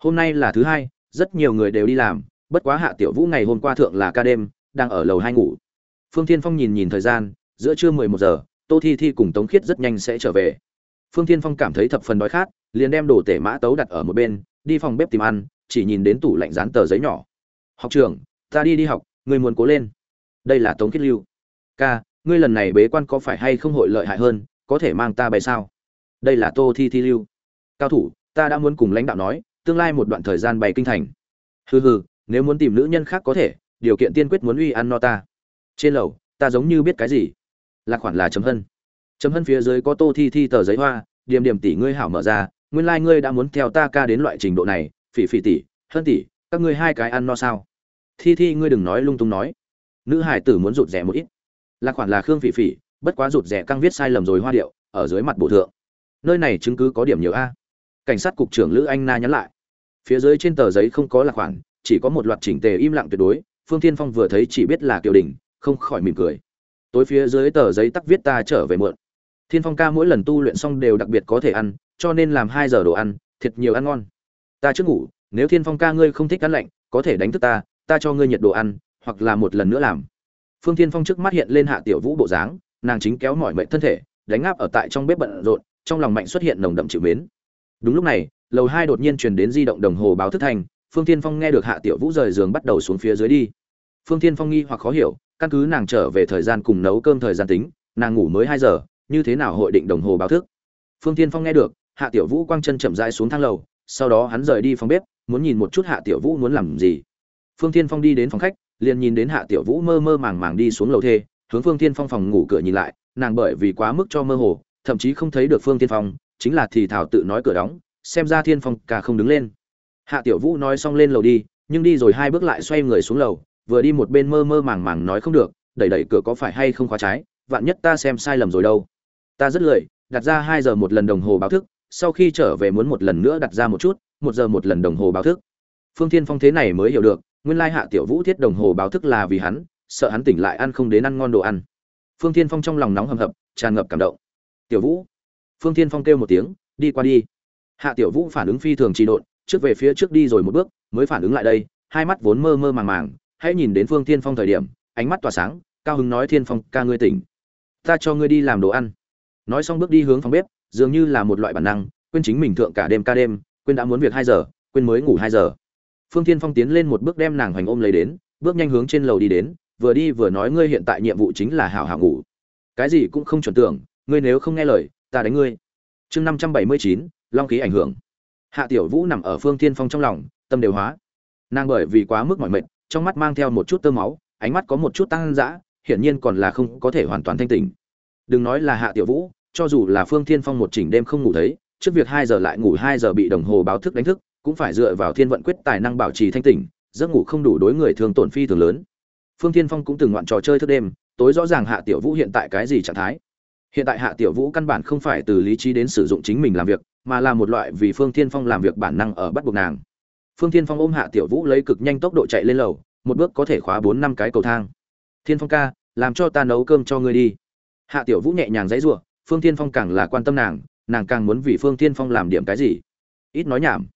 Hôm nay là thứ hai, rất nhiều người đều đi làm bất quá hạ tiểu vũ ngày hôm qua thượng là ca đêm, đang ở lầu hai ngủ. Phương thiên phong nhìn nhìn thời gian, giữa trưa mười một giờ, tô thi thi cùng tống khiết rất nhanh sẽ trở về. Phương thiên phong cảm thấy thập phần đói khát, liền đem đồ tể mã tấu đặt ở một bên, đi phòng bếp tìm ăn, chỉ nhìn đến tủ lạnh dán tờ giấy nhỏ. Học trường ta đi đi học, ngươi muốn cố lên. Đây là tống khiết lưu. Ca, ngươi lần này bế quan có phải hay không hội lợi hại hơn, có thể mang ta bay sao? Đây là tô thi thi lưu. Cao thủ, ta đã muốn cùng lãnh đạo nói, tương lai một đoạn thời gian bày kinh thành. Hừ hừ nếu muốn tìm nữ nhân khác có thể, điều kiện tiên quyết muốn uy ăn no ta. Trên lầu, ta giống như biết cái gì? Là khoản là chấm hân. Chấm hân phía dưới có tô thi thi tờ giấy hoa, điểm điểm tỷ ngươi hảo mở ra, nguyên lai ngươi đã muốn theo ta ca đến loại trình độ này, phỉ phỉ tỷ, hân tỷ, các ngươi hai cái ăn no sao? Thi thi ngươi đừng nói lung tung nói. Nữ hải tử muốn rụt rẻ một ít. Là khoản là khương phỉ phỉ, bất quá rụt rẻ căng viết sai lầm rồi hoa điệu, ở dưới mặt bộ thượng. Nơi này chứng cứ có điểm nhiều a. Cảnh sát cục trưởng lữ anh na nhắn lại. Phía dưới trên tờ giấy không có là khoản chỉ có một loạt chỉnh tề im lặng tuyệt đối, phương thiên phong vừa thấy chỉ biết là kiều đình, không khỏi mỉm cười. Tối phía dưới tờ giấy tắc viết ta trở về mượn thiên phong ca mỗi lần tu luyện xong đều đặc biệt có thể ăn, cho nên làm hai giờ đồ ăn, thiệt nhiều ăn ngon. Ta trước ngủ, nếu thiên phong ca ngươi không thích ăn lạnh, có thể đánh thức ta ta cho ngươi nhiệt đồ ăn, hoặc là một lần nữa làm. Phương thiên phong trước mắt hiện lên hạ tiểu vũ bộ dáng, nàng chính kéo mỏi mệnh thân thể, đánh áp ở tại trong bếp bận rộn, trong lòng mạnh xuất hiện nồng đậm chịu mến. Đúng lúc này, lầu hai đột nhiên truyền đến di động đồng hồ báo thức thành phương thiên phong nghe được hạ tiểu vũ rời giường bắt đầu xuống phía dưới đi. Phương thiên phong nghi hoặc khó hiểu, căn cứ nàng trở về thời gian cùng nấu cơm thời gian tính, nàng ngủ mới hai giờ, như thế nào hội định đồng hồ báo thức? Phương thiên phong nghe được, hạ tiểu vũ quang chân chậm rãi xuống thang lầu, sau đó hắn rời đi phòng bếp, muốn nhìn một chút hạ tiểu vũ muốn làm gì. Phương thiên phong đi đến phòng khách, liền nhìn đến hạ tiểu vũ mơ mơ màng màng đi xuống lầu thê, hướng phương thiên phong phòng ngủ cửa nhìn lại, nàng bởi vì quá mức cho mơ hồ, thậm chí không thấy được phương thiên phong, chính là thì thảo tự nói cửa đóng, xem ra thiên phong cả không đứng lên hạ tiểu vũ nói xong lên lầu đi, nhưng đi rồi hai bước lại xoay người xuống lầu, vừa đi một bên mơ mơ màng màng nói không được, đẩy đẩy cửa có phải hay không khóa trái, vạn nhất ta xem sai lầm rồi đâu. Ta rất lười, đặt ra hai giờ một lần đồng hồ báo thức, sau khi trở về muốn một lần nữa đặt ra một chút, một giờ một lần đồng hồ báo thức. Phương thiên phong thế này mới hiểu được, nguyên lai hạ tiểu vũ thiết đồng hồ báo thức là vì hắn, sợ hắn tỉnh lại ăn không đến ăn ngon đồ ăn. Phương thiên phong trong lòng nóng hầm hập, tràn ngập cảm động. Tiểu vũ? Phương thiên phong kêu một tiếng, đi qua đi. Hạ tiểu vũ phản ứng phi thường trì độn trước về phía trước đi rồi một bước, mới phản ứng lại đây, hai mắt vốn mơ mơ màng màng, hãy nhìn đến phương thiên phong thời điểm, ánh mắt tỏa sáng, cao hứng nói, thiên phong, ca ngươi tỉnh. Ta cho ngươi đi làm đồ ăn. Nói xong bước đi hướng phòng bếp, dường như là một loại bản năng, quên chính mình thượng cả đêm ca đêm, quên đã muốn việc hai giờ, quên mới ngủ hai giờ. Phương thiên phong tiến lên một bước đem nàng hoành ôm lấy đến, bước nhanh hướng trên lầu đi đến, vừa đi vừa nói, ngươi hiện tại nhiệm vụ chính là hảo hảo ngủ. Cái gì cũng không chuẩn tưởng, ngươi nếu không nghe lời, ta đánh ngươi. Chương năm trăm bảy mươi chín, long khí ảnh hưởng hạ tiểu vũ nằm ở phương thiên phong trong lòng, tâm đều hóa. Nàng bởi vì quá mức mỏi mệt, trong mắt mang theo một chút tơ máu, ánh mắt có một chút tăng dã, hiển nhiên còn là không có thể hoàn toàn thanh tỉnh. Đừng nói là hạ tiểu vũ, cho dù là phương thiên phong một chỉnh đêm không ngủ thấy, trước việc hai giờ lại ngủ hai giờ bị đồng hồ báo thức đánh thức, cũng phải dựa vào thiên vận quyết tài năng bảo trì thanh tỉnh, giấc ngủ không đủ đối người thường tổn phi thường lớn. Phương thiên phong cũng từng ngoạn trò chơi thức đêm, tối rõ ràng hạ tiểu vũ hiện tại cái gì trạng thái. Hiện tại hạ tiểu vũ căn bản không phải từ lý trí đến sử dụng chính mình làm việc mà là một loại vì phương thiên phong làm việc bản năng ở bắt buộc nàng. Phương thiên phong ôm hạ tiểu vũ lấy cực nhanh tốc độ chạy lên lầu, một bước có thể khóa bốn năm cái cầu thang. Thiên phong ca, làm cho ta nấu cơm cho ngươi đi. Hạ tiểu vũ nhẹ nhàng dãy giụa, phương thiên phong càng là quan tâm nàng nàng càng muốn vì phương thiên phong làm điểm cái gì. Ít nói nhảm.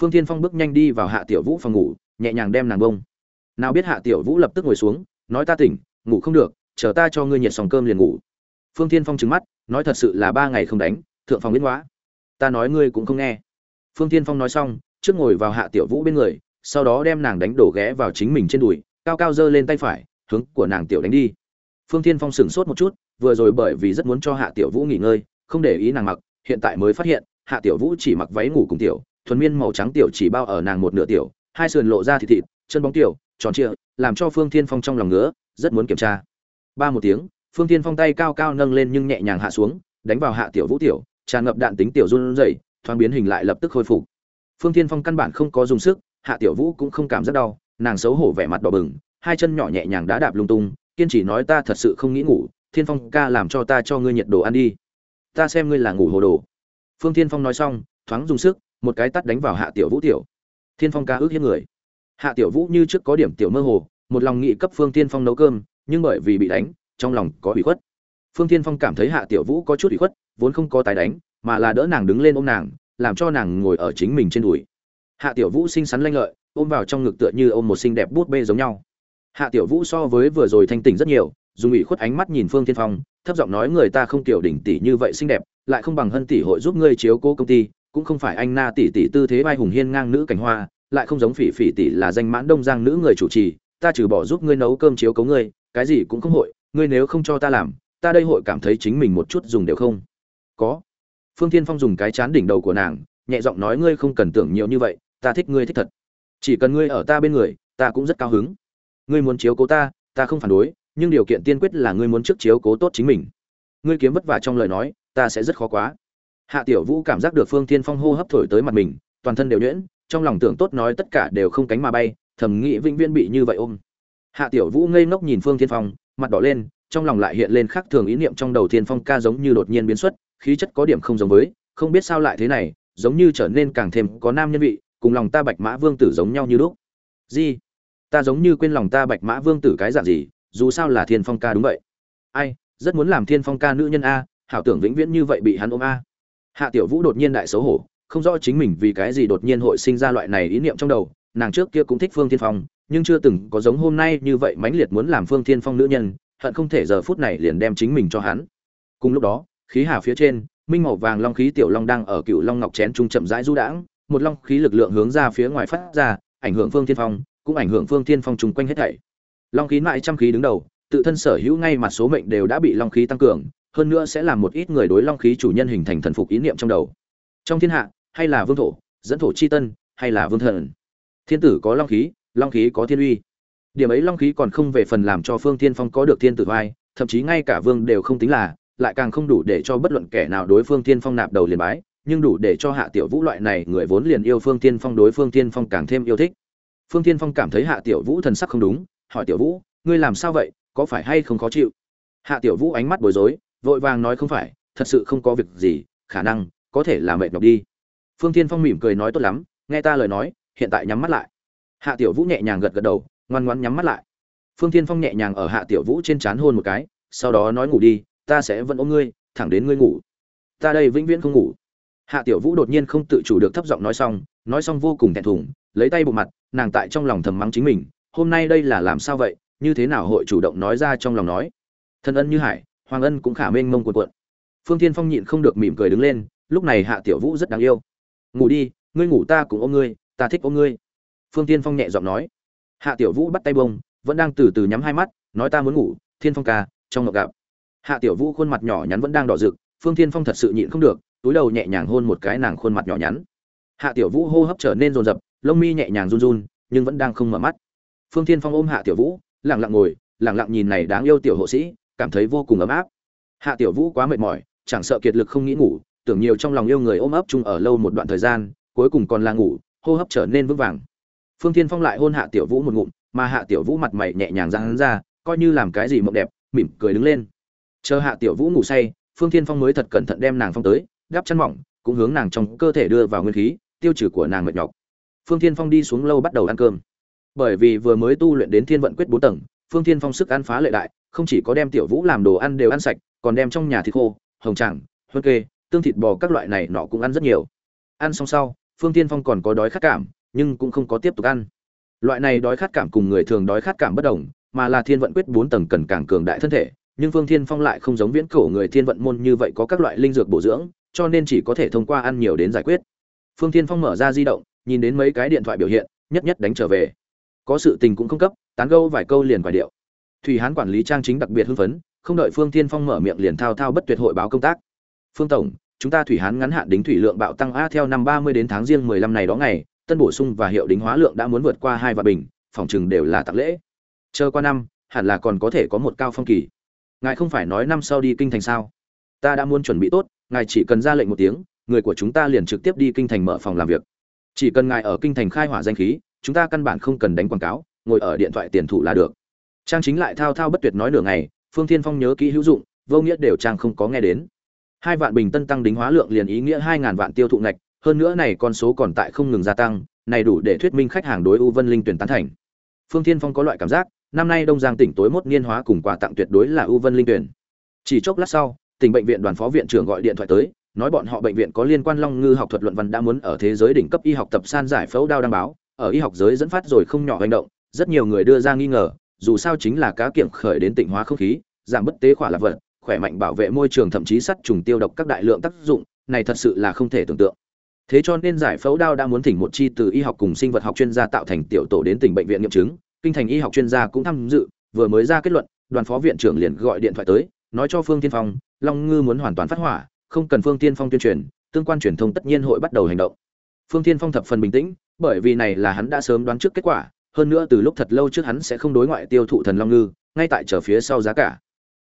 Phương thiên phong bước nhanh đi vào hạ tiểu vũ phòng ngủ, nhẹ nhàng đem nàng bông. Nào biết hạ tiểu vũ lập tức ngồi xuống, nói ta tỉnh, ngủ không được, chờ ta cho ngươi nhiệt sòng cơm liền ngủ. Phương thiên phong trừng mắt, nói thật sự là ba ngày không đánh, thượng phòng biến hóa ta nói ngươi cũng không nghe. Phương thiên phong nói xong, trước ngồi vào hạ tiểu vũ bên người, sau đó đem nàng đánh đổ ghé vào chính mình trên đùi, cao cao giơ lên tay phải, hướng của nàng tiểu đánh đi. Phương thiên phong sửng sốt một chút, vừa rồi bởi vì rất muốn cho hạ tiểu vũ nghỉ ngơi, không để ý nàng mặc, hiện tại mới phát hiện, hạ tiểu vũ chỉ mặc váy ngủ cùng tiểu, thuần miên màu trắng tiểu chỉ bao ở nàng một nửa tiểu, hai sườn lộ ra thịt thịt, chân bóng tiểu, tròn trịa, làm cho phương thiên phong trong lòng ngứa, rất muốn kiểm tra. Ba một tiếng, phương thiên phong tay cao cao nâng lên nhưng nhẹ nhàng hạ xuống, đánh vào hạ tiểu vũ tiểu tràn ngập đạn tính tiểu run rẩy, thoáng biến hình lại lập tức khôi phục. Phương thiên phong căn bản không có dùng sức, hạ tiểu vũ cũng không cảm giác đau, nàng xấu hổ vẻ mặt đỏ bừng, hai chân nhỏ nhẹ nhàng đá đạp lung tung, kiên trì nói ta thật sự không nghĩ ngủ, thiên phong ca làm cho ta cho ngươi nhiệt đồ ăn đi. Ta xem ngươi là ngủ hồ đồ. Phương thiên phong nói xong, thoáng dùng sức, một cái tắt đánh vào hạ tiểu vũ tiểu. Thiên phong ca ước hiếp người. Hạ tiểu vũ như trước có điểm tiểu mơ hồ, một lòng nghị cấp phương thiên phong nấu cơm, nhưng bởi vì bị đánh, trong lòng có ủy khuất. Phương thiên phong cảm thấy hạ tiểu vũ có chút ủy khuất vốn không có tái đánh, mà là đỡ nàng đứng lên ôm nàng, làm cho nàng ngồi ở chính mình trên đùi. Hạ tiểu vũ xinh xắn lanh lợi, ôm vào trong ngực tựa như ôm một xinh đẹp bút bê giống nhau. Hạ tiểu vũ so với vừa rồi thanh tỉnh rất nhiều, dùng ủy khuất ánh mắt nhìn phương thiên phong, thấp giọng nói người ta không tiểu đỉnh tỷ như vậy xinh đẹp, lại không bằng hân tỷ hội giúp ngươi chiếu cố công ty, cũng không phải anh na tỷ tỷ tư thế vai hùng hiên ngang nữ cảnh hoa, lại không giống phỉ phỉ tỷ là danh mãn đông giang nữ người chủ trì, ta trừ bỏ giúp ngươi nấu cơm chiếu cố ngươi, cái gì cũng không hội, ngươi nếu không cho ta làm, ta đây hội cảm thấy chính mình một chút dùng đều không có. Phương thiên phong dùng cái chán đỉnh đầu của nàng, nhẹ giọng nói, ngươi không cần tưởng nhiều như vậy, ta thích ngươi thích thật. Chỉ cần ngươi ở ta bên người, ta cũng rất cao hứng. Ngươi muốn chiếu cố ta ta không phản đối, nhưng điều kiện tiên quyết là ngươi muốn trước chiếu cố tốt chính mình. Ngươi kiếm vất vả trong lời nói, ta sẽ rất khó quá. Hạ tiểu vũ cảm giác được phương thiên phong hô hấp thổi tới mặt mình, toàn thân đều nhuyễn, trong lòng tưởng tốt nói tất cả đều không cánh mà bay, thầm nghĩ vĩnh viễn bị như vậy ôm. Hạ tiểu vũ ngây ngốc nhìn phương thiên phong, mặt đỏ lên, trong lòng lại hiện lên khác thường ý niệm trong đầu thiên phong ca giống như đột nhiên biến xuất khí chất có điểm không giống với, không biết sao lại thế này, giống như trở nên càng thêm có nam nhân vị, cùng lòng ta bạch mã vương tử giống nhau như lúc. Gì? Ta giống như quên lòng ta bạch mã vương tử cái dạng gì, dù sao là thiên phong ca đúng vậy. Ai, rất muốn làm thiên phong ca nữ nhân a, hảo tưởng vĩnh viễn như vậy bị hắn ôm a. Hạ tiểu vũ đột nhiên đại xấu hổ, không rõ chính mình vì cái gì đột nhiên hội sinh ra loại này ý niệm trong đầu, nàng trước kia cũng thích phương thiên phong, nhưng chưa từng có giống hôm nay như vậy mãnh liệt muốn làm phương thiên phong nữ nhân, hận không thể giờ phút này liền đem chính mình cho hắn. Cùng lúc đó khí hà phía trên, minh màu vàng long khí tiểu long đang ở cựu long ngọc chén trung chậm rãi du đãng, một long khí lực lượng hướng ra phía ngoài phát ra, ảnh hưởng phương thiên phong, cũng ảnh hưởng phương thiên phong chung quanh hết thảy. Long khí mãi trăm khí đứng đầu, tự thân sở hữu ngay mặt số mệnh đều đã bị long khí tăng cường, hơn nữa sẽ làm một ít người đối long khí chủ nhân hình thành thần phục ý niệm trong đầu. Trong thiên hạ, hay là vương thổ, dẫn thổ chi tân, hay là vương thần? Thiên tử có long khí long khí có thiên uy. Điểm ấy long khí còn không về phần làm cho phương thiên phong có được thiên tử vai, thậm chí ngay cả vương đều không tính là lại càng không đủ để cho bất luận kẻ nào đối phương thiên phong nạp đầu liền bái, nhưng đủ để cho hạ tiểu vũ loại này người vốn liền yêu phương thiên phong đối phương thiên phong càng thêm yêu thích. Phương thiên phong cảm thấy hạ tiểu vũ thần sắc không đúng, hỏi tiểu vũ, ngươi làm sao vậy? Có phải hay không khó chịu? Hạ tiểu vũ ánh mắt bối rối, vội vàng nói, không phải, thật sự không có việc gì, khả năng có thể là mệt nhọc đi. Phương thiên phong mỉm cười nói, tốt lắm, nghe ta lời nói, hiện tại nhắm mắt lại. Hạ tiểu vũ nhẹ nhàng gật gật đầu, ngoan ngoãn nhắm mắt lại. Phương thiên phong nhẹ nhàng ở hạ tiểu vũ trên trán hôn một cái, sau đó nói, ngủ đi ta sẽ vẫn ôm ngươi, thẳng đến ngươi ngủ. Ta đây vĩnh viễn không ngủ. Hạ tiểu vũ đột nhiên không tự chủ được thấp giọng nói xong nói xong vô cùng thẹn thùng, lấy tay bộ mặt, nàng tại trong lòng thầm mắng chính mình, hôm nay đây là làm sao vậy, như thế nào hội chủ động nói ra trong lòng nói. Thân ân như hải, hoàng ân cũng khả mênh mông cuộn cuộn. Phương thiên phong nhịn không được mỉm cười đứng lên, lúc này hạ tiểu vũ rất đáng yêu. Ngủ đi, ngươi ngủ ta cũng ôm ngươi, ta thích ôm ngươi. Phương thiên phong nhẹ giọng nói. Hạ tiểu vũ bắt tay bông, vẫn đang từ từ nhắm hai mắt, nói ta muốn ngủ, thiên phong ca, trong ngọc gặp hạ tiểu vũ khuôn mặt nhỏ nhắn vẫn đang đỏ rực, phương thiên phong thật sự nhịn không được, túi đầu nhẹ nhàng hôn một cái nàng khuôn mặt nhỏ nhắn. Hạ tiểu vũ hô hấp trở nên rồn rập lông mi nhẹ nhàng run run, nhưng vẫn đang không mở mắt. Phương thiên phong ôm hạ tiểu vũ, lặng lặng ngồi, lặng lặng nhìn này đáng yêu tiểu hộ sĩ, cảm thấy vô cùng ấm áp. Hạ tiểu vũ quá mệt mỏi, chẳng sợ kiệt lực không nghĩ ngủ, tưởng nhiều trong lòng yêu người ôm ấp chung ở lâu một đoạn thời gian, cuối cùng còn là ngủ, hô hấp trở nên vững vàng. Phương thiên phong lại hôn hạ tiểu vũ một ngụm, mà hạ tiểu vũ mặt mày nhẹ nhàng ra hắn ra, coi như làm cái gì mộng đẹp, mỉm cười đứng lên chờ hạ tiểu vũ ngủ say, phương thiên phong mới thật cẩn thận đem nàng phong tới, gắp chăn mỏng, cũng hướng nàng trong cơ thể đưa vào nguyên khí, tiêu trừ của nàng mệt nhọc. Phương thiên phong đi xuống lâu bắt đầu ăn cơm. Bởi vì vừa mới tu luyện đến thiên vận quyết bốn tầng, phương thiên phong sức ăn phá lệ đại, không chỉ có đem tiểu vũ làm đồ ăn đều ăn sạch, còn đem trong nhà thịt khô, hồng tràng, huân kê, tương thịt bò các loại này nọ cũng ăn rất nhiều. Ăn xong sau, phương thiên phong còn có đói khát cảm, nhưng cũng không có tiếp tục ăn. Loại này đói khát cảm cùng người thường đói khát cảm bất đồng, mà là thiên vận quyết bốn tầng cần càng cường đại thân thể nhưng phương thiên phong lại không giống viễn cổ người thiên vận môn như vậy có các loại linh dược bổ dưỡng, cho nên chỉ có thể thông qua ăn nhiều đến giải quyết. Phương thiên phong mở ra di động, nhìn đến mấy cái điện thoại biểu hiện, nhất nhất đánh trở về. Có sự tình cũng không cấp, tán gẫu vài câu liền vài điệu. Thủy hán quản lý trang chính đặc biệt hưng phấn, không đợi phương thiên phong mở miệng liền thao thao bất tuyệt hội báo công tác. Phương tổng, chúng ta thủy hán ngắn hạn đính thủy lượng bạo tăng a theo năm ba mươi đến tháng riêng mười lăm này đó ngày, tân bổ sung và hiệu đính hóa lượng đã muốn vượt qua hai vạn bình, phòng trừng đều là tặng lễ. Chờ qua năm, hẳn là còn có thể có một cao phong kỳ ngài không phải nói năm sau đi kinh thành sao? Ta đã muốn chuẩn bị tốt, ngài chỉ cần ra lệnh một tiếng, người của chúng ta liền trực tiếp đi kinh thành mở phòng làm việc. Chỉ cần ngài ở kinh thành khai hỏa danh khí, chúng ta căn bản không cần đánh quảng cáo, ngồi ở điện thoại tiền thủ là được. Trang chính lại thao thao bất tuyệt nói nửa ngày, phương thiên phong nhớ kỹ hữu dụng, vô nghĩa đều trang không có nghe đến. Hai vạn bình tân tăng đính hóa lượng liền ý nghĩa hai ngàn vạn tiêu thụ ngạch, hơn nữa này con số còn tại không ngừng gia tăng, này đủ để thuyết minh khách hàng đối u vân linh tuyển tán thành. Phương thiên phong có loại cảm giác năm nay đông giang tỉnh tối mốt niên hóa cùng quà tặng tuyệt đối là u vân linh tuyển. Chỉ chốc lát sau, tỉnh bệnh viện đoàn phó viện trưởng gọi điện thoại tới, nói bọn họ bệnh viện có liên quan long ngư học thuật luận văn đã muốn ở thế giới đỉnh cấp y học tập san giải phẫu đao đăng báo, ở y học giới dẫn phát rồi không nhỏ hành động, rất nhiều người đưa ra nghi ngờ, dù sao chính là cá kiểm khởi đến tỉnh hóa không khí, giảm bất tế khỏa lạc vật, khỏe mạnh bảo vệ môi trường thậm chí sắt trùng tiêu độc các đại lượng tác dụng, này thật sự là không thể tưởng tượng. Thế cho nên giải phẫu đao đã muốn thỉnh một chi từ y học cùng sinh vật học chuyên gia tạo thành tiểu tổ đến tỉnh bệnh viện nghiệm chứng kinh thành y học chuyên gia cũng tham dự, vừa mới ra kết luận, đoàn phó viện trưởng liền gọi điện thoại tới, nói cho phương tiên phong, long ngư muốn hoàn toàn phát hỏa, không cần phương tiên phong tuyên truyền, tương quan truyền thông tất nhiên hội bắt đầu hành động. Phương tiên phong thập phần bình tĩnh, bởi vì này là hắn đã sớm đoán trước kết quả, hơn nữa từ lúc thật lâu trước hắn sẽ không đối ngoại tiêu thụ thần long ngư, ngay tại trở phía sau giá cả.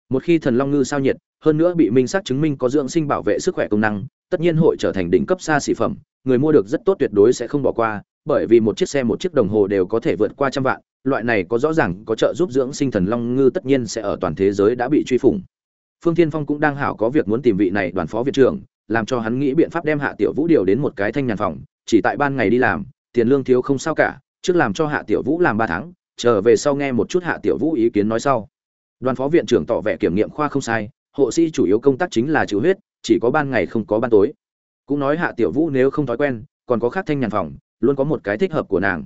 Một khi thần long ngư sao nhiệt, hơn nữa bị minh xác chứng minh có dưỡng sinh bảo vệ sức khỏe công năng, tất nhiên hội trở thành đỉnh cấp xa xỉ phẩm, người mua được rất tốt tuyệt đối sẽ không bỏ qua, bởi vì một chiếc xe, một chiếc đồng hồ đều có thể vượt qua trăm vạn loại này có rõ ràng có trợ giúp dưỡng sinh thần long ngư tất nhiên sẽ ở toàn thế giới đã bị truy phủng. Phương thiên phong cũng đang hảo có việc muốn tìm vị này đoàn phó viện trưởng, làm cho hắn nghĩ biện pháp đem hạ tiểu vũ điều đến một cái thanh nhàn phòng, chỉ tại ban ngày đi làm, tiền lương thiếu không sao cả, trước làm cho hạ tiểu vũ làm ba tháng trở về sau nghe một chút hạ tiểu vũ ý kiến nói sau. Đoàn phó viện trưởng tỏ vẻ kiểm nghiệm khoa không sai, hộ sĩ chủ yếu công tác chính là trừ huyết, chỉ có ban ngày không có ban tối. Cũng nói hạ tiểu vũ nếu không thói quen, còn có khác thanh nhàn phòng, luôn có một cái thích hợp của nàng.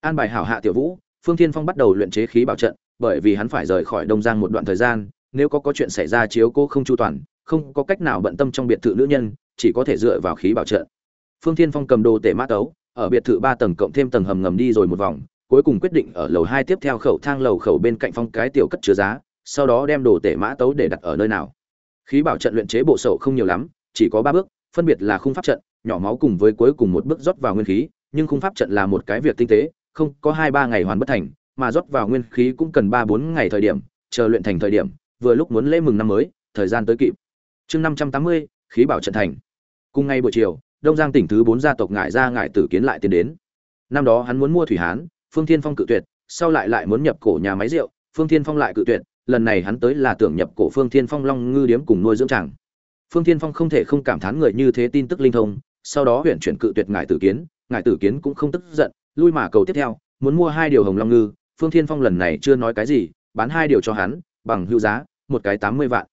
An bài hảo hạ tiểu vũ phương thiên phong bắt đầu luyện chế khí bảo trận, bởi vì hắn phải rời khỏi đông giang một đoạn thời gian, nếu có có chuyện xảy ra chiếu cô không chu toàn, không có cách nào bận tâm trong biệt thự nữ nhân, chỉ có thể dựa vào khí bảo trận. Phương thiên phong cầm đồ tể mã tấu, ở biệt thự ba tầng cộng thêm tầng hầm ngầm đi rồi một vòng, cuối cùng quyết định ở lầu hai tiếp theo khẩu thang lầu khẩu bên cạnh phong cái tiểu cất chứa giá, sau đó đem đồ tể mã tấu để đặt ở nơi nào. Khí bảo trận luyện chế bộ sậu không nhiều lắm, chỉ có ba bước, phân biệt là khung pháp trận, nhỏ máu cùng với cuối cùng một bước rót vào nguyên khí, nhưng khung pháp trận là một cái việc tinh tế không có hai ba ngày hoàn bất thành, mà rót vào nguyên khí cũng cần ba bốn ngày thời điểm, chờ luyện thành thời điểm, vừa lúc muốn lễ mừng năm mới, thời gian tới kịp. Chương năm trăm tám mươi, khí bảo trận thành. Cùng ngày buổi chiều, đông giang tỉnh thứ bốn gia tộc ngại ra ngại tử kiến lại tiến đến. Năm đó hắn muốn mua thủy hán, phương thiên phong cự tuyệt, sau lại lại muốn nhập cổ nhà máy rượu, phương thiên phong lại cự tuyệt, lần này hắn tới là tưởng nhập cổ phương thiên phong long ngư điếm cùng nuôi dưỡng chàng. Phương thiên phong không thể không cảm thán người như thế tin tức linh thông, sau đó huyện chuyển cự tuyệt ngại tử kiến ngại tử kiến cũng không tức giận lui mà cầu tiếp theo, muốn mua hai điều hồng long ngư, phương thiên phong lần này chưa nói cái gì, bán hai điều cho hắn, bằng hữu giá, một cái tám mươi vạn.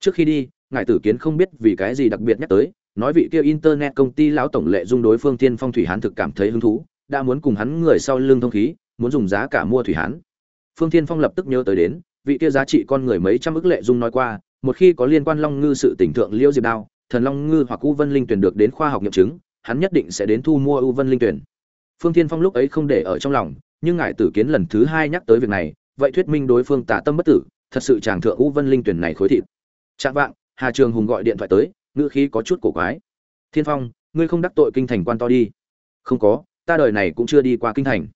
Trước khi đi ngài tử kiến không biết vì cái gì đặc biệt nhắc tới, nói vị kia internet công ty lão tổng lệ dung đối phương thiên phong thủy hán thực cảm thấy hứng thú, đã muốn cùng hắn người sau lưng thông khí, muốn dùng giá cả mua thủy hán. Phương thiên phong lập tức nhớ tới đến, vị kia giá trị con người mấy trăm ức lệ dung nói qua, một khi có liên quan long ngư sự tỉnh thượng liễu diệp đao, thần long ngư hoặc u vân linh tuyển được đến khoa học nghiệm chứng, hắn nhất định sẽ đến thu mua u vân linh tuyển phương tiên phong lúc ấy không để ở trong lòng, nhưng ngài tử kiến lần thứ hai nhắc tới việc này, vậy thuyết minh đối phương tả tâm bất tử, thật sự chàng thượng u vân linh tuyển này khối thịt. Chạm vạng, hà trường hùng gọi điện thoại tới, ngữ khí có chút cổ quái. Thiên phong, ngươi không đắc tội kinh thành quan to đi. Không có, ta đời này cũng chưa đi qua kinh thành.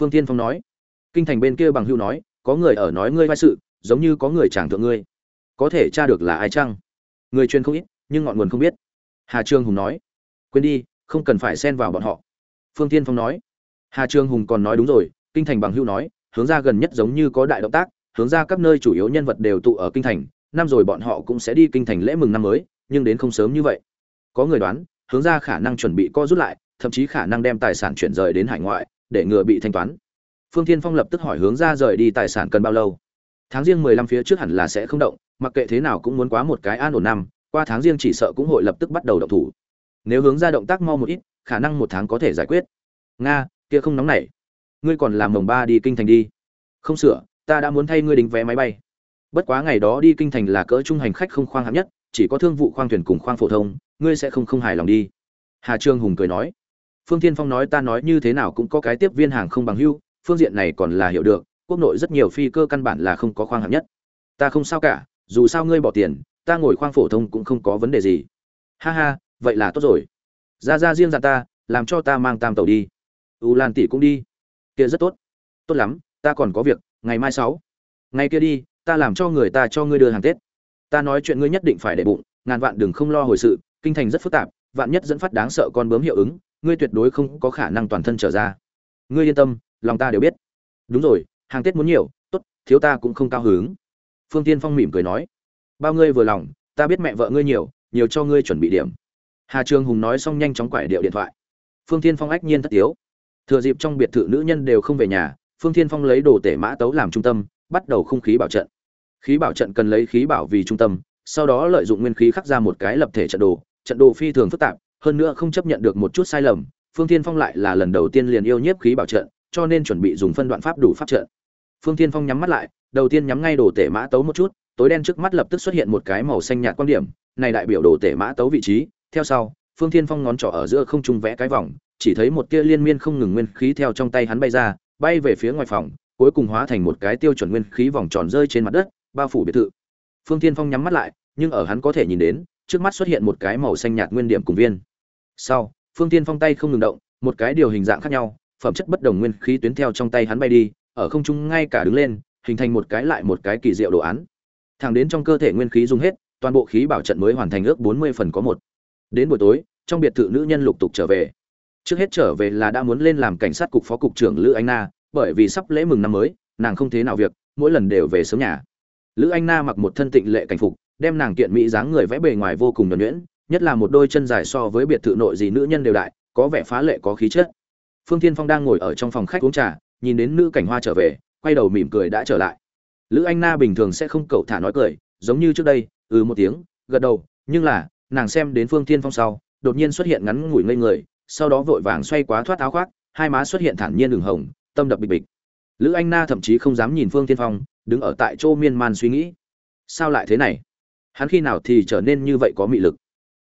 Phương tiên phong nói. Kinh thành bên kia bằng hưu nói, có người ở nói ngươi vai sự, giống như có người chàng thượng ngươi. Có thể tra được là ai chăng? Người truyền không ít, nhưng ngọn nguồn không biết. Hà trương hùng nói. Quên đi, không cần phải xen vào bọn họ phương tiên phong nói. Hà trương hùng còn nói đúng rồi, kinh thành bằng hưu nói, hướng ra gần nhất giống như có đại động tác, hướng ra các nơi chủ yếu nhân vật đều tụ ở kinh thành, năm rồi bọn họ cũng sẽ đi kinh thành lễ mừng năm mới, nhưng đến không sớm như vậy. Có người đoán, hướng ra khả năng chuẩn bị co rút lại, thậm chí khả năng đem tài sản chuyển rời đến hải ngoại, để ngừa bị thanh toán. Phương thiên phong lập tức hỏi hướng ra rời đi tài sản cần bao lâu. Tháng riêng mười lăm phía trước hẳn là sẽ không động, mặc kệ thế nào cũng muốn quá một cái an ổn năm, qua tháng riêng chỉ sợ cũng hội lập tức bắt đầu động thủ. Nếu hướng ra động tác mau một ít khả năng một tháng có thể giải quyết. Nga, kia không nóng nảy. Ngươi còn làm mồng ba đi kinh thành đi. Không sửa, ta đã muốn thay ngươi đính vé máy bay. Bất quá ngày đó đi kinh thành là cỡ trung hành khách không khoang hạng nhất, chỉ có thương vụ khoang thuyền cùng khoang phổ thông, ngươi sẽ không không hài lòng đi. Hà trương hùng cười nói. Phương Thiên phong nói ta nói như thế nào cũng có cái tiếp viên hàng không bằng hưu, phương diện này còn là hiểu được, quốc nội rất nhiều phi cơ căn bản là không có khoang hạng nhất. Ta không sao cả, dù sao ngươi bỏ tiền, ta ngồi khoang phổ thông cũng không có vấn đề gì. Ha ha, vậy là tốt rồi ra ra riêng dặn ta, làm cho ta mang tam tàu đi. U lan tỷ cũng đi. Kia rất tốt. Tốt lắm, ta còn có việc, ngày mai sáu. Ngày kia đi, ta làm cho người ta cho ngươi đưa hàng tết. Ta nói chuyện ngươi nhất định phải để bụng, ngàn vạn đừng không lo hồi sự, kinh thành rất phức tạp, vạn nhất dẫn phát đáng sợ con bướm hiệu ứng, ngươi tuyệt đối không có khả năng toàn thân trở ra. Ngươi yên tâm, lòng ta đều biết. Đúng rồi, hàng tết muốn nhiều, tốt, thiếu ta cũng không cao hứng. Phương tiên phong mỉm cười nói. Bao ngươi vừa lòng, ta biết mẹ vợ ngươi nhiều nhiều cho ngươi chuẩn bị điểm hà trường hùng nói xong nhanh chóng quải điệu điện thoại. Phương Thiên phong ách nhiên thất tiếu. Thừa dịp trong biệt thự nữ nhân đều không về nhà, phương Thiên phong lấy đồ tể mã tấu làm trung tâm, bắt đầu không khí bảo trận. Khí bảo trận cần lấy khí bảo vì trung tâm, sau đó lợi dụng nguyên khí khắc ra một cái lập thể trận đồ. Trận đồ phi thường phức tạp, hơn nữa không chấp nhận được một chút sai lầm, phương Thiên phong lại là lần đầu tiên liền yêu nhiếp khí bảo trận, cho nên chuẩn bị dùng phân đoạn pháp đủ pháp trận. Phương Thiên phong nhắm mắt lại, đầu tiên nhắm ngay đồ tể mã tấu một chút, tối đen trước mắt lập tức xuất hiện một cái màu xanh nhạt quan điểm, này đại biểu đồ tể mã tấu vị trí theo sau, phương thiên phong ngón trỏ ở giữa không trung vẽ cái vòng, chỉ thấy một tia liên miên không ngừng nguyên khí theo trong tay hắn bay ra, bay về phía ngoài phòng, cuối cùng hóa thành một cái tiêu chuẩn nguyên khí vòng tròn rơi trên mặt đất, bao phủ biệt thự. Phương thiên phong nhắm mắt lại, nhưng ở hắn có thể nhìn đến, trước mắt xuất hiện một cái màu xanh nhạt nguyên điểm cùng viên. Sau, phương thiên phong tay không ngừng động, một cái điều hình dạng khác nhau, phẩm chất bất đồng nguyên khí tuyến theo trong tay hắn bay đi, ở không trung ngay cả đứng lên, hình thành một cái lại một cái kỳ diệu đồ án. Thẳng đến trong cơ thể nguyên khí dùng hết, toàn bộ khí bảo trận mới hoàn thành ước bốn mươi phần có một đến buổi tối, trong biệt thự nữ nhân lục tục trở về. Trước hết trở về là đã muốn lên làm cảnh sát cục phó cục trưởng lữ anh na, bởi vì sắp lễ mừng năm mới, nàng không thế nào việc, mỗi lần đều về sớm nhà. Lữ anh na mặc một thân tịnh lệ cảnh phục, đem nàng kiện mỹ dáng người vẽ bề ngoài vô cùng nhuẩn nhuyễn, nhất là một đôi chân dài so với biệt thự nội gì nữ nhân đều đại, có vẻ phá lệ có khí chất. Phương thiên phong đang ngồi ở trong phòng khách uống trà, nhìn đến nữ cảnh hoa trở về, quay đầu mỉm cười đã trở lại. Lữ anh na bình thường sẽ không cậu thả nói cười, giống như trước đây ừ một tiếng, gật đầu, nhưng là nàng xem đến phương thiên phong sau, đột nhiên xuất hiện ngắn ngủi ngây người, sau đó vội vàng xoay quá thoát áo khoác, hai má xuất hiện thản nhiên đường hồng, tâm đập bịch bịch. Lữ anh na thậm chí không dám nhìn phương thiên phong, đứng ở tại chỗ miên man suy nghĩ. Sao lại thế này? Hắn khi nào thì trở nên như vậy có mị lực?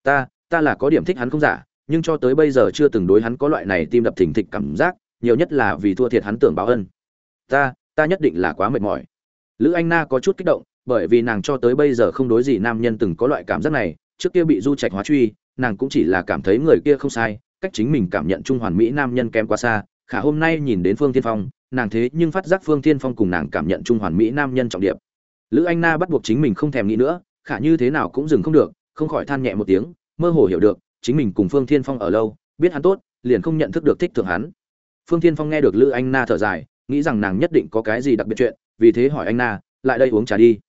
Ta ta là có điểm thích hắn không giả, nhưng cho tới bây giờ chưa từng đối hắn có loại này tim đập thình thịch cảm giác, nhiều nhất là vì thua thiệt hắn tưởng báo ân. Ta ta nhất định là quá mệt mỏi. Lữ anh na có chút kích động, bởi vì nàng cho tới bây giờ không đối gì nam nhân từng có loại cảm giác này trước kia bị du trạch hóa truy, nàng cũng chỉ là cảm thấy người kia không sai, cách chính mình cảm nhận trung hoàn mỹ nam nhân kém quá xa, khả hôm nay nhìn đến phương tiên phong, nàng thế nhưng phát giác phương tiên phong cùng nàng cảm nhận trung hoàn mỹ nam nhân trọng điệp lữ anh na bắt buộc chính mình không thèm nghĩ nữa, khả như thế nào cũng dừng không được, không khỏi than nhẹ một tiếng, mơ hồ hiểu được, chính mình cùng phương tiên phong ở lâu, biết hắn tốt, liền không nhận thức được thích thượng hắn. Phương tiên phong nghe được lữ anh na thở dài, nghĩ rằng nàng nhất định có cái gì đặc biệt chuyện, vì thế hỏi anh na, lại đây uống trà đi.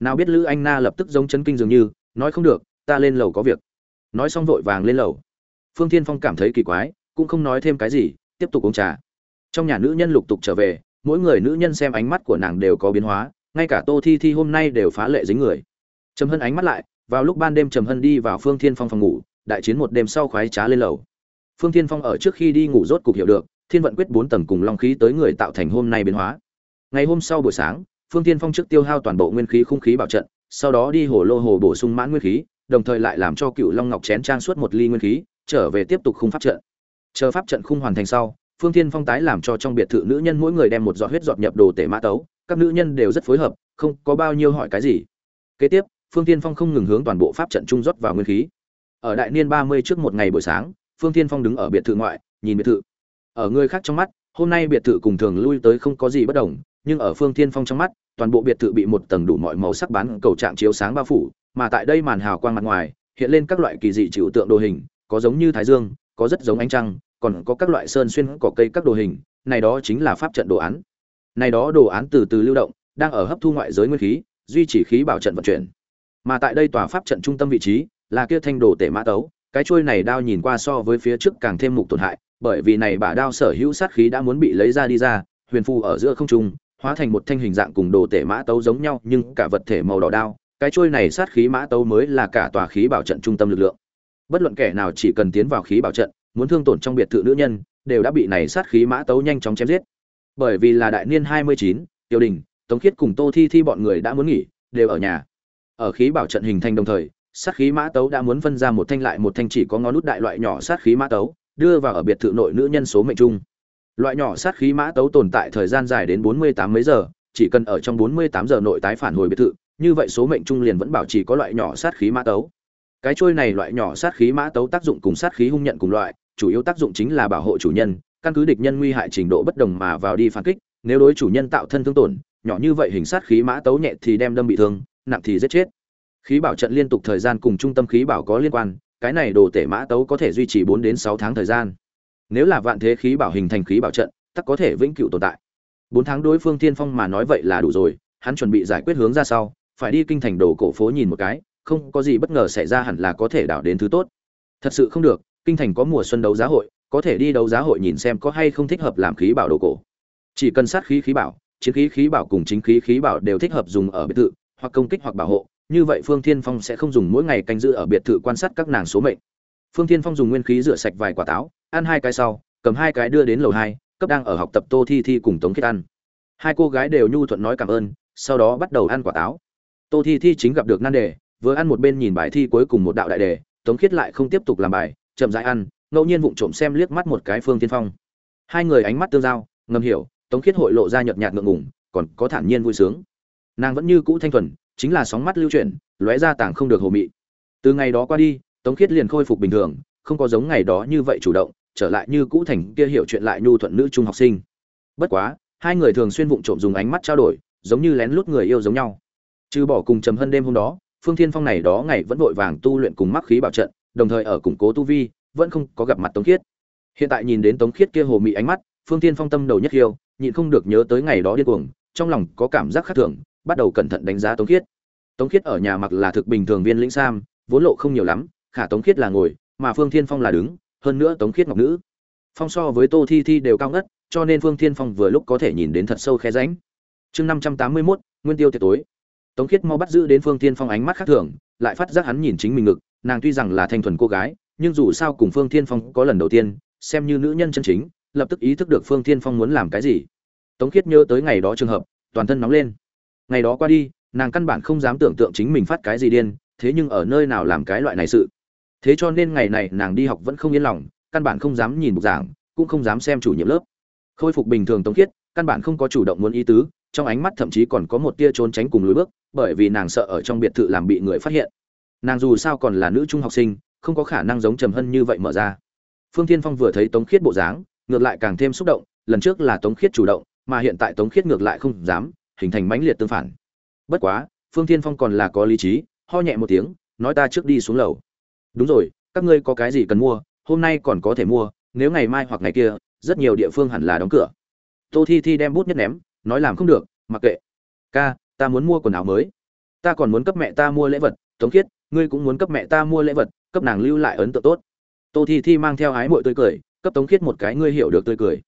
Nào biết lữ anh na lập tức giống chấn kinh dường như, nói không được ta lên lầu có việc. Nói xong vội vàng lên lầu. Phương Thiên phong cảm thấy kỳ quái, cũng không nói thêm cái gì, tiếp tục uống trà. Trong nhà nữ nhân lục tục trở về, mỗi người nữ nhân xem ánh mắt của nàng đều có biến hóa, ngay cả tô thi thi hôm nay đều phá lệ dính người. Trầm hân ánh mắt lại, vào lúc ban đêm trầm hân đi vào phương thiên phong phòng ngủ, đại chiến một đêm sau khoái trá lên lầu. Phương thiên phong ở trước khi đi ngủ rốt cục hiểu được, thiên vận quyết bốn tầng cùng long khí tới người tạo thành hôm nay biến hóa. Ngày hôm sau buổi sáng, phương thiên phong trước tiêu hao toàn bộ nguyên khí khung khí bảo trận, sau đó đi hồ lô hồ bổ sung mãn nguyên khí đồng thời lại làm cho cựu long ngọc chén trang suốt một ly nguyên khí, trở về tiếp tục khung pháp trận. Chờ pháp trận khung hoàn thành sau, phương thiên phong tái làm cho trong biệt thự nữ nhân mỗi người đem một giọt huyết giọt nhập đồ tể mã tấu, các nữ nhân đều rất phối hợp, không có bao nhiêu hỏi cái gì. Kế tiếp, phương thiên phong không ngừng hướng toàn bộ pháp trận trung rót vào nguyên khí. Ở đại niên ba mươi trước một ngày buổi sáng, phương thiên phong đứng ở biệt thự ngoại, nhìn biệt thự. Ở người khác trong mắt, hôm nay biệt thự cùng thường lui tới không có gì bất đồng, nhưng ở phương thiên phong trong mắt, toàn bộ biệt thự bị một tầng đủ mọi màu sắc bán cầu trạng chiếu sáng bao phủ mà tại đây màn hào quang mặt ngoài, hiện lên các loại kỳ dị trừu tượng đồ hình, có giống như thái dương, có rất giống ánh trăng, còn có các loại sơn xuyên cỏ cây các đồ hình, này đó chính là pháp trận đồ án. Này đó đồ án từ từ lưu động, đang ở hấp thu ngoại giới nguyên khí, duy trì khí bảo trận vận chuyển. Mà tại đây tòa pháp trận trung tâm vị trí, là kia thanh đồ tể mã tấu, cái chuôi này đao nhìn qua so với phía trước càng thêm mục tổn hại, bởi vì này bả đao sở hữu sát khí đã muốn bị lấy ra đi ra, huyền phù ở giữa không trung, hóa thành một thanh hình dạng cùng đồ tể mã tấu giống nhau, nhưng cả vật thể màu đỏ đao cái trôi này sát khí mã tấu mới là cả tòa khí bảo trận trung tâm lực lượng. Bất luận kẻ nào chỉ cần tiến vào khí bảo trận muốn thương tổn trong biệt thự nữ nhân đều đã bị này sát khí mã tấu nhanh chóng chém giết. Bởi vì là đại niên hai mươi chín, tiêu đình tống khiết cùng tô thi thi bọn người đã muốn nghỉ đều ở nhà. Ở khí bảo trận hình thành đồng thời sát khí mã tấu đã muốn phân ra một thanh lại một thanh chỉ có ngón nút đại loại nhỏ sát khí mã tấu đưa vào ở biệt thự nội nữ nhân số mệnh chung. Loại nhỏ sát khí mã tấu tồn tại thời gian dài đến bốn mươi tám mấy giờ chỉ cần ở trong bốn mươi tám giờ nội tái phản hồi biệt thự như vậy số mệnh trung liền vẫn bảo trì có loại nhỏ sát khí mã tấu. Cái trôi này loại nhỏ sát khí mã tấu tác dụng cùng sát khí hung nhận cùng loại, chủ yếu tác dụng chính là bảo hộ chủ nhân, căn cứ địch nhân nguy hại trình độ bất đồng mà vào đi phản kích, nếu đối chủ nhân tạo thân thương tổn, nhỏ như vậy hình sát khí mã tấu nhẹ thì đem đâm bị thương, nặng thì giết chết. Khí bảo trận liên tục thời gian cùng trung tâm khí bảo có liên quan, cái này đồ tể mã tấu có thể duy trì bốn đến sáu tháng thời gian. Nếu là vạn thế khí bảo hình thành khí bảo trận, tắc có thể vĩnh cửu tồn tại. Bốn tháng đối phương thiên phong mà nói vậy là đủ rồi, hắn chuẩn bị giải quyết hướng ra sau phải đi kinh thành đồ cổ phố nhìn một cái, không có gì bất ngờ xảy ra hẳn là có thể đảo đến thứ tốt. Thật sự không được, kinh thành có mùa xuân đấu giá hội, có thể đi đấu giá hội nhìn xem có hay không thích hợp làm khí bảo đồ cổ. Chỉ cần sát khí khí bảo, chiến khí khí bảo cùng chính khí khí bảo đều thích hợp dùng ở biệt thự, hoặc công kích hoặc bảo hộ, như vậy phương thiên phong sẽ không dùng mỗi ngày canh giữ ở biệt thự quan sát các nàng số mệnh. Phương thiên phong dùng nguyên khí rửa sạch vài quả táo, ăn hai cái sau, cầm hai cái đưa đến lầu hai, cấp đang ở học tập tô thi thi cùng tống kết ăn. Hai cô gái đều nhu thuận nói cảm ơn, sau đó bắt đầu ăn quả táo tô thi thi chính gặp được nan đề, vừa ăn một bên nhìn bài thi cuối cùng một đạo đại đề, tống khiết lại không tiếp tục làm bài, chậm rãi ăn, ngẫu nhiên vụng trộm xem liếc mắt một cái phương tiên phong. Hai người ánh mắt tương giao, ngầm hiểu, tống khiết hội lộ ra nhợt nhạt ngượng ngùng, còn có thản nhiên vui sướng. Nàng vẫn như cũ thanh thuần, chính là sóng mắt lưu chuyển, lóe ra tàng không được hồ mị. Từ ngày đó qua đi, tống khiết liền khôi phục bình thường, không có giống ngày đó như vậy chủ động, trở lại như cũ thành kia hiểu chuyện lại nhu thuận nữ trung học sinh. Bất quá, hai người thường xuyên vụng trộm dùng ánh mắt trao đổi, giống như lén lút người yêu giống nhau trừ bỏ cùng trầm hân đêm hôm đó phương thiên phong này đó ngày vẫn vội vàng tu luyện cùng mắc khí bảo trận đồng thời ở củng cố tu vi vẫn không có gặp mặt tống khiết. Hiện tại nhìn đến tống khiết kia hồ mị ánh mắt phương thiên phong tâm đầu nhất yêu, nhịn không được nhớ tới ngày đó điên cuồng trong lòng có cảm giác khác thường bắt đầu cẩn thận đánh giá tống khiết. Tống khiết ở nhà mặc là thực bình thường viên lĩnh sam vốn lộ không nhiều lắm khả tống khiết là ngồi mà phương thiên phong là đứng hơn nữa tống khiết ngọc nữ. Phong so với tô thi thi đều cao ngất cho nên phương thiên phong vừa lúc có thể nhìn đến thật sâu khe ránh chương năm trăm tám mươi mốt nguyên tiêu tiệc tối tống khiết mau bắt giữ đến phương thiên phong ánh mắt khác thường, lại phát giác hắn nhìn chính mình ngực, nàng tuy rằng là thanh thuần cô gái, nhưng dù sao cùng phương thiên phong có lần đầu tiên, xem như nữ nhân chân chính, lập tức ý thức được phương thiên phong muốn làm cái gì. Tống khiết nhớ tới ngày đó trường hợp, toàn thân nóng lên. Ngày đó qua đi, nàng căn bản không dám tưởng tượng chính mình phát cái gì điên, thế nhưng ở nơi nào làm cái loại này sự. Thế cho nên ngày này nàng đi học vẫn không yên lòng, căn bản không dám nhìn bục giảng, cũng không dám xem chủ nhiệm lớp. Khôi phục bình thường tống khiết, căn bản không có chủ động muốn ý tứ, trong ánh mắt thậm chí còn có một tia trốn tránh cùng lối bước bởi vì nàng sợ ở trong biệt thự làm bị người phát hiện. Nàng dù sao còn là nữ trung học sinh, không có khả năng giống trầm hân như vậy mở ra. Phương tiên phong vừa thấy tống khiết bộ dáng, ngược lại càng thêm xúc động, lần trước là tống khiết chủ động, mà hiện tại tống khiết ngược lại không dám, hình thành mãnh liệt tương phản. Bất quá, phương tiên phong còn là có lý trí, ho nhẹ một tiếng, nói ta trước đi xuống lầu. Đúng rồi, các ngươi có cái gì cần mua, hôm nay còn có thể mua, nếu ngày mai hoặc ngày kia, rất nhiều địa phương hẳn là đóng cửa. Tô thi thi đem bút nhất ném, nói làm không được, mặc kệ. Ca ta muốn mua quần áo mới. Ta còn muốn cấp mẹ ta mua lễ vật, tống khiết, ngươi cũng muốn cấp mẹ ta mua lễ vật, cấp nàng lưu lại ấn tượng tốt. Tô thi thi mang theo ái mội tươi cười, cấp tống khiết một cái ngươi hiểu được tươi cười.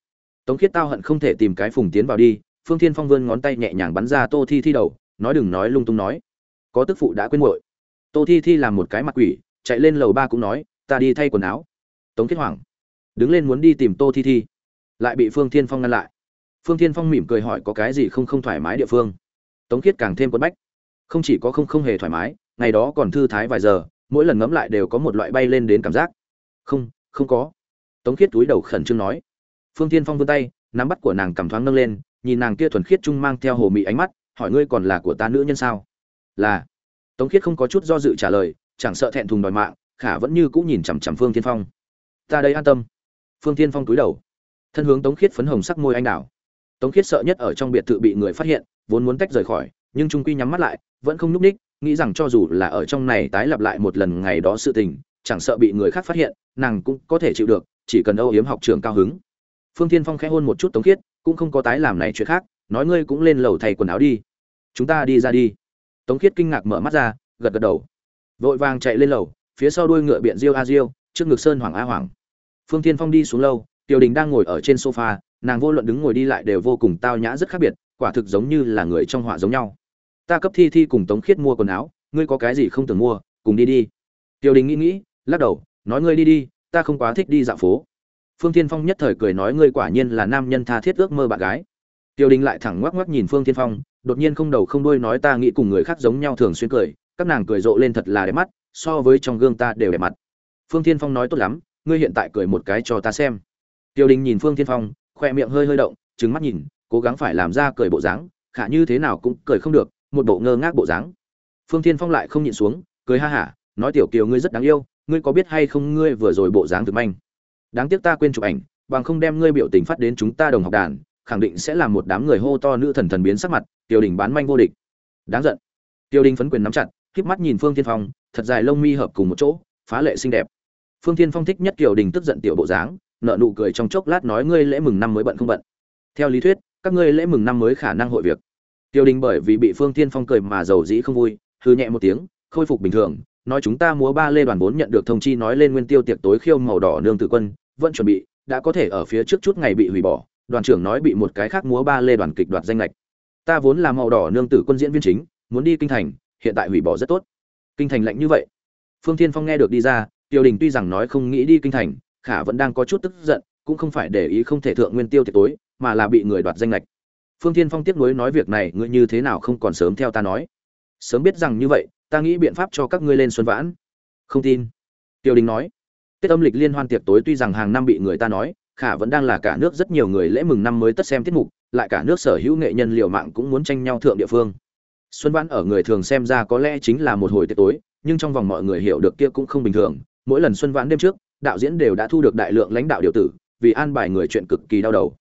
Tống khiết tao hận không thể tìm cái phùng tiến vào đi, phương thiên phong vươn ngón tay nhẹ nhàng bắn ra tô thi thi đầu, nói đừng nói lung tung nói. Có tức phụ đã quên muội. Tô thi thi làm một cái mặt quỷ, chạy lên lầu ba cũng nói, ta đi thay quần áo. Tống khiết hoảng, đứng lên muốn đi tìm tô thi thi, lại bị phương thiên phong ngăn lại. Phương thiên phong mỉm cười hỏi có cái gì không không thoải mái địa phương tống khiết càng thêm quấn bách. Không chỉ có không không hề thoải mái, ngày đó còn thư thái vài giờ, mỗi lần ngẫm lại đều có một loại bay lên đến cảm giác. Không không có. Tống khiết túi đầu khẩn trương nói. Phương tiên phong vươn tay, nắm bắt của nàng cảm thoáng nâng lên, nhìn nàng kia thuần khiết trung mang theo hồ mị ánh mắt, hỏi ngươi còn là của ta nữ nhân sao? Là. Tống khiết không có chút do dự trả lời, chẳng sợ thẹn thùng đòi mạng, khả vẫn như cũng nhìn chằm chằm phương tiên phong. Ta đây an tâm. Phương tiên phong túi đầu. Thân hướng tống khiết phấn hồng sắc môi anh đảo. tống khiết sợ nhất ở trong biệt thự bị người phát hiện vốn muốn tách rời khỏi, nhưng trung quy nhắm mắt lại, vẫn không nhúc ních nghĩ rằng cho dù là ở trong này tái lặp lại một lần ngày đó sự tình, chẳng sợ bị người khác phát hiện, nàng cũng có thể chịu được, chỉ cần âu yếm học trường cao hứng. Phương thiên phong khẽ hôn một chút tống khiết, cũng không có tái làm này chuyện khác, nói ngươi cũng lên lầu thay quần áo đi. Chúng ta đi ra đi. Tống khiết kinh ngạc mở mắt ra, gật gật đầu. Vội vàng chạy lên lầu, phía sau đuôi ngựa biện diêu a diêu, trước ngực sơn hoàng a hoàng phương thiên phong đi xuống lâu tiểu đình đang ngồi ở trên sofa, nàng vô luận đứng ngồi đi lại đều vô cùng tao nhã rất khác biệt quả thực giống như là người trong họa giống nhau. Ta cấp thi thi cùng tống khiết mua quần áo, ngươi có cái gì không tưởng mua, cùng đi đi. Tiêu đình nghĩ nghĩ, lắc đầu, nói ngươi đi đi, ta không quá thích đi dạo phố. Phương thiên phong nhất thời cười nói ngươi quả nhiên là nam nhân tha thiết ước mơ bạn gái. Tiêu đình lại thẳng ngoắc ngoắc nhìn phương thiên phong, đột nhiên không đầu không đuôi nói ta nghĩ cùng người khác giống nhau thường xuyên cười, các nàng cười rộ lên thật là đẹp mắt, so với trong gương ta đều đẹp mặt. Phương thiên phong nói tốt lắm, ngươi hiện tại cười một cái cho ta xem. Tiêu đình nhìn phương thiên phong, khoe miệng hơi hơi động, trừng mắt nhìn cố gắng phải làm ra cười bộ dáng, khả như thế nào cũng cười không được, một bộ ngơ ngác bộ dáng. Phương thiên phong lại không nhịn xuống, cười ha hả, nói tiểu kiều ngươi rất đáng yêu, ngươi có biết hay không ngươi vừa rồi bộ dáng thực manh? Đáng tiếc ta quên chụp ảnh, bằng không đem ngươi biểu tình phát đến chúng ta đồng học đàn, khẳng định sẽ là một đám người hô to nữ thần thần biến sắc mặt, tiểu đình bán manh vô địch. Đáng giận. Tiểu đình phấn quyền nắm chặt híp mắt nhìn phương thiên phong, thật dài lông mi hợp cùng một chỗ, phá lệ xinh đẹp. Phương thiên phong thích nhất tiểu đình tức giận tiểu bộ dáng nợ nụ cười trong chốc lát nói ngươi lễ mừng năm mới bận không bận. Theo lý thuyết các ngươi lễ mừng năm mới khả năng hội việc. Tiêu đình bởi vì bị phương thiên phong cười mà giàu dĩ không vui hư nhẹ một tiếng, khôi phục bình thường, nói chúng ta múa ba lê đoàn bốn nhận được thông chi nói lên nguyên tiêu tiệc tối khiêu màu đỏ nương tử quân, vẫn chuẩn bị, đã có thể ở phía trước chút ngày bị hủy bỏ, đoàn trưởng nói bị một cái khác múa ba lê đoàn kịch đoạt danh lệch ta vốn là màu đỏ nương tử quân diễn viên chính, muốn đi kinh thành, hiện tại hủy bỏ rất tốt. Kinh thành lạnh như vậy. Phương thiên phong nghe được đi ra, tiêu đình tuy rằng nói không nghĩ đi kinh thành, khả vẫn đang có chút tức giận, cũng không phải để ý không thể thượng nguyên tiêu tiệc tối mà là bị người đoạt danh lệch phương thiên phong tiếp nối nói việc này, ngươi như thế nào không còn sớm theo ta nói? Sớm biết rằng như vậy, ta nghĩ biện pháp cho các ngươi lên xuân vãn. Không tin. Tiêu đình nói. Tết âm lịch liên hoan tiệc tối tuy rằng hàng năm bị người ta nói, khả vẫn đang là cả nước rất nhiều người lễ mừng năm mới tất xem tiết mục, lại cả nước sở hữu nghệ nhân liệu mạng cũng muốn tranh nhau thượng địa phương. Xuân vãn ở người thường xem ra có lẽ chính là một hồi tiệc tối, nhưng trong vòng mọi người hiểu được kia cũng không bình thường. Mỗi lần xuân vãn đêm trước, đạo diễn đều đã thu được đại lượng lãnh đạo điều tử, vì an bài người chuyện cực kỳ đau đầu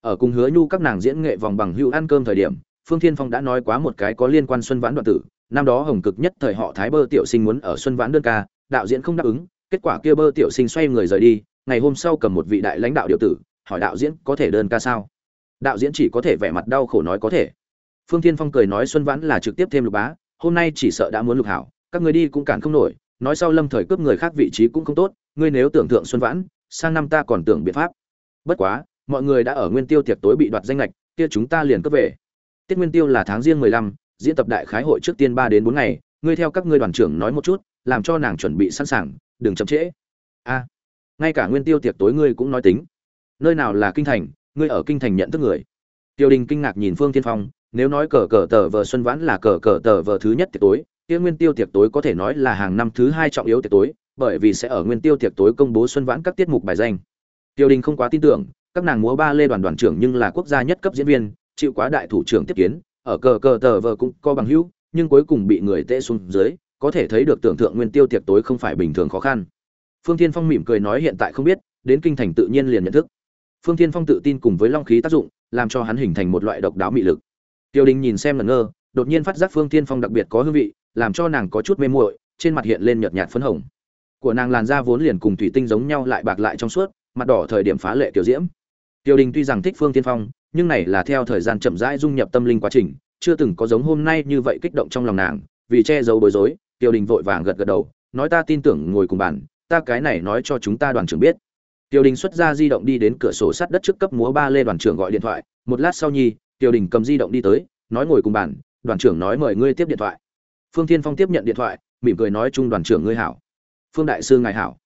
ở cùng hứa nhu các nàng diễn nghệ vòng bằng hữu ăn cơm thời điểm, phương thiên phong đã nói quá một cái có liên quan xuân vãn đoạn tử. Năm đó hồng cực nhất thời họ thái bơ tiểu sinh muốn ở xuân vãn đơn ca, đạo diễn không đáp ứng, kết quả kia bơ tiểu sinh xoay người rời đi, ngày hôm sau cầm một vị đại lãnh đạo điều tử, hỏi đạo diễn có thể đơn ca sao? Đạo diễn chỉ có thể vẻ mặt đau khổ nói có thể. Phương thiên phong cười nói xuân vãn là trực tiếp thêm lục bá, hôm nay chỉ sợ đã muốn lục hảo, các người đi cũng cản không nổi, nói sau lâm thời cướp người khác vị trí cũng không tốt, ngươi nếu tưởng tượng xuân vãn, sang năm ta còn tưởng biện pháp. Bất quá mọi người đã ở nguyên tiêu tiệc tối bị đoạt danh lệch, kia chúng ta liền cướp về. Tiết nguyên tiêu là tháng riêng mười lăm, diễn tập đại khái hội trước tiên ba đến bốn ngày, ngươi theo các ngươi đoàn trưởng nói một chút, làm cho nàng chuẩn bị sẵn sàng, đừng chậm trễ. A, ngay cả nguyên tiêu tiệc tối ngươi cũng nói tính. Nơi nào là kinh thành, ngươi ở kinh thành nhận thức người. Tiêu đình kinh ngạc nhìn phương tiên phong, nếu nói cờ cờ tờ vờ xuân vãn là cờ cờ tờ vờ thứ nhất tiệc tối, kia nguyên tiêu tiệc tối có thể nói là hàng năm thứ hai trọng yếu tiệc tối, bởi vì sẽ ở nguyên tiêu tiệc tối công bố xuân vãn các tiết mục bài danh. Tiêu đình không quá tin tưởng các nàng múa ba lê đoàn đoàn trưởng nhưng là quốc gia nhất cấp diễn viên, chịu quá đại thủ trưởng tiếp kiến, ở cờ cờ tờ vờ cũng có bằng hữu, nhưng cuối cùng bị người tệ xuống dưới, có thể thấy được tưởng tượng nguyên tiêu tiệc tối không phải bình thường khó khăn. Phương thiên phong mỉm cười nói hiện tại không biết, đến kinh thành tự nhiên liền nhận thức. Phương thiên phong tự tin cùng với long khí tác dụng, làm cho hắn hình thành một loại độc đáo mị lực. Tiêu đình nhìn xem ngẩn ngơ, đột nhiên phát giác phương thiên phong đặc biệt có hương vị, làm cho nàng có chút mê muội, trên mặt hiện lên nhợt nhạt phấn hồng. Của nàng làn da vốn liền cùng thủy tinh giống nhau lại bạc lại trong suốt, mặt đỏ thời điểm phá lệ tiểu diễm tiêu đình tuy rằng thích phương thiên phong, nhưng này là theo thời gian chậm rãi dung nhập tâm linh quá trình, chưa từng có giống hôm nay như vậy kích động trong lòng nàng, vì che giấu bối rối, tiêu đình vội vàng gật gật đầu, nói ta tin tưởng ngồi cùng bàn ta cái này nói cho chúng ta đoàn trưởng biết. Tiêu đình xuất ra di động đi đến cửa sổ sắt đất trước cấp múa ba lê đoàn trưởng gọi điện thoại, một lát sau nhi, tiêu đình cầm di động đi tới, nói ngồi cùng bàn đoàn trưởng nói mời ngươi tiếp điện thoại. Phương thiên phong tiếp nhận điện thoại, mỉm cười nói chung đoàn trưởng ngươi hảo. Phương đại sư ngài hảo.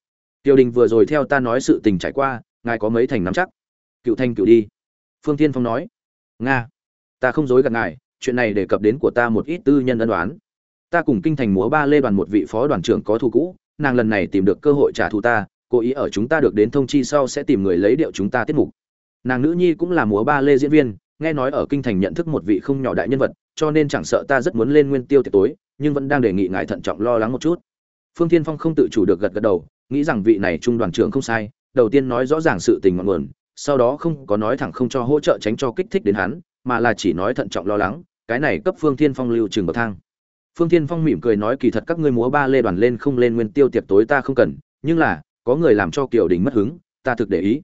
Tiêu đình vừa rồi theo ta nói sự tình trải qua, ngài có mấy thành nắm chắc? Cựu thanh cựu đi. Phương thiên phong nói, nga, ta không dối gạt ngài, chuyện này đề cập đến của ta một ít tư nhân ân đoán ta cùng kinh thành múa ba lê đoàn một vị phó đoàn trưởng có thù cũ, nàng lần này tìm được cơ hội trả thù ta, cố ý ở chúng ta được đến thông chi sau sẽ tìm người lấy điệu chúng ta tiết mục. Nàng nữ nhi cũng là múa ba lê diễn viên, nghe nói ở kinh thành nhận thức một vị không nhỏ đại nhân vật, cho nên chẳng sợ ta rất muốn lên nguyên tiêu tiệc tối, nhưng vẫn đang đề nghị ngài thận trọng lo lắng một chút. Phương thiên phong không tự chủ được gật gật đầu, nghĩ rằng vị này trung đoàn trưởng không sai, đầu tiên nói rõ ràng sự tình ngọn nguồn sau đó không có nói thẳng không cho hỗ trợ tránh cho kích thích đến hắn, mà là chỉ nói thận trọng lo lắng, cái này cấp phương thiên phong lưu trường bậc thang. Phương thiên phong mỉm cười nói kỳ thật các ngươi múa ba lê đoàn lên không lên nguyên tiêu tiệc tối ta không cần, nhưng là, có người làm cho kiều đình mất hứng, ta thực để ý.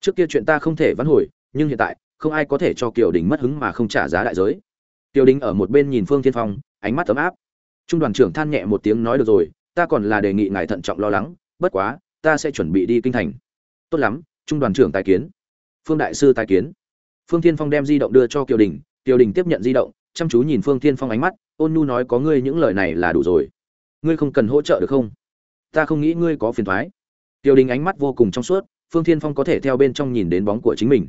Trước kia chuyện ta không thể vãn hồi, nhưng hiện tại, không ai có thể cho kiều đình mất hứng mà không trả giá đại giới. Kiều đình ở một bên nhìn phương thiên phong, ánh mắt ấm áp. Trung đoàn trưởng than nhẹ một tiếng nói được rồi, ta còn là đề nghị ngài thận trọng lo lắng, bất quá, ta sẽ chuẩn bị đi kinh thành. Tốt lắm trung đoàn trưởng tài kiến, phương đại sư tài kiến. Phương thiên phong đem di động đưa cho kiều đình kiều đình tiếp nhận di động, chăm chú nhìn phương thiên phong ánh mắt, ôn nhu nói có ngươi những lời này là đủ rồi. Ngươi không cần hỗ trợ được không? Ta không nghĩ ngươi có phiền thoái. Kiều đình ánh mắt vô cùng trong suốt, phương thiên phong có thể theo bên trong nhìn đến bóng của chính mình.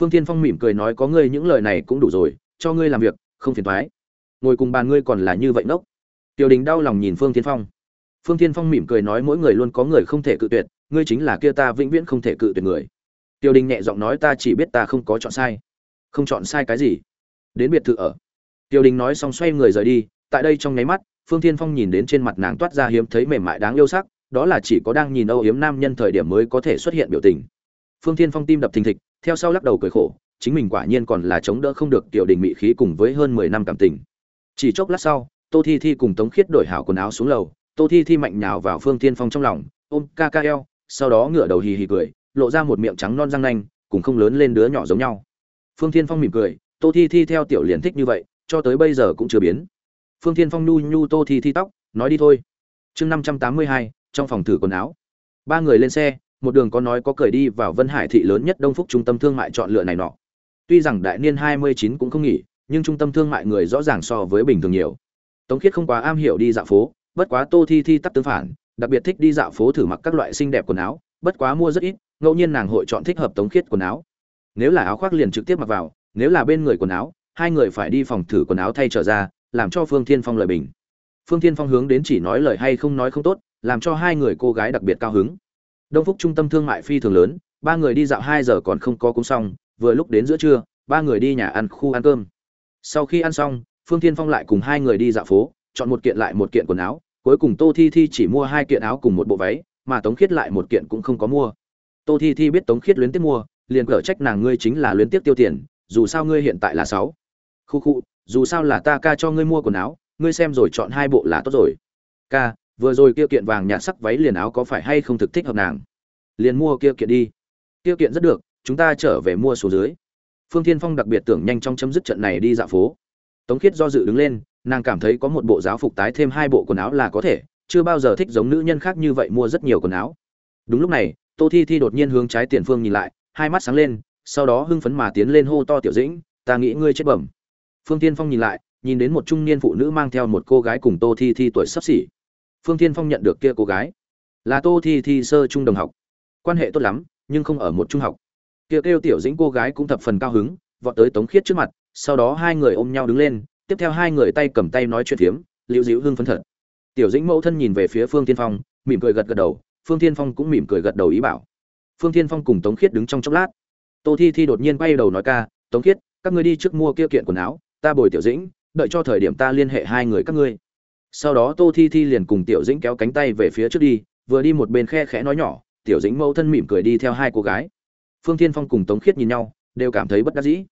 Phương thiên phong mỉm cười nói có ngươi những lời này cũng đủ rồi, cho ngươi làm việc, không phiền thoái. Ngồi cùng bàn ngươi còn là như vậy nốc. Tiểu đình đau lòng nhìn phương thiên phong. Phương thiên phong mỉm cười nói mỗi người luôn có người không thể cự tuyệt ngươi chính là kia ta vĩnh viễn không thể cự tuyệt người. Tiêu đình nhẹ giọng nói, ta chỉ biết ta không có chọn sai. Không chọn sai cái gì? Đến biệt thự ở. Tiêu đình nói xong xoay người rời đi, tại đây trong nháy mắt, phương thiên phong nhìn đến trên mặt nàng toát ra hiếm thấy mềm mại đáng yêu sắc, đó là chỉ có đang nhìn âu yếm nam nhân thời điểm mới có thể xuất hiện biểu tình. Phương thiên phong tim đập thình thịch, theo sau lắc đầu cười khổ, chính mình quả nhiên còn là chống đỡ không được tiểu đình mị khí cùng với hơn mười năm cảm tình. Chỉ chốc lát sau, tô thi thi cùng tống khiết đổi hảo quần áo xuống lầu, tô thi thi mạnh nhào vào phương Thiên phong trong lòng, ôm ca ca eo sau đó ngửa đầu hì hì cười, lộ ra một miệng trắng non răng nanh, cùng không lớn lên đứa nhỏ giống nhau. Phương thiên phong mỉm cười, tô thi thi theo tiểu liền thích như vậy, cho tới bây giờ cũng chưa biến. Phương thiên phong nhu nhu tô thi thi tóc, nói đi thôi. Chương năm trăm tám mươi hai, trong phòng thử quần áo. Ba người lên xe, một đường có nói có cười đi vào vân hải thị lớn nhất đông phúc trung tâm thương mại chọn lựa này nọ. Tuy rằng đại niên hai mươi chín cũng không nghỉ, nhưng trung tâm thương mại người rõ ràng so với bình thường nhiều. Tống khiết không quá am hiểu đi dạo phố, bất quá tô thi thi tắt tương phản đặc biệt thích đi dạo phố thử mặc các loại xinh đẹp quần áo, bất quá mua rất ít, ngẫu nhiên nàng hội chọn thích hợp tống khiết quần áo. Nếu là áo khoác liền trực tiếp mặc vào, nếu là bên người quần áo, hai người phải đi phòng thử quần áo thay trở ra, làm cho phương thiên phong lời bình. Phương thiên phong hướng đến chỉ nói lời hay không nói không tốt, làm cho hai người cô gái đặc biệt cao hứng. Đông phúc trung tâm thương mại phi thường lớn, ba người đi dạo hai giờ còn không có cũng xong, vừa lúc đến giữa trưa, ba người đi nhà ăn khu ăn cơm. Sau khi ăn xong, phương thiên phong lại cùng hai người đi dạo phố, chọn một kiện lại một kiện quần áo cuối cùng tô thi thi chỉ mua hai kiện áo cùng một bộ váy, mà tống khiết lại một kiện cũng không có mua. Tô thi thi biết tống khiết luyến tiếp mua, liền cở trách nàng ngươi chính là luyến tiếp tiêu tiền, dù sao ngươi hiện tại là sáu. Khu khu, dù sao là ta ca cho ngươi mua quần áo, ngươi xem rồi chọn hai bộ là tốt rồi. Ca, vừa rồi kia kiện vàng nhạt sắc váy liền áo có phải hay không thực thích hợp nàng? Liền mua kia kiện đi. Kia kiện rất được, chúng ta trở về mua số dưới. Phương thiên phong đặc biệt tưởng nhanh trong chấm dứt trận này đi dạo phố. Tống khiết do dự đứng lên nàng cảm thấy có một bộ giáo phục tái thêm hai bộ quần áo là có thể, chưa bao giờ thích giống nữ nhân khác như vậy mua rất nhiều quần áo. Đúng lúc này, tô thi thi đột nhiên hướng trái tiền phương nhìn lại, hai mắt sáng lên, sau đó hưng phấn mà tiến lên hô to tiểu dĩnh, ta nghĩ ngươi chết bẩm. Phương tiên phong nhìn lại, nhìn đến một trung niên phụ nữ mang theo một cô gái cùng tô thi thi tuổi sắp xỉ. Phương tiên phong nhận được kia cô gái. Là tô thi thi sơ trung đồng học. Quan hệ tốt lắm, nhưng không ở một trung học. Kia kêu tiểu dĩnh cô gái cũng thập phần cao hứng, vọt tới tống khiết trước mặt, sau đó hai người ôm nhau đứng lên tiếp theo hai người tay cầm tay nói chuyện phiếm, liễu dĩu hưng phấn thật. Tiểu dĩnh mẫu thân nhìn về phía phương tiên phong, mỉm cười gật gật đầu, phương tiên phong cũng mỉm cười gật đầu ý bảo. Phương tiên phong cùng tống khiết đứng trong chốc lát. Tô thi thi đột nhiên quay đầu nói ca, tống khiết, các ngươi đi trước mua kia kiện quần áo, ta bồi tiểu dĩnh, đợi cho thời điểm ta liên hệ hai người các ngươi. Sau đó tô thi thi liền cùng tiểu dĩnh kéo cánh tay về phía trước đi, vừa đi một bên khe khẽ nói nhỏ, tiểu dĩnh mẫu thân mỉm cười đi theo hai cô gái. Phương tiên phong cùng tống khiết nhìn nhau, đều cảm thấy bất đắc dĩ.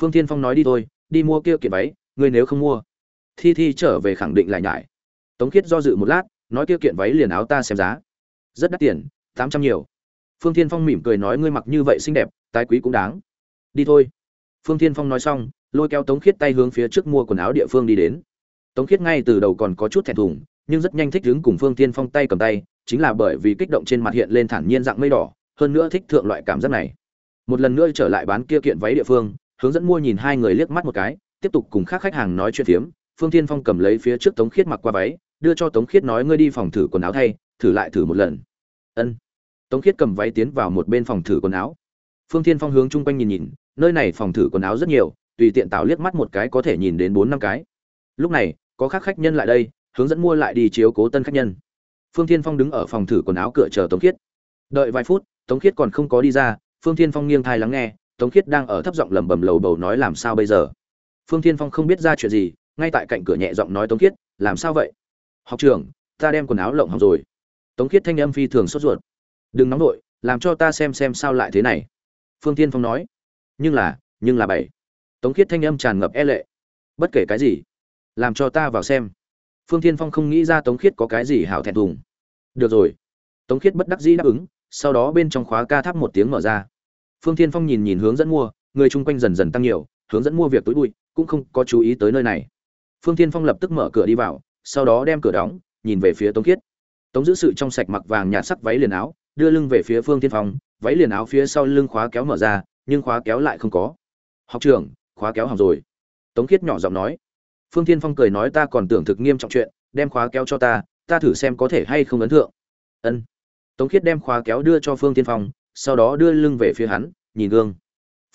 Phương tiên phong nói đi thôi, đi mua kia kiện váy ngươi nếu không mua, thi thi trở về khẳng định lại nhải. Tống khiết do dự một lát, nói kia kiện váy liền áo ta xem giá. Rất đắt tiền, tám trăm nhiều. Phương thiên phong mỉm cười nói ngươi mặc như vậy xinh đẹp, tái quý cũng đáng. Đi thôi. Phương thiên phong nói xong, lôi kéo tống khiết tay hướng phía trước mua quần áo địa phương đi đến. Tống khiết ngay từ đầu còn có chút thẹn thùng, nhưng rất nhanh thích đứng cùng phương thiên phong tay cầm tay, chính là bởi vì kích động trên mặt hiện lên thản nhiên dạng mây đỏ, hơn nữa thích thượng loại cảm giác này. Một lần nữa trở lại bán kia kiện váy địa phương, hướng dẫn mua nhìn hai người liếc mắt một cái tiếp tục cùng các khách hàng nói chuyện phiếm, phương thiên phong cầm lấy phía trước tống khiết mặc qua váy, đưa cho tống khiết nói ngươi đi phòng thử quần áo thay, thử lại thử một lần. Ân. Tống khiết cầm váy tiến vào một bên phòng thử quần áo. Phương thiên phong hướng chung quanh nhìn nhìn, nơi này phòng thử quần áo rất nhiều, tùy tiện tạo liếc mắt một cái có thể nhìn đến bốn năm cái. Lúc này, có các khách nhân lại đây, hướng dẫn mua lại đi chiếu cố tân khách nhân. Phương thiên phong đứng ở phòng thử quần áo cửa chờ tống khiết. Đợi vài phút, tống khiết còn không có đi ra, phương thiên phong nghiêng thai lắng nghe, tống khiết đang ở thấp giọng lẩm bẩm lầu bầu nói làm sao bây giờ? Phương thiên phong không biết ra chuyện gì, ngay tại cạnh cửa nhẹ giọng nói tống khiết, làm sao vậy? Học trưởng, ta đem quần áo lộng hỏng rồi. Tống khiết thanh âm phi thường sốt ruột. Đừng nóng nổi làm cho ta xem xem sao lại thế này. Phương thiên phong nói. Nhưng là nhưng là bảy. Tống khiết thanh âm tràn ngập e lệ. Bất kể cái gì, làm cho ta vào xem. Phương thiên phong không nghĩ ra tống khiết có cái gì hảo thẹn thùng. Được rồi. Tống khiết bất đắc dĩ đáp ứng, sau đó bên trong khóa ca tháp một tiếng mở ra. Phương thiên phong nhìn nhìn hướng dẫn mua, người chung quanh dần dần tăng nhiều, hướng dẫn mua việc túi bụi cũng không có chú ý tới nơi này. Phương thiên phong lập tức mở cửa đi vào, sau đó đem cửa đóng, nhìn về phía tống khiết. Tống giữ sự trong sạch mặc vàng nhạt sắc váy liền áo, đưa lưng về phía phương thiên phong, váy liền áo phía sau lưng khóa kéo mở ra, nhưng khóa kéo lại không có. Học trưởng, khóa kéo hỏng rồi. Tống khiết nhỏ giọng nói. Phương thiên phong cười nói, ta còn tưởng thực nghiêm trọng chuyện, đem khóa kéo cho ta ta thử xem có thể hay không ấn thượng. Ân. Tống khiết đem khóa kéo đưa cho phương thiên phong, sau đó đưa lưng về phía hắn, nhìn gương.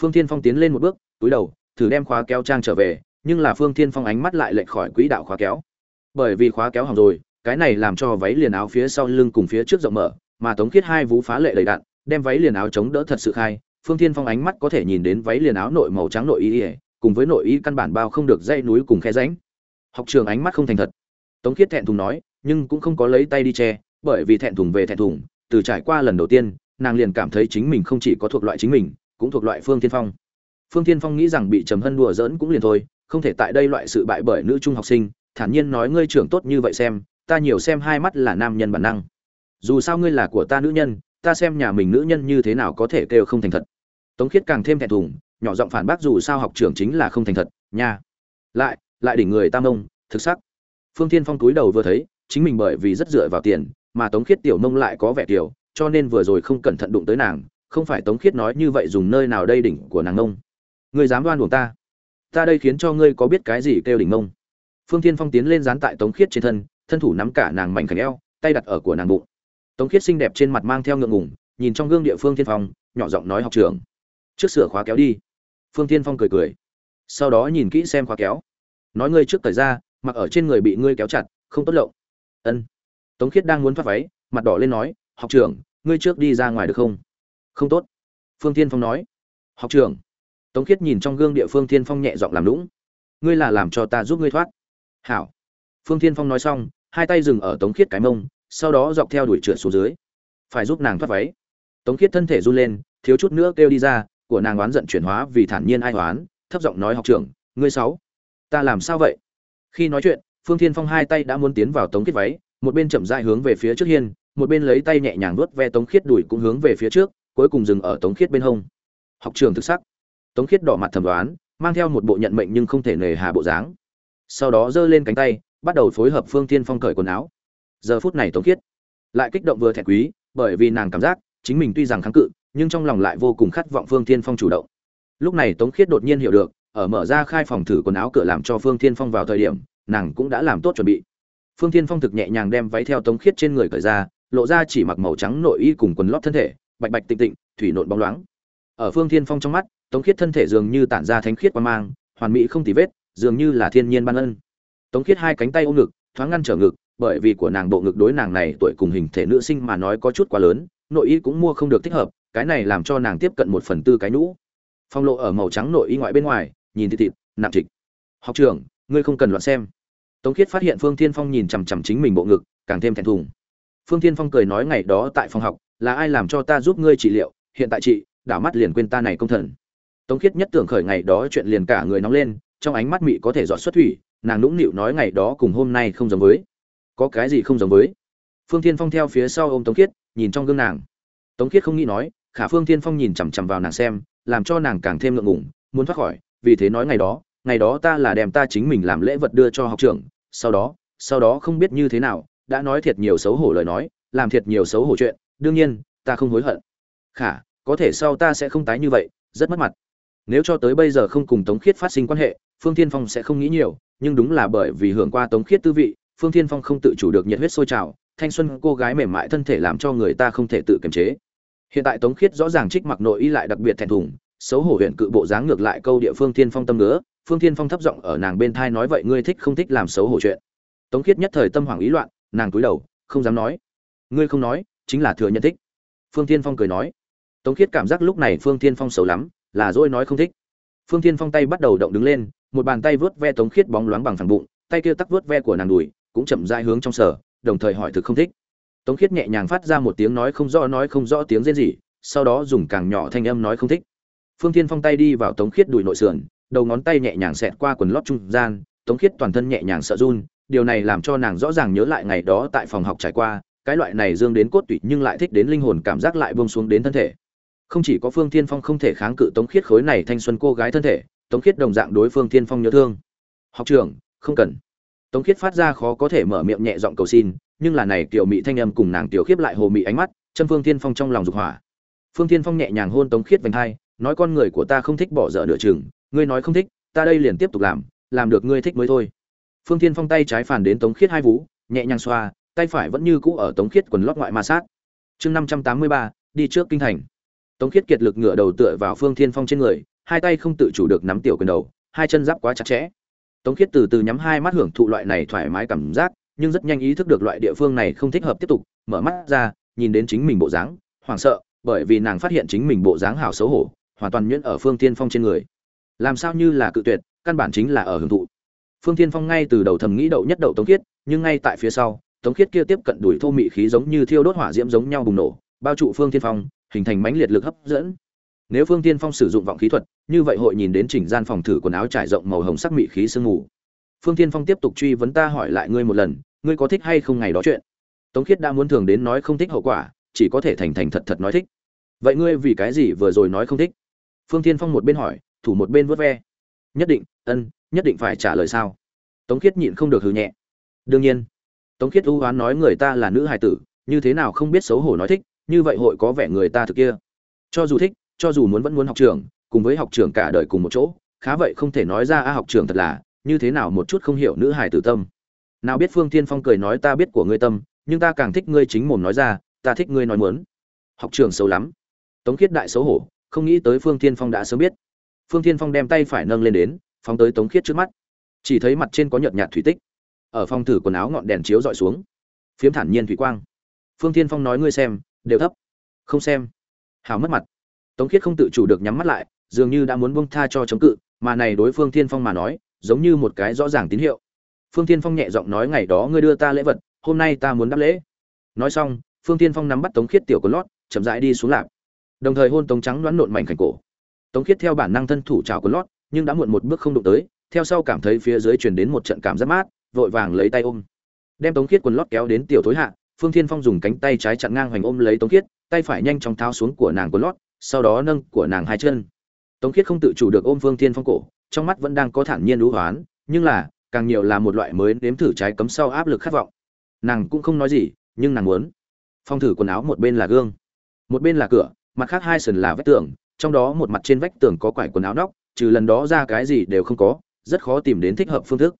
Phương thiên phong tiến lên một bước, túi đầu thử đem khóa kéo trang trở về, nhưng là phương thiên phong ánh mắt lại lệch khỏi quỹ đạo khóa kéo. Bởi vì khóa kéo hỏng rồi, cái này làm cho váy liền áo phía sau lưng cùng phía trước rộng mở, mà tống khiết hai vú phá lệ đầy đạn đem váy liền áo chống đỡ thật sự khai, phương thiên phong ánh mắt có thể nhìn đến váy liền áo nội màu trắng nội y, cùng với nội y căn bản bao không được dây núi cùng khe ránh học trường ánh mắt không thành thật. Tống khiết thẹn thùng nói, nhưng cũng không có lấy tay đi che, bởi vì thẹn thùng về thẹn thùng, từ trải qua lần đầu tiên, nàng liền cảm thấy chính mình không chỉ có thuộc loại chính mình, cũng thuộc loại phương thiên phong phương thiên phong nghĩ rằng bị trầm hân đùa giỡn cũng liền thôi, không thể tại đây loại sự bại bởi nữ trung học sinh, thản nhiên nói ngươi trưởng tốt như vậy xem, ta nhiều xem hai mắt là nam nhân bản năng. Dù sao ngươi là của ta nữ nhân, ta xem nhà mình nữ nhân như thế nào có thể kêu không thành thật. Tống khiết càng thêm thẹn thùng, nhỏ giọng phản bác dù sao học trưởng chính là không thành thật, nha. Lại lại đỉnh người tam ông, thực sắc. Phương thiên phong túi đầu vừa thấy, chính mình bởi vì rất dựa vào tiền, mà tống khiết tiểu mông lại có vẻ tiểu, cho nên vừa rồi không cẩn thận đụng tới nàng, không phải tống khiết nói như vậy dùng nơi nào đây đỉnh của nàng ông ngươi dám đoan buộc ta? Ta đây khiến cho ngươi có biết cái gì kêu đỉnh mông? Phương thiên phong tiến lên dán tại tống khiết trên thân thân thủ nắm cả nàng mảnh khảnh eo, tay đặt ở của nàng bụng. Tống khiết xinh đẹp trên mặt mang theo ngượng ngùng, nhìn trong gương địa phương thiên phong, nhỏ giọng nói học trưởng. Trước sửa khóa kéo đi. Phương thiên phong cười cười. Sau đó nhìn kỹ xem khóa kéo. Nói ngươi trước thời ra, mặc ở trên người bị ngươi kéo chặt, không tốt lộng ân. Tống khiết đang muốn thoát váy, mặt đỏ lên nói, học trưởng, ngươi trước đi ra ngoài được không? Không tốt. Phương thiên phong nói. Học trưởng tống khiết nhìn trong gương địa phương thiên phong nhẹ giọng làm lũng ngươi là làm cho ta giúp ngươi thoát. Hảo. Phương thiên phong nói xong, hai tay dừng ở tống khiết cái mông, sau đó dọc theo đuổi trượt xuống dưới. Phải giúp nàng thoát váy. Tống khiết thân thể run lên, thiếu chút nữa kêu đi ra, của nàng oán giận chuyển hóa vì thản nhiên ai oán, thấp giọng nói, học trưởng, ngươi sáu, ta làm sao vậy? Khi nói chuyện, phương thiên phong hai tay đã muốn tiến vào tống khiết váy, một bên chậm rãi hướng về phía trước hiên, một bên lấy tay nhẹ nhàng vuốt ve tống khiết đuổi cũng hướng về phía trước, cuối cùng dừng ở tống khiết bên hông. Học trường thực sắc tống khiết đỏ mặt thẩm đoán, mang theo một bộ nhận mệnh nhưng không thể nề hà bộ dáng. Sau đó giơ lên cánh tay, bắt đầu phối hợp phương thiên phong cởi quần áo. Giờ phút này tống khiết lại kích động vừa thẹn quý, bởi vì nàng cảm giác chính mình tuy rằng kháng cự, nhưng trong lòng lại vô cùng khát vọng phương thiên phong chủ động. Lúc này tống khiết đột nhiên hiểu được, ở mở ra khai phòng thử quần áo cửa làm cho phương thiên phong vào thời điểm, nàng cũng đã làm tốt chuẩn bị. Phương thiên phong thực nhẹ nhàng đem váy theo tống khiết trên người cởi ra, lộ ra chỉ mặc màu trắng nội y cùng quần lót thân thể, bạch bạch tịnh tịnh, thủy nộn bóng loáng. Ở phương thiên phong trong mắt tống khiết thân thể dường như tản ra thánh khiết qua mang, hoàn mỹ không tì vết, dường như là thiên nhiên ban ân. Tống khiết hai cánh tay ôm ngực, thoáng ngăn trở ngực, bởi vì của nàng bộ ngực đối nàng này tuổi cùng hình thể nữ sinh mà nói có chút quá lớn, nội y cũng mua không được thích hợp, cái này làm cho nàng tiếp cận một phần tư cái nhũ phong lộ ở màu trắng nội y ngoại bên ngoài, nhìn thịt thịt, nặng trịch. Học trưởng, ngươi không cần loạn xem. Tống khiết phát hiện phương thiên phong nhìn chằm chằm chính mình bộ ngực, càng thêm thẹn thùng. Phương thiên phong cười nói, ngày đó tại phòng học, là ai làm cho ta giúp ngươi trị liệu? Hiện tại chị, đảo mắt liền quên ta này công thần tống khiết nhất tưởng khởi ngày đó chuyện liền cả người nóng lên, trong ánh mắt mị có thể dọn xuất thủy, nàng nũng nịu nói ngày đó cùng hôm nay không giống với. Có cái gì không giống với? Phương thiên phong theo phía sau ô m tống khiết, nhìn trong gương nàng. Tống khiết không nghĩ nói, khả phương thiên phong nhìn chằm chằm vào nàng xem, làm cho nàng càng thêm ngượng ngủng muốn thoát khỏi, vì thế nói ngày đó ngày đó ta là đem ta chính mình làm lễ vật đưa cho học trưởng, sau đó sau đó không biết như thế nào, đã nói thiệt nhiều xấu hổ lời nói, làm thiệt nhiều xấu hổ chuyện, đương nhiên, ta không hối hận. Khả, có thể sau ta sẽ không tái như vậy, rất mất mặt nếu cho tới bây giờ không cùng tống khiết phát sinh quan hệ, phương thiên phong sẽ không nghĩ nhiều, nhưng đúng là bởi vì hưởng qua tống khiết tư vị, phương thiên phong không tự chủ được nhiệt huyết sôi trào, thanh xuân cô gái mềm mại thân thể làm cho người ta không thể tự kiềm chế. Hiện tại tống khiết rõ ràng trích mặc nội y lại đặc biệt thẹn thùng, xấu hổ huyện cự bộ dáng ngược lại câu địa phương thiên phong tâm nữa phương thiên phong thấp giọng ở nàng bên thai nói vậy ngươi thích không thích làm xấu hổ chuyện. Tống khiết nhất thời tâm hoảng ý loạn, nàng cúi đầu, không dám nói. Ngươi không nói, chính là thừa nhận thích. Phương thiên phong cười nói. Tống khiết cảm giác lúc này phương thiên phong xấu lắm là dỗi nói không thích. Phương thiên phong tay bắt đầu động đứng lên, một bàn tay vớt ve tống khiết bóng loáng bằng phẳng bụng, tay kia tắc vớt ve của nàng đùi, cũng chậm rãi hướng trong sở, đồng thời hỏi thực không thích. Tống khiết nhẹ nhàng phát ra một tiếng nói không rõ nói không rõ tiếng rên gì sau đó dùng càng nhỏ thanh âm nói không thích. Phương thiên phong tay đi vào tống khiết đùi nội sườn, đầu ngón tay nhẹ nhàng xẹt qua quần lót trung gian, tống khiết toàn thân nhẹ nhàng sợ run, điều này làm cho nàng rõ ràng nhớ lại ngày đó tại phòng học trải qua, cái loại này dương đến cốt tủy nhưng lại thích đến linh hồn cảm giác lại buông xuống đến thân thể không chỉ có phương Thiên phong không thể kháng cự tống khiết khối này thanh xuân cô gái thân thể, tống khiết đồng dạng đối phương Thiên phong nhớ thương. Học trưởng, không cần. Tống khiết phát ra khó có thể mở miệng nhẹ giọng cầu xin, nhưng là này tiểu mỹ thanh âm cùng nàng tiểu khiếp lại hồ mị ánh mắt, chân phương Thiên phong trong lòng dục hỏa. Phương Thiên phong nhẹ nhàng hôn tống khiết vành hai, nói, con người của ta không thích bỏ dở nửa chừng, ngươi nói không thích, ta đây liền tiếp tục làm làm được ngươi thích mới thôi. Phương Thiên phong tay trái phản đến tống khiết hai vú, nhẹ nhàng xoa, tay phải vẫn như cũ ở tống khiết quần lót ngoại ma sát. Chương năm trăm tám mươi ba, đi trước kinh thành tống khiết kiệt lực ngửa đầu tựa vào phương thiên phong trên người, hai tay không tự chủ được nắm tiểu quyền đầu, hai chân giáp quá chặt chẽ. Tống khiết từ từ nhắm hai mắt hưởng thụ loại này thoải mái cảm giác, nhưng rất nhanh ý thức được loại địa phương này không thích hợp tiếp tục, mở mắt ra, nhìn đến chính mình bộ dáng, hoảng sợ, bởi vì nàng phát hiện chính mình bộ dáng hào xấu hổ, hoàn toàn nhuyễn ở phương Thiên phong trên người. Làm sao như là cự tuyệt, căn bản chính là ở hưởng thụ. Phương Thiên phong ngay từ đầu thầm nghĩ đậu nhất đậu tống khiết, nhưng ngay tại phía sau, tống khiết kia tiếp cận đuổi thô mị khí giống như thiêu đốt hỏa diễm giống nhau bùng nổ, bao trụ phương Thiên phong hình thành mãnh liệt lực hấp dẫn. Nếu phương tiên phong sử dụng vọng khí thuật, như vậy hội nhìn đến chỉnh gian phòng thử quần áo trải rộng màu hồng sắc mị khí sương mù. Phương tiên phong tiếp tục truy vấn ta hỏi lại ngươi một lần, ngươi có thích hay không ngày đó chuyện? Tống khiết đã muốn thường đến nói không thích hậu quả, chỉ có thể thành thành thật thật nói thích. Vậy ngươi vì cái gì vừa rồi nói không thích? Phương tiên phong một bên hỏi, thủ một bên vớt ve. Nhất định, ân, nhất định phải trả lời sao? Tống khiết nhịn không được hừ nhẹ. Đương nhiên. Tống khiết ưu hoán nói người ta là nữ hài tử, như thế nào không biết xấu hổ nói thích như vậy hội có vẻ người ta thực kia. Cho dù thích, cho dù muốn vẫn muốn học trường, cùng với học trường cả đời cùng một chỗ, khá vậy không thể nói ra, a, học trường thật là, như thế nào một chút không hiểu nữ hài tử tâm. Nào biết phương tiên phong cười nói, ta biết của ngươi tâm, nhưng ta càng thích ngươi chính mồm nói ra, ta thích ngươi nói muốn. Học trường xấu lắm. Tống khiết đại xấu hổ, không nghĩ tới phương tiên phong đã sớm biết. Phương tiên phong đem tay phải nâng lên đến, phóng tới tống khiết trước mắt. Chỉ thấy mặt trên có nhợt nhạt thủy tích. Ở phòng thử quần áo ngọn đèn chiếu dọi xuống. Phiếm thản nhiên thủy quang. Phương tiên phong nói, ngươi xem đều thấp. Không xem. Hào mất mặt. Tống khiết không tự chủ được nhắm mắt lại, dường như đã muốn bông tha cho chống cự, mà này đối phương thiên phong mà nói, giống như một cái rõ ràng tín hiệu. Phương tiên phong nhẹ giọng nói ngày đó ngươi đưa ta lễ vật, hôm nay ta muốn đáp lễ. Nói xong, phương tiên phong nắm bắt tống khiết tiểu có lót, chậm rãi đi xuống lạp. Đồng thời hôn tống trắng đoán nộn mảnh khảnh cổ. Tống khiết theo bản năng thân thủ trào có lót, nhưng đã muộn một bước không đụng tới, theo sau cảm thấy phía dưới truyền đến một trận cảm giác mát, vội vàng lấy tay ôm. Đem tống khiết quần lót kéo đến tiểu thối hạ phương thiên phong dùng cánh tay trái chặn ngang hoành ôm lấy tống khiết, tay phải nhanh chóng tháo xuống của nàng quần lót, sau đó nâng của nàng hai chân. Tống khiết không tự chủ được ôm phương thiên phong cổ, trong mắt vẫn đang có thản nhiên lũ hoán, nhưng là, càng nhiều là một loại mới nếm thử trái cấm sau áp lực khát vọng. Nàng cũng không nói gì, nhưng nàng muốn. Phong thử quần áo một bên là gương, một bên là cửa, mặt khác hai sườn là vách tường, trong đó một mặt trên vách tường có quải quần áo nóc, trừ lần đó ra cái gì đều không có, rất khó tìm đến thích hợp phương thức.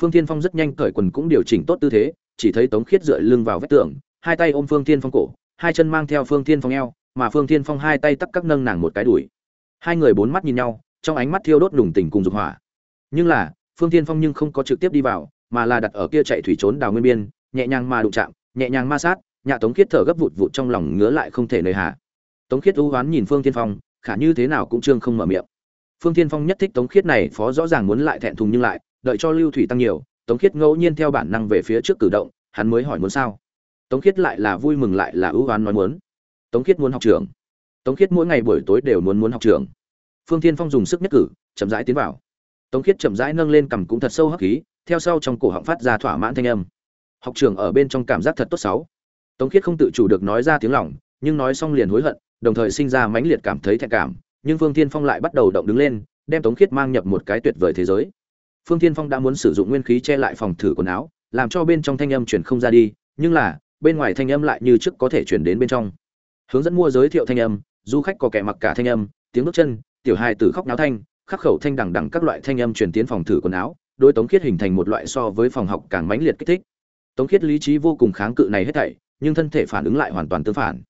Phương Thiên phong rất nhanh cởi quần cũng điều chỉnh tốt tư thế chỉ thấy tống khiết dựa lưng vào vách tường, hai tay ôm phương Thiên phong cổ, hai chân mang theo phương Thiên phong eo, mà phương Thiên phong hai tay tắc các nâng nàng một cái đùi. Hai người bốn mắt nhìn nhau, trong ánh mắt thiêu đốt nùng tình cùng dục hỏa. Nhưng là, phương Thiên phong nhưng không có trực tiếp đi vào, mà là đặt ở kia chạy thủy trốn đào nguyên biên, nhẹ nhàng mà đụng chạm, nhẹ nhàng ma sát nhà tống khiết thở gấp vụt vụt trong lòng ngứa lại không thể nơi hạ tống khiết u hoán nhìn phương Thiên phong, khả như thế nào cũng trương không mở miệng. Phương Thiên phong nhất thích tống khiết này, phó rõ ràng muốn lại thẹn thùng nhưng lại, đợi cho lưu thủy tăng nhiều tống khiết ngẫu nhiên theo bản năng về phía trước cử động, hắn mới hỏi muốn sao. Tống khiết lại là vui mừng lại là ưu oán nói muốn. Tống khiết muốn học trường. Tống khiết mỗi ngày buổi tối đều muốn muốn học trường. Phương Thiên phong dùng sức nhất cử, chậm rãi tiến vào. Tống khiết chậm rãi nâng lên cằm cũng thật sâu hắc khí, theo sau trong cổ họng phát ra thỏa mãn thanh âm. Học trường ở bên trong cảm giác thật tốt xấu tống khiết không tự chủ được nói ra tiếng lòng, nhưng nói xong liền hối hận, đồng thời sinh ra mãnh liệt cảm thấy thẹn cảm, nhưng phương Thiên phong lại bắt đầu động đứng lên, đem tống khiết mang nhập một cái tuyệt vời thế giới phương Thiên phong đã muốn sử dụng nguyên khí che lại phòng thử quần áo, làm cho bên trong thanh âm chuyển không ra đi, nhưng là, bên ngoài thanh âm lại như trước có thể chuyển đến bên trong. Hướng dẫn mua giới thiệu thanh âm, du khách có kẻ mặc cả thanh âm, tiếng bước chân, tiểu hài tử khóc náo thanh, khắc khẩu thanh đẳng đẳng các loại thanh âm truyền tiến phòng thử quần áo đôi tống khiết hình thành một loại so với phòng học càng mãnh liệt kích thích. Tống khiết lý trí vô cùng kháng cự này hết thảy, nhưng thân thể phản ứng lại hoàn toàn tương phản.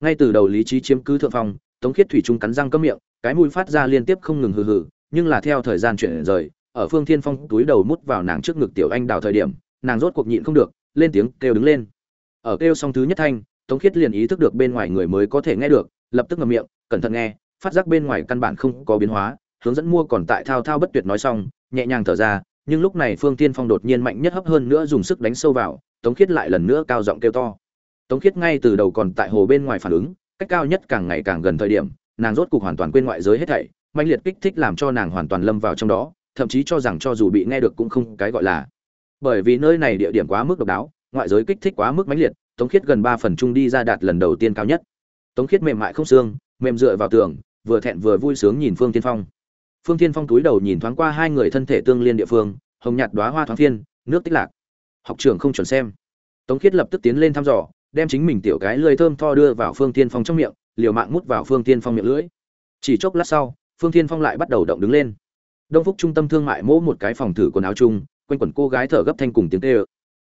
Ngay từ đầu lý trí chiếm cứ thượng phong, tống khiết thủy trung cắn răng cấm miệng, cái mũi phát ra liên tiếp không ngừng hừ hừ, nhưng là theo thời gian chuyển rời ở phương thiên phong túi đầu mút vào nàng trước ngực tiểu anh đào thời điểm, nàng rốt cuộc nhịn không được, lên tiếng kêu đứng lên. Ở kêu xong thứ nhất thanh, tống khiết liền ý thức được bên ngoài người mới có thể nghe được, lập tức ngậm miệng, cẩn thận nghe, phát giác bên ngoài căn bản không có biến hóa, hướng dẫn mua còn tại thao thao bất tuyệt nói xong, nhẹ nhàng thở ra, nhưng lúc này phương tiên phong đột nhiên mạnh nhất hấp hơn nữa dùng sức đánh sâu vào, tống khiết lại lần nữa cao giọng kêu to. Tống khiết ngay từ đầu còn tại hồ bên ngoài phản ứng, cách cao nhất càng ngày càng gần thời điểm, nàng rốt cục hoàn toàn quên ngoại giới hết thảy manh liệt kích thích làm cho nàng hoàn toàn lâm vào trong đó thậm chí cho rằng cho dù bị nghe được cũng không cái gọi là. Bởi vì nơi này địa điểm quá mức độc đáo, ngoại giới kích thích quá mức mãnh liệt, tống khiết gần ba phần chung đi ra đạt lần đầu tiên cao nhất. Tống khiết mềm mại không xương, mềm dựa vào tường, vừa thẹn vừa vui sướng nhìn phương tiên phong. Phương tiên phong túi đầu nhìn thoáng qua hai người thân thể tương liên địa phương, hồng nhạt đoá hoa thoáng thiên, nước tích lạc. Học trưởng không chuẩn xem. Tống khiết lập tức tiến lên thăm dò, đem chính mình tiểu cái lưỡi thơm tho đưa vào phương tiên phong trong miệng, liều mạng mút vào phương tiên phong miệng lưỡi. Chỉ chốc lát sau, phương tiên phong lại bắt đầu động đứng lên đông phúc trung tâm thương mại mỗ một cái phòng thử quần áo chung, quanh quẩn cô gái thở gấp thanh cùng tiếng tê ơ.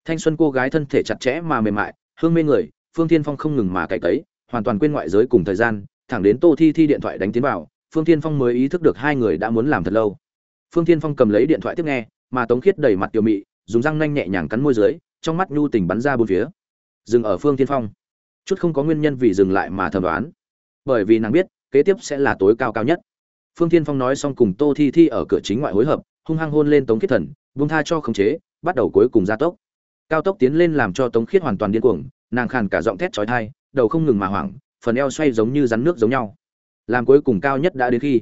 Thanh xuân cô gái thân thể chặt chẽ mà mềm mại, hương mê người, phương tiên phong không ngừng mà cậy cấy, hoàn toàn quên ngoại giới cùng thời gian, thẳng đến tô thi thi điện thoại đánh tiến vào, phương tiên phong mới ý thức được hai người đã muốn làm thật lâu. Phương tiên phong cầm lấy điện thoại tiếp nghe, mà tống khiết đầy mặt tiểu mị, dùng răng nanh nhẹ nhàng cắn môi dưới, trong mắt nhu tình bắn ra bốn phía. Dừng ở phương tiên phong. Chút không có nguyên nhân vì dừng lại mà thẩm đoán. Bởi vì nàng biết, kế tiếp sẽ là tối cao cao nhất phương Thiên phong nói xong cùng tô thi thi ở cửa chính ngoại hối hợp, hung hăng hôn lên tống khiết thần vung tha cho khống chế, bắt đầu cuối cùng gia tốc. Cao tốc tiến lên làm cho tống khiết hoàn toàn điên cuồng, nàng khàn cả giọng thét chói tai, đầu không ngừng mà hoảng, phần eo xoay giống như rắn nước giống nhau. Làm cuối cùng cao nhất đã đến khi,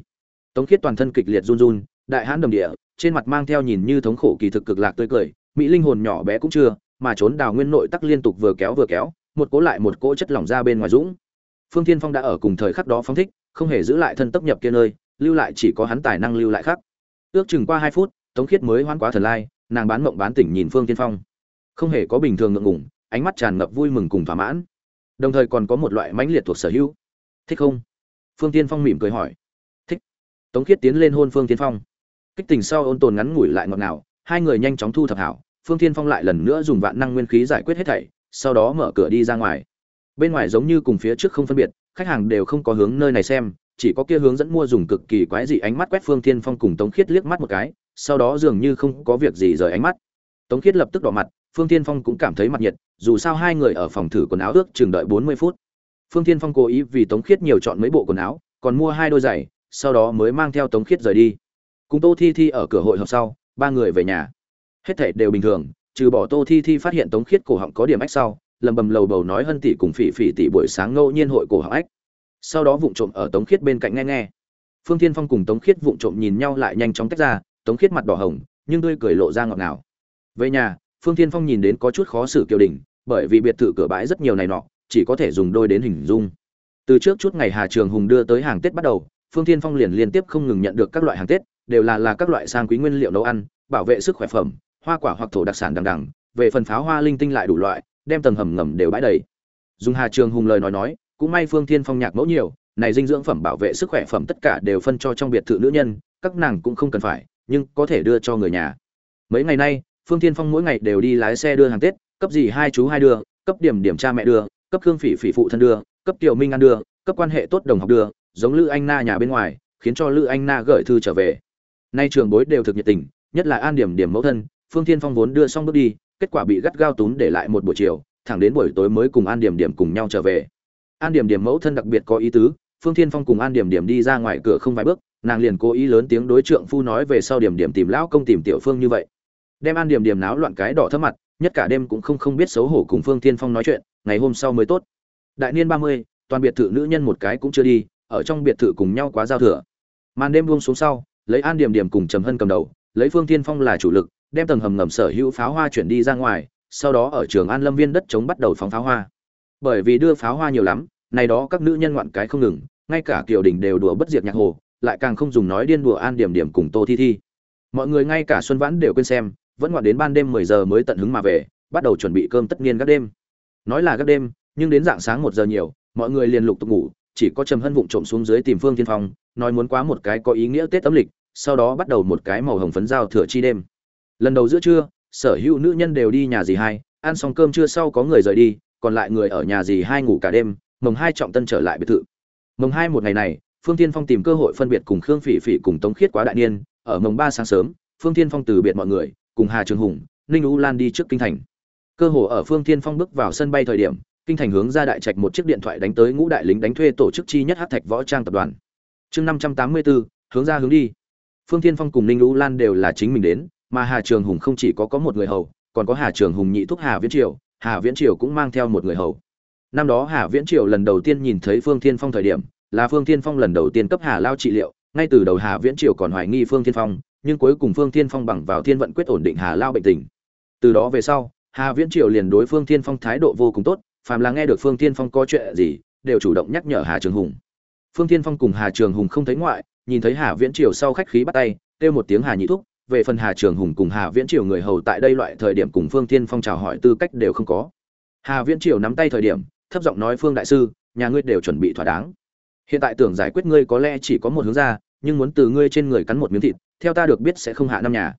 tống khiết toàn thân kịch liệt run run, đại hãn đồng địa, trên mặt mang theo nhìn như thống khổ kỳ thực cực lạc tươi cười, mỹ linh hồn nhỏ bé cũng chưa, mà trốn đào nguyên nội tắc liên tục vừa kéo vừa kéo, một cỗ lại một cỗ chất lỏng ra bên ngoài dũng. Phương thiên phong đã ở cùng thời khắc đó phóng thích, không hề giữ lại thân tốc nhập kia nơi lưu lại chỉ có hắn tài năng lưu lại khắc ước chừng qua hai phút, tống khiết mới hoan quá thần lai, nàng bán mộng bán tỉnh nhìn phương tiên phong. Không hề có bình thường ngượng ngủng ánh mắt tràn ngập vui mừng cùng thỏa mãn. Đồng thời còn có một loại mãnh liệt thuộc sở hữu. Thích không? Phương tiên phong mỉm cười hỏi. Thích. Tống khiết tiến lên hôn phương tiên phong. Kích tình sau ôn tồn ngắn ngủi lại ngọt ngào, hai người nhanh chóng thu thập hảo, phương tiên phong lại lần nữa dùng vạn năng nguyên khí giải quyết hết thảy, sau đó mở cửa đi ra ngoài. Bên ngoài giống như cùng phía trước không phân biệt, khách hàng đều không có hướng nơi này xem chỉ có kia hướng dẫn mua dùng cực kỳ quái dị ánh mắt quét phương Thiên phong cùng tống khiết liếc mắt một cái, sau đó dường như không có việc gì rời ánh mắt. Tống khiết lập tức đỏ mặt, phương Thiên phong cũng cảm thấy mặt nhiệt, dù sao hai người ở phòng thử quần áo ước chừng đợi bốn mươi phút. Phương Thiên phong cố ý vì tống khiết nhiều chọn mấy bộ quần áo, còn mua hai đôi giày, sau đó mới mang theo tống khiết rời đi. Cùng tô thi thi ở cửa hội họp sau, ba người về nhà. Hết thảy đều bình thường, trừ bỏ tô thi thi phát hiện tống khiết cổ họng có điểm ách sau, lầm bầm lầu bầu nói hân tỷ cùng phỉ phỉ tỷ buổi sáng ngẫu nhiên hội cổ họng ách sau đó vụng trộm ở tống khiết bên cạnh nghe nghe. Phương thiên phong cùng tống khiết vụng trộm nhìn nhau lại nhanh chóng tách ra, tống khiết mặt đỏ hồng, nhưng tươi cười lộ ra ngọt ngào. Về nhà, phương thiên phong nhìn đến có chút khó xử kiều đình, bởi vì biệt thự cửa bãi rất nhiều này nọ, chỉ có thể dùng đôi đến hình dung. Từ trước chút ngày hà trường hùng đưa tới hàng tết bắt đầu, phương thiên phong liền liên tiếp không ngừng nhận được các loại hàng tết, đều là là các loại sang quý nguyên liệu nấu ăn, bảo vệ sức khỏe phẩm, hoa quả hoặc thổ đặc sản đằng đằng, về phần pháo hoa linh tinh lại đủ loại, đem tầng hầm ngầm đều bãi đầy. Dùng hà trường hùng lời nói nói cũng may phương Thiên phong nhạc mẫu nhiều, này dinh dưỡng phẩm bảo vệ sức khỏe phẩm tất cả đều phân cho trong biệt thự nữ nhân, các nàng cũng không cần phải, nhưng có thể đưa cho người nhà. Mấy ngày nay, phương Thiên phong mỗi ngày đều đi lái xe đưa hàng tết, cấp gì hai chú hai đưa, cấp điểm điểm cha mẹ đưa, cấp khương phỉ phỉ phụ thân đưa, cấp tiểu minh ăn đưa, cấp quan hệ tốt đồng học đưa, giống lữ anh na nhà bên ngoài, khiến cho lữ anh na gửi thư trở về. Nay trường bối đều thực nhiệt tình, nhất là an điểm điểm mẫu thân, phương Thiên phong vốn đưa xong bước đi, kết quả bị gắt gao tún để lại một buổi chiều, thẳng đến buổi tối mới cùng an điểm điểm cùng nhau trở về an điểm điểm mẫu thân đặc biệt có ý tứ, phương Thiên phong cùng an điểm điểm đi ra ngoài cửa không vài bước, nàng liền cố ý lớn tiếng đối trượng phu nói về sau điểm điểm tìm lão công tìm tiểu phương như vậy. Đem an điểm điểm náo loạn cái đỏ thấp mặt, nhất cả đêm cũng không không biết xấu hổ cùng phương Thiên phong nói chuyện, ngày hôm sau mới tốt. Đại niên ba mươi, toàn biệt thự nữ nhân một cái cũng chưa đi, ở trong biệt thự cùng nhau quá giao thừa. Màn đêm buông xuống sau, lấy an điểm điểm cùng trầm hân cầm đầu, lấy phương Thiên phong là chủ lực, đem tầng hầm ngầm sở hữu pháo hoa chuyển đi ra ngoài, sau đó ở trường an lâm viên đất chống bắt đầu phóng pháo hoa bởi vì đưa pháo hoa nhiều lắm, này đó các nữ nhân ngoạn cái không ngừng, ngay cả kiều đình đều đùa bất diệt nhạc hồ, lại càng không dùng nói điên đùa an điểm điểm cùng tô thi thi. Mọi người ngay cả xuân vãn đều quên xem, vẫn ngoạn đến ban đêm mười giờ mới tận hứng mà về, bắt đầu chuẩn bị cơm tất nhiên các đêm. Nói là các đêm, nhưng đến dạng sáng một giờ nhiều, mọi người liền lục tục ngủ, chỉ có trầm hân vụng trộm xuống dưới tìm phương tiên phong, nói muốn quá một cái có ý nghĩa tết âm lịch, sau đó bắt đầu một cái màu hồng phấn giao thừa chi đêm. Lần đầu giữa trưa, sở hữu nữ nhân đều đi nhà dì hai, ăn xong cơm trưa sau có người rời đi còn lại người ở nhà dì hai ngủ cả đêm, mồng hai trọng tân trở lại biệt thự. Mồng hai một ngày này, phương tiên phong tìm cơ hội phân biệt cùng khương phỉ phỉ cùng tống khiết quá đại niên, ở mồng ba sáng sớm, phương tiên phong từ biệt mọi người, cùng hà trường hùng, ninh u lan đi trước kinh thành. Cơ hồ ở phương tiên phong bước vào sân bay thời điểm, kinh thành hướng ra đại trạch một chiếc điện thoại đánh tới ngũ đại lính đánh thuê tổ chức chi nhất hát thạch võ trang tập đoàn. Chương năm trăm tám mươi bốn, hướng ra hướng đi. Phương tiên phong cùng ninh u lan đều là chính mình đến, mà hà trường hùng không chỉ có có một người hầu, còn có hà trường hùng nhị thúc hà viễn triều hà viễn triều cũng mang theo một người hầu. Năm đó hà viễn triều lần đầu tiên nhìn thấy phương Thiên phong thời điểm, là phương Thiên phong lần đầu tiên cấp hà lao trị liệu, ngay từ đầu hà viễn triều còn hoài nghi phương thiên phong, nhưng cuối cùng phương thiên phong bằng vào thiên vận quyết ổn định hà lao bệnh tình. Từ đó về sau, hà viễn triều liền đối phương thiên phong thái độ vô cùng tốt, phàm là nghe được phương thiên phong có chuyện gì, đều chủ động nhắc nhở hà trường hùng. Phương thiên phong cùng hà trường hùng không thấy ngoại, nhìn thấy hà viễn triều sau khách khí bắt tay, kêu một tiếng hà nhị thúc về phần hà trường hùng cùng hà viễn triều người hầu tại đây loại thời điểm cùng phương thiên phong chào hỏi tư cách đều không có. Hà viễn triều nắm tay thời điểm, thấp giọng nói, phương đại sư, nhà ngươi đều chuẩn bị thỏa đáng. Hiện tại tưởng giải quyết ngươi có lẽ chỉ có một hướng ra, nhưng muốn từ ngươi trên người cắn một miếng thịt, theo ta được biết sẽ không hạ năm nhà.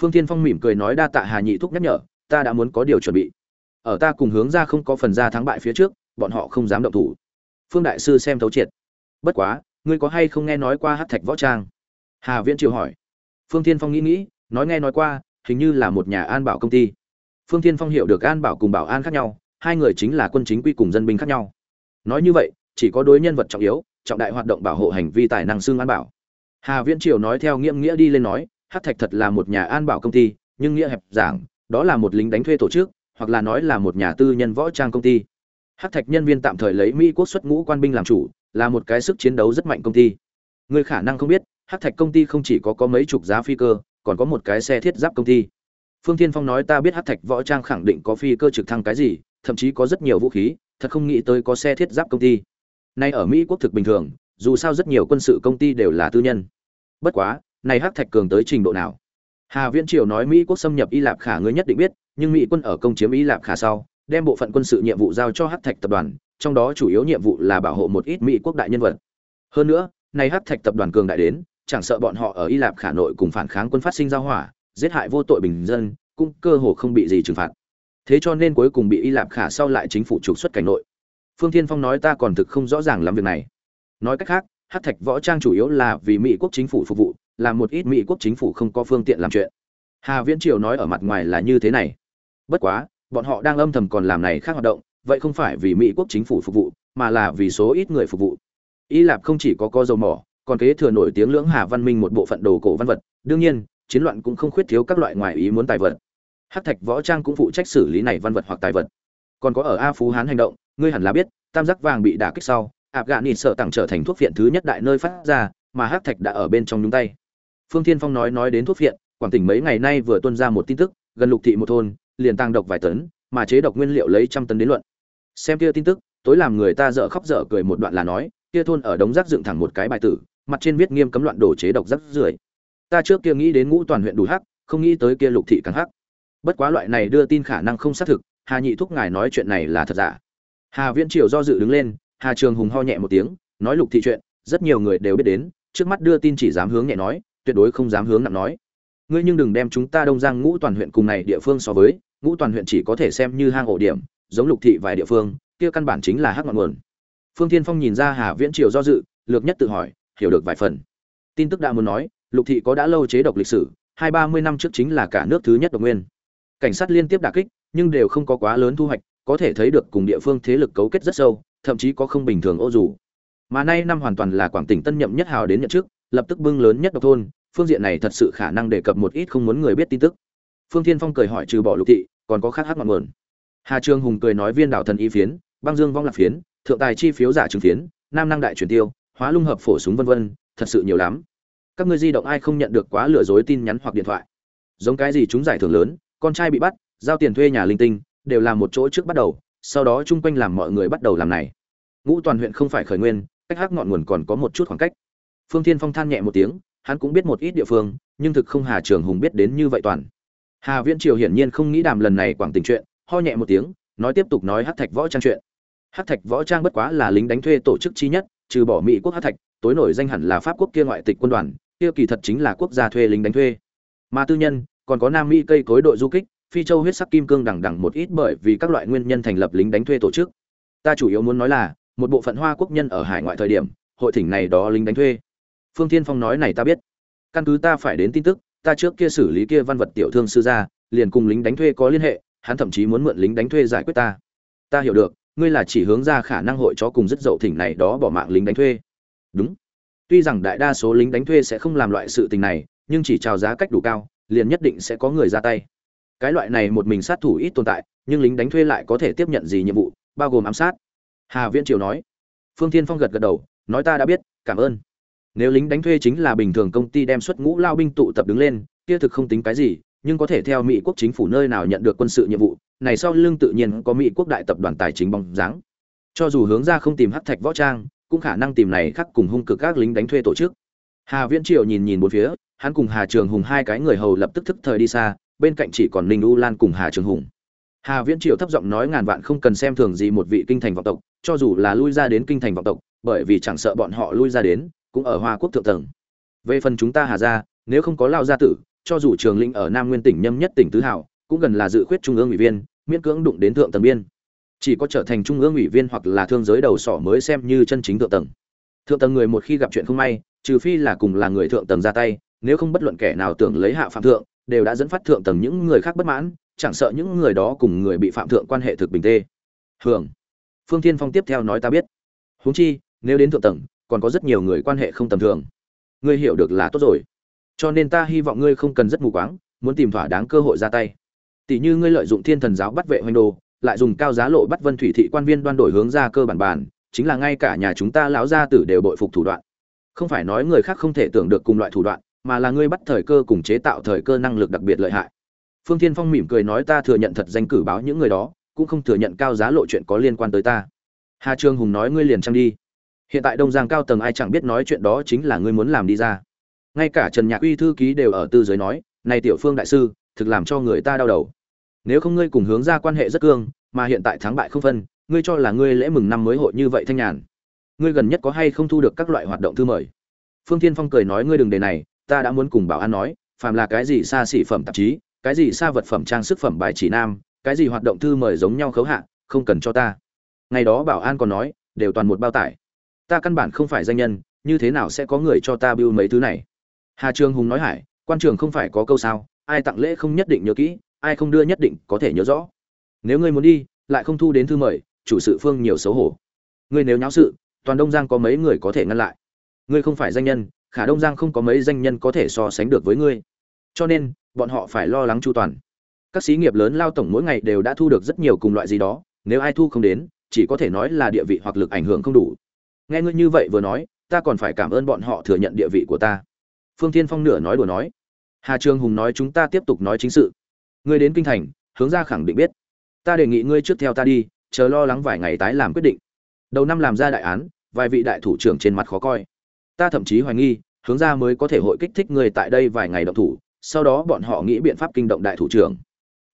Phương thiên phong mỉm cười nói, đa tạ hà nhị thúc nhắc nhở, ta đã muốn có điều chuẩn bị. Ở ta cùng hướng ra không có phần ra thắng bại phía trước, bọn họ không dám động thủ. Phương đại sư xem thấu triệt. Bất quá, ngươi có hay không nghe nói qua Hắc thạch võ trang? Hà viễn triều hỏi phương thiên phong nghĩ nghĩ, nói nghe nói qua, hình như là một nhà an bảo công ty. Phương thiên phong hiểu được an bảo cùng bảo an khác nhau, hai người chính là quân chính quy cùng dân binh khác nhau. Nói như vậy, chỉ có đối nhân vật trọng yếu, trọng đại hoạt động bảo hộ hành vi tài năng xương an bảo. Hà viễn triều nói theo nghiêm nghĩa đi lên nói, hát thạch thật là một nhà an bảo công ty, nhưng nghĩa hẹp giảng, đó là một lính đánh thuê tổ chức, hoặc là nói là một nhà tư nhân võ trang công ty. Hát thạch nhân viên tạm thời lấy mỹ quốc xuất ngũ quan binh làm chủ, là một cái sức chiến đấu rất mạnh công ty. Người khả năng không biết hát thạch công ty không chỉ có có mấy chục giá phi cơ, còn có một cái xe thiết giáp công ty. Phương tiên phong nói ta biết hát thạch võ trang khẳng định có phi cơ trực thăng cái gì, thậm chí có rất nhiều vũ khí, thật không nghĩ tới có xe thiết giáp công ty. Nay ở mỹ quốc thực bình thường, dù sao rất nhiều quân sự công ty đều là tư nhân. Bất quá, này hắc thạch cường tới trình độ nào? Hà viễn triều nói mỹ quốc xâm nhập y lạp khả ngươi nhất định biết, nhưng mỹ quân ở công chiếm y lạp khả sau, đem bộ phận quân sự nhiệm vụ giao cho hắc thạch tập đoàn, trong đó chủ yếu nhiệm vụ là bảo hộ một ít mỹ quốc đại nhân vật. Hơn nữa nay hắc thạch tập đoàn cường đại đến chẳng sợ bọn họ ở y lạp khả nội cùng phản kháng quân phát sinh giao hỏa, giết hại vô tội bình dân, cũng cơ hồ không bị gì trừng phạt. Thế cho nên cuối cùng bị y lạp khả sau lại chính phủ trục xuất cảnh nội. Phương thiên phong nói ta còn thực không rõ ràng lắm việc này. Nói cách khác, Hắc thạch võ trang chủ yếu là vì mỹ quốc chính phủ phục vụ, là một ít mỹ quốc chính phủ không có phương tiện làm chuyện. Hà viễn triều nói ở mặt ngoài là như thế này. Bất quá, bọn họ đang âm thầm còn làm này khác hoạt động, vậy không phải vì mỹ quốc chính phủ phục vụ, mà là vì số ít người phục vụ. Y lạp không chỉ có co dầu mỏ còn kế thừa nổi tiếng lưỡng hà văn minh một bộ phận đồ cổ văn vật, đương nhiên, chiến loạn cũng không khuyết thiếu các loại ngoài ý muốn tài vật. Hát thạch võ trang cũng phụ trách xử lý này văn vật hoặc tài vật. Còn có ở a phú hán hành động, ngươi hẳn là biết, tam giác vàng bị đả kích sau ạp gạ nịt sợ tặng trở thành thuốc viện thứ nhất đại nơi phát ra, mà hát thạch đã ở bên trong nhúng tay. Phương thiên phong nói nói đến thuốc viện, quảng tỉnh mấy ngày nay vừa tuân ra một tin tức, gần lục thị một thôn, liền tăng độc vài tấn, mà chế độc nguyên liệu lấy trăm tấn đến luận. Xem kia tin tức, tối làm người ta dở khóc dở cười một đoạn là nói, kia thôn ở đống rác dựng thẳng một cái bài tử mặt trên viết nghiêm cấm loạn đổ chế độc rất rưởi. Ta trước kia nghĩ đến ngũ toàn huyện đủ hắc, không nghĩ tới kia lục thị càng hắc. Bất quá loại này đưa tin khả năng không xác thực, hà nhị thúc ngài nói chuyện này là thật giả. Hà viễn triều do dự đứng lên, hà trường hùng ho nhẹ một tiếng, nói lục thị chuyện, rất nhiều người đều biết đến, trước mắt đưa tin chỉ dám hướng nhẹ nói, tuyệt đối không dám hướng nặng nói. Ngươi nhưng đừng đem chúng ta đông giang ngũ toàn huyện cùng này địa phương so với, ngũ toàn huyện chỉ có thể xem như hang ổ điểm, giống lục thị vài địa phương, kia căn bản chính là hắc ngọn nguồn. Phương thiên phong nhìn ra hà viễn triều do dự, lược nhất tự hỏi hiểu được vài phần. Tin tức đã muốn nói, lục thị có đã lâu chế độc lịch sử, hai, ba mươi năm trước chính là cả nước thứ nhất độc nguyên. Cảnh sát liên tiếp đả kích, nhưng đều không có quá lớn thu hoạch, có thể thấy được cùng địa phương thế lực cấu kết rất sâu, thậm chí có không bình thường ô dù. Mà nay năm hoàn toàn là quảng tỉnh tân nhậm nhất hào đến nhận chức, lập tức bưng lớn nhất độc thôn, phương diện này thật sự khả năng đề cập một ít không muốn người biết tin tức. Phương thiên phong cười hỏi trừ bỏ lục thị, còn có khác hát ngọn nguồn. Hà trương hùng cười nói viên đảo thần y phiến, băng dương vong lạc phiến, thượng tài chi phiếu giả trừng phiến, nam năng đại truyền tiêu hóa lung hợp phổ súng vân vân, thật sự nhiều lắm. Các ngươi di động ai không nhận được quá lừa dối tin nhắn hoặc điện thoại? Giống cái gì chúng giải thưởng lớn, con trai bị bắt, giao tiền thuê nhà linh tinh, đều làm một chỗ trước bắt đầu, sau đó chung quanh làm mọi người bắt đầu làm này. Ngũ toàn huyện không phải khởi nguyên, cách hắc ngọn nguồn còn có một chút khoảng cách. Phương thiên phong than nhẹ một tiếng, hắn cũng biết một ít địa phương, nhưng thực không hà trường hùng biết đến như vậy toàn. Hà viễn triều hiển nhiên không nghĩ đàm lần này quảng tình chuyện, ho nhẹ một tiếng, nói tiếp tục nói hắc thạch võ trang chuyện. Hắc thạch võ trang bất quá là lính đánh thuê tổ chức chi nhất trừ bỏ mỹ quốc hát thạch, tối nổi danh hẳn là pháp quốc kia ngoại tịch quân đoàn, kia kỳ thật chính là quốc gia thuê lính đánh thuê. Mà tư nhân, còn có nam mỹ cây cối đội du kích, phi châu huyết sắc kim cương đằng đằng một ít bởi vì các loại nguyên nhân thành lập lính đánh thuê tổ chức. Ta chủ yếu muốn nói là, một bộ phận hoa quốc nhân ở hải ngoại thời điểm, hội thỉnh này đó lính đánh thuê. Phương thiên phong nói này ta biết. Căn cứ ta phải đến tin tức, ta trước kia xử lý kia văn vật tiểu thương sư gia, liền cùng lính đánh thuê có liên hệ, hắn thậm chí muốn mượn lính đánh thuê giải quyết ta. Ta hiểu được ngươi là chỉ hướng ra khả năng hội chó cùng rất dậu thỉnh này đó bỏ mạng lính đánh thuê. Đúng. Tuy rằng đại đa số lính đánh thuê sẽ không làm loại sự tình này, nhưng chỉ chào giá cách đủ cao, liền nhất định sẽ có người ra tay. Cái loại này một mình sát thủ ít tồn tại, nhưng lính đánh thuê lại có thể tiếp nhận gì nhiệm vụ, bao gồm ám sát. Hà viễn triều nói. Phương thiên phong gật gật đầu, nói ta đã biết, cảm ơn. Nếu lính đánh thuê chính là bình thường công ty đem xuất ngũ lao binh tụ tập đứng lên, kia thực không tính cái gì nhưng có thể theo mỹ quốc chính phủ nơi nào nhận được quân sự nhiệm vụ, này sau lưng tự nhiên có mỹ quốc đại tập đoàn tài chính bóng dáng. Cho dù hướng ra không tìm hắc thạch võ trang, cũng khả năng tìm này khắc cùng hung cực các lính đánh thuê tổ chức. Hà viễn triều nhìn nhìn bốn phía, hắn cùng hà trường hùng hai cái người hầu lập tức thức thời đi xa, bên cạnh chỉ còn ninh u lan cùng hà trường hùng. Hà viễn triều thấp giọng nói ngàn vạn không cần xem thường gì một vị kinh thành vọng tộc, cho dù là lui ra đến kinh thành vọng tộc, bởi vì chẳng sợ bọn họ lui ra đến, cũng ở hoa quốc thượng tầng. Về phần chúng ta hà gia, nếu không có lao gia tử cho dù trường linh ở nam nguyên tỉnh nhâm nhất tỉnh tứ hảo, cũng gần là dự khuyết trung ương ủy viên, miễn cưỡng đụng đến thượng tầng biên. Chỉ có trở thành trung ương ủy viên hoặc là thương giới đầu sỏ mới xem như chân chính thượng tầng. Thượng tầng người một khi gặp chuyện không may, trừ phi là cùng là người thượng tầng ra tay, nếu không bất luận kẻ nào tưởng lấy hạ phạm thượng, đều đã dẫn phát thượng tầng những người khác bất mãn, chẳng sợ những người đó cùng người bị phạm thượng quan hệ thực bình tê. Hưởng. Phương thiên phong tiếp theo nói ta biết. Huống chi, nếu đến thượng tầng, còn có rất nhiều người quan hệ không tầm thường. Ngươi hiểu được là tốt rồi cho nên ta hy vọng ngươi không cần rất mù quáng, muốn tìm thỏa đáng cơ hội ra tay. Tỷ như ngươi lợi dụng thiên thần giáo bắt vệ hoành đồ, lại dùng cao giá lộ bắt vân thủy thị quan viên đoan đổi hướng ra cơ bản bản, chính là ngay cả nhà chúng ta lão gia tử đều bội phục thủ đoạn. Không phải nói người khác không thể tưởng được cùng loại thủ đoạn, mà là ngươi bắt thời cơ cùng chế tạo thời cơ năng lực đặc biệt lợi hại. Phương thiên phong mỉm cười nói ta thừa nhận thật danh cử báo những người đó, cũng không thừa nhận cao giá lộ chuyện có liên quan tới ta. Hà trương hùng nói ngươi liền trăng đi. Hiện tại đông giang cao tầng ai chẳng biết nói chuyện đó chính là ngươi muốn làm đi ra ngay cả trần nhạc uy thư ký đều ở tư giới nói, này tiểu phương đại sư, thực làm cho người ta đau đầu. Nếu không ngươi cùng hướng ra quan hệ rất cương, mà hiện tại thắng bại không phân, ngươi cho là ngươi lễ mừng năm mới hội như vậy thanh nhàn. Ngươi gần nhất có hay không thu được các loại hoạt động thư mời? Phương thiên phong cười nói, ngươi đừng đề này, ta đã muốn cùng bảo an nói, phàm là cái gì xa xỉ phẩm tạp chí, cái gì xa vật phẩm trang sức phẩm bài chỉ nam, cái gì hoạt động thư mời giống nhau khấu hạ, không cần cho ta. Ngày đó bảo an còn nói, đều toàn một bao tải. Ta căn bản không phải danh nhân, như thế nào sẽ có người cho ta bưu mấy thứ này? Hà trường hùng nói hải, quan trường không phải có câu sao, ai tặng lễ không nhất định nhớ kỹ, ai không đưa nhất định có thể nhớ rõ. Nếu ngươi muốn đi, lại không thu đến thư mời, chủ sự phương nhiều xấu hổ. Ngươi nếu nháo sự, toàn đông giang có mấy người có thể ngăn lại? Ngươi không phải danh nhân, khả đông giang không có mấy danh nhân có thể so sánh được với ngươi. Cho nên, bọn họ phải lo lắng chu toàn. Các xí nghiệp lớn lao tổng mỗi ngày đều đã thu được rất nhiều cùng loại gì đó, nếu ai thu không đến, chỉ có thể nói là địa vị hoặc lực ảnh hưởng không đủ. Nghe ngươi như vậy vừa nói, ta còn phải cảm ơn bọn họ thừa nhận địa vị của ta phương tiên phong nửa nói đùa nói. Hà trường hùng nói chúng ta tiếp tục nói chính sự. Ngươi đến kinh thành, hướng ra khẳng định biết. Ta đề nghị ngươi trước theo ta đi, chờ lo lắng vài ngày tái làm quyết định. Đầu năm làm ra đại án, vài vị đại thủ trưởng trên mặt khó coi. Ta thậm chí hoài nghi, hướng ra mới có thể hội kích thích ngươi tại đây vài ngày động thủ, sau đó bọn họ nghĩ biện pháp kinh động đại thủ trưởng.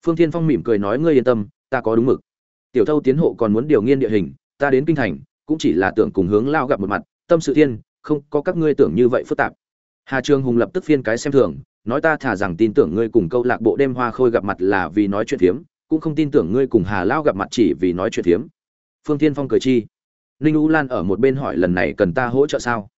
Phương thiên phong mỉm cười nói ngươi yên tâm, ta có đúng mực. Tiểu thâu tiến hộ còn muốn điều nghiên địa hình, ta đến kinh thành, cũng chỉ là tưởng cùng hướng lao gặp một mặt, tâm sự thiên, không có các ngươi tưởng như vậy phức tạp hà trường hùng lập tức phiên cái xem thường, nói ta thả rằng tin tưởng ngươi cùng câu lạc bộ đêm hoa khôi gặp mặt là vì nói chuyện phiếm, cũng không tin tưởng ngươi cùng hà lao gặp mặt chỉ vì nói chuyện phiếm. Phương Thiên phong cười chi. Ninh u lan ở một bên hỏi lần này cần ta hỗ trợ sao?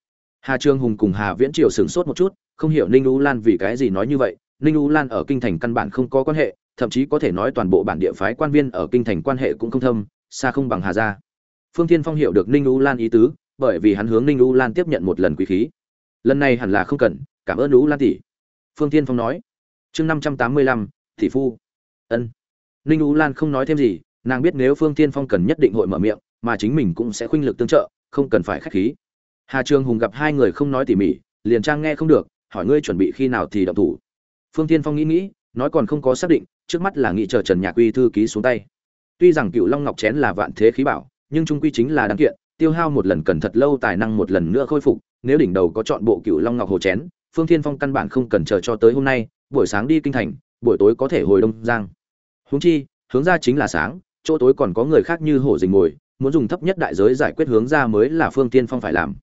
Hà Trường hùng cùng hà viễn triều sửng sốt một chút, không hiểu ninh u lan vì cái gì nói như vậy. Ninh u lan ở kinh thành căn bản không có quan hệ, thậm chí có thể nói toàn bộ bản địa phái quan viên ở kinh thành quan hệ cũng không thâm, xa không bằng hà gia. Phương Thiên phong hiểu được ninh u lan ý tứ, bởi vì hắn hướng ninh u lan tiếp nhận một lần quý khí lần này hẳn là không cần, cảm ơn lũ lan tỷ. Phương tiên phong nói. Chương năm trăm tám mươi lăm, tỷ phu. Ân. Ninh lũ lan không nói thêm gì, nàng biết nếu phương tiên phong cần nhất định hội mở miệng, mà chính mình cũng sẽ khuynh lực tương trợ, không cần phải khách khí. Hà trường hùng gặp hai người không nói tỉ mỉ, liền trang nghe không được, hỏi ngươi chuẩn bị khi nào thì động thủ. Phương tiên phong nghĩ nghĩ, nói còn không có xác định, trước mắt là nghị chờ trần nhạc uy thư ký xuống tay. Tuy rằng cựu long ngọc chén là vạn thế khí bảo, nhưng trung quy chính là đáng kiện tiêu hao một lần cần thật lâu, tài năng một lần nữa khôi phục, nếu đỉnh đầu có chọn bộ cựu long ngọc hồ chén, phương thiên phong căn bản không cần chờ cho tới hôm nay, buổi sáng đi kinh thành, buổi tối có thể hồi đông giang. Huống chi, hướng ra chính là sáng, chỗ tối còn có người khác như hổ dình ngồi, muốn dùng thấp nhất đại giới giải quyết hướng ra mới là phương tiên phong phải làm.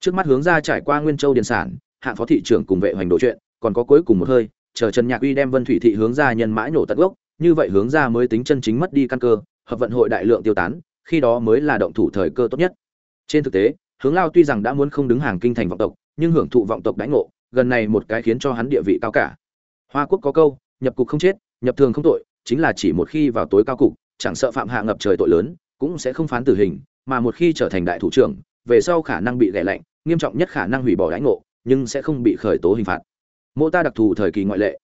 Trước mắt hướng ra trải qua nguyên châu điền sản hạng phó thị trưởng cùng vệ hoành đồ chuyện, còn có cuối cùng một hơi, chờ trần nhạc uy đem vân thủy thị hướng ra nhân mãi nổ tận gốc, như vậy hướng ra mới tính chân chính mất đi căn cơ, hợp vận hội đại lượng tiêu tán khi đó mới là động thủ thời cơ tốt nhất. Trên thực tế, hướng lao tuy rằng đã muốn không đứng hàng kinh thành vọng tộc, nhưng hưởng thụ vọng tộc đãi ngộ, gần này một cái khiến cho hắn địa vị cao cả. Hoa quốc có câu, nhập cục không chết, nhập thường không tội, chính là chỉ một khi vào tối cao cục, chẳng sợ phạm hạ ngập trời tội lớn, cũng sẽ không phán tử hình, mà một khi trở thành đại thủ trưởng, về sau khả năng bị ghẻ lạnh, nghiêm trọng nhất khả năng hủy bỏ đãi ngộ, nhưng sẽ không bị khởi tố hình phạt. Mô ta đặc thù thời kỳ ngoại lệ.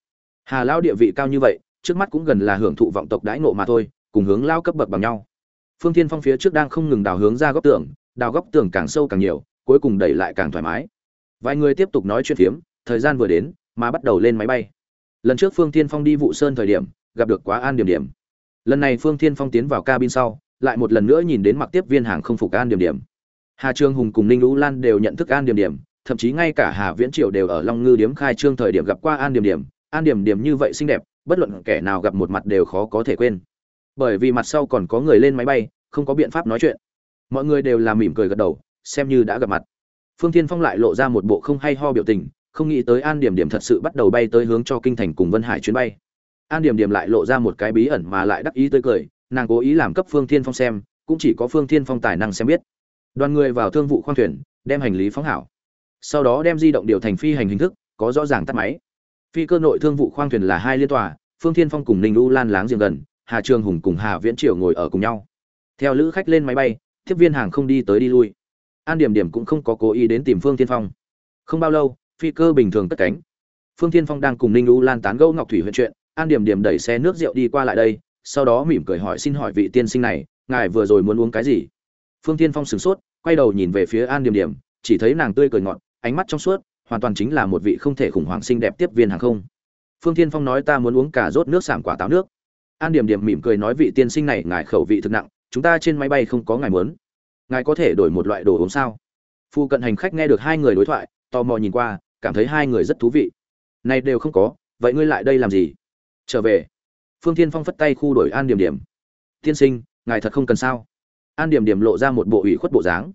Hà lao địa vị cao như vậy, trước mắt cũng gần là hưởng thụ vọng tộc đãi ngộ mà thôi, cùng hướng lao cấp bậc bằng nhau phương thiên phong phía trước đang không ngừng đào hướng ra góc tường, đào góc tường càng sâu càng nhiều, cuối cùng đẩy lại càng thoải mái. Vài người tiếp tục nói chuyện phiếm, thời gian vừa đến, mà bắt đầu lên máy bay. Lần trước phương Thiên phong đi vụ sơn thời điểm, gặp được quá an điểm điểm. Lần này phương Thiên phong tiến vào cabin sau, lại một lần nữa nhìn đến mặc tiếp viên hàng không phục an điểm điểm. Hà trương hùng cùng ninh lũ lan đều nhận thức an điểm điểm, thậm chí ngay cả hà viễn triều đều ở long ngư điếm khai trương thời điểm gặp qua an điểm điểm. An điểm điểm như vậy xinh đẹp, bất luận kẻ nào gặp một mặt đều khó có thể quên bởi vì mặt sau còn có người lên máy bay, không có biện pháp nói chuyện. Mọi người đều làm mỉm cười gật đầu, xem như đã gặp mặt. Phương thiên phong lại lộ ra một bộ không hay ho biểu tình, không nghĩ tới an điểm điểm thật sự bắt đầu bay tới hướng cho kinh thành cùng vân hải chuyến bay. An điểm điểm lại lộ ra một cái bí ẩn mà lại đắc ý tới cười, nàng cố ý làm cấp phương thiên phong xem, cũng chỉ có phương thiên phong tài năng xem biết. Đoàn người vào thương vụ khoang thuyền, đem hành lý phóng hảo. Sau đó đem di động điều thành phi hành hình thức, có rõ ràng tắt máy. Phi cơ nội thương vụ khoang thuyền là hai liên tòa, phương thiên phong cùng ninh u lan láng giềng gần hà trường hùng cùng hà viễn triều ngồi ở cùng nhau. Theo lữ khách lên máy bay, tiếp viên hàng không đi tới đi lui. An điểm điểm cũng không có cố ý đến tìm phương thiên phong. Không bao lâu, phi cơ bình thường cất cánh. Phương thiên phong đang cùng ninh u lan tán gẫu ngọc thủy huyện chuyện, an điểm điểm đẩy xe nước rượu đi qua lại đây, sau đó mỉm cười hỏi xin hỏi vị tiên sinh này, ngài vừa rồi muốn uống cái gì? Phương thiên phong sửng sốt, quay đầu nhìn về phía an điểm điểm, chỉ thấy nàng tươi cười ngọt, ánh mắt trong suốt, hoàn toàn chính là một vị không thể khủng hoảng xinh đẹp tiếp viên hàng không. Phương thiên phong nói ta muốn uống cả rốt nước sảng quả táo nước an điểm điểm mỉm cười nói vị tiên sinh này, ngài khẩu vị thực nặng, chúng ta trên máy bay không có ngài muốn. Ngài có thể đổi một loại đồ uống sao? Phu cận hành khách nghe được hai người đối thoại, tò mò nhìn qua, cảm thấy hai người rất thú vị. Này đều không có, vậy ngươi lại đây làm gì? Trở về. Phương thiên phong phất tay khu đổi an điểm điểm. Tiên sinh, ngài thật không cần sao? An điểm điểm lộ ra một bộ ủy khuất bộ dáng.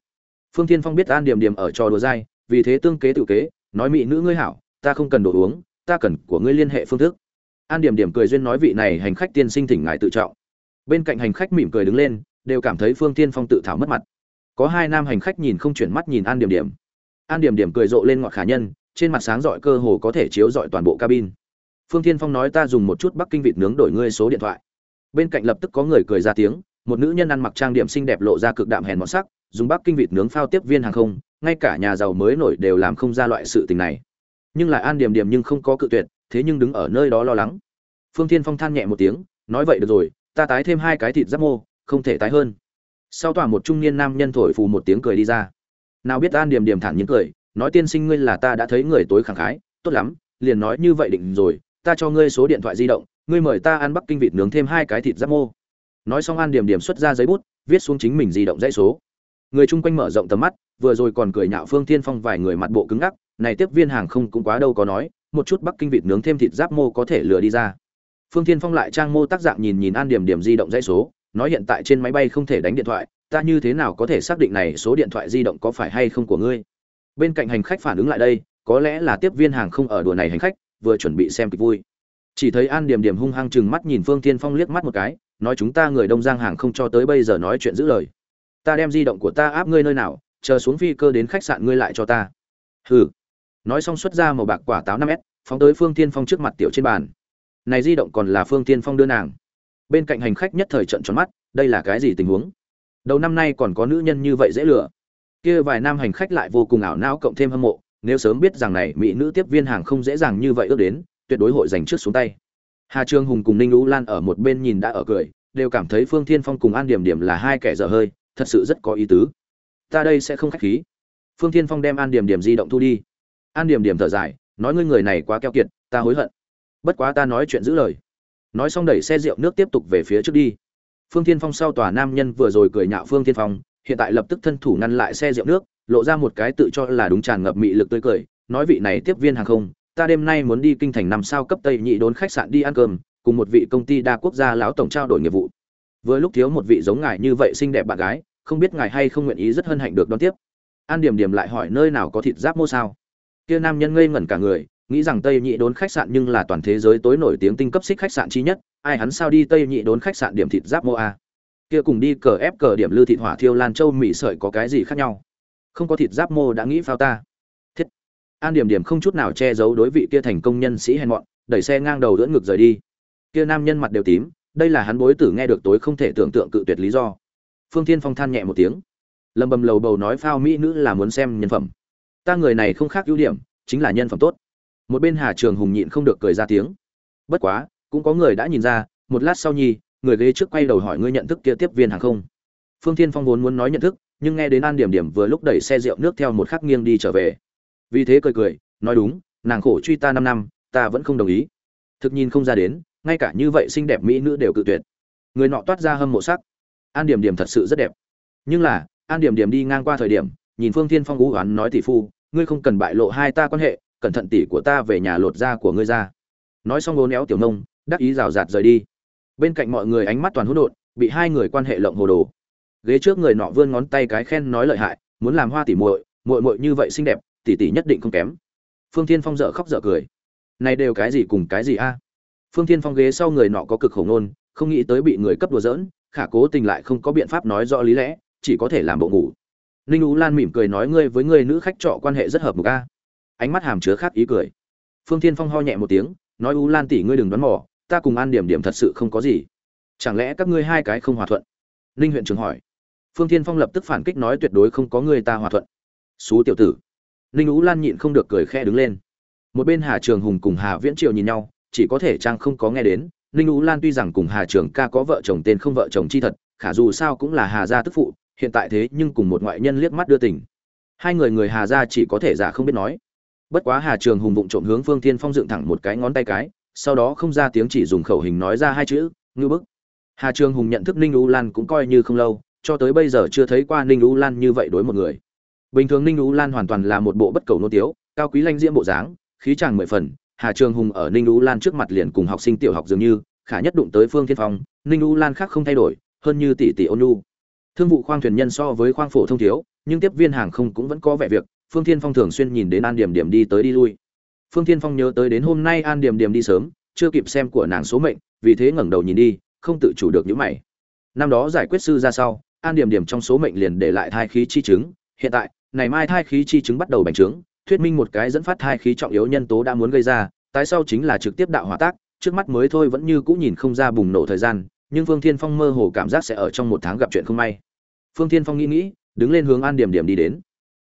Phương thiên phong biết an điểm điểm ở trò đùa dai, vì thế tương kế tự kế, nói, mỹ nữ ngươi hảo, ta không cần đồ uống, ta cần của ngươi liên hệ phương thức an điểm điểm cười duyên nói vị này hành khách tiên sinh thỉnh ngài tự trọng. Bên cạnh hành khách mỉm cười đứng lên, đều cảm thấy phương tiên phong tự thảo mất mặt. Có hai nam hành khách nhìn không chuyển mắt nhìn an điểm điểm. An điểm điểm cười rộ lên ngọn khả nhân, trên mặt sáng rọi cơ hồ có thể chiếu rọi toàn bộ cabin. Phương tiên phong nói ta dùng một chút bắc kinh vịt nướng đổi ngươi số điện thoại. Bên cạnh lập tức có người cười ra tiếng, một nữ nhân ăn mặc trang điểm xinh đẹp lộ ra cực đạm hèn mọt sắc, dùng bắc kinh vịt nướng phao tiếp viên hàng không, ngay cả nhà giàu mới nổi đều làm không ra loại sự tình này. Nhưng lại an điểm điểm nhưng không có cự tuyệt thế nhưng đứng ở nơi đó lo lắng. Phương thiên phong than nhẹ một tiếng, nói vậy được rồi, ta tái thêm hai cái thịt giáp mô, không thể tái hơn. Sau tòa một trung niên nam nhân thổi phù một tiếng cười đi ra. Nào biết an điểm điểm thản nhiên cười, nói tiên sinh ngươi là ta đã thấy người tối khẳng khái, tốt lắm, liền nói như vậy định rồi, ta cho ngươi số điện thoại di động, ngươi mời ta ăn bắc kinh vịt nướng thêm hai cái thịt giáp mô. Nói xong an điểm điểm xuất ra giấy bút, viết xuống chính mình di động dãy số. Người chung quanh mở rộng tầm mắt, vừa rồi còn cười nhạo phương thiên phong vài người mặt bộ cứng ngắc, này tiếp viên hàng không cũng quá đâu có nói một chút bắc kinh vịt nướng thêm thịt giáp mô có thể lừa đi ra. Phương thiên phong lại trang mô tác dạng nhìn nhìn an điểm điểm di động dãy số, nói hiện tại trên máy bay không thể đánh điện thoại, ta như thế nào có thể xác định này số điện thoại di động có phải hay không của ngươi? Bên cạnh hành khách phản ứng lại đây, có lẽ là tiếp viên hàng không ở đùa này hành khách, vừa chuẩn bị xem kịch vui. Chỉ thấy an điểm điểm hung hăng chừng mắt nhìn phương thiên phong liếc mắt một cái, nói chúng ta người đông giang hàng không cho tới bây giờ nói chuyện giữ lời. Ta đem di động của ta áp ngươi nơi nào, chờ xuống phi cơ đến khách sạn ngươi lại cho ta. Hừ nói xong xuất ra màu bạc quả táo năm s, phóng tới phương tiên phong trước mặt tiểu trên bàn. Này di động còn là phương tiên phong đưa nàng. Bên cạnh hành khách nhất thời trận tròn mắt, đây là cái gì tình huống? Đầu năm nay còn có nữ nhân như vậy dễ lừa. Kia vài nam hành khách lại vô cùng ảo não cộng thêm hâm mộ, nếu sớm biết rằng này mỹ nữ tiếp viên hàng không dễ dàng như vậy ước đến, tuyệt đối hội dành trước xuống tay. Hà trương hùng cùng ninh lũ lan ở một bên nhìn đã ở cười, đều cảm thấy phương thiên phong cùng an điểm điểm là hai kẻ dở hơi, thật sự rất có ý tứ. Ta đây sẽ không khách khí. Phương thiên phong đem an điểm điểm di động thu đi an điểm điểm thở dài, nói ngươi người này quá keo kiệt, ta hối hận. Bất quá ta nói chuyện giữ lời. Nói xong đẩy xe rượu nước tiếp tục về phía trước đi. Phương thiên phong sau tòa nam nhân vừa rồi cười nhạo phương thiên phong, hiện tại lập tức thân thủ ngăn lại xe rượu nước, lộ ra một cái tự cho là đúng tràn ngập mị lực tươi cười, nói vị này tiếp viên hàng không, ta đêm nay muốn đi kinh thành năm sao cấp tây nhị đốn khách sạn đi ăn cơm, cùng một vị công ty đa quốc gia lão tổng trao đổi nghiệp vụ. Vừa lúc thiếu một vị giống ngài như vậy xinh đẹp bạn gái, không biết ngài hay không nguyện ý rất hân hạnh được đón tiếp. An điểm điểm lại hỏi nơi nào có thịt giáp mô sao? Kia nam nhân ngây ngẩn cả người, nghĩ rằng tây nhị đốn khách sạn nhưng là toàn thế giới tối nổi tiếng tinh cấp xích khách sạn chi nhất, ai hắn sao đi tây nhị đốn khách sạn điểm thịt giáp mô a? Kia cùng đi cờ ép cờ điểm lư thịt hỏa thiêu lan châu mỹ sợi có cái gì khác nhau? Không có thịt giáp mô đã nghĩ phao ta. Thiết. An điểm điểm không chút nào che giấu đối vị kia thành công nhân sĩ hèn mọn, đẩy xe ngang đầu đỡ ngực rời đi. Kia nam nhân mặt đều tím, đây là hắn bối tử nghe được tối không thể tưởng tượng cự tuyệt lý do. Phương thiên phong than nhẹ một tiếng. Lầm bầm lầu bầu nói phao mỹ nữ là muốn xem nhân phẩm ta người này không khác ưu điểm, chính là nhân phẩm tốt. Một bên hà trường hùng nhịn không được cười ra tiếng. Bất quá, cũng có người đã nhìn ra, một lát sau nhi, người ghế trước quay đầu hỏi ngươi nhận thức kia tiếp viên hàng không. Phương thiên phong vốn muốn nói nhận thức, nhưng nghe đến an điểm điểm vừa lúc đẩy xe rượu nước theo một khắc nghiêng đi trở về. Vì thế cười cười, nói đúng, nàng khổ truy ta năm năm, ta vẫn không đồng ý. Thực nhìn không ra đến, ngay cả như vậy xinh đẹp mỹ nữ đều cự tuyệt. Người nọ toát ra hâm mộ sắc. An điểm điểm thật sự rất đẹp. Nhưng là, an điểm điểm đi ngang qua thời điểm, nhìn phương thiên phong ú oán nói tỷ phu ngươi không cần bại lộ hai ta quan hệ, cẩn thận tỷ của ta về nhà lột da của ngươi ra. Nói xong ngốn néo tiểu nông, đắc ý rào rạt rời đi. Bên cạnh mọi người ánh mắt toàn hỗn độn, bị hai người quan hệ lộng hồ đồ. Ghế trước người nọ vươn ngón tay cái khen nói lợi hại, muốn làm hoa tỷ muội muội muội như vậy xinh đẹp tỷ tỷ nhất định không kém. Phương thiên phong dở khóc dở cười. Này đều cái gì cùng cái gì a? Phương thiên phong ghế sau người nọ có cực khổ ngôn, không nghĩ tới bị người cấp đùa giỡn, khả cố tình lại không có biện pháp nói rõ lý lẽ, chỉ có thể làm bộ ngủ ninh ú lan mỉm cười nói ngươi với người nữ khách trọ quan hệ rất hợp mục a. Ánh mắt hàm chứa khác ý cười. Phương thiên phong ho nhẹ một tiếng, nói ú lan tỷ ngươi đừng đoán mò, ta cùng an điểm điểm thật sự không có gì. Chẳng lẽ các ngươi hai cái không hòa thuận? Ninh huyện trưởng hỏi. Phương thiên phong lập tức phản kích nói tuyệt đối không có người ta hòa thuận. Xú tiểu tử. Ninh ú lan nhịn không được cười khe đứng lên. Một bên hà trường hùng cùng hà viễn triều nhìn nhau, chỉ có thể trang không có nghe đến, ninh ú lan tuy rằng cùng hà trường ca có vợ chồng tên không vợ chồng chi thật, khả dù sao cũng là hà gia tức phụ hiện tại thế nhưng cùng một ngoại nhân liếc mắt đưa tình. Hai người người hà gia chỉ có thể giả không biết nói. Bất quá hà trường hùng vụng trộm hướng phương thiên phong dựng thẳng một cái ngón tay cái, sau đó không ra tiếng chỉ dùng khẩu hình nói ra hai chữ, ngư bức. Hà trường hùng nhận thức ninh u lan cũng coi như không lâu, cho tới bây giờ chưa thấy qua ninh u lan như vậy đối một người. Bình thường ninh u lan hoàn toàn là một bộ bất cầu nô tiếu, cao quý lanh diễm bộ dáng, khí chàng mười phần, hà trường hùng ở ninh u lan trước mặt liền cùng học sinh tiểu học dường như, khả nhất đụng tới phương thiên phong, ninh u lan khác không thay đổi, hơn như tỷ tỷ ôn nu thương vụ khoang thuyền nhân so với khoang phổ thông thiếu, nhưng tiếp viên hàng không cũng vẫn có vẻ việc, phương thiên phong thường xuyên nhìn đến an điểm điểm đi tới đi lui. Phương thiên phong nhớ tới đến hôm nay an điểm điểm đi sớm, chưa kịp xem của nàng số mệnh, vì thế ngẩng đầu nhìn đi, không tự chủ được những mày. Năm đó giải quyết sư ra sau, an điểm điểm trong số mệnh liền để lại thai khí chi chứng, hiện tại, này mai thai khí chi chứng bắt đầu bành trướng, thuyết minh một cái dẫn phát thai khí trọng yếu nhân tố đã muốn gây ra, tái sau chính là trực tiếp đạo hỏa tác, trước mắt mới thôi vẫn như cũ nhìn không ra bùng nổ thời gian, nhưng phương thiên phong mơ hồ cảm giác sẽ ở trong một tháng gặp chuyện không may phương thiên phong nghĩ nghĩ, đứng lên hướng an điểm điểm đi đến.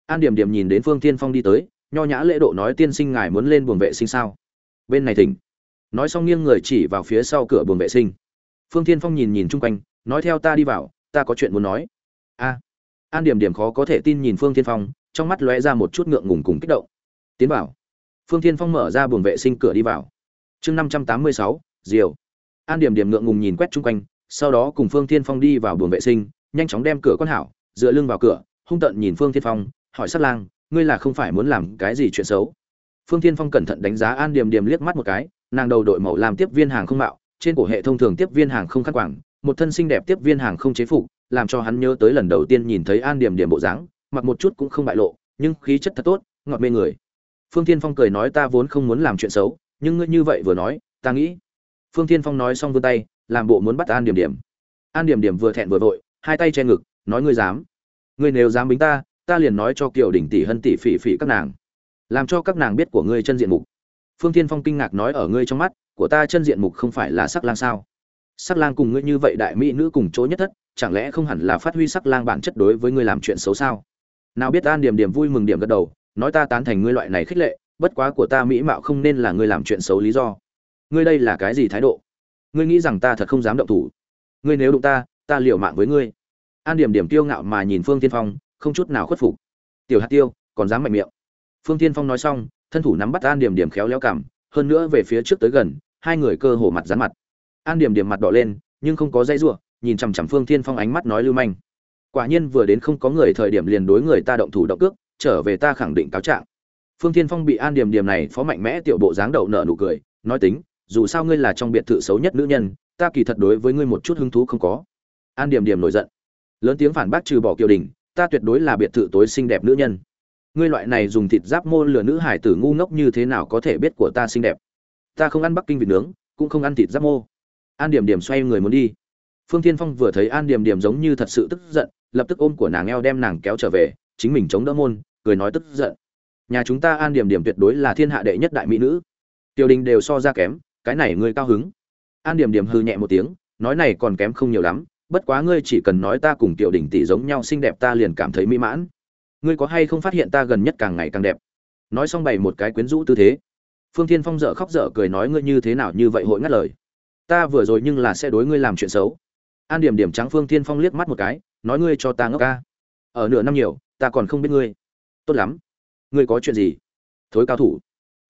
An điểm điểm nhìn đến phương thiên phong đi tới, nho nhã lễ độ nói, tiên sinh ngài muốn lên buồng vệ sinh sao? Bên này thỉnh. Nói xong nghiêng người chỉ vào phía sau cửa buồng vệ sinh. Phương thiên phong nhìn nhìn chung quanh, nói theo ta đi vào, ta có chuyện muốn nói. A. An điểm điểm khó có thể tin nhìn phương thiên phong, trong mắt lóe ra một chút ngượng ngùng cùng kích động. Tiến vào. Phương thiên phong mở ra buồng vệ sinh cửa đi vào. Chương năm trăm tám mươi sáu, diều. An điểm điểm ngượng ngùng nhìn quét chung quanh, sau đó cùng phương thiên phong đi vào buồng vệ sinh nhanh chóng đem cửa con hảo, dựa lưng vào cửa, hung tợn nhìn phương thiên phong, hỏi sát lang, ngươi là không phải muốn làm cái gì chuyện xấu? Phương thiên phong cẩn thận đánh giá an điểm điểm liếc mắt một cái, nàng đầu đội màu làm tiếp viên hàng không mạo, trên cổ hệ thông thường tiếp viên hàng không khắc quảng, một thân xinh đẹp tiếp viên hàng không chế phục, làm cho hắn nhớ tới lần đầu tiên nhìn thấy an điểm điểm bộ dáng, mặc một chút cũng không bại lộ, nhưng khí chất thật tốt, ngọt mê người. Phương thiên phong cười nói ta vốn không muốn làm chuyện xấu, nhưng ngươi như vậy vừa nói, ta nghĩ. Phương thiên phong nói xong vươn tay, làm bộ muốn bắt an điểm điểm an điểm điểm vừa thẹn vừa vội hai tay che ngực, nói ngươi dám. Ngươi nếu dám bính ta ta liền nói cho kiều đỉnh tỷ hân tỷ phỉ phỉ các nàng. Làm cho các nàng biết của ngươi chân diện mục. Phương thiên phong kinh ngạc nói ở ngươi trong mắt, của ta chân diện mục không phải là sắc lang sao? Sắc lang cùng ngươi như vậy đại mỹ nữ cùng chỗ nhất thất, chẳng lẽ không hẳn là phát huy sắc lang bản chất đối với ngươi làm chuyện xấu sao? Nào biết an điểm điểm vui mừng điểm gật đầu, nói ta tán thành ngươi loại này khích lệ, bất quá của ta mỹ mạo không nên là ngươi làm chuyện xấu lý do. Ngươi đây là cái gì thái độ? Ngươi nghĩ rằng ta thật không dám động thủ. Ngươi nếu đụng ta ta liều mạng với ngươi. An điểm điểm tiêu ngạo mà nhìn phương tiên phong, không chút nào khuất phục. Tiểu hạt tiêu, còn dám mạnh miệng. Phương tiên phong nói xong, thân thủ nắm bắt an điểm điểm khéo léo cảm, hơn nữa về phía trước tới gần, hai người cơ hồ mặt dán mặt. An điểm điểm mặt đỏ lên, nhưng không có dây giụa nhìn chằm chằm phương tiên phong ánh mắt nói lưu manh. Quả nhiên vừa đến không có người thời điểm liền đối người ta động thủ động cước, trở về ta khẳng định cáo trạng. Phương tiên phong bị an điểm điểm này phó mạnh mẽ tiểu bộ dáng đậu nợ nụ cười, nói tính, dù sao ngươi là trong biệt thự xấu nhất nữ nhân, ta kỳ thật đối với ngươi một chút hứng thú không có an điểm điểm nổi giận. Lớn tiếng phản bác trừ bỏ kiều đình, ta tuyệt đối là biệt thự tối xinh đẹp nữ nhân. Ngươi loại này dùng thịt giáp mô lừa nữ hải tử ngu ngốc như thế nào có thể biết của ta xinh đẹp? Ta không ăn bắc kinh vịt nướng, cũng không ăn thịt giáp mô. An điểm điểm xoay người muốn đi. Phương thiên phong vừa thấy an điểm điểm giống như thật sự tức giận, lập tức ôm của nàng eo đem nàng kéo trở về, chính mình chống đỡ môn, cười nói tức giận. Nhà chúng ta an điểm điểm tuyệt đối là thiên hạ đệ nhất đại mỹ nữ. Tiểu đình đều so ra kém, cái này ngươi cao hứng. An điểm điểm hư nhẹ một tiếng, nói này còn kém không nhiều lắm bất quá ngươi chỉ cần nói ta cùng tiểu Đỉnh tỷ giống nhau xinh đẹp ta liền cảm thấy mỹ mãn. Ngươi có hay không phát hiện ta gần nhất càng ngày càng đẹp? Nói xong bày một cái quyến rũ tư thế. Phương thiên phong dở khóc dở cười nói ngươi như thế nào như vậy hội ngắt lời? Ta vừa rồi nhưng là sẽ đối ngươi làm chuyện xấu. An điểm điểm trắng phương thiên phong liếc mắt một cái, nói ngươi cho ta ngốc ca. Ở nửa năm nhiều, ta còn không biết ngươi. Tốt lắm. Ngươi có chuyện gì? Thối cao thủ.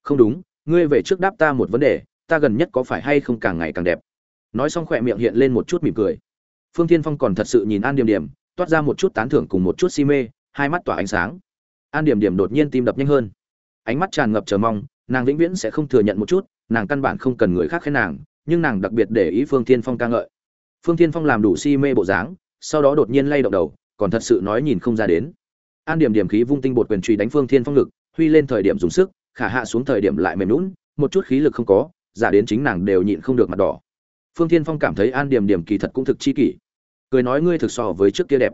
Không đúng, ngươi về trước đáp ta một vấn đề, ta gần nhất có phải hay không càng ngày càng đẹp? Nói xong khỏe miệng hiện lên một chút mỉm cười phương Thiên phong còn thật sự nhìn an điểm điểm, toát ra một chút tán thưởng cùng một chút si mê, hai mắt tỏa ánh sáng. An điểm điểm đột nhiên tim đập nhanh hơn. Ánh mắt tràn ngập chờ mong, nàng vĩnh viễn sẽ không thừa nhận một chút, nàng căn bản không cần người khác khen nàng, nhưng nàng đặc biệt để ý phương Thiên phong ca ngợi. Phương Thiên phong làm đủ si mê bộ dáng, sau đó đột nhiên lay động đầu, còn thật sự nói nhìn không ra đến. An điểm điểm khí vung tinh bột quyền truy đánh phương thiên phong lực huy lên thời điểm dùng sức, khả hạ xuống thời điểm lại mềm lún một chút khí lực không có, giả đến chính nàng đều nhịn không được mặt đỏ phương thiên phong cảm thấy an điểm điểm kỳ thật cũng thực chi kỷ. Cười nói ngươi thực so với trước kia đẹp.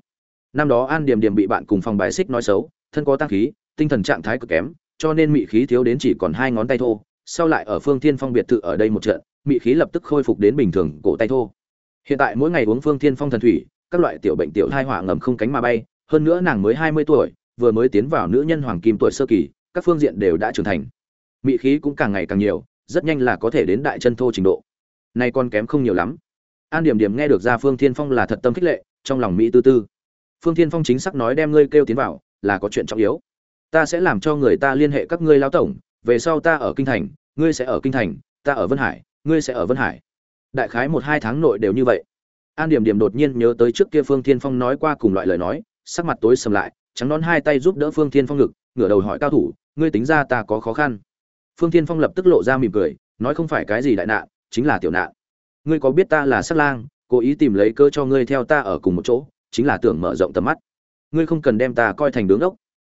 Năm đó an điểm điểm bị bạn cùng phòng bài xích nói xấu, thân có tăng khí, tinh thần trạng thái cực kém, cho nên mị khí thiếu đến chỉ còn hai ngón tay thô. Sau lại ở phương thiên phong biệt thự ở đây một trận, mị khí lập tức khôi phục đến bình thường, cổ tay thô. Hiện tại mỗi ngày uống phương thiên phong thần thủy, các loại tiểu bệnh tiểu thai hỏa ngầm không cánh mà bay, hơn nữa nàng mới hai mươi tuổi, vừa mới tiến vào nữ nhân hoàng kim tuổi sơ kỳ, các phương diện đều đã trưởng thành. Mị khí cũng càng ngày càng nhiều, rất nhanh là có thể đến đại chân thô trình độ nay còn kém không nhiều lắm. An điểm điểm nghe được ra phương thiên phong là thật tâm khích lệ, trong lòng mỹ tư tư. Phương thiên phong chính xác nói đem ngươi kêu tiến vào, là có chuyện trọng yếu. Ta sẽ làm cho người ta liên hệ các ngươi lao tổng, về sau ta ở kinh thành, ngươi sẽ ở kinh thành, ta ở vân hải, ngươi sẽ ở vân hải. Đại khái một hai tháng nội đều như vậy. An điểm điểm đột nhiên nhớ tới trước kia phương thiên phong nói qua cùng loại lời nói, sắc mặt tối sầm lại, trắng nón hai tay giúp đỡ phương thiên phong ngực, ngửa đầu hỏi cao thủ, ngươi tính ra ta có khó khăn? Phương thiên phong lập tức lộ ra mỉm cười, nói, không phải cái gì đại nạn chính là tiểu nạn. Ngươi có biết ta là sát lang, cố ý tìm lấy cơ cho ngươi theo ta ở cùng một chỗ, chính là tưởng mở rộng tầm mắt. Ngươi không cần đem ta coi thành đứng ốc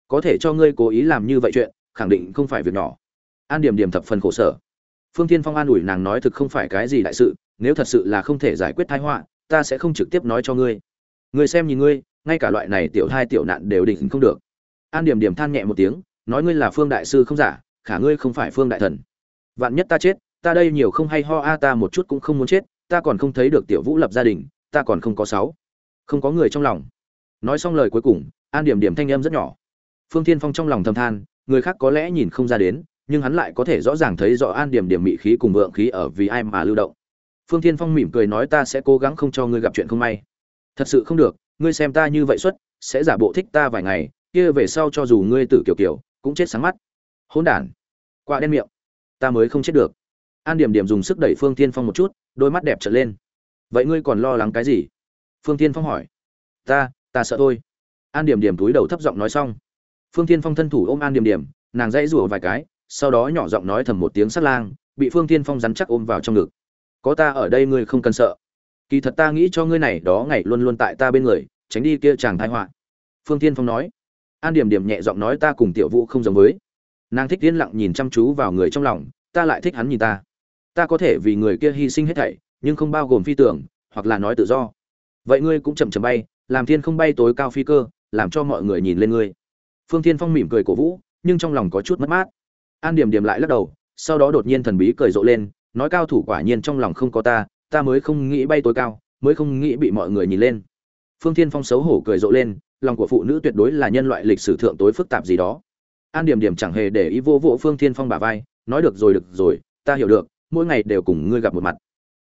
có thể cho ngươi cố ý làm như vậy chuyện, khẳng định không phải việc nhỏ. An điểm điểm thập phần khổ sở. Phương thiên phong an ủi nàng nói thực không phải cái gì đại sự, nếu thật sự là không thể giải quyết tai họa, ta sẽ không trực tiếp nói cho ngươi. Ngươi xem nhìn ngươi, ngay cả loại này tiểu hai tiểu nạn đều định không được. An điểm điểm than nhẹ một tiếng, nói ngươi là phương đại sư không giả, khả ngươi không phải phương đại thần. Vạn nhất ta chết ta đây nhiều không hay ho a, ta một chút cũng không muốn chết, ta còn không thấy được tiểu vũ lập gia đình, ta còn không có sáu. Không có người trong lòng. Nói xong lời cuối cùng, an điểm điểm thanh âm rất nhỏ. Phương thiên phong trong lòng thầm than, người khác có lẽ nhìn không ra đến, nhưng hắn lại có thể rõ ràng thấy rõ an điểm điểm mị khí cùng vượng khí ở vì ai mà lưu động. Phương thiên phong mỉm cười nói ta sẽ cố gắng không cho ngươi gặp chuyện không may. Thật sự không được, ngươi xem ta như vậy xuất, sẽ giả bộ thích ta vài ngày, kia về sau cho dù ngươi tử kiểu kiểu, cũng chết sáng mắt. Hỗn đản. Quạ đen miệng. Ta mới không chết được an điểm điểm dùng sức đẩy phương tiên phong một chút, đôi mắt đẹp trở lên. Vậy ngươi còn lo lắng cái gì? Phương tiên phong hỏi. Ta ta sợ thôi. An điểm điểm túi đầu thấp giọng nói xong. Phương tiên phong thân thủ ôm an điểm điểm, nàng dãy rủa vài cái, sau đó nhỏ giọng nói thầm một tiếng sắt lang, bị phương tiên phong rắn chắc ôm vào trong ngực. Có ta ở đây ngươi không cần sợ. Kỳ thật ta nghĩ cho ngươi này, đó ngày luôn luôn tại ta bên người, tránh đi kia chàng thái họa. Phương tiên phong nói. An điểm điểm nhẹ giọng nói, ta cùng tiểu vũ không giống với. Nàng thích yên lặng nhìn chăm chú vào người trong lòng, ta lại thích hắn nhìn ta ta có thể vì người kia hy sinh hết thảy, nhưng không bao gồm phi tưởng, hoặc là nói tự do. Vậy ngươi cũng chậm chậm bay, làm thiên không bay tối cao phi cơ, làm cho mọi người nhìn lên ngươi. Phương thiên phong mỉm cười cổ vũ, nhưng trong lòng có chút mất mát. An điểm điểm lại lắc đầu, sau đó đột nhiên thần bí cười rộ lên, nói cao thủ quả nhiên trong lòng không có ta ta mới không nghĩ bay tối cao, mới không nghĩ bị mọi người nhìn lên. Phương thiên phong xấu hổ cười rộ lên, lòng của phụ nữ tuyệt đối là nhân loại lịch sử thượng tối phức tạp gì đó. An điểm điểm chẳng hề để ý vô vụ phương thiên phong bà vai, nói được rồi được rồi, ta hiểu được mỗi ngày đều cùng ngươi gặp một mặt.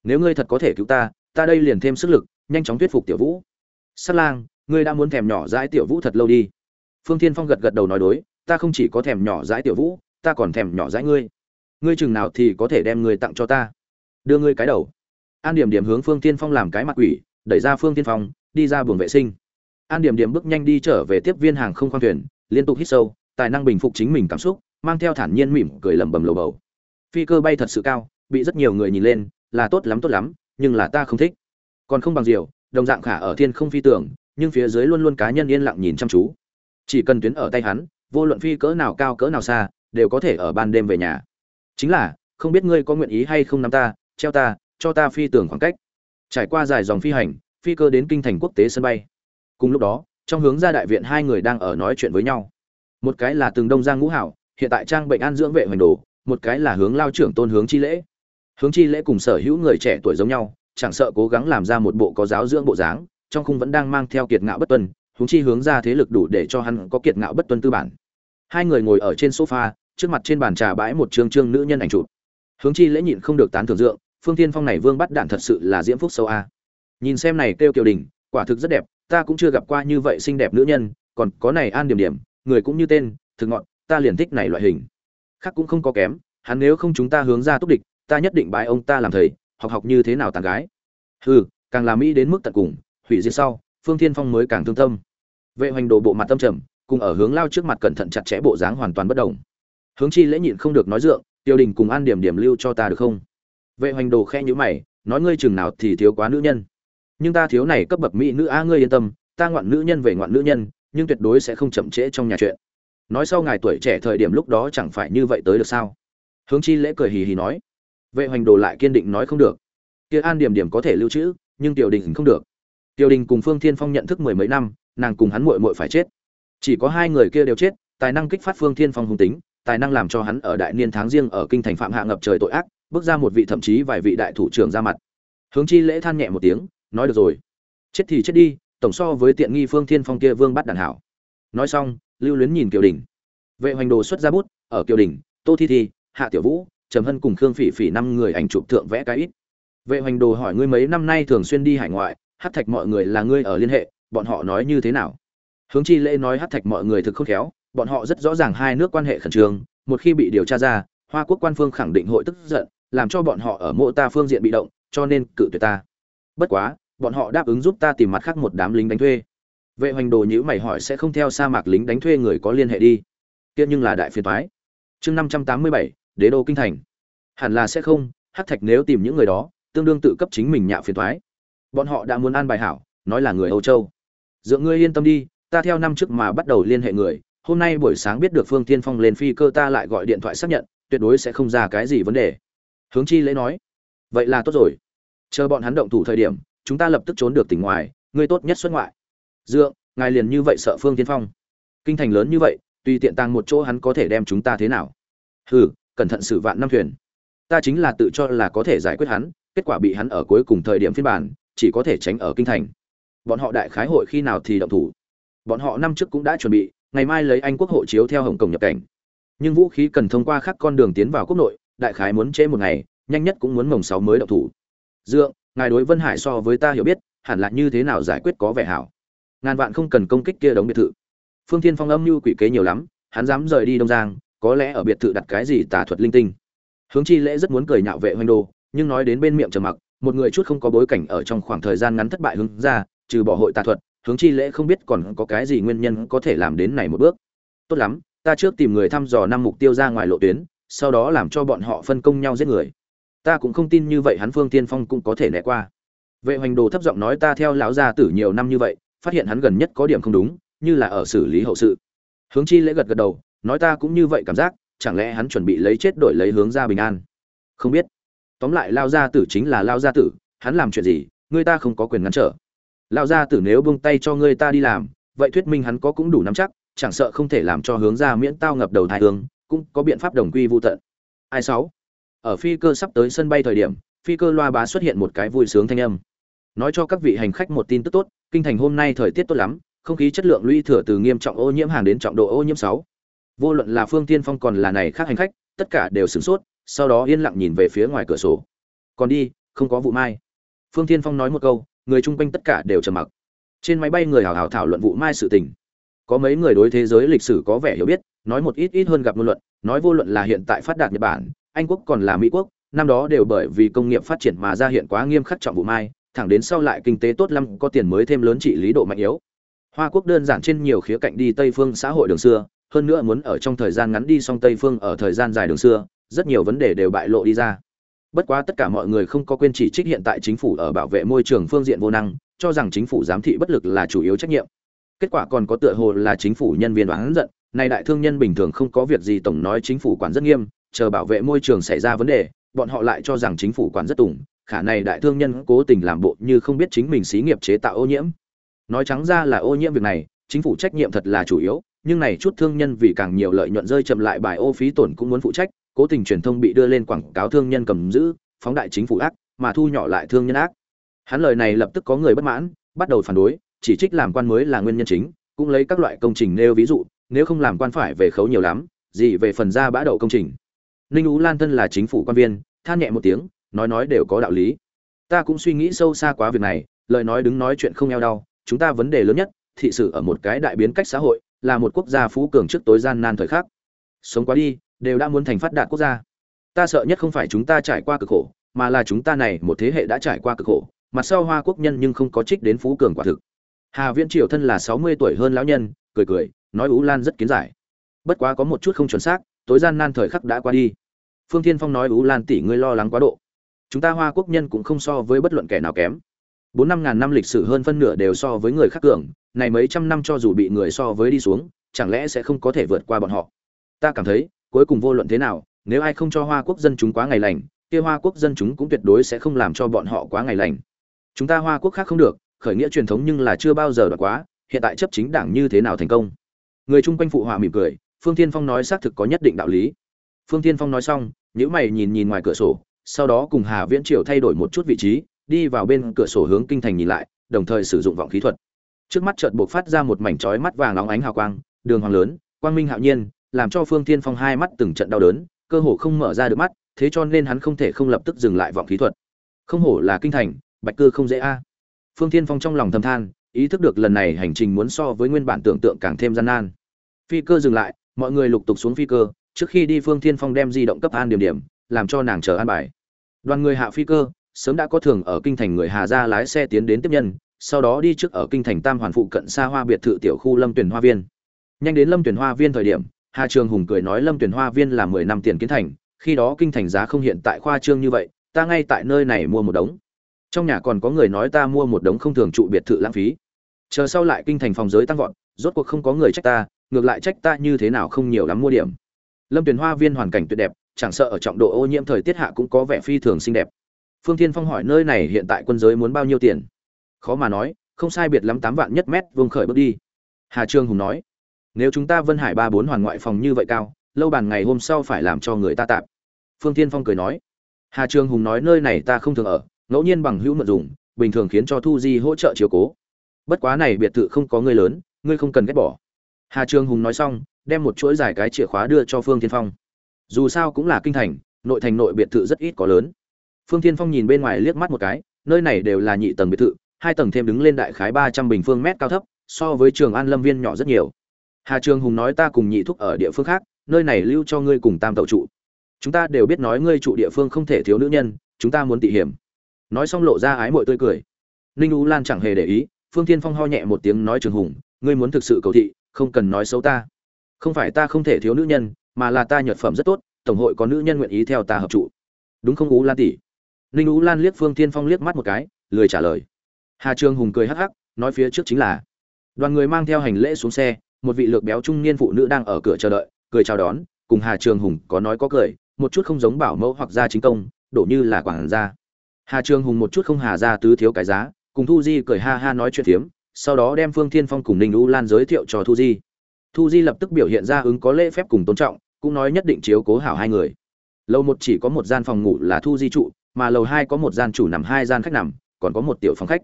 Nếu ngươi thật có thể cứu ta ta đây liền thêm sức lực, nhanh chóng thuyết phục tiểu vũ. Sát lang, ngươi đã muốn thèm nhỏ dãi tiểu vũ thật lâu đi. Phương thiên phong gật gật đầu nói đối, ta không chỉ có thèm nhỏ dãi tiểu vũ, ta còn thèm nhỏ dãi ngươi. Ngươi chừng nào thì có thể đem ngươi tặng cho ta. Đưa ngươi cái đầu. An điểm điểm hướng phương tiên phong làm cái mặt quỷ, đẩy ra phương tiên phong, đi ra buồng vệ sinh. An điểm điểm bước nhanh đi trở về tiếp viên hàng không khoang thuyền, liên tục hít sâu, tài năng bình phục chính mình cảm xúc, mang theo thản nhiên mỉm cười lẩm bẩm lầu bầu phi cơ bay thật sự cao, bị rất nhiều người nhìn lên, là tốt lắm tốt lắm, nhưng là ta không thích. Còn không bằng diều, đồng dạng khả ở thiên không phi tưởng, nhưng phía dưới luôn luôn cá nhân yên lặng nhìn chăm chú. Chỉ cần tuyến ở tay hắn, vô luận phi cỡ nào cao cỡ nào xa, đều có thể ở ban đêm về nhà. Chính là, không biết ngươi có nguyện ý hay không nắm ta, treo ta, cho ta phi tưởng khoảng cách. Trải qua dài dòng phi hành, phi cơ đến kinh thành quốc tế sân bay. Cùng lúc đó, trong hướng ra đại viện hai người đang ở nói chuyện với nhau. Một cái là từng đông giang ngũ hảo, hiện tại trang bệnh an dưỡng vệ hoành đồ một cái là hướng lao trưởng tôn hướng chi lễ. Hướng chi lễ cùng sở hữu người trẻ tuổi giống nhau, chẳng sợ cố gắng làm ra một bộ có giáo dưỡng bộ dáng, trong khung vẫn đang mang theo kiệt ngạo bất tuân hướng chi hướng ra thế lực đủ để cho hắn có kiệt ngạo bất tuân tư bản. Hai người ngồi ở trên sofa, trước mặt trên bàn trà bãi một trương trương nữ nhân ảnh chụp. Hướng chi lễ nhịn không được tán thưởng dượng, phương tiên phong này vương bắt đạn thật sự là diễm phúc sâu a. Nhìn xem này kêu kiều đình quả thực rất đẹp, ta cũng chưa gặp qua như vậy xinh đẹp nữ nhân, còn có này an điểm điểm, người cũng như tên, thực ngọn, ta liền thích này loại hình khác cũng không có kém, hắn nếu không chúng ta hướng ra túc địch, ta nhất định bái ông ta làm thầy, học học như thế nào tàn gái. Hừ, càng làm mỹ đến mức tận cùng, hủy diệt sau, phương thiên phong mới càng thương tâm. Vệ hoành đồ bộ mặt tâm trầm, cùng ở hướng lao trước mặt cẩn thận chặt chẽ bộ dáng hoàn toàn bất đồng. Hướng chi lễ nhịn không được nói dượng, tiêu đình cùng an điểm điểm lưu cho ta được không? Vệ hoành đồ khe nhữ mày, nói, ngươi chừng nào thì thiếu quá nữ nhân. Nhưng ta thiếu này cấp bậc mỹ nữ a ngươi yên tâm, ta ngoạn nữ nhân về ngoạn nữ nhân, nhưng tuyệt đối sẽ không chậm trễ trong nhà chuyện nói sau ngài tuổi trẻ thời điểm lúc đó chẳng phải như vậy tới được sao? Hướng chi lễ cười hì hì nói. Vệ hoành đồ lại kiên định nói không được. Kia an điểm điểm có thể lưu trữ, nhưng tiểu đình không được. Tiểu đình cùng phương thiên phong nhận thức mười mấy năm, nàng cùng hắn muội muội phải chết. Chỉ có hai người kia đều chết, tài năng kích phát phương thiên phong hung tính, tài năng làm cho hắn ở đại niên tháng riêng ở kinh thành phạm hạ ngập trời tội ác, bước ra một vị thậm chí vài vị đại thủ trưởng ra mặt. Hướng chi lễ than nhẹ một tiếng, nói được rồi. Chết thì chết đi, tổng so với tiện nghi phương thiên phong kia vương bắt đàn hảo. Nói xong lưu luyến nhìn kiều đình. Vệ hoành đồ xuất ra bút, ở kiều đình, tô thi thi, hạ tiểu vũ, trầm hân cùng khương phỉ phỉ năm người ảnh chụp thượng vẽ cái ít. Vệ hoành đồ hỏi ngươi mấy năm nay thường xuyên đi hải ngoại, hát thạch mọi người là ngươi ở liên hệ, bọn họ nói như thế nào? Hướng chi lễ nói hát thạch mọi người thực khôn khéo, bọn họ rất rõ ràng hai nước quan hệ khẩn trương, một khi bị điều tra ra, hoa quốc quan phương khẳng định hội tức giận, làm cho bọn họ ở mộ ta phương diện bị động, cho nên cự tuyệt ta. Bất quá, bọn họ đáp ứng giúp ta tìm mặt khác một đám lính đánh thuê vệ hoành đồ nhữ mày hỏi sẽ không theo sa mạc lính đánh thuê người có liên hệ đi. Kia nhưng là đại phiền thoái chương năm trăm tám mươi bảy, đế đô kinh thành. Hẳn là sẽ không hát thạch nếu tìm những người đó, tương đương tự cấp chính mình nhạo phiền thoái bọn họ đã muốn an bài hảo, nói là người âu châu. Dựa ngươi yên tâm đi, ta theo năm trước mà bắt đầu liên hệ người, hôm nay buổi sáng biết được phương tiên phong lên phi cơ ta lại gọi điện thoại xác nhận, tuyệt đối sẽ không ra cái gì vấn đề. Hướng chi lễ nói, vậy là tốt rồi. Chờ bọn hắn động thủ thời điểm, chúng ta lập tức trốn được tỉnh ngoài, ngươi tốt nhất xuất ngoại dượng ngài liền như vậy sợ phương tiên phong. Kinh thành lớn như vậy, tùy tiện tăng một chỗ hắn có thể đem chúng ta thế nào? Hừ, cẩn thận xử vạn năm thuyền. Ta chính là tự cho là có thể giải quyết hắn, kết quả bị hắn ở cuối cùng thời điểm phiên bản, chỉ có thể tránh ở kinh thành. Bọn họ đại khái hội khi nào thì động thủ? Bọn họ năm trước cũng đã chuẩn bị, ngày mai lấy anh quốc hộ chiếu theo hồng kông nhập cảnh. Nhưng vũ khí cần thông qua khác con đường tiến vào quốc nội, đại khái muốn trễ một ngày, nhanh nhất cũng muốn mồng sáu mới động thủ. Dượng ngài đối vân hải so với ta hiểu biết, hẳn là như thế nào giải quyết có vẻ hảo? Ngàn vạn không cần công kích kia đống biệt thự. Phương thiên phong âm như quỷ kế nhiều lắm, hắn dám rời đi đông giang, có lẽ ở biệt thự đặt cái gì tà thuật linh tinh. Hướng chi lễ rất muốn cười nhạo vệ hoành đồ, nhưng nói đến bên miệng trầm mặc, một người chút không có bối cảnh ở trong khoảng thời gian ngắn thất bại hướng ra, trừ bỏ hội tà thuật, hướng chi lễ không biết còn có cái gì nguyên nhân có thể làm đến này một bước. Tốt lắm, ta trước tìm người thăm dò năm mục tiêu ra ngoài lộ tuyến, sau đó làm cho bọn họ phân công nhau giết người. Ta cũng không tin như vậy hắn phương tiên phong cũng có thể né qua. Vệ hoành đồ thấp giọng nói ta theo lão gia tử nhiều năm như vậy phát hiện hắn gần nhất có điểm không đúng, như là ở xử lý hậu sự. Hướng chi lễ gật gật đầu, nói ta cũng như vậy cảm giác, chẳng lẽ hắn chuẩn bị lấy chết đổi lấy hướng ra bình an? Không biết. Tóm lại lao gia tử chính là lao gia tử, hắn làm chuyện gì, người ta không có quyền ngăn trở. Lao gia tử nếu buông tay cho người ta đi làm, vậy thuyết minh hắn có cũng đủ nắm chắc, chẳng sợ không thể làm cho hướng ra miễn tao ngập đầu thai hương, cũng có biện pháp đồng quy vô tận. Ai sáu? Ở phi cơ sắp tới sân bay thời điểm, phi cơ loa bá xuất hiện một cái vui sướng thanh âm. Nói cho các vị hành khách một tin tức tốt kinh thành hôm nay thời tiết tốt lắm, không khí chất lượng lũy thừa từ nghiêm trọng ô nhiễm hàng đến trọng độ ô nhiễm sáu. Vô luận là phương tiên phong còn là này khác hành khách, tất cả đều sửng sốt, sau đó yên lặng nhìn về phía ngoài cửa sổ. Còn đi, không có vụ mai. Phương tiên phong nói một câu, người chung quanh tất cả đều trầm mặc. Trên máy bay người hào hào thảo luận vụ mai sự tình. Có mấy người đối thế giới lịch sử có vẻ hiểu biết, nói một ít ít hơn gặp ngôn luận, nói vô luận là hiện tại phát đạt nhật bản, anh quốc còn là mỹ quốc, năm đó đều bởi vì công nghiệp phát triển mà ra hiện quá nghiêm khắc trọng vụ mai thẳng đến sau lại kinh tế tốt lắm, có tiền mới thêm lớn trị lý độ mạnh yếu. Hoa quốc đơn giản trên nhiều khía cạnh đi tây phương xã hội đường xưa, hơn nữa muốn ở trong thời gian ngắn đi xong tây phương ở thời gian dài đường xưa, rất nhiều vấn đề đều bại lộ đi ra. Bất quá tất cả mọi người không có quên chỉ trích hiện tại chính phủ ở bảo vệ môi trường phương diện vô năng, cho rằng chính phủ giám thị bất lực là chủ yếu trách nhiệm. Kết quả còn có tựa hồ là chính phủ nhân viên đoán giận này đại thương nhân bình thường không có việc gì tổng nói chính phủ quản rất nghiêm, chờ bảo vệ môi trường xảy ra vấn đề, bọn họ lại cho rằng chính phủ quản rất tùng khả này đại thương nhân cố tình làm bộ như không biết chính mình xí nghiệp chế tạo ô nhiễm. Nói trắng ra là ô nhiễm việc này, chính phủ trách nhiệm thật là chủ yếu, nhưng này chút thương nhân vì càng nhiều lợi nhuận rơi chậm lại bài ô phí tổn cũng muốn phụ trách, cố tình truyền thông bị đưa lên quảng cáo thương nhân cầm giữ, phóng đại chính phủ ác, mà thu nhỏ lại thương nhân ác. Hắn lời này lập tức có người bất mãn, bắt đầu phản đối, chỉ trích làm quan mới là nguyên nhân chính, cũng lấy các loại công trình nêu ví dụ, nếu không làm quan phải về khấu nhiều lắm, gì về phần ra bã đậu công trình. Ninh ú lan thân là chính phủ quan viên, than nhẹ một tiếng nói nói đều có đạo lý. Ta cũng suy nghĩ sâu xa quá việc này, lời nói đứng nói chuyện không eo đau, chúng ta vấn đề lớn nhất, thị sự ở một cái đại biến cách xã hội, là một quốc gia phú cường trước tối gian nan thời khắc. Sống quá đi, đều đã muốn thành phát đạt quốc gia. Ta sợ nhất không phải chúng ta trải qua cực khổ, mà là chúng ta này một thế hệ đã trải qua cực khổ mặt sau hoa quốc nhân nhưng không có trích đến phú cường quả thực. Hà viễn triều thân là sáu mươi tuổi hơn lão nhân, cười cười, nói ú lan rất kiến giải. Bất quá có một chút không chuẩn xác, tối gian nan thời khắc đã qua đi. Phương thiên phong nói ú lan tỷ ngươi lo lắng quá độ chúng ta hoa quốc nhân cũng không so với bất luận kẻ nào kém. Bốn năm ngàn năm lịch sử hơn phân nửa đều so với người khác cường, này mấy trăm năm cho dù bị người so với đi xuống, chẳng lẽ sẽ không có thể vượt qua bọn họ? Ta cảm thấy, cuối cùng vô luận thế nào, nếu ai không cho hoa quốc dân chúng quá ngày lành, kia hoa quốc dân chúng cũng tuyệt đối sẽ không làm cho bọn họ quá ngày lành. Chúng ta hoa quốc khác không được, khởi nghĩa truyền thống nhưng là chưa bao giờ đoạt quá, hiện tại chấp chính đảng như thế nào thành công? Người chung quanh phụ họa mỉm cười, phương tiên phong nói xác thực có nhất định đạo lý. Phương tiên phong nói xong nhữ mày nhìn nhìn ngoài cửa sổ sau đó cùng hà viễn triều thay đổi một chút vị trí, đi vào bên cửa sổ hướng kinh thành nhìn lại, đồng thời sử dụng vọng khí thuật. Trước mắt chợt bộc phát ra một mảnh chói mắt vàng óng ánh hào quang, đường hoàng lớn, quang minh hạo nhiên, làm cho phương Thiên phong hai mắt từng trận đau đớn, cơ hồ không mở ra được mắt, thế cho nên hắn không thể không lập tức dừng lại vọng khí thuật. Không hổ là kinh thành, bạch cư không dễ a. Phương Thiên phong trong lòng thầm than, ý thức được lần này hành trình muốn so với nguyên bản tưởng tượng càng thêm gian nan. Phi cơ dừng lại, mọi người lục tục xuống phi cơ, trước khi đi phương Thiên phong đem di động cấp an điểm điểm làm cho nàng chờ an bài. Đoàn người hạ phi cơ, sớm đã có thường ở kinh thành người hà ra lái xe tiến đến tiếp nhân, sau đó đi trước ở kinh thành tam hoàn phụ cận xa hoa biệt thự tiểu khu lâm tuyển hoa viên. Nhanh đến lâm tuyển hoa viên thời điểm, hà trường hùng cười nói lâm tuyển hoa viên là mười năm tiền kiến thành, khi đó kinh thành giá không hiện tại khoa trương như vậy, ta ngay tại nơi này mua một đống. Trong nhà còn có người nói ta mua một đống không thường trụ biệt thự lãng phí. Chờ sau lại kinh thành phòng giới tăng vọt, rốt cuộc không có người trách ta, ngược lại trách ta như thế nào không nhiều lắm mua điểm. Lâm tuyển hoa viên hoàn cảnh tuyệt đẹp chẳng sợ ở trọng độ ô nhiễm thời tiết hạ cũng có vẻ phi thường xinh đẹp. Phương thiên phong hỏi, nơi này hiện tại quân giới muốn bao nhiêu tiền? Khó mà nói, không sai biệt lắm tám vạn nhất mét, vương khởi bước đi. Hà trương hùng nói, nếu chúng ta vân hải ba bốn hoàn ngoại phòng như vậy cao, lâu bàn ngày hôm sau phải làm cho người ta tạm phương thiên phong cười nói, hà trương hùng nói, nơi này ta không thường ở, ngẫu nhiên bằng hữu mượn dùng, bình thường khiến cho thu di hỗ trợ chiếu cố. Bất quá này biệt thự không có người lớn, ngươi không cần ghét bỏ. Hà trương hùng nói xong, đem một chuỗi dài cái chìa khóa đưa cho phương thiên phong dù sao cũng là kinh thành, nội thành nội biệt thự rất ít có lớn. Phương thiên phong nhìn bên ngoài liếc mắt một cái, nơi này đều là nhị tầng biệt thự, hai tầng thêm đứng lên đại khái ba trăm bình phương mét cao thấp, so với trường an lâm viên nhỏ rất nhiều. Hà trường hùng nói ta cùng nhị thúc ở địa phương khác, nơi này lưu cho ngươi cùng tam tậu trụ. Chúng ta đều biết nói ngươi trụ địa phương không thể thiếu nữ nhân, chúng ta muốn tị hiểm. Nói xong lộ ra ái mội tươi cười. Ninh u lan chẳng hề để ý, phương thiên phong ho nhẹ một tiếng nói trường hùng, ngươi muốn thực sự cầu thị, không cần nói xấu ta. Không phải ta không thể thiếu nữ nhân mà là ta nhật phẩm rất tốt, tổng hội có nữ nhân nguyện ý theo ta hợp trụ. Đúng không u lan tỷ? Ninh u lan liếc phương thiên phong liếc mắt một cái, lười trả lời. Hà trường hùng cười hắc hắc, nói phía trước chính là, đoàn người mang theo hành lễ xuống xe, một vị lược béo trung niên phụ nữ đang ở cửa chờ đợi, cười chào đón, cùng hà trường hùng có nói có cười, một chút không giống bảo mẫu hoặc gia chính công, đổ như là quảng gia. Hà trường hùng một chút không hà ra tứ thiếu cái giá, cùng thu di cười ha ha nói chuyện phiếm, sau đó đem phương thiên phong cùng ninh u lan giới thiệu cho thu di thu di lập tức biểu hiện ra ứng có lễ phép cùng tôn trọng, cũng nói nhất định chiếu cố hảo hai người. Lầu một chỉ có một gian phòng ngủ là thu di trụ, mà lầu hai có một gian chủ nằm, hai gian khách nằm, còn có một tiểu phòng khách.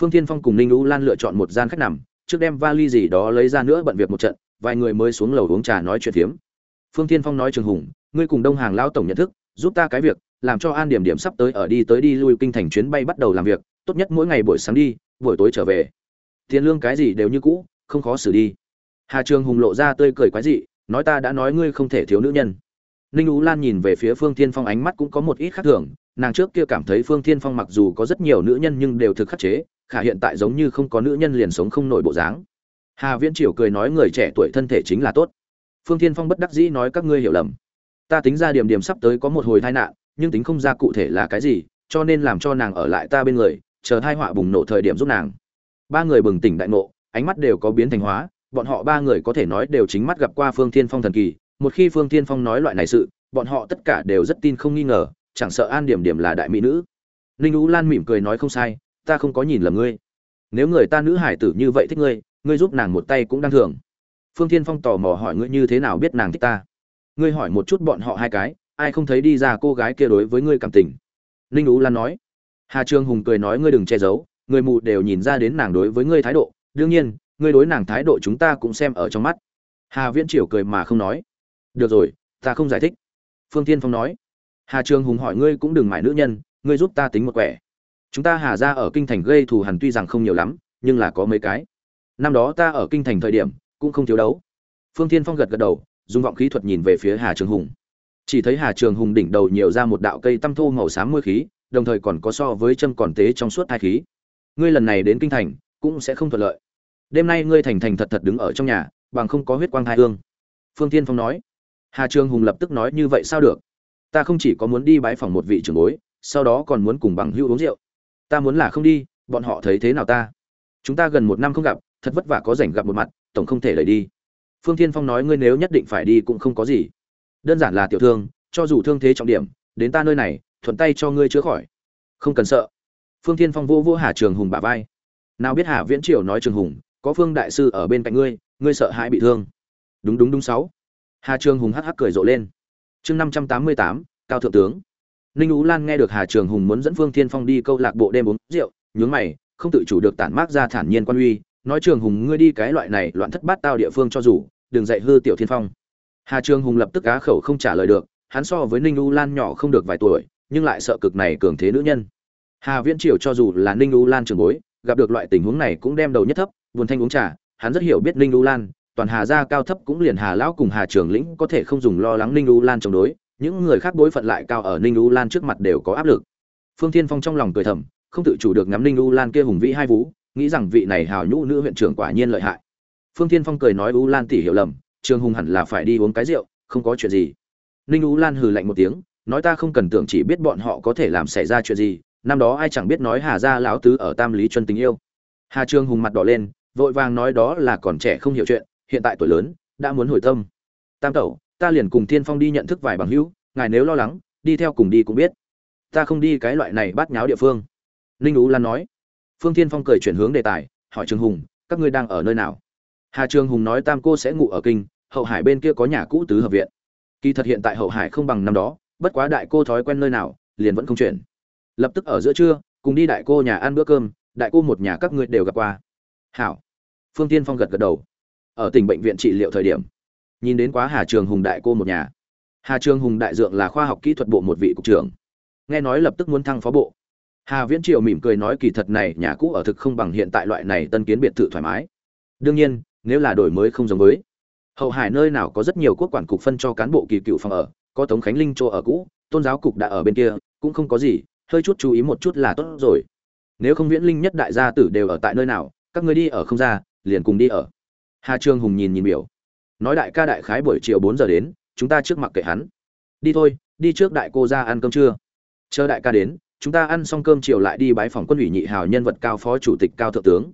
Phương thiên phong cùng ninh u lan lựa chọn một gian khách nằm, trước đem vali gì đó lấy ra nữa bận việc một trận, vài người mới xuống lầu uống trà nói chuyện phiếm. Phương thiên phong nói trường hùng, ngươi cùng đông hàng lão tổng nhận thức, giúp ta cái việc, làm cho an điểm điểm sắp tới ở đi tới đi lui kinh thành chuyến bay bắt đầu làm việc, tốt nhất mỗi ngày buổi sáng đi, buổi tối trở về. Tiền lương cái gì đều như cũ, không khó xử đi hà trường hùng lộ ra tươi cười quái dị, nói ta đã nói ngươi không thể thiếu nữ nhân. Ninh ú lan nhìn về phía phương thiên phong ánh mắt cũng có một ít khác thường, nàng trước kia cảm thấy phương thiên phong mặc dù có rất nhiều nữ nhân nhưng đều thực khắc chế, khả hiện tại giống như không có nữ nhân liền sống không nổi bộ dáng. Hà viễn triều cười nói người trẻ tuổi thân thể chính là tốt. Phương thiên phong bất đắc dĩ nói các ngươi hiểu lầm. Ta tính ra điểm điểm sắp tới có một hồi tai nạn, nhưng tính không ra cụ thể là cái gì, cho nên làm cho nàng ở lại ta bên người, chờ thai họa bùng nổ thời điểm giúp nàng. Ba người bừng tỉnh đại ngộ, ánh mắt đều có biến thành hóa bọn họ ba người có thể nói đều chính mắt gặp qua phương thiên phong thần kỳ, một khi phương thiên phong nói loại này sự, bọn họ tất cả đều rất tin không nghi ngờ, chẳng sợ an điểm điểm là đại mỹ nữ. Ninh ú lan mỉm cười nói không sai, ta không có nhìn lầm ngươi. Nếu người ta nữ hải tử như vậy thích ngươi ngươi giúp nàng một tay cũng đang thường. Phương thiên phong tò mò hỏi ngươi như thế nào biết nàng thích ta. Ngươi hỏi một chút bọn họ hai cái, ai không thấy đi ra cô gái kia đối với ngươi cảm tình. Ninh ú lan nói. Hà trương hùng cười nói ngươi đừng che giấu, người mù đều nhìn ra đến nàng đối với ngươi thái độ. Đương nhiên ngươi đối nàng thái độ chúng ta cũng xem ở trong mắt. Hà viễn triều cười mà không nói. Được rồi, ta không giải thích. Phương tiên phong nói. Hà trường hùng hỏi ngươi cũng đừng mải nữ nhân, ngươi giúp ta tính một quẻ. Chúng ta hà ra ở kinh thành gây thù hằn tuy rằng không nhiều lắm, nhưng là có mấy cái. Năm đó ta ở kinh thành thời điểm, cũng không thiếu đấu. Phương tiên phong gật gật đầu, dùng vọng khí thuật nhìn về phía hà trường hùng. Chỉ thấy hà trường hùng đỉnh đầu nhiều ra một đạo cây tăm thô màu xám môi khí, đồng thời còn có so với châm còn tế trong suốt hai khí. Ngươi lần này đến kinh thành, cũng sẽ không thuận lợi đêm nay ngươi thành thành thật thật đứng ở trong nhà, bằng không có huyết quang thai hương. Phương tiên phong nói. Hà trường hùng lập tức nói như vậy sao được? Ta không chỉ có muốn đi bái phòng một vị trưởng bối, sau đó còn muốn cùng bằng hữu uống rượu. Ta muốn là không đi, bọn họ thấy thế nào ta? Chúng ta gần một năm không gặp, thật vất vả có rảnh gặp một mặt, tổng không thể đẩy đi. Phương tiên phong nói ngươi nếu nhất định phải đi cũng không có gì. Đơn giản là tiểu thương, cho dù thương thế trọng điểm, đến ta nơi này, thuận tay cho ngươi chữa khỏi. Không cần sợ. Phương tiên phong vô vô hà trường hùng bả vai. Nào biết hà viễn triều nói trường hùng có phương đại sư ở bên cạnh ngươi ngươi sợ hãi bị thương. Đúng đúng đúng sáu. Hà trường hùng hắc hắc cười rộ lên. Chương năm trăm tám mươi tám, cao thượng tướng. Ninh ú lan nghe được hà trường hùng muốn dẫn phương thiên phong đi câu lạc bộ đêm uống rượu, nhướng mày, không tự chủ được tản mát ra thản nhiên quan uy, nói trường hùng ngươi đi cái loại này loạn thất bát tao địa phương cho dù, đừng dạy hư tiểu thiên phong. Hà trường hùng lập tức á khẩu không trả lời được, hắn so với ninh u lan nhỏ không được vài tuổi, nhưng lại sợ cực này cường thế nữ nhân. Hà viễn triều cho dù là ninh u lan trường bối, gặp được loại tình huống này cũng đem đầu nhất thấp buồn thanh uống trà, hắn rất hiểu biết ninh u lan, toàn hà gia cao thấp cũng liền hà lão cùng hà trường lĩnh có thể không dùng lo lắng ninh u lan chống đối, những người khác bối phận lại cao ở ninh u lan trước mặt đều có áp lực. Phương thiên phong trong lòng cười thầm, không tự chủ được ngắm ninh u lan kia hùng vĩ hai vú, nghĩ rằng vị này hào nhũ nữ huyện trưởng quả nhiên lợi hại. Phương thiên phong cười nói u lan tỷ hiểu lầm, trường hùng hẳn là phải đi uống cái rượu, không có chuyện gì. Ninh u lan hừ lạnh một tiếng, nói ta không cần tưởng chỉ biết bọn họ có thể làm xảy ra chuyện gì, năm đó ai chẳng biết nói hà gia lão tứ ở tam lý chuân tình yêu. Hà trường hùng mặt đỏ lên vội vàng nói đó là còn trẻ không hiểu chuyện, hiện tại tuổi lớn, đã muốn hồi tâm. Tam tẩu, ta liền cùng thiên phong đi nhận thức vài bằng hữu, ngài nếu lo lắng, đi theo cùng đi cũng biết. Ta không đi cái loại này bắt nháo địa phương. Ninh ú lan nói. Phương thiên phong cười chuyển hướng đề tài, hỏi trường hùng, các ngươi đang ở nơi nào? Hà trường hùng nói tam cô sẽ ngủ ở kinh, hậu hải bên kia có nhà cũ tứ hợp viện. Kỳ thật hiện tại hậu hải không bằng năm đó, bất quá đại cô thói quen nơi nào, liền vẫn không chuyển. Lập tức ở giữa trưa, cùng đi đại cô nhà ăn bữa cơm, đại cô một nhà các ngươi đều gặp qua. Hảo phương tiên phong gật gật đầu. Ở tỉnh bệnh viện trị liệu thời điểm, nhìn đến quá hà trường hùng đại cô một nhà. Hà trường hùng đại dượng là khoa học kỹ thuật bộ một vị cục trưởng. Nghe nói lập tức muốn thăng phó bộ. Hà viễn triều mỉm cười nói kỳ thật này nhà cũ ở thực không bằng hiện tại loại này tân kiến biệt thự thoải mái. Đương nhiên, nếu là đổi mới không giống với. Hậu hải nơi nào có rất nhiều quốc quản cục phân cho cán bộ kỳ cựu phòng ở, có tống khánh linh chỗ ở cũ, tôn giáo cục đã ở bên kia, cũng không có gì, hơi chút chú ý một chút là tốt rồi. Nếu không viễn linh nhất đại gia tử đều ở tại nơi nào, các người đi ở không ra liền cùng đi ở. Hà trương hùng nhìn nhìn biểu. Nói đại ca đại khái buổi chiều bốn giờ đến, chúng ta trước mặt kệ hắn. Đi thôi, đi trước đại cô ra ăn cơm trưa. Chờ đại ca đến, chúng ta ăn xong cơm chiều lại đi bái phòng quân ủy nhị hào nhân vật cao phó chủ tịch cao thượng tướng.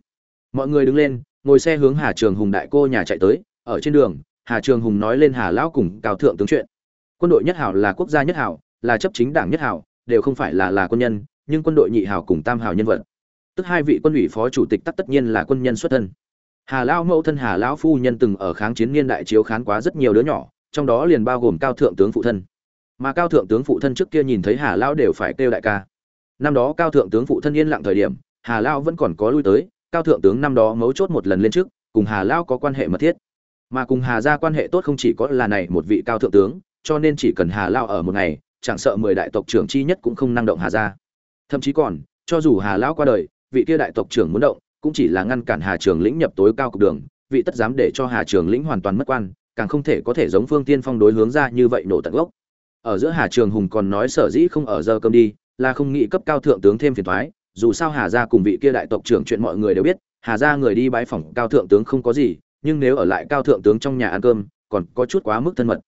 Mọi người đứng lên, ngồi xe hướng hà trường hùng đại cô nhà chạy tới, ở trên đường, hà trường hùng nói lên hà lão cùng cao thượng tướng chuyện. Quân đội nhất hào là quốc gia nhất hào, là chấp chính đảng nhất hào, đều không phải là là quân nhân, nhưng quân đội nhị hào cùng tam hào nhân vật. Tức hai vị quân ủy phó chủ tịch tất tất nhiên là quân nhân xuất thân hà lão mẫu thân hà lão phu nhân từng ở kháng chiến niên đại chiếu khán quá rất nhiều đứa nhỏ, trong đó liền bao gồm cao thượng tướng phụ thân. Mà cao thượng tướng phụ thân trước kia nhìn thấy hà lão đều phải kêu đại ca. Năm đó cao thượng tướng phụ thân yên lặng thời điểm, hà lão vẫn còn có lui tới, cao thượng tướng năm đó mấu chốt một lần lên trước, cùng hà lão có quan hệ mật thiết. Mà cùng hà gia quan hệ tốt không chỉ có là này một vị cao thượng tướng, cho nên chỉ cần hà lão ở một ngày, chẳng sợ mười đại tộc trưởng chi nhất cũng không năng động hà gia thậm chí còn, cho dù hà lão qua đời, vị kia đại tộc trưởng muốn động cũng chỉ là ngăn cản hà trường lĩnh nhập tối cao cục đường, vị tất dám để cho hà trường lĩnh hoàn toàn mất quan, càng không thể có thể giống phương tiên phong đối hướng ra như vậy nổ tận gốc ở giữa hà trường hùng còn nói sở dĩ không ở giờ cơm đi, là không nghĩ cấp cao thượng tướng thêm phiền toái. dù sao hà gia cùng vị kia đại tộc trưởng chuyện mọi người đều biết, hà gia người đi bái phỏng cao thượng tướng không có gì, nhưng nếu ở lại cao thượng tướng trong nhà ăn cơm, còn có chút quá mức thân mật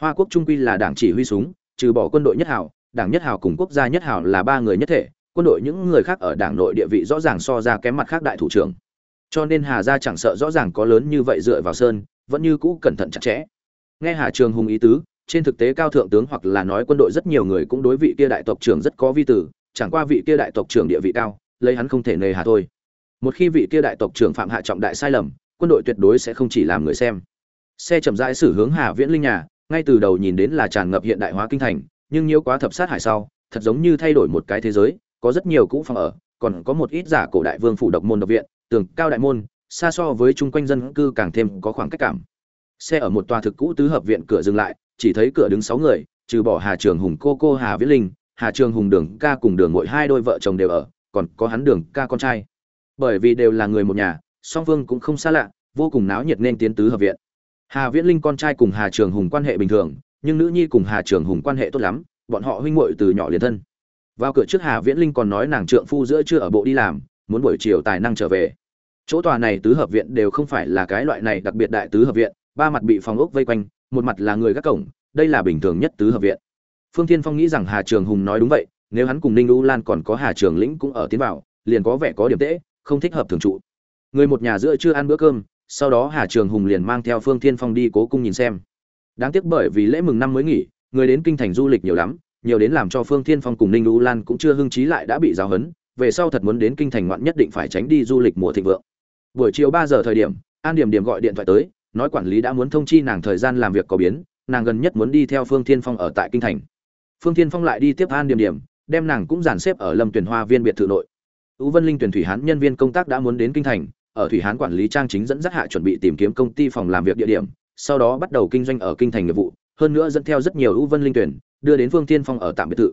hoa quốc trung quy là đảng chỉ huy súng, trừ bỏ quân đội nhất hảo, đảng nhất hảo cùng quốc gia nhất hảo là ba người nhất thể quân đội những người khác ở đảng nội địa vị rõ ràng so ra kém mặt khác đại thủ trưởng. Cho nên hà gia chẳng sợ rõ ràng có lớn như vậy dựa vào sơn, vẫn như cũ cẩn thận chặt chẽ. Nghe hà trường hùng ý tứ, trên thực tế cao thượng tướng hoặc là nói quân đội rất nhiều người cũng đối vị kia đại tộc trưởng rất có vi tử chẳng qua vị kia đại tộc trưởng địa vị cao, lấy hắn không thể nề hà thôi. Một khi vị kia đại tộc trưởng phạm hạ trọng đại sai lầm, quân đội tuyệt đối sẽ không chỉ làm người xem. Xe chậm rãi xử hướng hà viễn linh nhà, ngay từ đầu nhìn đến là tràn ngập hiện đại hóa kinh thành, nhưng nhiễu quá thập sát hải sau, thật giống như thay đổi một cái thế giới có rất nhiều cũ phòng ở, còn có một ít giả cổ đại vương phủ độc môn độc viện, tường cao đại môn, xa so với chung quanh dân cư càng thêm có khoảng cách cảm. Xe ở một tòa thực cũ tứ hợp viện cửa dừng lại, chỉ thấy cửa đứng sáu người, trừ bỏ hà trường hùng cô cô hà viễn linh, hà trường hùng đường ca cùng đường mỗi hai đôi vợ chồng đều ở, còn có hắn đường ca con trai. Bởi vì đều là người một nhà, song phương cũng không xa lạ, vô cùng náo nhiệt nên tiến tứ hợp viện. Hà viễn linh con trai cùng hà trường hùng quan hệ bình thường, nhưng nữ nhi cùng hà trường hùng quan hệ tốt lắm, bọn họ huynh muội từ nhỏ liền thân vào cửa trước hà viễn linh còn nói nàng trượng phu giữa chưa ở bộ đi làm, muốn buổi chiều tài năng trở về. Chỗ tòa này tứ hợp viện đều không phải là cái loại này đặc biệt đại tứ hợp viện, ba mặt bị phòng ốc vây quanh, một mặt là người gác cổng, đây là bình thường nhất tứ hợp viện. Phương thiên phong nghĩ rằng hà trường hùng nói đúng vậy, nếu hắn cùng ninh u lan còn có hà trường lĩnh cũng ở tiến vào, liền có vẻ có điểm tễ không thích hợp thường trụ. Người một nhà giữa chưa ăn bữa cơm, sau đó hà trường hùng liền mang theo phương thiên phong đi cố cung nhìn xem. Đáng tiếc bởi vì lễ mừng năm mới nghỉ, người đến kinh thành du lịch nhiều lắm nhiều đến làm cho phương thiên phong cùng ninh u lan cũng chưa hưng trí lại đã bị giáo hấn, về sau thật muốn đến kinh thành ngoạn nhất định phải tránh đi du lịch mùa thịnh vượng. Buổi chiều ba giờ thời điểm, an điểm điểm gọi điện thoại tới, nói quản lý đã muốn thông chi nàng thời gian làm việc có biến, nàng gần nhất muốn đi theo phương thiên phong ở tại kinh thành. Phương thiên phong lại đi tiếp an điểm điểm, đem nàng cũng dàn xếp ở lâm tuyển hoa viên biệt thự nội. Ú vân linh tuyển thủy hán nhân viên công tác đã muốn đến kinh thành, ở thủy hán quản lý trang chính dẫn dắt hạ chuẩn bị tìm kiếm công ty phòng làm việc địa điểm, sau đó bắt đầu kinh doanh ở kinh thành nghiệp vụ, hơn nữa dẫn theo rất nhiều ưu vân linh tuyển đưa đến phương Thiên phong ở tạm biệt thự.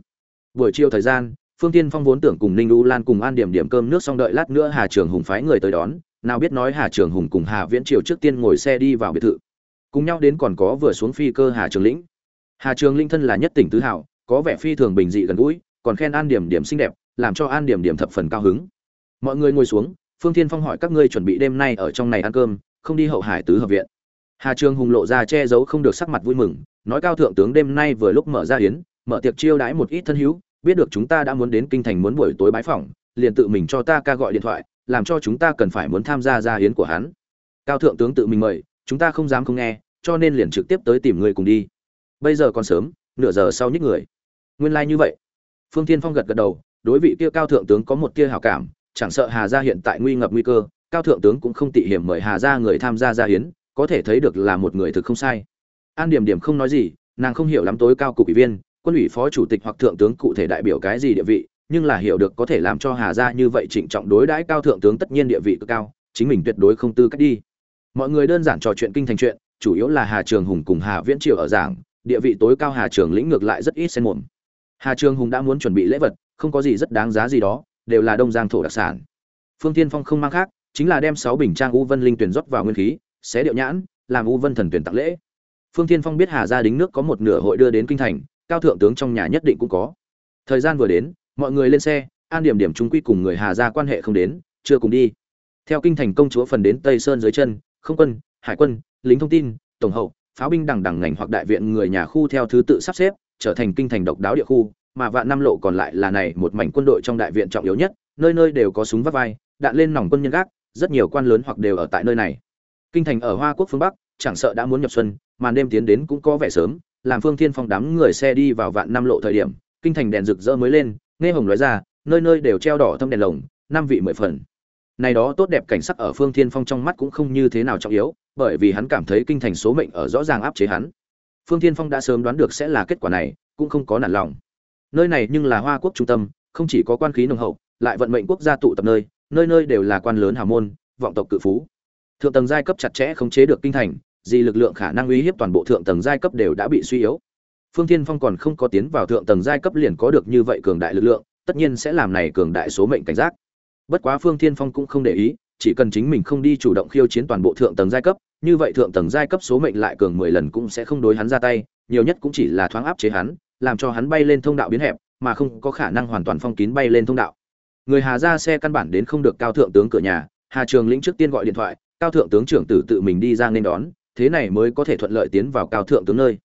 Buổi chiều thời gian, phương Thiên phong vốn tưởng cùng ninh u lan cùng an điểm điểm cơm nước xong đợi lát nữa hà trường hùng phái người tới đón, nào biết nói hà trường hùng cùng hà viễn triều trước tiên ngồi xe đi vào biệt thự. Cùng nhau đến còn có vừa xuống phi cơ hà trường lĩnh. Hà trường linh thân là nhất tỉnh tứ hảo, có vẻ phi thường bình dị gần gũi, còn khen an điểm điểm xinh đẹp, làm cho an điểm điểm thập phần cao hứng. Mọi người ngồi xuống, phương thiên phong hỏi các ngươi chuẩn bị đêm nay ở trong này ăn cơm, không đi hậu hải tứ hợp viện. Hà trường hùng lộ ra che giấu không được sắc mặt vui mừng nói cao thượng tướng đêm nay vừa lúc mở ra hiến mở tiệc chiêu đãi một ít thân hữu, biết được chúng ta đã muốn đến kinh thành muốn buổi tối bái phỏng, liền tự mình cho ta ca gọi điện thoại, làm cho chúng ta cần phải muốn tham gia gia hiến của hắn. Cao thượng tướng tự mình mời, chúng ta không dám không nghe, cho nên liền trực tiếp tới tìm người cùng đi. Bây giờ còn sớm, nửa giờ sau nhích người. Nguyên lai like như vậy. Phương Thiên phong gật gật đầu, đối vị kia cao thượng tướng có một tia hảo cảm, chẳng sợ hà gia hiện tại nguy ngập nguy cơ, cao thượng tướng cũng không tị hiểm mời hà gia người tham gia gia hiến có thể thấy được là một người thực không sai an điểm điểm không nói gì, nàng không hiểu lắm tối cao cục ủy viên, quân ủy phó chủ tịch hoặc thượng tướng cụ thể đại biểu cái gì địa vị, nhưng là hiểu được có thể làm cho hà gia như vậy trịnh trọng đối đãi cao thượng tướng tất nhiên địa vị cực cao, chính mình tuyệt đối không tư cách đi. Mọi người đơn giản trò chuyện kinh thành chuyện, chủ yếu là hà trường hùng cùng hà viễn triều ở giảng, địa vị tối cao hà trường lĩnh ngược lại rất ít xen muộn. hà trường hùng đã muốn chuẩn bị lễ vật, không có gì rất đáng giá gì đó, đều là đông giang thổ đặc sản. Phương tiên phong không mang khác, chính là đem sáu bình trang u vân linh tuyển rót vào nguyên khí, xé điệu nhãn, làm u vân thần tuyển tặng lễ phương Thiên phong biết hà gia đính nước có một nửa hội đưa đến kinh thành, cao thượng tướng trong nhà nhất định cũng có. Thời gian vừa đến, mọi người lên xe, an điểm điểm trung quy cùng người hà gia quan hệ không đến, chưa cùng đi. Theo kinh thành công chúa phần đến tây sơn dưới chân, không quân, hải quân, lính thông tin, tổng hậu, pháo binh đằng đằng ngành hoặc đại viện người nhà khu theo thứ tự sắp xếp, trở thành kinh thành độc đáo địa khu, mà vạn năm lộ còn lại là này một mảnh quân đội trong đại viện trọng yếu nhất, nơi nơi đều có súng vắt vai, đạn lên nòng quân nhân gác, rất nhiều quan lớn hoặc đều ở tại nơi này. Kinh thành ở hoa quốc phương bắc, chẳng sợ đã muốn nhập xuân màn đêm tiến đến cũng có vẻ sớm, làm phương thiên phong đám người xe đi vào vạn năm lộ thời điểm, kinh thành đèn rực rỡ mới lên, nghe hồng nói ra, nơi nơi đều treo đỏ thâm đèn lồng, năm vị mười phần. Này đó tốt đẹp cảnh sắc ở phương thiên phong trong mắt cũng không như thế nào trọng yếu, bởi vì hắn cảm thấy kinh thành số mệnh ở rõ ràng áp chế hắn. Phương thiên phong đã sớm đoán được sẽ là kết quả này, cũng không có nản lòng. Nơi này nhưng là hoa quốc trung tâm, không chỉ có quan khí nồng hậu, lại vận mệnh quốc gia tụ tập nơi nơi nơi đều là quan lớn hào môn, vọng tộc cự phú. Thượng tầng giai cấp chặt chẽ khống chế được kinh thành gì lực lượng khả năng uy hiếp toàn bộ thượng tầng giai cấp đều đã bị suy yếu. Phương thiên phong còn không có tiến vào thượng tầng giai cấp liền có được như vậy cường đại lực lượng, tất nhiên sẽ làm này cường đại số mệnh cảnh giác. Bất quá phương thiên phong cũng không để ý, chỉ cần chính mình không đi chủ động khiêu chiến toàn bộ thượng tầng giai cấp, như vậy thượng tầng giai cấp số mệnh lại cường mười lần cũng sẽ không đối hắn ra tay, nhiều nhất cũng chỉ là thoáng áp chế hắn, làm cho hắn bay lên thông đạo biến hẹp, mà không có khả năng hoàn toàn phong kín bay lên thông đạo. Người hà ra xe căn bản đến không được cao thượng tướng cửa nhà, hà trường lĩnh trước tiên gọi điện thoại, cao thượng tướng trưởng tử tự mình đi ra nên đón thế này mới có thể thuận lợi tiến vào cao thượng tướng nơi.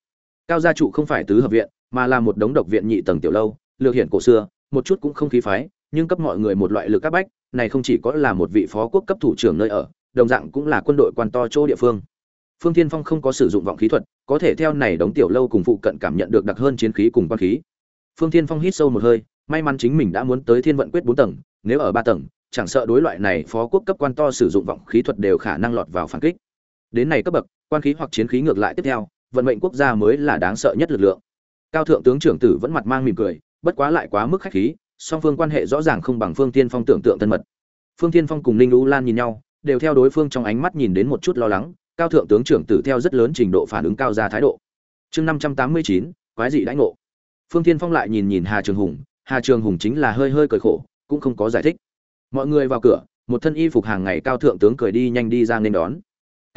Cao gia trụ không phải tứ hợp viện, mà là một đống độc viện nhị tầng tiểu lâu, lược hiển cổ xưa, một chút cũng không khí phái, nhưng cấp mọi người một loại lực các bách, này không chỉ có là một vị phó quốc cấp thủ trưởng nơi ở, đồng dạng cũng là quân đội quan to chỗ địa phương. Phương thiên phong không có sử dụng vọng khí thuật, có thể theo này đống tiểu lâu cùng phụ cận cảm nhận được đặc hơn chiến khí cùng quan khí. Phương thiên phong hít sâu một hơi, may mắn chính mình đã muốn tới thiên vận quyết bốn tầng, nếu ở ba tầng, chẳng sợ đối loại này phó quốc cấp quan to sử dụng vọng khí thuật đều khả năng lọt vào phản kích. Đến này cấp bậc quan khí hoặc chiến khí ngược lại tiếp theo, vận mệnh quốc gia mới là đáng sợ nhất lực lượng. Cao thượng tướng trưởng tử vẫn mặt mang mỉm cười, bất quá lại quá mức khách khí, song phương quan hệ rõ ràng không bằng phương tiên phong tưởng tượng thân mật. Phương tiên phong cùng ninh u lan nhìn nhau, đều theo đối phương trong ánh mắt nhìn đến một chút lo lắng, cao thượng tướng trưởng tử theo rất lớn trình độ phản ứng cao ra thái độ. Chương năm trăm tám mươi chín, quái dị đãi ngộ. Phương tiên phong lại nhìn nhìn hà trường hùng, hà trường hùng chính là hơi hơi cười khổ, cũng không có giải thích. Mọi người vào cửa, một thân y phục hàng ngày cao thượng tướng cười đi nhanh đi ra nên đón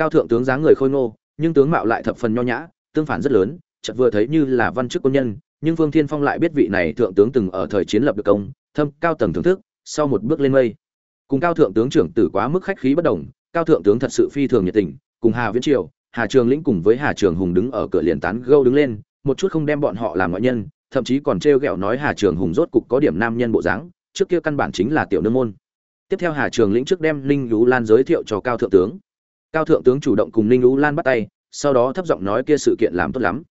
cao thượng tướng dáng người khôi ngô, nhưng tướng mạo lại thập phần nho nhã, tương phản rất lớn, chợt vừa thấy như là văn chức quân nhân, nhưng phương thiên phong lại biết vị này thượng tướng từng ở thời chiến lập được công, thâm, cao tầng thưởng thức, sau một bước lên mây. Cùng cao thượng tướng trưởng tử quá mức khách khí bất đồng, cao thượng tướng thật sự phi thường nhiệt tình, cùng hà viễn triều, hà trường lĩnh cùng với hà trường hùng đứng ở cửa liền tán gâu đứng lên, một chút không đem bọn họ làm ngoại nhân, thậm chí còn trêu ghẹo nói hà trường hùng rốt cục có điểm nam nhân bộ dáng, trước kia căn bản chính là tiểu nương môn. Tiếp theo hà trường lĩnh trước đem linh lú lan giới thiệu cho cao thượng tướng cao thượng tướng chủ động cùng ninh lũ lan bắt tay, sau đó thấp giọng nói kia sự kiện làm tốt lắm.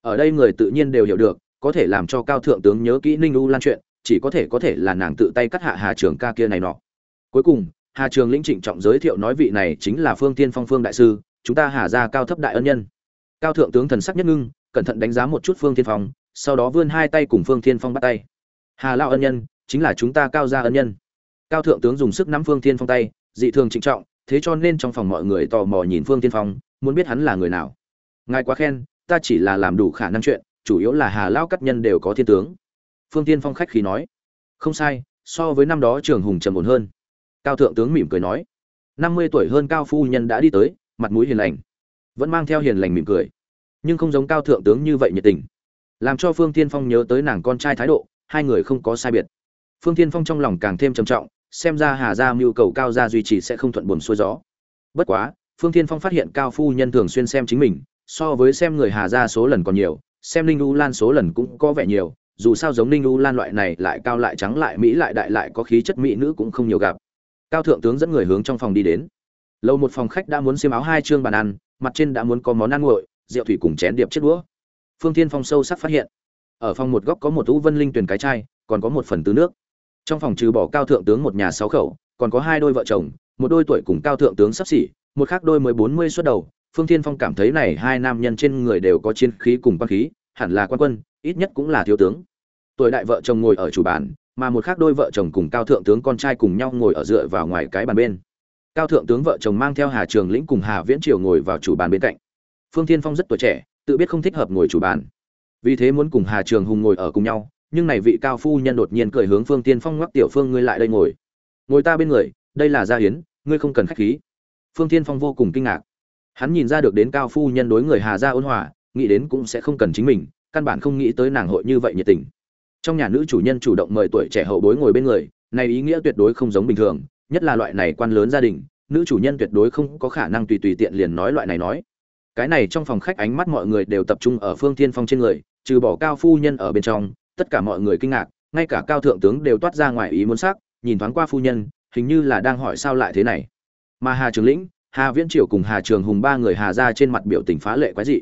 Ở đây người tự nhiên đều hiểu được, có thể làm cho cao thượng tướng nhớ kỹ ninh lũ lan chuyện, chỉ có thể có thể là nàng tự tay cắt hạ hà trường ca kia này nọ. Cuối cùng, hà trường lĩnh trịnh trọng giới thiệu nói vị này chính là phương tiên phong phương đại sư, chúng ta hà ra cao thấp đại ân nhân. Cao thượng tướng thần sắc nhất ngưng, cẩn thận đánh giá một chút phương tiên phong, sau đó vươn hai tay cùng phương tiên phong bắt tay. Hà lao ân nhân, chính là chúng ta cao gia ân nhân. Cao thượng tướng dùng sức nắm phương tiên phong tay, dị thường trịnh trọng thế cho nên trong phòng mọi người tò mò nhìn phương tiên phong, muốn biết hắn là người nào. Ngài quá khen, ta chỉ là làm đủ khả năng chuyện, chủ yếu là hà Lão cắt nhân đều có thiên tướng. Phương tiên phong khách khí nói. Không sai, so với năm đó trường hùng trầm ổn hơn. Cao thượng tướng mỉm cười nói. Năm mươi tuổi hơn cao phu nhân đã đi tới, mặt mũi hiền lành. Vẫn mang theo hiền lành mỉm cười. Nhưng không giống cao thượng tướng như vậy nhiệt tình. Làm cho phương tiên phong nhớ tới nàng con trai thái độ, hai người không có sai biệt. Phương tiên phong trong lòng càng thêm trầm trọng xem ra hà gia mưu cầu cao gia duy trì sẽ không thuận buồm xuôi gió. Bất quá, phương Thiên phong phát hiện cao phu nhân thường xuyên xem chính mình, so với xem người hà gia số lần còn nhiều, xem linh u lan số lần cũng có vẻ nhiều, dù sao giống linh u lan loại này lại cao lại trắng lại mỹ lại đại lại có khí chất mỹ nữ cũng không nhiều gặp. Cao thượng tướng dẫn người hướng trong phòng đi đến. Lâu một phòng khách đã muốn xiêm áo hai chương bàn ăn, mặt trên đã muốn có món ăn nguội, rượu thủy cùng chén điệp chiếc đũa. Phương thiên phong sâu sắc phát hiện, ở phòng một góc có một u vân linh tuyển cái chai, còn có một phần tứ nước trong phòng trừ bỏ cao thượng tướng một nhà sáu khẩu, còn có hai đôi vợ chồng, một đôi tuổi cùng cao thượng tướng sắp xỉ, một khác đôi mới bốn mươi suốt đầu. Phương thiên phong cảm thấy này hai nam nhân trên người đều có chiến khí cùng quan khí, hẳn là quan quân, ít nhất cũng là thiếu tướng. Tuổi đại vợ chồng ngồi ở chủ bàn, mà một khác đôi vợ chồng cùng cao thượng tướng con trai cùng nhau ngồi ở dựa vào ngoài cái bàn bên. Cao thượng tướng vợ chồng mang theo hà trường lĩnh cùng hà viễn triều ngồi vào chủ bàn bên cạnh. Phương thiên phong rất tuổi trẻ, tự biết không thích hợp ngồi chủ bàn. Vì thế muốn cùng hà trường hùng ngồi ở cùng nhau nhưng này vị cao phu nhân đột nhiên cười hướng phương tiên phong ngoắc tiểu phương ngươi lại đây ngồi. Ngồi ta bên người, đây là gia hiến ngươi không cần khách khí. Phương tiên phong vô cùng kinh ngạc. Hắn nhìn ra được đến cao phu nhân đối người hà gia ôn hòa, nghĩ đến cũng sẽ không cần chính mình, căn bản không nghĩ tới nàng hội như vậy nhiệt tình. Trong nhà nữ chủ nhân chủ động mời tuổi trẻ hậu bối ngồi bên người, này ý nghĩa tuyệt đối không giống bình thường, nhất là loại này quan lớn gia đình, nữ chủ nhân tuyệt đối không có khả năng tùy tùy tiện liền nói loại này nói. Cái này trong phòng khách ánh mắt mọi người đều tập trung ở phương thiên phong trên người, trừ bỏ cao phu nhân ở bên trong tất cả mọi người kinh ngạc, ngay cả cao thượng tướng đều toát ra ngoài ý muốn sắc, nhìn thoáng qua phu nhân, hình như là đang hỏi sao lại thế này. Mà hà trường lĩnh, hà viễn triều cùng hà trường hùng ba người hà ra trên mặt biểu tình phá lệ quái dị.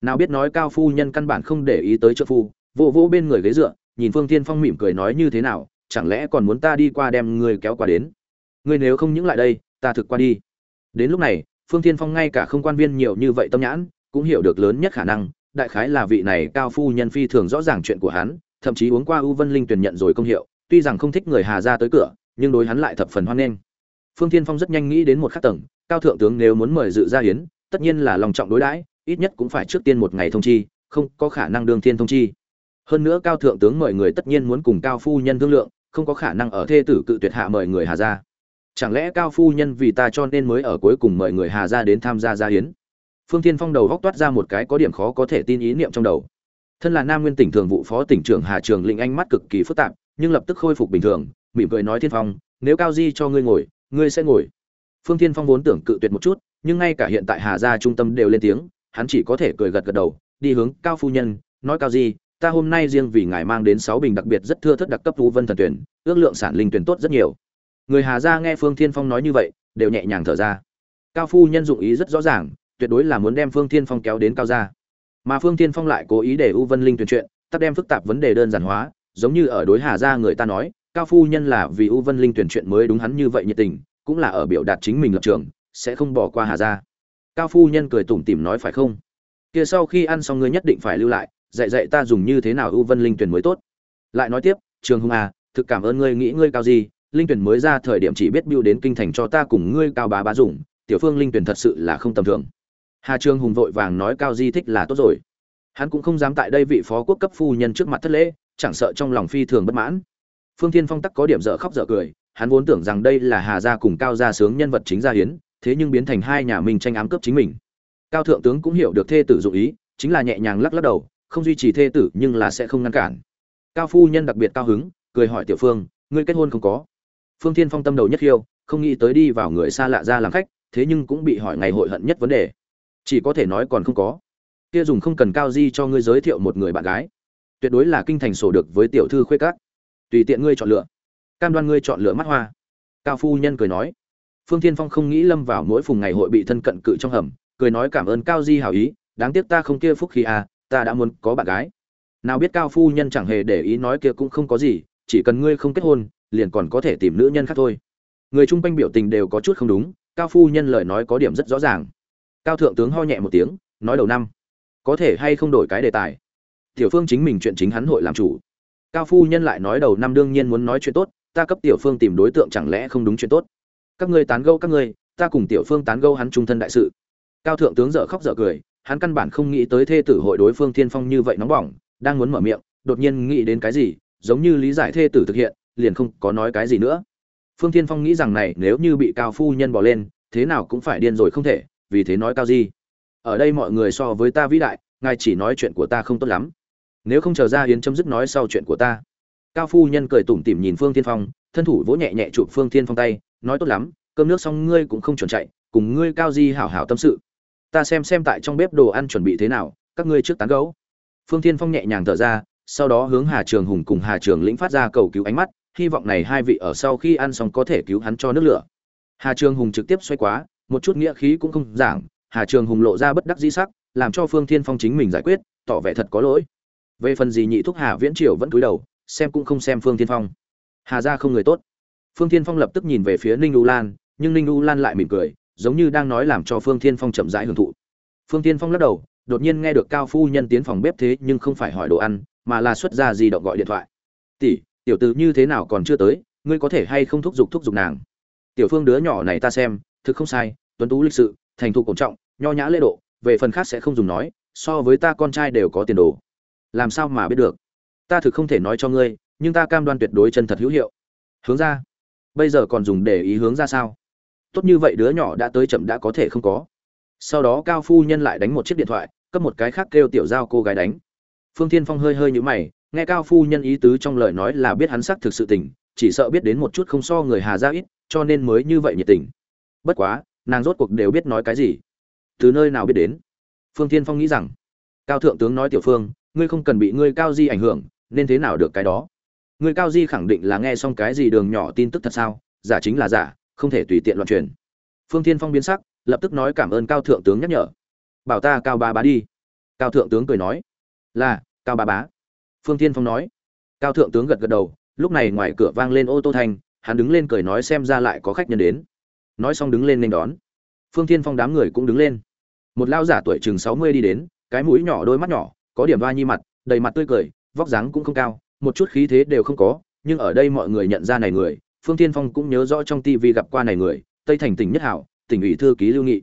Nào biết nói cao phu nhân căn bản không để ý tới trợ phu, vỗ vỗ bên người ghế dựa, nhìn phương tiên phong mỉm cười nói như thế nào, chẳng lẽ còn muốn ta đi qua đem người kéo qua đến? Ngươi nếu không những lại đây, ta thực qua đi. Đến lúc này, phương tiên phong ngay cả không quan viên nhiều như vậy tâm nhãn, cũng hiểu được lớn nhất khả năng, đại khái là vị này cao phu nhân phi thường rõ ràng chuyện của hắn thậm chí uống qua u vân linh tuyển nhận rồi công hiệu, tuy rằng không thích người hà Gia tới cửa, nhưng đối hắn lại thập phần hoan nghênh. Phương Thiên phong rất nhanh nghĩ đến một khắc tầng, cao thượng tướng nếu muốn mời dự gia hiến tất nhiên là lòng trọng đối đãi, ít nhất cũng phải trước tiên một ngày thông chi, không có khả năng đương thiên thông chi. Hơn nữa cao thượng tướng mời người tất nhiên muốn cùng cao phu nhân thương lượng, không có khả năng ở thê tử cự tuyệt hạ mời người hà Gia. chẳng lẽ cao phu nhân vì ta cho nên mới ở cuối cùng mời người hà Gia đến tham gia gia hiến phương Thiên phong đầu góc toát ra một cái có điểm khó có thể tin ý niệm trong đầu thân là nam nguyên tỉnh thường vụ phó tỉnh trưởng hà trường lĩnh anh mắt cực kỳ phức tạp, nhưng lập tức khôi phục bình thường, mỉm cười nói thiên phong, nếu cao di cho ngươi ngồi, ngươi sẽ ngồi. Phương thiên phong vốn tưởng cự tuyệt một chút, nhưng ngay cả hiện tại hà gia trung tâm đều lên tiếng, hắn chỉ có thể cười gật gật đầu, đi hướng cao phu nhân, nói cao di, ta hôm nay riêng vì ngài mang đến sáu bình đặc biệt rất thưa thất đặc cấp thú vân thần tuyển, ước lượng sản linh tuyển tốt rất nhiều. Người hà gia nghe phương thiên phong nói như vậy, đều nhẹ nhàng thở ra. Cao phu nhân dụng ý rất rõ ràng, tuyệt đối là muốn đem phương thiên phong kéo đến cao gia mà phương thiên phong lại cố ý để u vân linh tuyển chuyện, tắt đem phức tạp vấn đề đơn giản hóa, giống như ở đối hà gia người ta nói, cao phu nhân là vì u vân linh tuyển chuyện mới đúng hắn như vậy nhiệt tình, cũng là ở biểu đạt chính mình lập trường, sẽ không bỏ qua hà gia. Cao phu nhân cười tủm tỉm nói phải không? Kia sau khi ăn xong ngươi nhất định phải lưu lại, dạy dạy ta dùng như thế nào U vân linh tuyển mới tốt. Lại nói tiếp, trường hùng à thực cảm ơn ngươi nghĩ ngươi cao gì, linh tuyển mới ra thời điểm chỉ biết biêu đến kinh thành cho ta cùng ngươi cao bá bá dùng, tiểu phương linh tuyển thật sự là không tầm thường hà trường hùng vội vàng nói cao di thích là tốt rồi. Hắn cũng không dám tại đây vị phó quốc cấp phu nhân trước mặt thất lễ, chẳng sợ trong lòng phi thường bất mãn. Phương thiên phong tắc có điểm dở khóc dở cười, hắn vốn tưởng rằng đây là hà gia cùng cao gia sướng nhân vật chính gia hiến, thế nhưng biến thành hai nhà mình tranh ám cướp chính mình. Cao thượng tướng cũng hiểu được thê tử dụng ý, chính là nhẹ nhàng lắc lắc đầu, không duy trì thê tử nhưng là sẽ không ngăn cản. Cao phu nhân đặc biệt cao hứng, cười hỏi tiểu phương, ngươi kết hôn không có? Phương thiên phong tâm đầu nhất khiêu, không nghĩ tới đi vào người xa lạ ra làm khách, thế nhưng cũng bị hỏi ngày hội hận nhất vấn đề chỉ có thể nói còn không có. Kia dùng không cần cao di cho ngươi giới thiệu một người bạn gái. Tuyệt đối là kinh thành sổ được với tiểu thư khuê cát tùy tiện ngươi chọn lựa. Cam đoan ngươi chọn lựa mắt hoa. Cao phu nhân cười nói. Phương thiên phong không nghĩ lâm vào mỗi phùng ngày hội bị thân cận cự trong hầm, cười nói cảm ơn cao di hảo ý, đáng tiếc ta không kia phúc khi à ta đã muốn có bạn gái. Nào biết cao phu nhân chẳng hề để ý nói kia cũng không có gì, chỉ cần ngươi không kết hôn, liền còn có thể tìm nữ nhân khác thôi. Người chung quanh biểu tình đều có chút không đúng, cao phu nhân lời nói có điểm rất rõ ràng cao thượng tướng ho nhẹ một tiếng, nói đầu năm, có thể hay không đổi cái đề tài? Tiểu phương chính mình chuyện chính hắn hội làm chủ. Cao phu nhân lại nói đầu năm đương nhiên muốn nói chuyện tốt, ta cấp tiểu phương tìm đối tượng chẳng lẽ không đúng chuyện tốt? Các ngươi tán gẫu các ngươi, ta cùng tiểu phương tán gẫu hắn trung thân đại sự. Cao thượng tướng dở khóc dở cười, hắn căn bản không nghĩ tới thê tử hội đối phương thiên phong như vậy nóng bỏng, đang muốn mở miệng, đột nhiên nghĩ đến cái gì, giống như lý giải thê tử thực hiện, liền không có nói cái gì nữa. Phương thiên phong nghĩ rằng này, nếu như bị cao phu nhân bỏ lên, thế nào cũng phải điên rồi không thể vì thế nói cao gì ở đây mọi người so với ta vĩ đại, ngài chỉ nói chuyện của ta không tốt lắm. Nếu không chờ ra hiến chấm dứt nói sau chuyện của ta. Cao phu nhân cười tủm tỉm nhìn phương thiên phong, thân thủ vỗ nhẹ nhẹ chụp phương thiên phong tay, nói tốt lắm, cơm nước xong ngươi cũng không chuẩn chạy, cùng ngươi cao di hảo hảo tâm sự. Ta xem xem tại trong bếp đồ ăn chuẩn bị thế nào, các ngươi trước tán gấu phương thiên phong nhẹ nhàng thở ra, sau đó hướng hà trường hùng cùng hà trường lĩnh phát ra cầu cứu ánh mắt, hy vọng này hai vị ở sau khi ăn xong có thể cứu hắn cho nước lửa. Hà trường hùng trực tiếp xoay quá một chút nghĩa khí cũng không giảng, hà trường hùng lộ ra bất đắc dĩ sắc, làm cho phương thiên phong chính mình giải quyết, tỏ vẻ thật có lỗi. Về phần gì nhị thúc hà viễn triều vẫn cúi đầu, xem cũng không xem phương thiên phong. Hà ra không người tốt. Phương thiên phong lập tức nhìn về phía ninh u lan, nhưng ninh u lan lại mỉm cười, giống như đang nói làm cho phương thiên phong chậm rãi hưởng thụ. Phương thiên phong lắc đầu, đột nhiên nghe được cao phu nhân tiến phòng bếp thế nhưng không phải hỏi đồ ăn, mà là xuất ra gì động gọi điện thoại. Tỷ, tiểu tử như thế nào còn chưa tới, ngươi có thể hay không thúc giục thúc giục nàng? Tiểu phương đứa nhỏ này ta xem thực không sai, tuấn tú lịch sự, thành thục cổ trọng, nho nhã lễ độ, về phần khác sẽ không dùng nói, so với ta con trai đều có tiền đồ. Làm sao mà biết được? Ta thực không thể nói cho ngươi, nhưng ta cam đoan tuyệt đối chân thật hữu hiệu. Hướng ra. Bây giờ còn dùng để ý hướng ra sao? Tốt như vậy đứa nhỏ đã tới chậm đã có thể không có. Sau đó cao phu nhân lại đánh một chiếc điện thoại, cấp một cái khác kêu tiểu giao cô gái đánh. Phương thiên phong hơi hơi nhũ mày, nghe cao phu nhân ý tứ trong lời nói là biết hắn xác thực sự tình, chỉ sợ biết đến một chút không so người hà ra ít, cho nên mới như vậy nhiệt tình bất quá, nàng rốt cuộc đều biết nói cái gì. Từ nơi nào biết đến? Phương thiên phong nghĩ rằng, cao thượng tướng nói tiểu phương, ngươi không cần bị ngươi cao di ảnh hưởng, nên thế nào được cái đó? Ngươi cao di khẳng định là nghe xong cái gì đường nhỏ tin tức thật sao? Giả chính là giả, không thể tùy tiện loạn truyền. Phương thiên phong biến sắc, lập tức nói cảm ơn cao thượng tướng nhắc nhở. Bảo ta cao ba bá đi. Cao thượng tướng cười nói, là, cao ba bá. Phương thiên phong nói. Cao thượng tướng gật gật đầu, lúc này ngoài cửa vang lên ô tô thanh, hắn đứng lên cười nói xem ra lại có khách nhân đến nói xong đứng lên nên đón. Phương thiên phong đám người cũng đứng lên. Một lao giả tuổi chừng sáu mươi đi đến, cái mũi nhỏ đôi mắt nhỏ, có điểm va nhi mặt, đầy mặt tươi cười, vóc dáng cũng không cao, một chút khí thế đều không có, nhưng ở đây mọi người nhận ra này người, phương thiên phong cũng nhớ rõ trong tivi gặp qua này người, tây thành tỉnh nhất hảo, tỉnh ủy thư ký lưu nghị.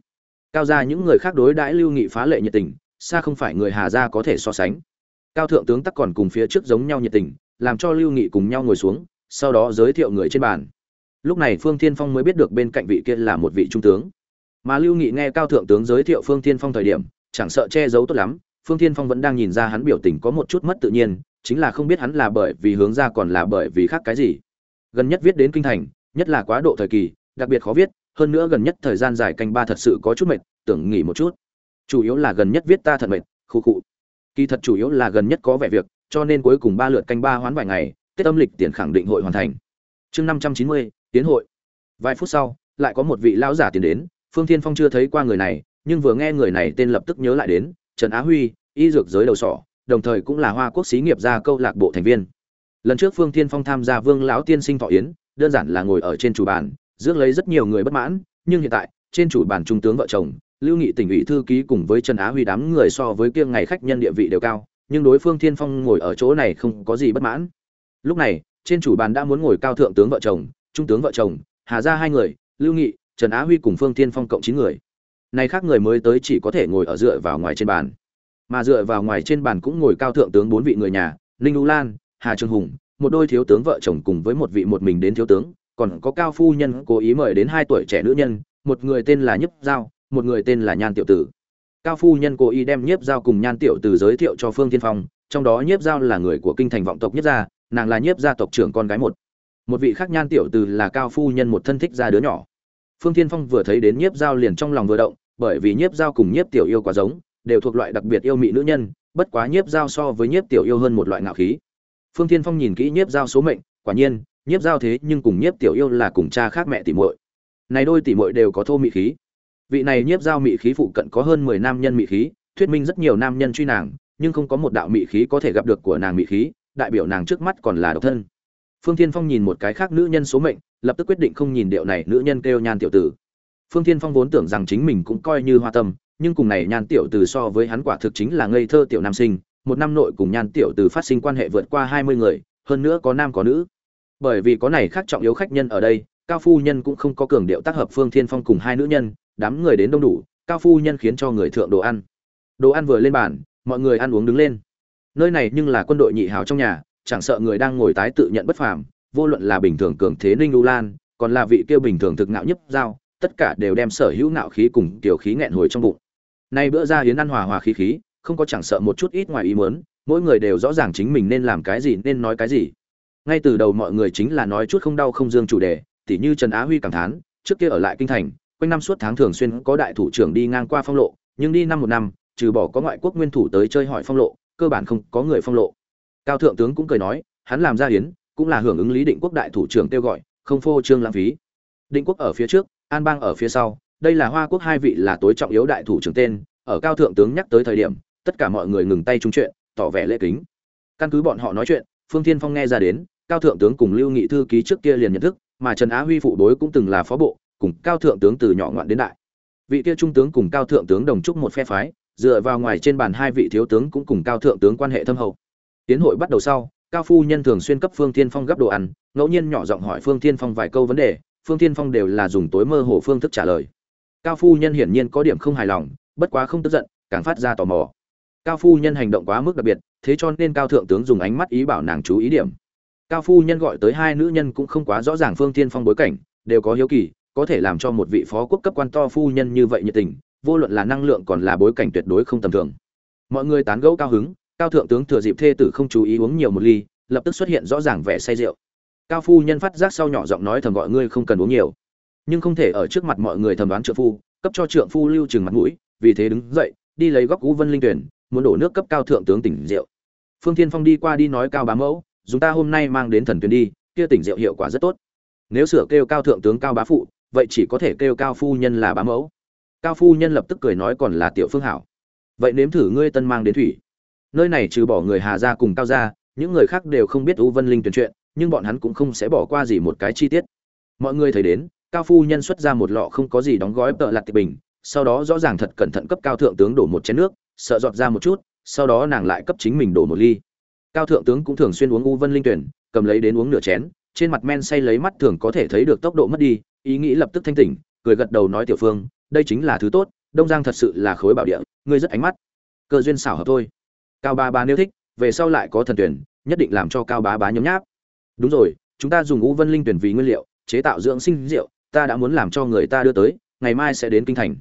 Cao ra những người khác đối đãi lưu nghị phá lệ nhiệt tình, xa không phải người hà gia có thể so sánh. Cao thượng tướng tắc còn cùng phía trước giống nhau nhiệt tình, làm cho lưu nghị cùng nhau ngồi xuống, sau đó giới thiệu người trên bàn lúc này phương thiên phong mới biết được bên cạnh vị kia là một vị trung tướng. Mà lưu nghị nghe cao thượng tướng giới thiệu phương thiên phong thời điểm, chẳng sợ che giấu tốt lắm, phương thiên phong vẫn đang nhìn ra hắn biểu tình có một chút mất tự nhiên, chính là không biết hắn là bởi vì hướng ra còn là bởi vì khác cái gì. Gần nhất viết đến kinh thành, nhất là quá độ thời kỳ, đặc biệt khó viết, hơn nữa gần nhất thời gian dài canh ba thật sự có chút mệt, tưởng nghỉ một chút. Chủ yếu là gần nhất viết ta thật mệt, khu khụ kỳ thật chủ yếu là gần nhất có vẻ việc, cho nên cuối cùng ba lượt canh ba hoán vài ngày tết âm lịch tiền khẳng định hội hoàn thành. Chương năm trăm chín mươi tiến hội. Vài phút sau, lại có một vị lão giả tiến đến, phương thiên phong chưa thấy qua người này, nhưng vừa nghe người này tên lập tức nhớ lại đến, trần á huy, y dược giới đầu sỏ, đồng thời cũng là hoa quốc xí nghiệp gia câu lạc bộ thành viên. Lần trước phương thiên phong tham gia vương lão tiên sinh thọ yến, đơn giản là ngồi ở trên chủ bàn, rước lấy rất nhiều người bất mãn, nhưng hiện tại, trên chủ bàn trung tướng vợ chồng, lưu nghị tỉnh ủy thư ký cùng với trần á huy đám người so với kia ngày khách nhân địa vị đều cao, nhưng đối phương thiên phong ngồi ở chỗ này không có gì bất mãn. Lúc này, trên chủ bàn đã muốn ngồi cao thượng tướng vợ chồng trung tướng vợ chồng, hà ra hai người, lưu nghị, trần á huy cùng phương thiên phong cộng chín người. Nay khác người mới tới chỉ có thể ngồi ở dựa vào ngoài trên bàn. Mà dựa vào ngoài trên bàn cũng ngồi cao thượng tướng bốn vị người nhà, ninh u lan, hà trường hùng, một đôi thiếu tướng vợ chồng cùng với một vị một mình đến thiếu tướng, còn có cao phu nhân cố ý mời đến hai tuổi trẻ nữ nhân, một người tên là nhấp giao, một người tên là nhan tiểu tử. Cao phu nhân cố ý đem nhiếp giao cùng nhan tiểu Tử giới thiệu cho phương tiên phong, trong đó nhiếp giao là người của kinh thành vọng tộc Nhất gia, nàng là nhiếp gia tộc trưởng con gái một một vị khác nhan tiểu từ là cao phu nhân một thân thích gia đứa nhỏ. Phương tiên phong vừa thấy đến nhiếp giao liền trong lòng vừa động, bởi vì nhiếp giao cùng nhiếp tiểu yêu quá giống, đều thuộc loại đặc biệt yêu mị nữ nhân, bất quá nhiếp giao so với nhiếp tiểu yêu hơn một loại ngạo khí. Phương tiên phong nhìn kỹ nhiếp giao số mệnh, quả nhiên, nhiếp giao thế nhưng cùng nhiếp tiểu yêu là cùng cha khác mẹ tỷ muội. Này đôi tỷ muội đều có thô mị khí. Vị này nhiếp giao mị khí phụ cận có hơn mười nam nhân mị khí, thuyết minh rất nhiều nam nhân truy nàng, nhưng không có một đạo mị khí có thể gặp được của nàng mị khí, đại biểu nàng trước mắt còn là độc thân phương thiên phong nhìn một cái khác nữ nhân số mệnh, lập tức quyết định không nhìn điệu này nữ nhân kêu nhan tiểu tử. Phương thiên phong vốn tưởng rằng chính mình cũng coi như hoa tâm, nhưng cùng này nhan tiểu tử so với hắn quả thực chính là ngây thơ tiểu nam sinh, một năm nội cùng nhan tiểu tử phát sinh quan hệ vượt qua hai mươi người, hơn nữa có nam có nữ. Bởi vì có này khác trọng yếu khách nhân ở đây, cao phu nhân cũng không có cường điệu tác hợp phương thiên phong cùng hai nữ nhân, đám người đến đông đủ, cao phu nhân khiến cho người thượng đồ ăn. Đồ ăn vừa lên bàn, mọi người ăn uống đứng lên. Nơi này nhưng là quân đội nhị hào trong nhà chẳng sợ người đang ngồi tái tự nhận bất phàm, vô luận là bình thường cường thế ninh u lan, còn là vị kia bình thường thực ngạo nhất giao, tất cả đều đem sở hữu ngạo khí cùng tiểu khí nghẹn hồi trong bụng. Nay bữa ra hiến ăn hòa hòa khí khí, không có chẳng sợ một chút ít ngoài ý muốn, mỗi người đều rõ ràng chính mình nên làm cái gì, nên nói cái gì. Ngay từ đầu mọi người chính là nói chút không đau không dương chủ đề, tỉ như trần á huy cảm thán, trước kia ở lại kinh thành, quanh năm suốt tháng thường xuyên có đại thủ trưởng đi ngang qua phong lộ, nhưng đi năm một năm, trừ bỏ có ngoại quốc nguyên thủ tới chơi hỏi phong lộ, cơ bản không có người phong lộ cao thượng tướng cũng cười nói, hắn làm ra hiến, cũng là hưởng ứng lý định quốc đại thủ trưởng kêu gọi, không phô trương lãng phí. Định quốc ở phía trước, an bang ở phía sau, đây là hoa quốc hai vị là tối trọng yếu đại thủ trưởng tên, ở cao thượng tướng nhắc tới thời điểm, tất cả mọi người ngừng tay trung chuyện, tỏ vẻ lễ kính. Căn cứ bọn họ nói chuyện, phương thiên phong nghe ra đến, cao thượng tướng cùng lưu nghị thư ký trước kia liền nhận thức, mà trần á huy phụ đối cũng từng là phó bộ, cùng cao thượng tướng từ nhỏ ngoạn đến đại. Vị kia trung tướng cùng cao thượng tướng đồng chúc một phe phái, dựa vào ngoài trên bàn hai vị thiếu tướng cũng cùng cao thượng tướng quan hệ thâm hậu tiến hội bắt đầu sau, cao phu nhân thường xuyên cấp phương tiên phong gấp đồ ăn, ngẫu nhiên nhỏ giọng hỏi phương tiên phong vài câu vấn đề, phương tiên phong đều là dùng tối mơ hồ phương thức trả lời. Cao phu nhân hiển nhiên có điểm không hài lòng, bất quá không tức giận, càng phát ra tò mò. Cao phu nhân hành động quá mức đặc biệt, thế cho nên cao thượng tướng dùng ánh mắt ý bảo nàng chú ý điểm. Cao phu nhân gọi tới hai nữ nhân cũng không quá rõ ràng phương tiên phong bối cảnh, đều có hiếu kỳ, có thể làm cho một vị phó quốc cấp quan to phu nhân như vậy nhiệt tình, vô luận là năng lượng còn là bối cảnh tuyệt đối không tầm thường. Mọi người tán gẫu cao hứng cao thượng tướng thừa dịp thê tử không chú ý uống nhiều một ly, lập tức xuất hiện rõ ràng vẻ say rượu. Cao phu nhân phát giác sau nhỏ giọng nói thầm gọi ngươi không cần uống nhiều. Nhưng không thể ở trước mặt mọi người thầm đoán trượng phu, cấp cho trượng phu lưu trừng mặt mũi, vì thế đứng dậy, đi lấy góc cú vân linh tuyển muốn đổ nước cấp cao thượng tướng tỉnh rượu. Phương thiên phong đi qua đi nói cao bá mẫu chúng ta hôm nay mang đến thần tuyển đi, kia tỉnh rượu hiệu quả rất tốt. Nếu sửa kêu cao thượng tướng cao bá phụ, vậy chỉ có thể kêu cao phu nhân là bá mẫu. Cao phu nhân lập tức cười nói còn là tiểu phương hảo. Vậy nếm thử ngươi tân mang đến thủy nơi này trừ bỏ người hà gia cùng cao gia, những người khác đều không biết u vân linh tuyển chuyện, nhưng bọn hắn cũng không sẽ bỏ qua gì một cái chi tiết. Mọi người thấy đến, cao phu nhân xuất ra một lọ không có gì đóng gói tợ lặt tịch bình, sau đó rõ ràng thật cẩn thận cấp cao thượng tướng đổ một chén nước, sợ giọt ra một chút, sau đó nàng lại cấp chính mình đổ một ly. Cao thượng tướng cũng thường xuyên uống u vân linh tuyển, cầm lấy đến uống nửa chén, trên mặt men say lấy mắt thường có thể thấy được tốc độ mất đi, ý nghĩ lập tức thanh tỉnh, cười gật đầu nói tiểu phương, đây chính là thứ tốt, đông giang thật sự là khối bảo địa, ngươi rất ánh mắt. Cơ duyên xảo hợp thôi cao ba ba nếu thích, về sau lại có thần tuyển, nhất định làm cho cao bá bá nhấm nháp. Đúng rồi, chúng ta dùng u vân linh tuyển vì nguyên liệu, chế tạo dưỡng sinh rượu, ta đã muốn làm cho người ta đưa tới, ngày mai sẽ đến kinh thành.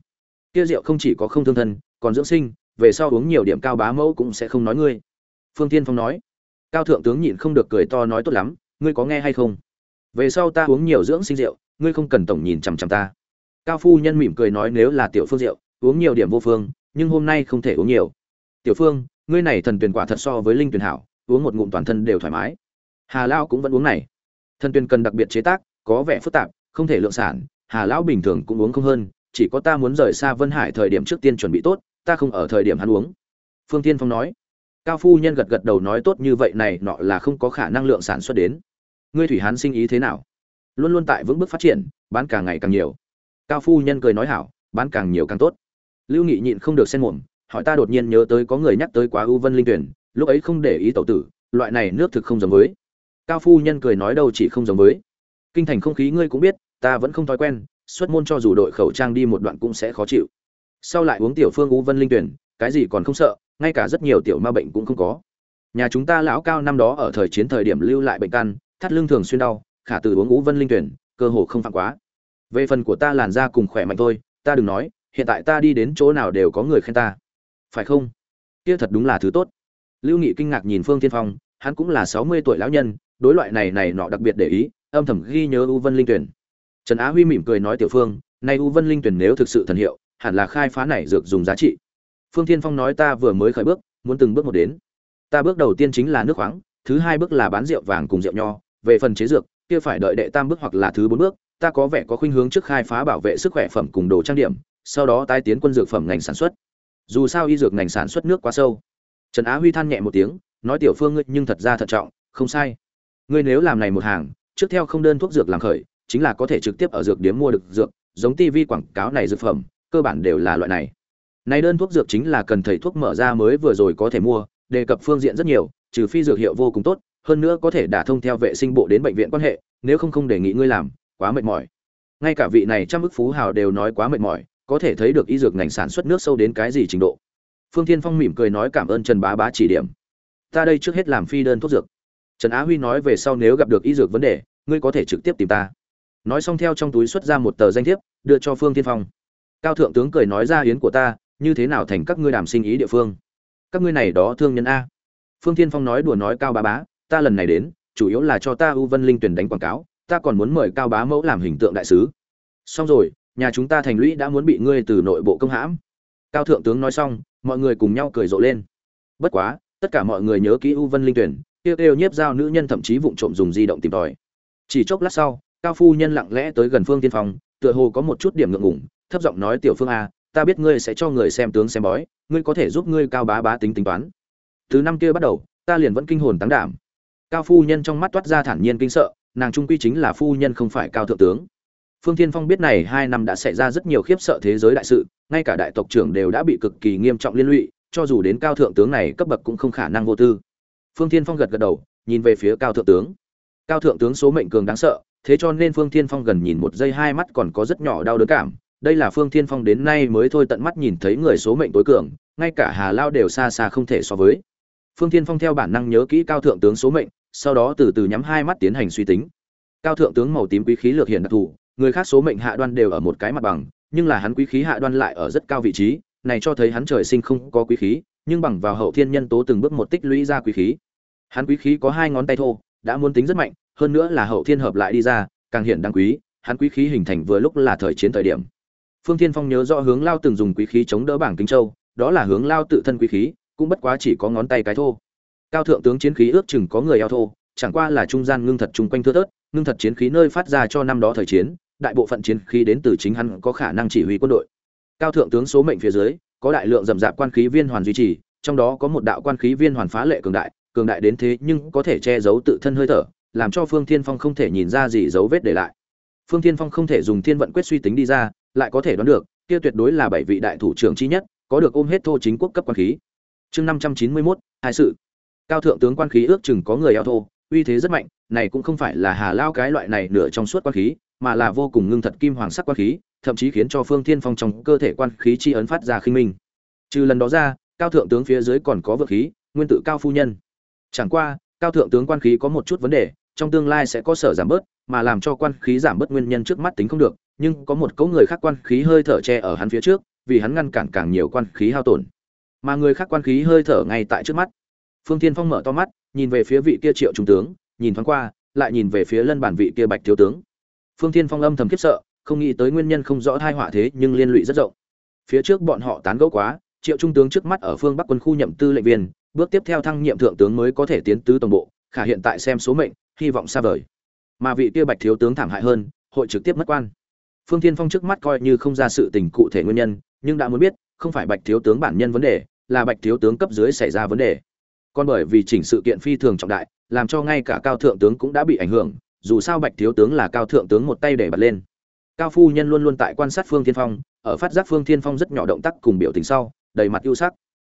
Kia rượu không chỉ có không thương thân, còn dưỡng sinh, về sau uống nhiều điểm cao bá mẫu cũng sẽ không nói ngươi. Phương tiên phong nói. Cao thượng tướng nhịn không được cười to nói tốt lắm, ngươi có nghe hay không? Về sau ta uống nhiều dưỡng sinh rượu, ngươi không cần tổng nhìn chằm chằm ta. Cao phu nhân mỉm cười nói nếu là tiểu phương rượu, uống nhiều điểm vô phương, nhưng hôm nay không thể uống nhiều. Tiểu phương ngươi này thần tuyển quả thật so với linh tuyển hảo, uống một ngụm toàn thân đều thoải mái. Hà lao cũng vẫn uống này. Thần tuyển cần đặc biệt chế tác, có vẻ phức tạp, không thể lượng sản, hà lão bình thường cũng uống không hơn, chỉ có ta muốn rời xa vân hải thời điểm trước tiên chuẩn bị tốt, ta không ở thời điểm hắn uống. Phương tiên phong nói. Cao phu nhân gật gật đầu nói tốt như vậy này, nọ là không có khả năng lượng sản xuất đến. Ngươi thủy hán sinh ý thế nào? Luôn luôn tại vững bước phát triển, bán càng ngày càng nhiều. Cao phu nhân cười nói hảo, bán càng nhiều càng tốt. Lưu nghị nhịn không được xen mồm hỏi ta đột nhiên nhớ tới có người nhắc tới quá ưu vân linh tuyển, lúc ấy không để ý tẩu tử, loại này nước thực không giống với. Cao phu nhân cười nói đâu chỉ không giống với. Kinh thành không khí ngươi cũng biết, ta vẫn không thói quen, xuất môn cho dù đội khẩu trang đi một đoạn cũng sẽ khó chịu. Sau lại uống tiểu phương ưu vân linh tuyển, cái gì còn không sợ, ngay cả rất nhiều tiểu ma bệnh cũng không có. Nhà chúng ta lão cao năm đó ở thời chiến thời điểm lưu lại bệnh căn, thắt lưng thường xuyên đau, khả từ uống ưu vân linh tuyển, cơ hồ không phạm quá. Về phần của ta làn da cùng khỏe mạnh thôi, ta đừng nói, hiện tại ta đi đến chỗ nào đều có người khen ta phải không? Kia thật đúng là thứ tốt. Lưu nghị kinh ngạc nhìn phương tiên phong, hắn cũng là sáu mươi tuổi lão nhân, đối loại này này nọ đặc biệt để ý, âm thầm ghi nhớ u vân linh tuyển. Trần á huy mỉm cười nói tiểu phương nay u vân linh tuyển nếu thực sự thần hiệu, hẳn là khai phá này dược dùng giá trị. Phương tiên phong nói, ta vừa mới khởi bước, muốn từng bước một đến. Ta bước đầu tiên chính là nước khoáng, thứ hai bước là bán rượu vàng cùng rượu nho, về phần chế dược, kia phải đợi đệ tam bước hoặc là thứ bốn bước, ta có vẻ có khuynh hướng trước khai phá bảo vệ sức khỏe phẩm cùng đồ trang điểm, sau đó tái tiến quân dược phẩm ngành sản xuất dù sao y dược ngành sản xuất nước quá sâu. Trần á huy than nhẹ một tiếng, nói, tiểu phương ngươi nhưng thật ra thận trọng, không sai. Ngươi nếu làm này một hàng, trước theo không đơn thuốc dược làm khởi, chính là có thể trực tiếp ở dược điếm mua được dược, giống tivi quảng cáo này dược phẩm, cơ bản đều là loại này. Này đơn thuốc dược chính là cần thầy thuốc mở ra mới vừa rồi có thể mua, đề cập phương diện rất nhiều, trừ phi dược hiệu vô cùng tốt, hơn nữa có thể đả thông theo vệ sinh bộ đến bệnh viện quan hệ, nếu không không đề nghị ngươi làm, quá mệt mỏi. Ngay cả vị này trăm ức phú hào đều nói quá mệt mỏi có thể thấy được y dược ngành sản xuất nước sâu đến cái gì trình độ. Phương thiên phong mỉm cười nói cảm ơn trần bá bá chỉ điểm. Ta đây trước hết làm phi đơn thuốc dược. Trần á huy nói về sau nếu gặp được y dược vấn đề, ngươi có thể trực tiếp tìm ta. Nói xong theo trong túi xuất ra một tờ danh thiếp, đưa cho phương thiên phong. Cao thượng tướng cười nói ra hiến của ta, như thế nào thành các ngươi đàm sinh ý địa phương? Các ngươi này đó thương nhân a. Phương thiên phong nói đùa nói cao bá bá, ta lần này đến, chủ yếu là cho ta u vân linh tuyển đánh quảng cáo, ta còn muốn mời cao bá mẫu làm hình tượng đại sứ. Xong rồi nhà chúng ta thành lũy đã muốn bị ngươi từ nội bộ công hãm. Cao thượng tướng nói xong, mọi người cùng nhau cười rộ lên. Bất quá, tất cả mọi người nhớ kỹ u vân linh tuyển, kêu kêu nhiếp giao nữ nhân thậm chí vụng trộm dùng di động tìm tòi. Chỉ chốc lát sau, cao phu nhân lặng lẽ tới gần phương tiên phong tựa hồ có một chút điểm ngượng ngủng thấp giọng nói, tiểu phương a, ta biết ngươi sẽ cho người xem tướng xem bói, ngươi có thể giúp ngươi cao bá bá tính tính toán. Từ năm kia bắt đầu, ta liền vẫn kinh hồn tăng đảm. Cao phu nhân trong mắt toát ra thản nhiên kinh sợ, nàng trung quy chính là phu nhân không phải cao thượng tướng phương thiên phong biết này hai năm đã xảy ra rất nhiều khiếp sợ thế giới đại sự, ngay cả đại tộc trưởng đều đã bị cực kỳ nghiêm trọng liên lụy, cho dù đến cao thượng tướng này cấp bậc cũng không khả năng vô tư. Phương thiên phong gật gật đầu, nhìn về phía cao thượng tướng. Cao thượng tướng số mệnh cường đáng sợ, thế cho nên phương thiên phong gần nhìn một giây hai mắt còn có rất nhỏ đau đớn cảm. Đây là phương thiên phong đến nay mới thôi tận mắt nhìn thấy người số mệnh tối cường, ngay cả hà lao đều xa xa không thể so với. Phương thiên phong theo bản năng nhớ kỹ cao thượng tướng số mệnh, sau đó từ từ nhắm hai mắt tiến hành suy tính. Cao thượng tướng màu tím quý khí lược hiện đặc thù người khác số mệnh hạ đoan đều ở một cái mặt bằng, nhưng là hắn quý khí hạ đoan lại ở rất cao vị trí, này cho thấy hắn trời sinh không có quý khí, nhưng bằng vào hậu thiên nhân tố từng bước một tích lũy ra quý khí. Hắn quý khí có hai ngón tay thô, đã muốn tính rất mạnh, hơn nữa là hậu thiên hợp lại đi ra, càng hiện đáng quý, hắn quý khí hình thành vừa lúc là thời chiến thời điểm. Phương thiên phong nhớ rõ hướng lao từng dùng quý khí chống đỡ bảng kính châu, đó là hướng lao tự thân quý khí, cũng bất quá chỉ có ngón tay cái thô. Cao thượng tướng chiến khí ước chừng có người eo thô, chẳng qua là trung gian ngưng thật chung quanh thưa tớt ngưng thật chiến khí nơi phát ra cho năm đó thời chiến đại bộ phận chiến khí đến từ chính hắn có khả năng chỉ huy quân đội. Cao thượng tướng số mệnh phía dưới, có đại lượng rầm rạp quan khí viên hoàn duy trì, trong đó có một đạo quan khí viên hoàn phá lệ cường đại cường đại đến thế nhưng có thể che giấu tự thân hơi thở, làm cho phương thiên phong không thể nhìn ra gì dấu vết để lại. Phương thiên phong không thể dùng thiên vận quyết suy tính đi ra, lại có thể đoán được, kia tuyệt đối là bảy vị đại thủ trưởng chi nhất, có được ôm hết thô chính quốc cấp quan khí. Chương năm trăm chín mươi mốt, hai sự. Cao thượng tướng quan khí ước chừng có người eo thô, uy thế rất mạnh, này cũng không phải là hà lao cái loại này nửa trong suốt quan khí mà là vô cùng ngưng thật kim hoàng sắc quan khí, thậm chí khiến cho phương thiên phong trong cơ thể quan khí chi ấn phát ra khinh minh. Trừ lần đó ra, cao thượng tướng phía dưới còn có vượng khí, nguyên tự cao phu nhân. Chẳng qua, cao thượng tướng quan khí có một chút vấn đề, trong tương lai sẽ có sở giảm bớt, mà làm cho quan khí giảm bớt nguyên nhân trước mắt tính không được, nhưng có một cấu người khác quan khí hơi thở che ở hắn phía trước, vì hắn ngăn cản càng nhiều quan khí hao tổn. Mà người khác quan khí hơi thở ngay tại trước mắt. Phương thiên phong mở to mắt, nhìn về phía vị kia triệu trung tướng, nhìn thoáng qua, lại nhìn về phía lân bản vị kia bạch thiếu tướng phương thiên phong âm thầm khiếp sợ, không nghĩ tới nguyên nhân không rõ thai họa thế nhưng liên lụy rất rộng. Phía trước bọn họ tán gẫu quá, triệu trung tướng trước mắt ở phương bắc quân khu nhậm tư lệnh viên, bước tiếp theo thăng nhiệm thượng tướng mới có thể tiến tứ tổng bộ, khả hiện tại xem số mệnh, hy vọng xa vời. Mà vị kia bạch thiếu tướng thảm hại hơn, hội trực tiếp mất quan. Phương thiên phong trước mắt coi như không ra sự tình cụ thể nguyên nhân, nhưng đã muốn biết, không phải bạch thiếu tướng bản nhân vấn đề, là bạch thiếu tướng cấp dưới xảy ra vấn đề. Còn bởi vì chỉnh sự kiện phi thường trọng đại, làm cho ngay cả cao thượng tướng cũng đã bị ảnh hưởng dù sao bạch thiếu tướng là cao thượng tướng một tay để bật lên. Cao phu nhân luôn luôn tại quan sát phương thiên phong, ở phát giác phương thiên phong rất nhỏ động tác cùng biểu tình sau, đầy mặt ưu sắc.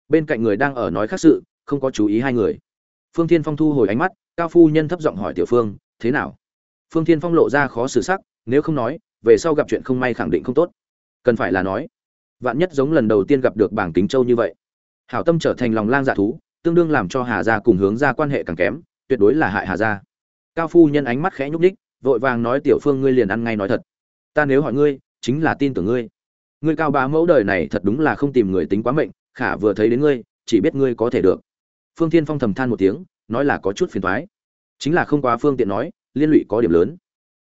Bên cạnh người đang ở nói khác sự, không có chú ý hai người. Phương thiên phong thu hồi ánh mắt, cao phu nhân thấp giọng hỏi tiểu phương, thế nào? Phương thiên phong lộ ra khó xử sắc, nếu không nói, về sau gặp chuyện không may khẳng định không tốt. Cần phải là nói, vạn nhất giống lần đầu tiên gặp được bảng kính châu như vậy. Hảo tâm trở thành lòng lang dạ thú, tương đương làm cho hà gia cùng hướng ra quan hệ càng kém, tuyệt đối là hại hà gia cao phu nhân ánh mắt khẽ nhúc nhích, vội vàng nói tiểu phương ngươi liền ăn ngay nói thật. Ta nếu hỏi ngươi chính là tin tưởng ngươi. Ngươi cao bá mẫu đời này thật đúng là không tìm người tính quá mệnh khả vừa thấy đến ngươi chỉ biết ngươi có thể được. Phương Thiên phong thầm than một tiếng nói là có chút phiền thoái chính là không quá phương tiện nói liên lụy có điểm lớn.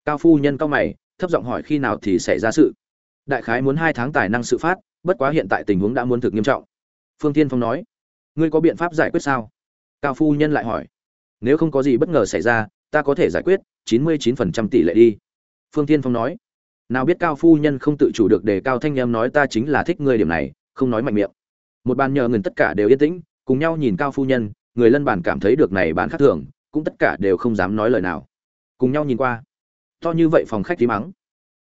Cao phu nhân cao mày thấp giọng hỏi khi nào thì xảy ra sự. Đại khái muốn hai tháng tài năng sự phát bất quá hiện tại tình huống đã muốn thực nghiêm trọng. Phương tiên phong nói ngươi có biện pháp giải quyết sao? Cao phu nhân lại hỏi nếu không có gì bất ngờ xảy ra ta có thể giải quyết chín mươi chín phần trăm tỷ lệ đi. Phương tiên phong nói. Nào biết cao phu nhân không tự chủ được đề cao thanh em nói ta chính là thích ngươi điểm này, không nói mạnh miệng. Một bàn nhờ người tất cả đều yên tĩnh, cùng nhau nhìn cao phu nhân, người lân bàn cảm thấy được này bán khác thường, cũng tất cả đều không dám nói lời nào. Cùng nhau nhìn qua. To như vậy phòng khách tí mắng.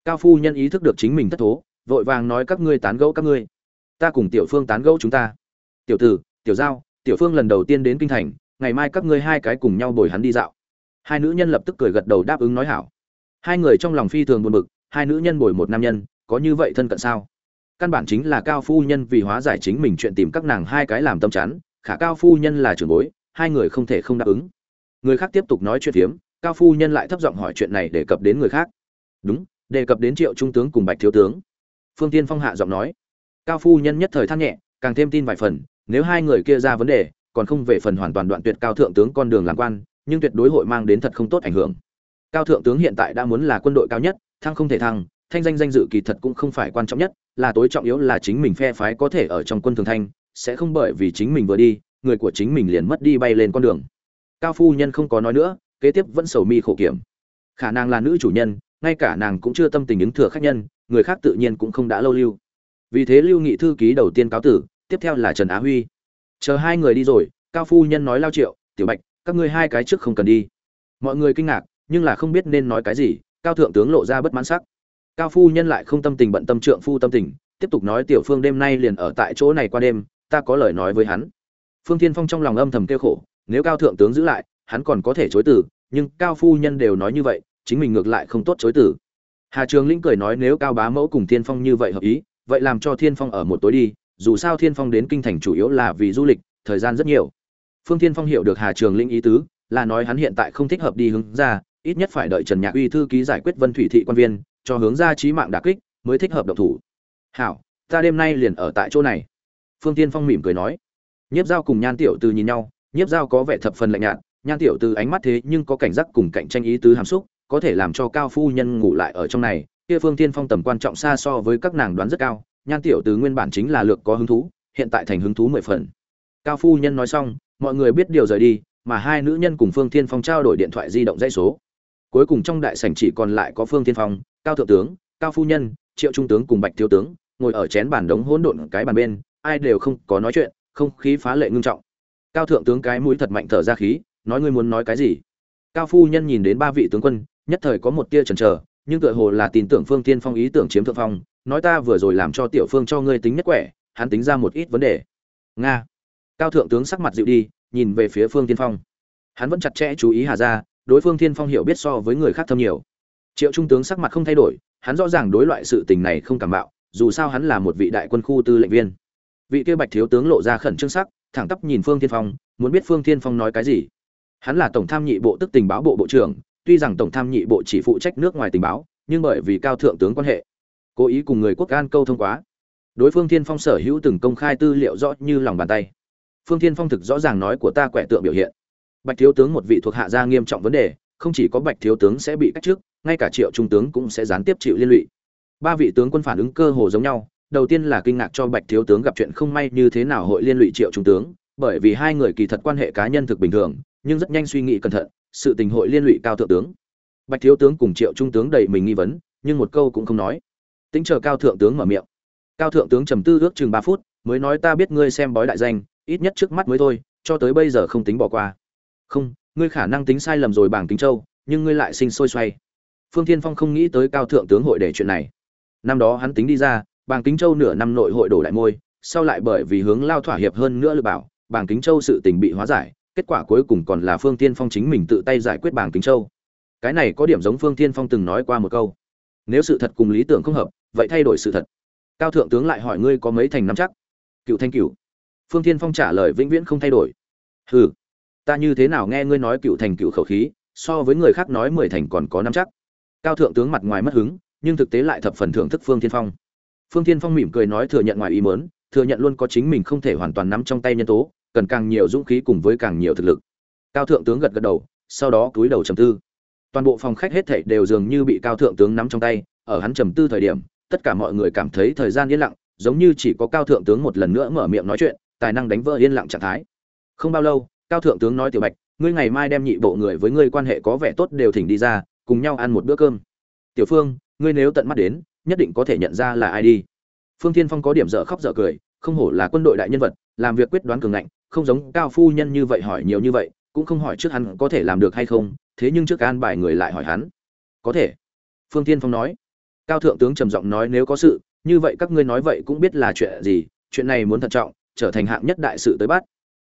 Cao phu nhân ý thức được chính mình thất thố, vội vàng nói các ngươi tán gẫu các ngươi. Ta cùng tiểu phương tán gẫu chúng ta. Tiểu tử, tiểu giao, tiểu phương lần đầu tiên đến kinh thành, ngày mai các ngươi hai cái cùng nhau bồi hắn đi dạo hai nữ nhân lập tức cười gật đầu đáp ứng nói hảo. Hai người trong lòng phi thường buồn bực hai nữ nhân bồi một nam nhân có như vậy thân cận sao? Căn bản chính là cao phu nhân vì hóa giải chính mình chuyện tìm các nàng hai cái làm tâm chán, khả cao phu nhân là trưởng bối hai người không thể không đáp ứng. Người khác tiếp tục nói chuyện phiếm cao phu nhân lại thấp giọng hỏi chuyện này để cập đến người khác. Đúng đề cập đến triệu trung tướng cùng bạch thiếu tướng. Phương tiên phong hạ giọng nói. Cao phu nhân nhất thời than nhẹ càng thêm tin vài phần nếu hai người kia ra vấn đề còn không về phần hoàn toàn đoạn tuyệt cao thượng tướng con đường làm quan nhưng tuyệt đối hội mang đến thật không tốt ảnh hưởng. Cao thượng tướng hiện tại đã muốn là quân đội cao nhất, thăng không thể thăng, thanh danh danh dự kỳ thật cũng không phải quan trọng nhất, là tối trọng yếu là chính mình phe phái có thể ở trong quân thường thanh, sẽ không bởi vì chính mình vừa đi, người của chính mình liền mất đi bay lên con đường. Cao phu nhân không có nói nữa, kế tiếp vẫn sầu mi khổ kiểm. Khả năng là nữ chủ nhân, ngay cả nàng cũng chưa tâm tình ứng thừa khách nhân, người khác tự nhiên cũng không đã lâu lưu. Vì thế lưu nghị thư ký đầu tiên cáo tử, tiếp theo là trần á huy. Chờ hai người đi rồi, cao phu nhân nói lao triệu, tiểu bạch các ngươi hai cái trước không cần đi. Mọi người kinh ngạc, nhưng là không biết nên nói cái gì, cao thượng tướng lộ ra bất mãn sắc. Cao phu nhân lại không tâm tình bận tâm trượng phu tâm tình, tiếp tục nói tiểu phương đêm nay liền ở tại chỗ này qua đêm, ta có lời nói với hắn. Phương tiên phong trong lòng âm thầm kêu khổ, nếu cao thượng tướng giữ lại, hắn còn có thể chối từ, nhưng cao phu nhân đều nói như vậy, chính mình ngược lại không tốt chối từ. Hà trường lĩnh cười nói nếu cao bá mẫu cùng thiên phong như vậy hợp ý, vậy làm cho thiên phong ở một tối đi, dù sao thiên phong đến kinh thành chủ yếu là vì du lịch, thời gian rất nhiều phương thiên phong hiểu được hà trường Linh ý tứ, là nói hắn hiện tại không thích hợp đi hướng ra, ít nhất phải đợi trần nhạc uy thư ký giải quyết vân thủy thị quan viên, cho hướng ra trí mạng đà kích, mới thích hợp độc thủ. Hảo, ta đêm nay liền ở tại chỗ này. Phương tiên phong mỉm cười nói. Nhiếp giao cùng nhan tiểu từ nhìn nhau, nhiếp giao có vẻ thập phần lạnh nhạt, nhan tiểu từ ánh mắt thế nhưng có cảnh giác cùng cạnh tranh ý tứ hàm xúc, có thể làm cho cao phu nhân ngủ lại ở trong này, kia phương tiên phong tầm quan trọng xa so với các nàng đoán rất cao, nhan tiểu từ nguyên bản chính là lược có hứng thú, hiện tại thành hứng thú mười phần. Cao phu nhân nói xong mọi người biết điều rời đi, mà hai nữ nhân cùng phương tiên phong trao đổi điện thoại di động dãy số. Cuối cùng trong đại sảnh chỉ còn lại có phương tiên phong, cao thượng tướng, cao phu nhân, triệu trung tướng cùng bạch thiếu tướng, ngồi ở chén bàn đống hỗn độn cái bàn bên, ai đều không có nói chuyện, không khí phá lệ ngưng trọng. Cao thượng tướng cái mũi thật mạnh thở ra khí, nói ngươi muốn nói cái gì? Cao phu nhân nhìn đến ba vị tướng quân, nhất thời có một tia chần chờ, nhưng tựa hồ là tin tưởng phương tiên phong ý tưởng chiếm thượng phong, nói ta vừa rồi làm cho tiểu phương cho ngươi tính nhất quẻ, hắn tính ra một ít vấn đề. Nga cao thượng tướng sắc mặt dịu đi, nhìn về phía phương tiên phong. Hắn vẫn chặt chẽ chú ý hà ra đối phương tiên phong hiểu biết so với người khác thâm nhiều. Triệu trung tướng sắc mặt không thay đổi, hắn rõ ràng đối loại sự tình này không cảm bạo dù sao hắn là một vị đại quân khu tư lệnh viên. Vị kia bạch thiếu tướng lộ ra khẩn trương sắc, thẳng tắp nhìn phương tiên phong, muốn biết phương tiên phong nói cái gì. Hắn là tổng tham nhị bộ tức tình báo bộ bộ trưởng, tuy rằng tổng tham nhị bộ chỉ phụ trách nước ngoài tình báo, nhưng bởi vì cao thượng tướng quan hệ, cố ý cùng người quốc an câu thông quá. Đối phương thiên phong sở hữu từng công khai tư liệu rõ như lòng bàn tay phương thiên phong thực rõ ràng nói của ta quẻ tượng biểu hiện. Bạch thiếu tướng một vị thuộc hạ gia nghiêm trọng vấn đề không chỉ có bạch thiếu tướng sẽ bị cách chức, ngay cả triệu trung tướng cũng sẽ gián tiếp chịu liên lụy. Ba vị tướng quân phản ứng cơ hồ giống nhau đầu tiên là kinh ngạc cho bạch thiếu tướng gặp chuyện không may như thế nào hội liên lụy triệu trung tướng bởi vì hai người kỳ thật quan hệ cá nhân thực bình thường nhưng rất nhanh suy nghĩ cẩn thận sự tình hội liên lụy cao thượng tướng. Bạch thiếu tướng cùng triệu trung tướng đầy mình nghi vấn nhưng một câu cũng không nói. Tính chờ cao thượng tướng mở miệng. Cao thượng tướng trầm tư ước chừng ba phút mới nói ta biết ngươi xem bói đại danh ít nhất trước mắt mới thôi, cho tới bây giờ không tính bỏ qua. Không, ngươi khả năng tính sai lầm rồi bảng kính châu, nhưng ngươi lại sinh sôi xoay. Phương thiên phong không nghĩ tới cao thượng tướng hội để chuyện này. Năm đó hắn tính đi ra, bảng kính châu nửa năm nội hội đổ lại môi, sau lại bởi vì hướng lao thỏa hiệp hơn nữa lực bảo, bảng kính châu sự tình bị hóa giải, kết quả cuối cùng còn là phương tiên phong chính mình tự tay giải quyết bảng kính châu. Cái này có điểm giống phương tiên phong từng nói qua một câu. Nếu sự thật cùng lý tưởng không hợp, vậy thay đổi sự thật. Cao thượng tướng lại hỏi ngươi có mấy thành nắm chắc? Cựu thanh cựu phương Thiên phong trả lời vĩnh viễn không thay đổi. Hừ, ta như thế nào nghe ngươi nói cựu thành cựu khẩu khí, so với người khác nói mười thành còn có năm chắc. Cao thượng tướng mặt ngoài mất hứng, nhưng thực tế lại thập phần thưởng thức phương Thiên phong. Phương thiên phong mỉm cười nói thừa nhận ngoài ý mớn thừa nhận luôn có chính mình không thể hoàn toàn nắm trong tay nhân tố, cần càng nhiều dũng khí cùng với càng nhiều thực lực. Cao thượng tướng gật gật đầu, sau đó cúi đầu trầm tư. Toàn bộ phòng khách hết thảy đều dường như bị cao thượng tướng nắm trong tay, ở hắn trầm tư thời điểm, tất cả mọi người cảm thấy thời gian yên lặng, giống như chỉ có cao thượng tướng một lần nữa mở miệng nói chuyện tài năng đánh vỡ yên lặng trạng thái. Không bao lâu, cao thượng tướng nói tiểu bạch, ngươi ngày mai đem nhị bộ người với ngươi quan hệ có vẻ tốt đều thỉnh đi ra, cùng nhau ăn một bữa cơm. Tiểu phương, ngươi nếu tận mắt đến, nhất định có thể nhận ra là ai đi. Phương thiên phong có điểm dở khóc dở cười, không hổ là quân đội đại nhân vật, làm việc quyết đoán cường ngạnh, không giống cao phu nhân như vậy hỏi nhiều như vậy, cũng không hỏi trước hắn có thể làm được hay không, thế nhưng trước an bài người lại hỏi hắn. Có thể. Phương thiên phong nói. Cao thượng tướng trầm giọng nói, nếu có sự, như vậy các ngươi nói vậy cũng biết là chuyện gì, chuyện này muốn thận trọng trở thành hạng nhất đại sự tới bắt.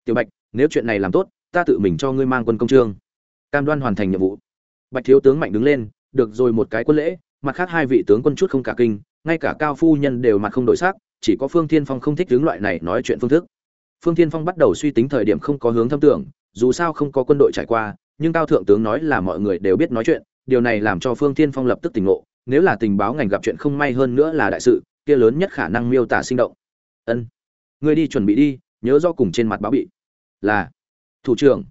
Tiểu bạch, nếu chuyện này làm tốt, ta tự mình cho ngươi mang quân công trương. Cam đoan hoàn thành nhiệm vụ. Bạch thiếu tướng mạnh đứng lên, được rồi một cái quân lễ, mặt khác hai vị tướng quân chút không cả kinh, ngay cả cao phu nhân đều mặt không đổi sắc, chỉ có phương thiên phong không thích tướng loại này nói chuyện phương thức. Phương thiên phong bắt đầu suy tính thời điểm không có hướng thâm tưởng, dù sao không có quân đội trải qua, nhưng cao thượng tướng nói là mọi người đều biết nói chuyện, điều này làm cho phương thiên phong lập tức tỉnh ngộ, nếu là tình báo ngành gặp chuyện không may hơn nữa là đại sự, kia lớn nhất khả năng miêu tả sinh động. Ân người đi chuẩn bị đi, nhớ do cùng trên mặt báo bị. Là, thủ trưởng.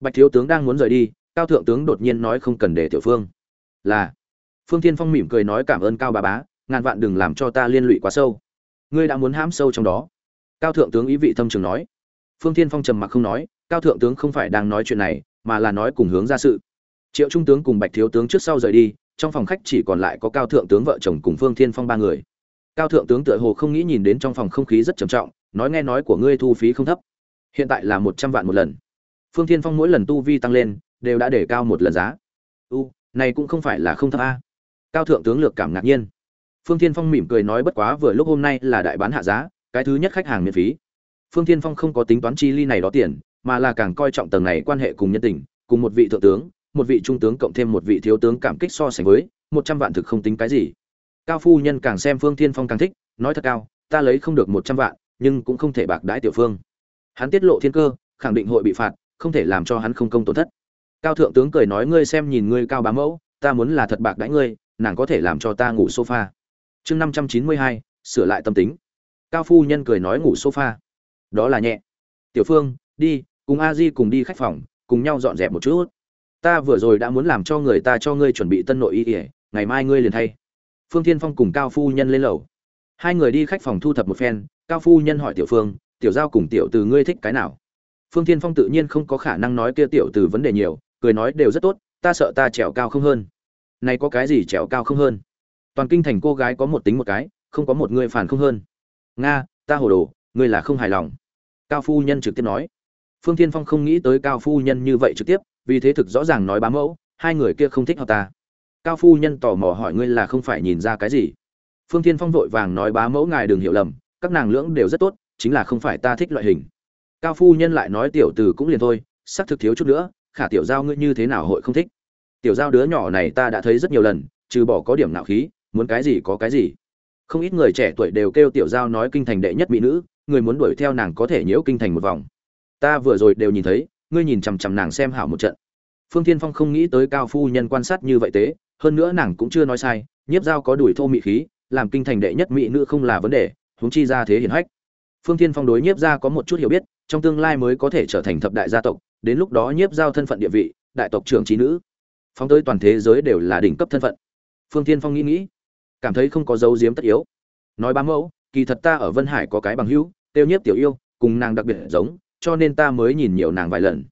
Bạch thiếu tướng đang muốn rời đi, cao thượng tướng đột nhiên nói không cần để tiểu phương. Là, phương thiên phong mỉm cười nói cảm ơn cao bà bá, ngàn vạn đừng làm cho ta liên lụy quá sâu. Ngươi đã muốn hãm sâu trong đó. Cao thượng tướng ý vị thâm trường nói. Phương thiên phong trầm mặc không nói, cao thượng tướng không phải đang nói chuyện này, mà là nói cùng hướng ra sự. Triệu trung tướng cùng bạch thiếu tướng trước sau rời đi, trong phòng khách chỉ còn lại có cao thượng tướng vợ chồng cùng phương thiên phong ba người cao thượng tướng tựa hồ không nghĩ nhìn đến trong phòng không khí rất trầm trọng, nói nghe nói của ngươi thu phí không thấp. Hiện tại là một trăm vạn một lần. Phương thiên phong mỗi lần tu vi tăng lên, đều đã để cao một lần giá. U, này cũng không phải là không thấp a. Cao thượng tướng lược cảm ngạc nhiên. Phương thiên phong mỉm cười nói bất quá vừa lúc hôm nay là đại bán hạ giá, cái thứ nhất khách hàng miễn phí. Phương thiên phong không có tính toán chi ly này đó tiền, mà là càng coi trọng tầng này quan hệ cùng nhân tình, cùng một vị thượng tướng, một vị trung tướng cộng thêm một vị thiếu tướng cảm kích so sánh với, một trăm vạn thực không tính cái gì cao phu nhân càng xem phương thiên phong càng thích, nói thật cao, ta lấy không được một trăm vạn, nhưng cũng không thể bạc đãi tiểu phương. Hắn tiết lộ thiên cơ, khẳng định hội bị phạt, không thể làm cho hắn không công tổn thất. Cao thượng tướng cười nói ngươi xem nhìn ngươi cao bá mẫu, ta muốn là thật bạc đãi ngươi, nàng có thể làm cho ta ngủ sofa. Chương năm trăm chín mươi hai, sửa lại tâm tính. Cao phu nhân cười nói ngủ sofa. Đó là nhẹ. Tiểu phương, đi, cùng a di cùng đi khách phòng, cùng nhau dọn dẹp một chút. Ta vừa rồi đã muốn làm cho người ta cho ngươi chuẩn bị tân nội y ỉa ngày mai ngươi liền thay phương thiên phong cùng cao phu nhân lên lầu. Hai người đi khách phòng thu thập một phen, cao phu nhân hỏi tiểu phương, tiểu giao cùng tiểu từ ngươi thích cái nào? Phương thiên phong tự nhiên không có khả năng nói kia tiểu từ vấn đề nhiều, cười nói, đều rất tốt, ta sợ ta trèo cao không hơn. Này có cái gì trèo cao không hơn? Toàn kinh thành cô gái có một tính một cái, không có một người phản không hơn. Nga, ta hồ đồ, ngươi là không hài lòng. Cao phu nhân trực tiếp nói. Phương thiên phong không nghĩ tới cao phu nhân như vậy trực tiếp, vì thế thực rõ ràng nói bá mẫu, hai người kia không thích hợp ta cao phu nhân tò mò hỏi ngươi là không phải nhìn ra cái gì? Phương thiên phong vội vàng nói bá mẫu ngài đừng hiểu lầm, các nàng lưỡng đều rất tốt, chính là không phải ta thích loại hình. Cao phu nhân lại nói tiểu từ cũng liền thôi sắc thực thiếu chút nữa, khả tiểu giao ngươi như thế nào hội không thích? Tiểu giao đứa nhỏ này ta đã thấy rất nhiều lần, trừ bỏ có điểm nạo khí, muốn cái gì có cái gì. Không ít người trẻ tuổi đều kêu tiểu giao nói kinh thành đệ nhất mỹ nữ, người muốn đuổi theo nàng có thể nhiễu kinh thành một vòng. Ta vừa rồi đều nhìn thấy, ngươi nhìn chằm chằm nàng xem hảo một trận. Phương thiên phong không nghĩ tới cao phu nhân quan sát như vậy tế hơn nữa nàng cũng chưa nói sai, nhiếp giao có đuổi thô mỹ khí, làm kinh thành đệ nhất mỹ nữ không là vấn đề, huống chi ra thế hiển hách. Phương thiên phong đối nhiếp gia có một chút hiểu biết, trong tương lai mới có thể trở thành thập đại gia tộc, đến lúc đó nhiếp giao thân phận địa vị, đại tộc trưởng trí nữ, phóng tới toàn thế giới đều là đỉnh cấp thân phận. Phương thiên phong nghĩ nghĩ, cảm thấy không có dấu diếm tất yếu. Nói bám mẫu, kỳ thật ta ở vân hải có cái bằng hữu, tiêu nhiếp tiểu yêu, cùng nàng đặc biệt giống, cho nên ta mới nhìn nhiều nàng vài lần.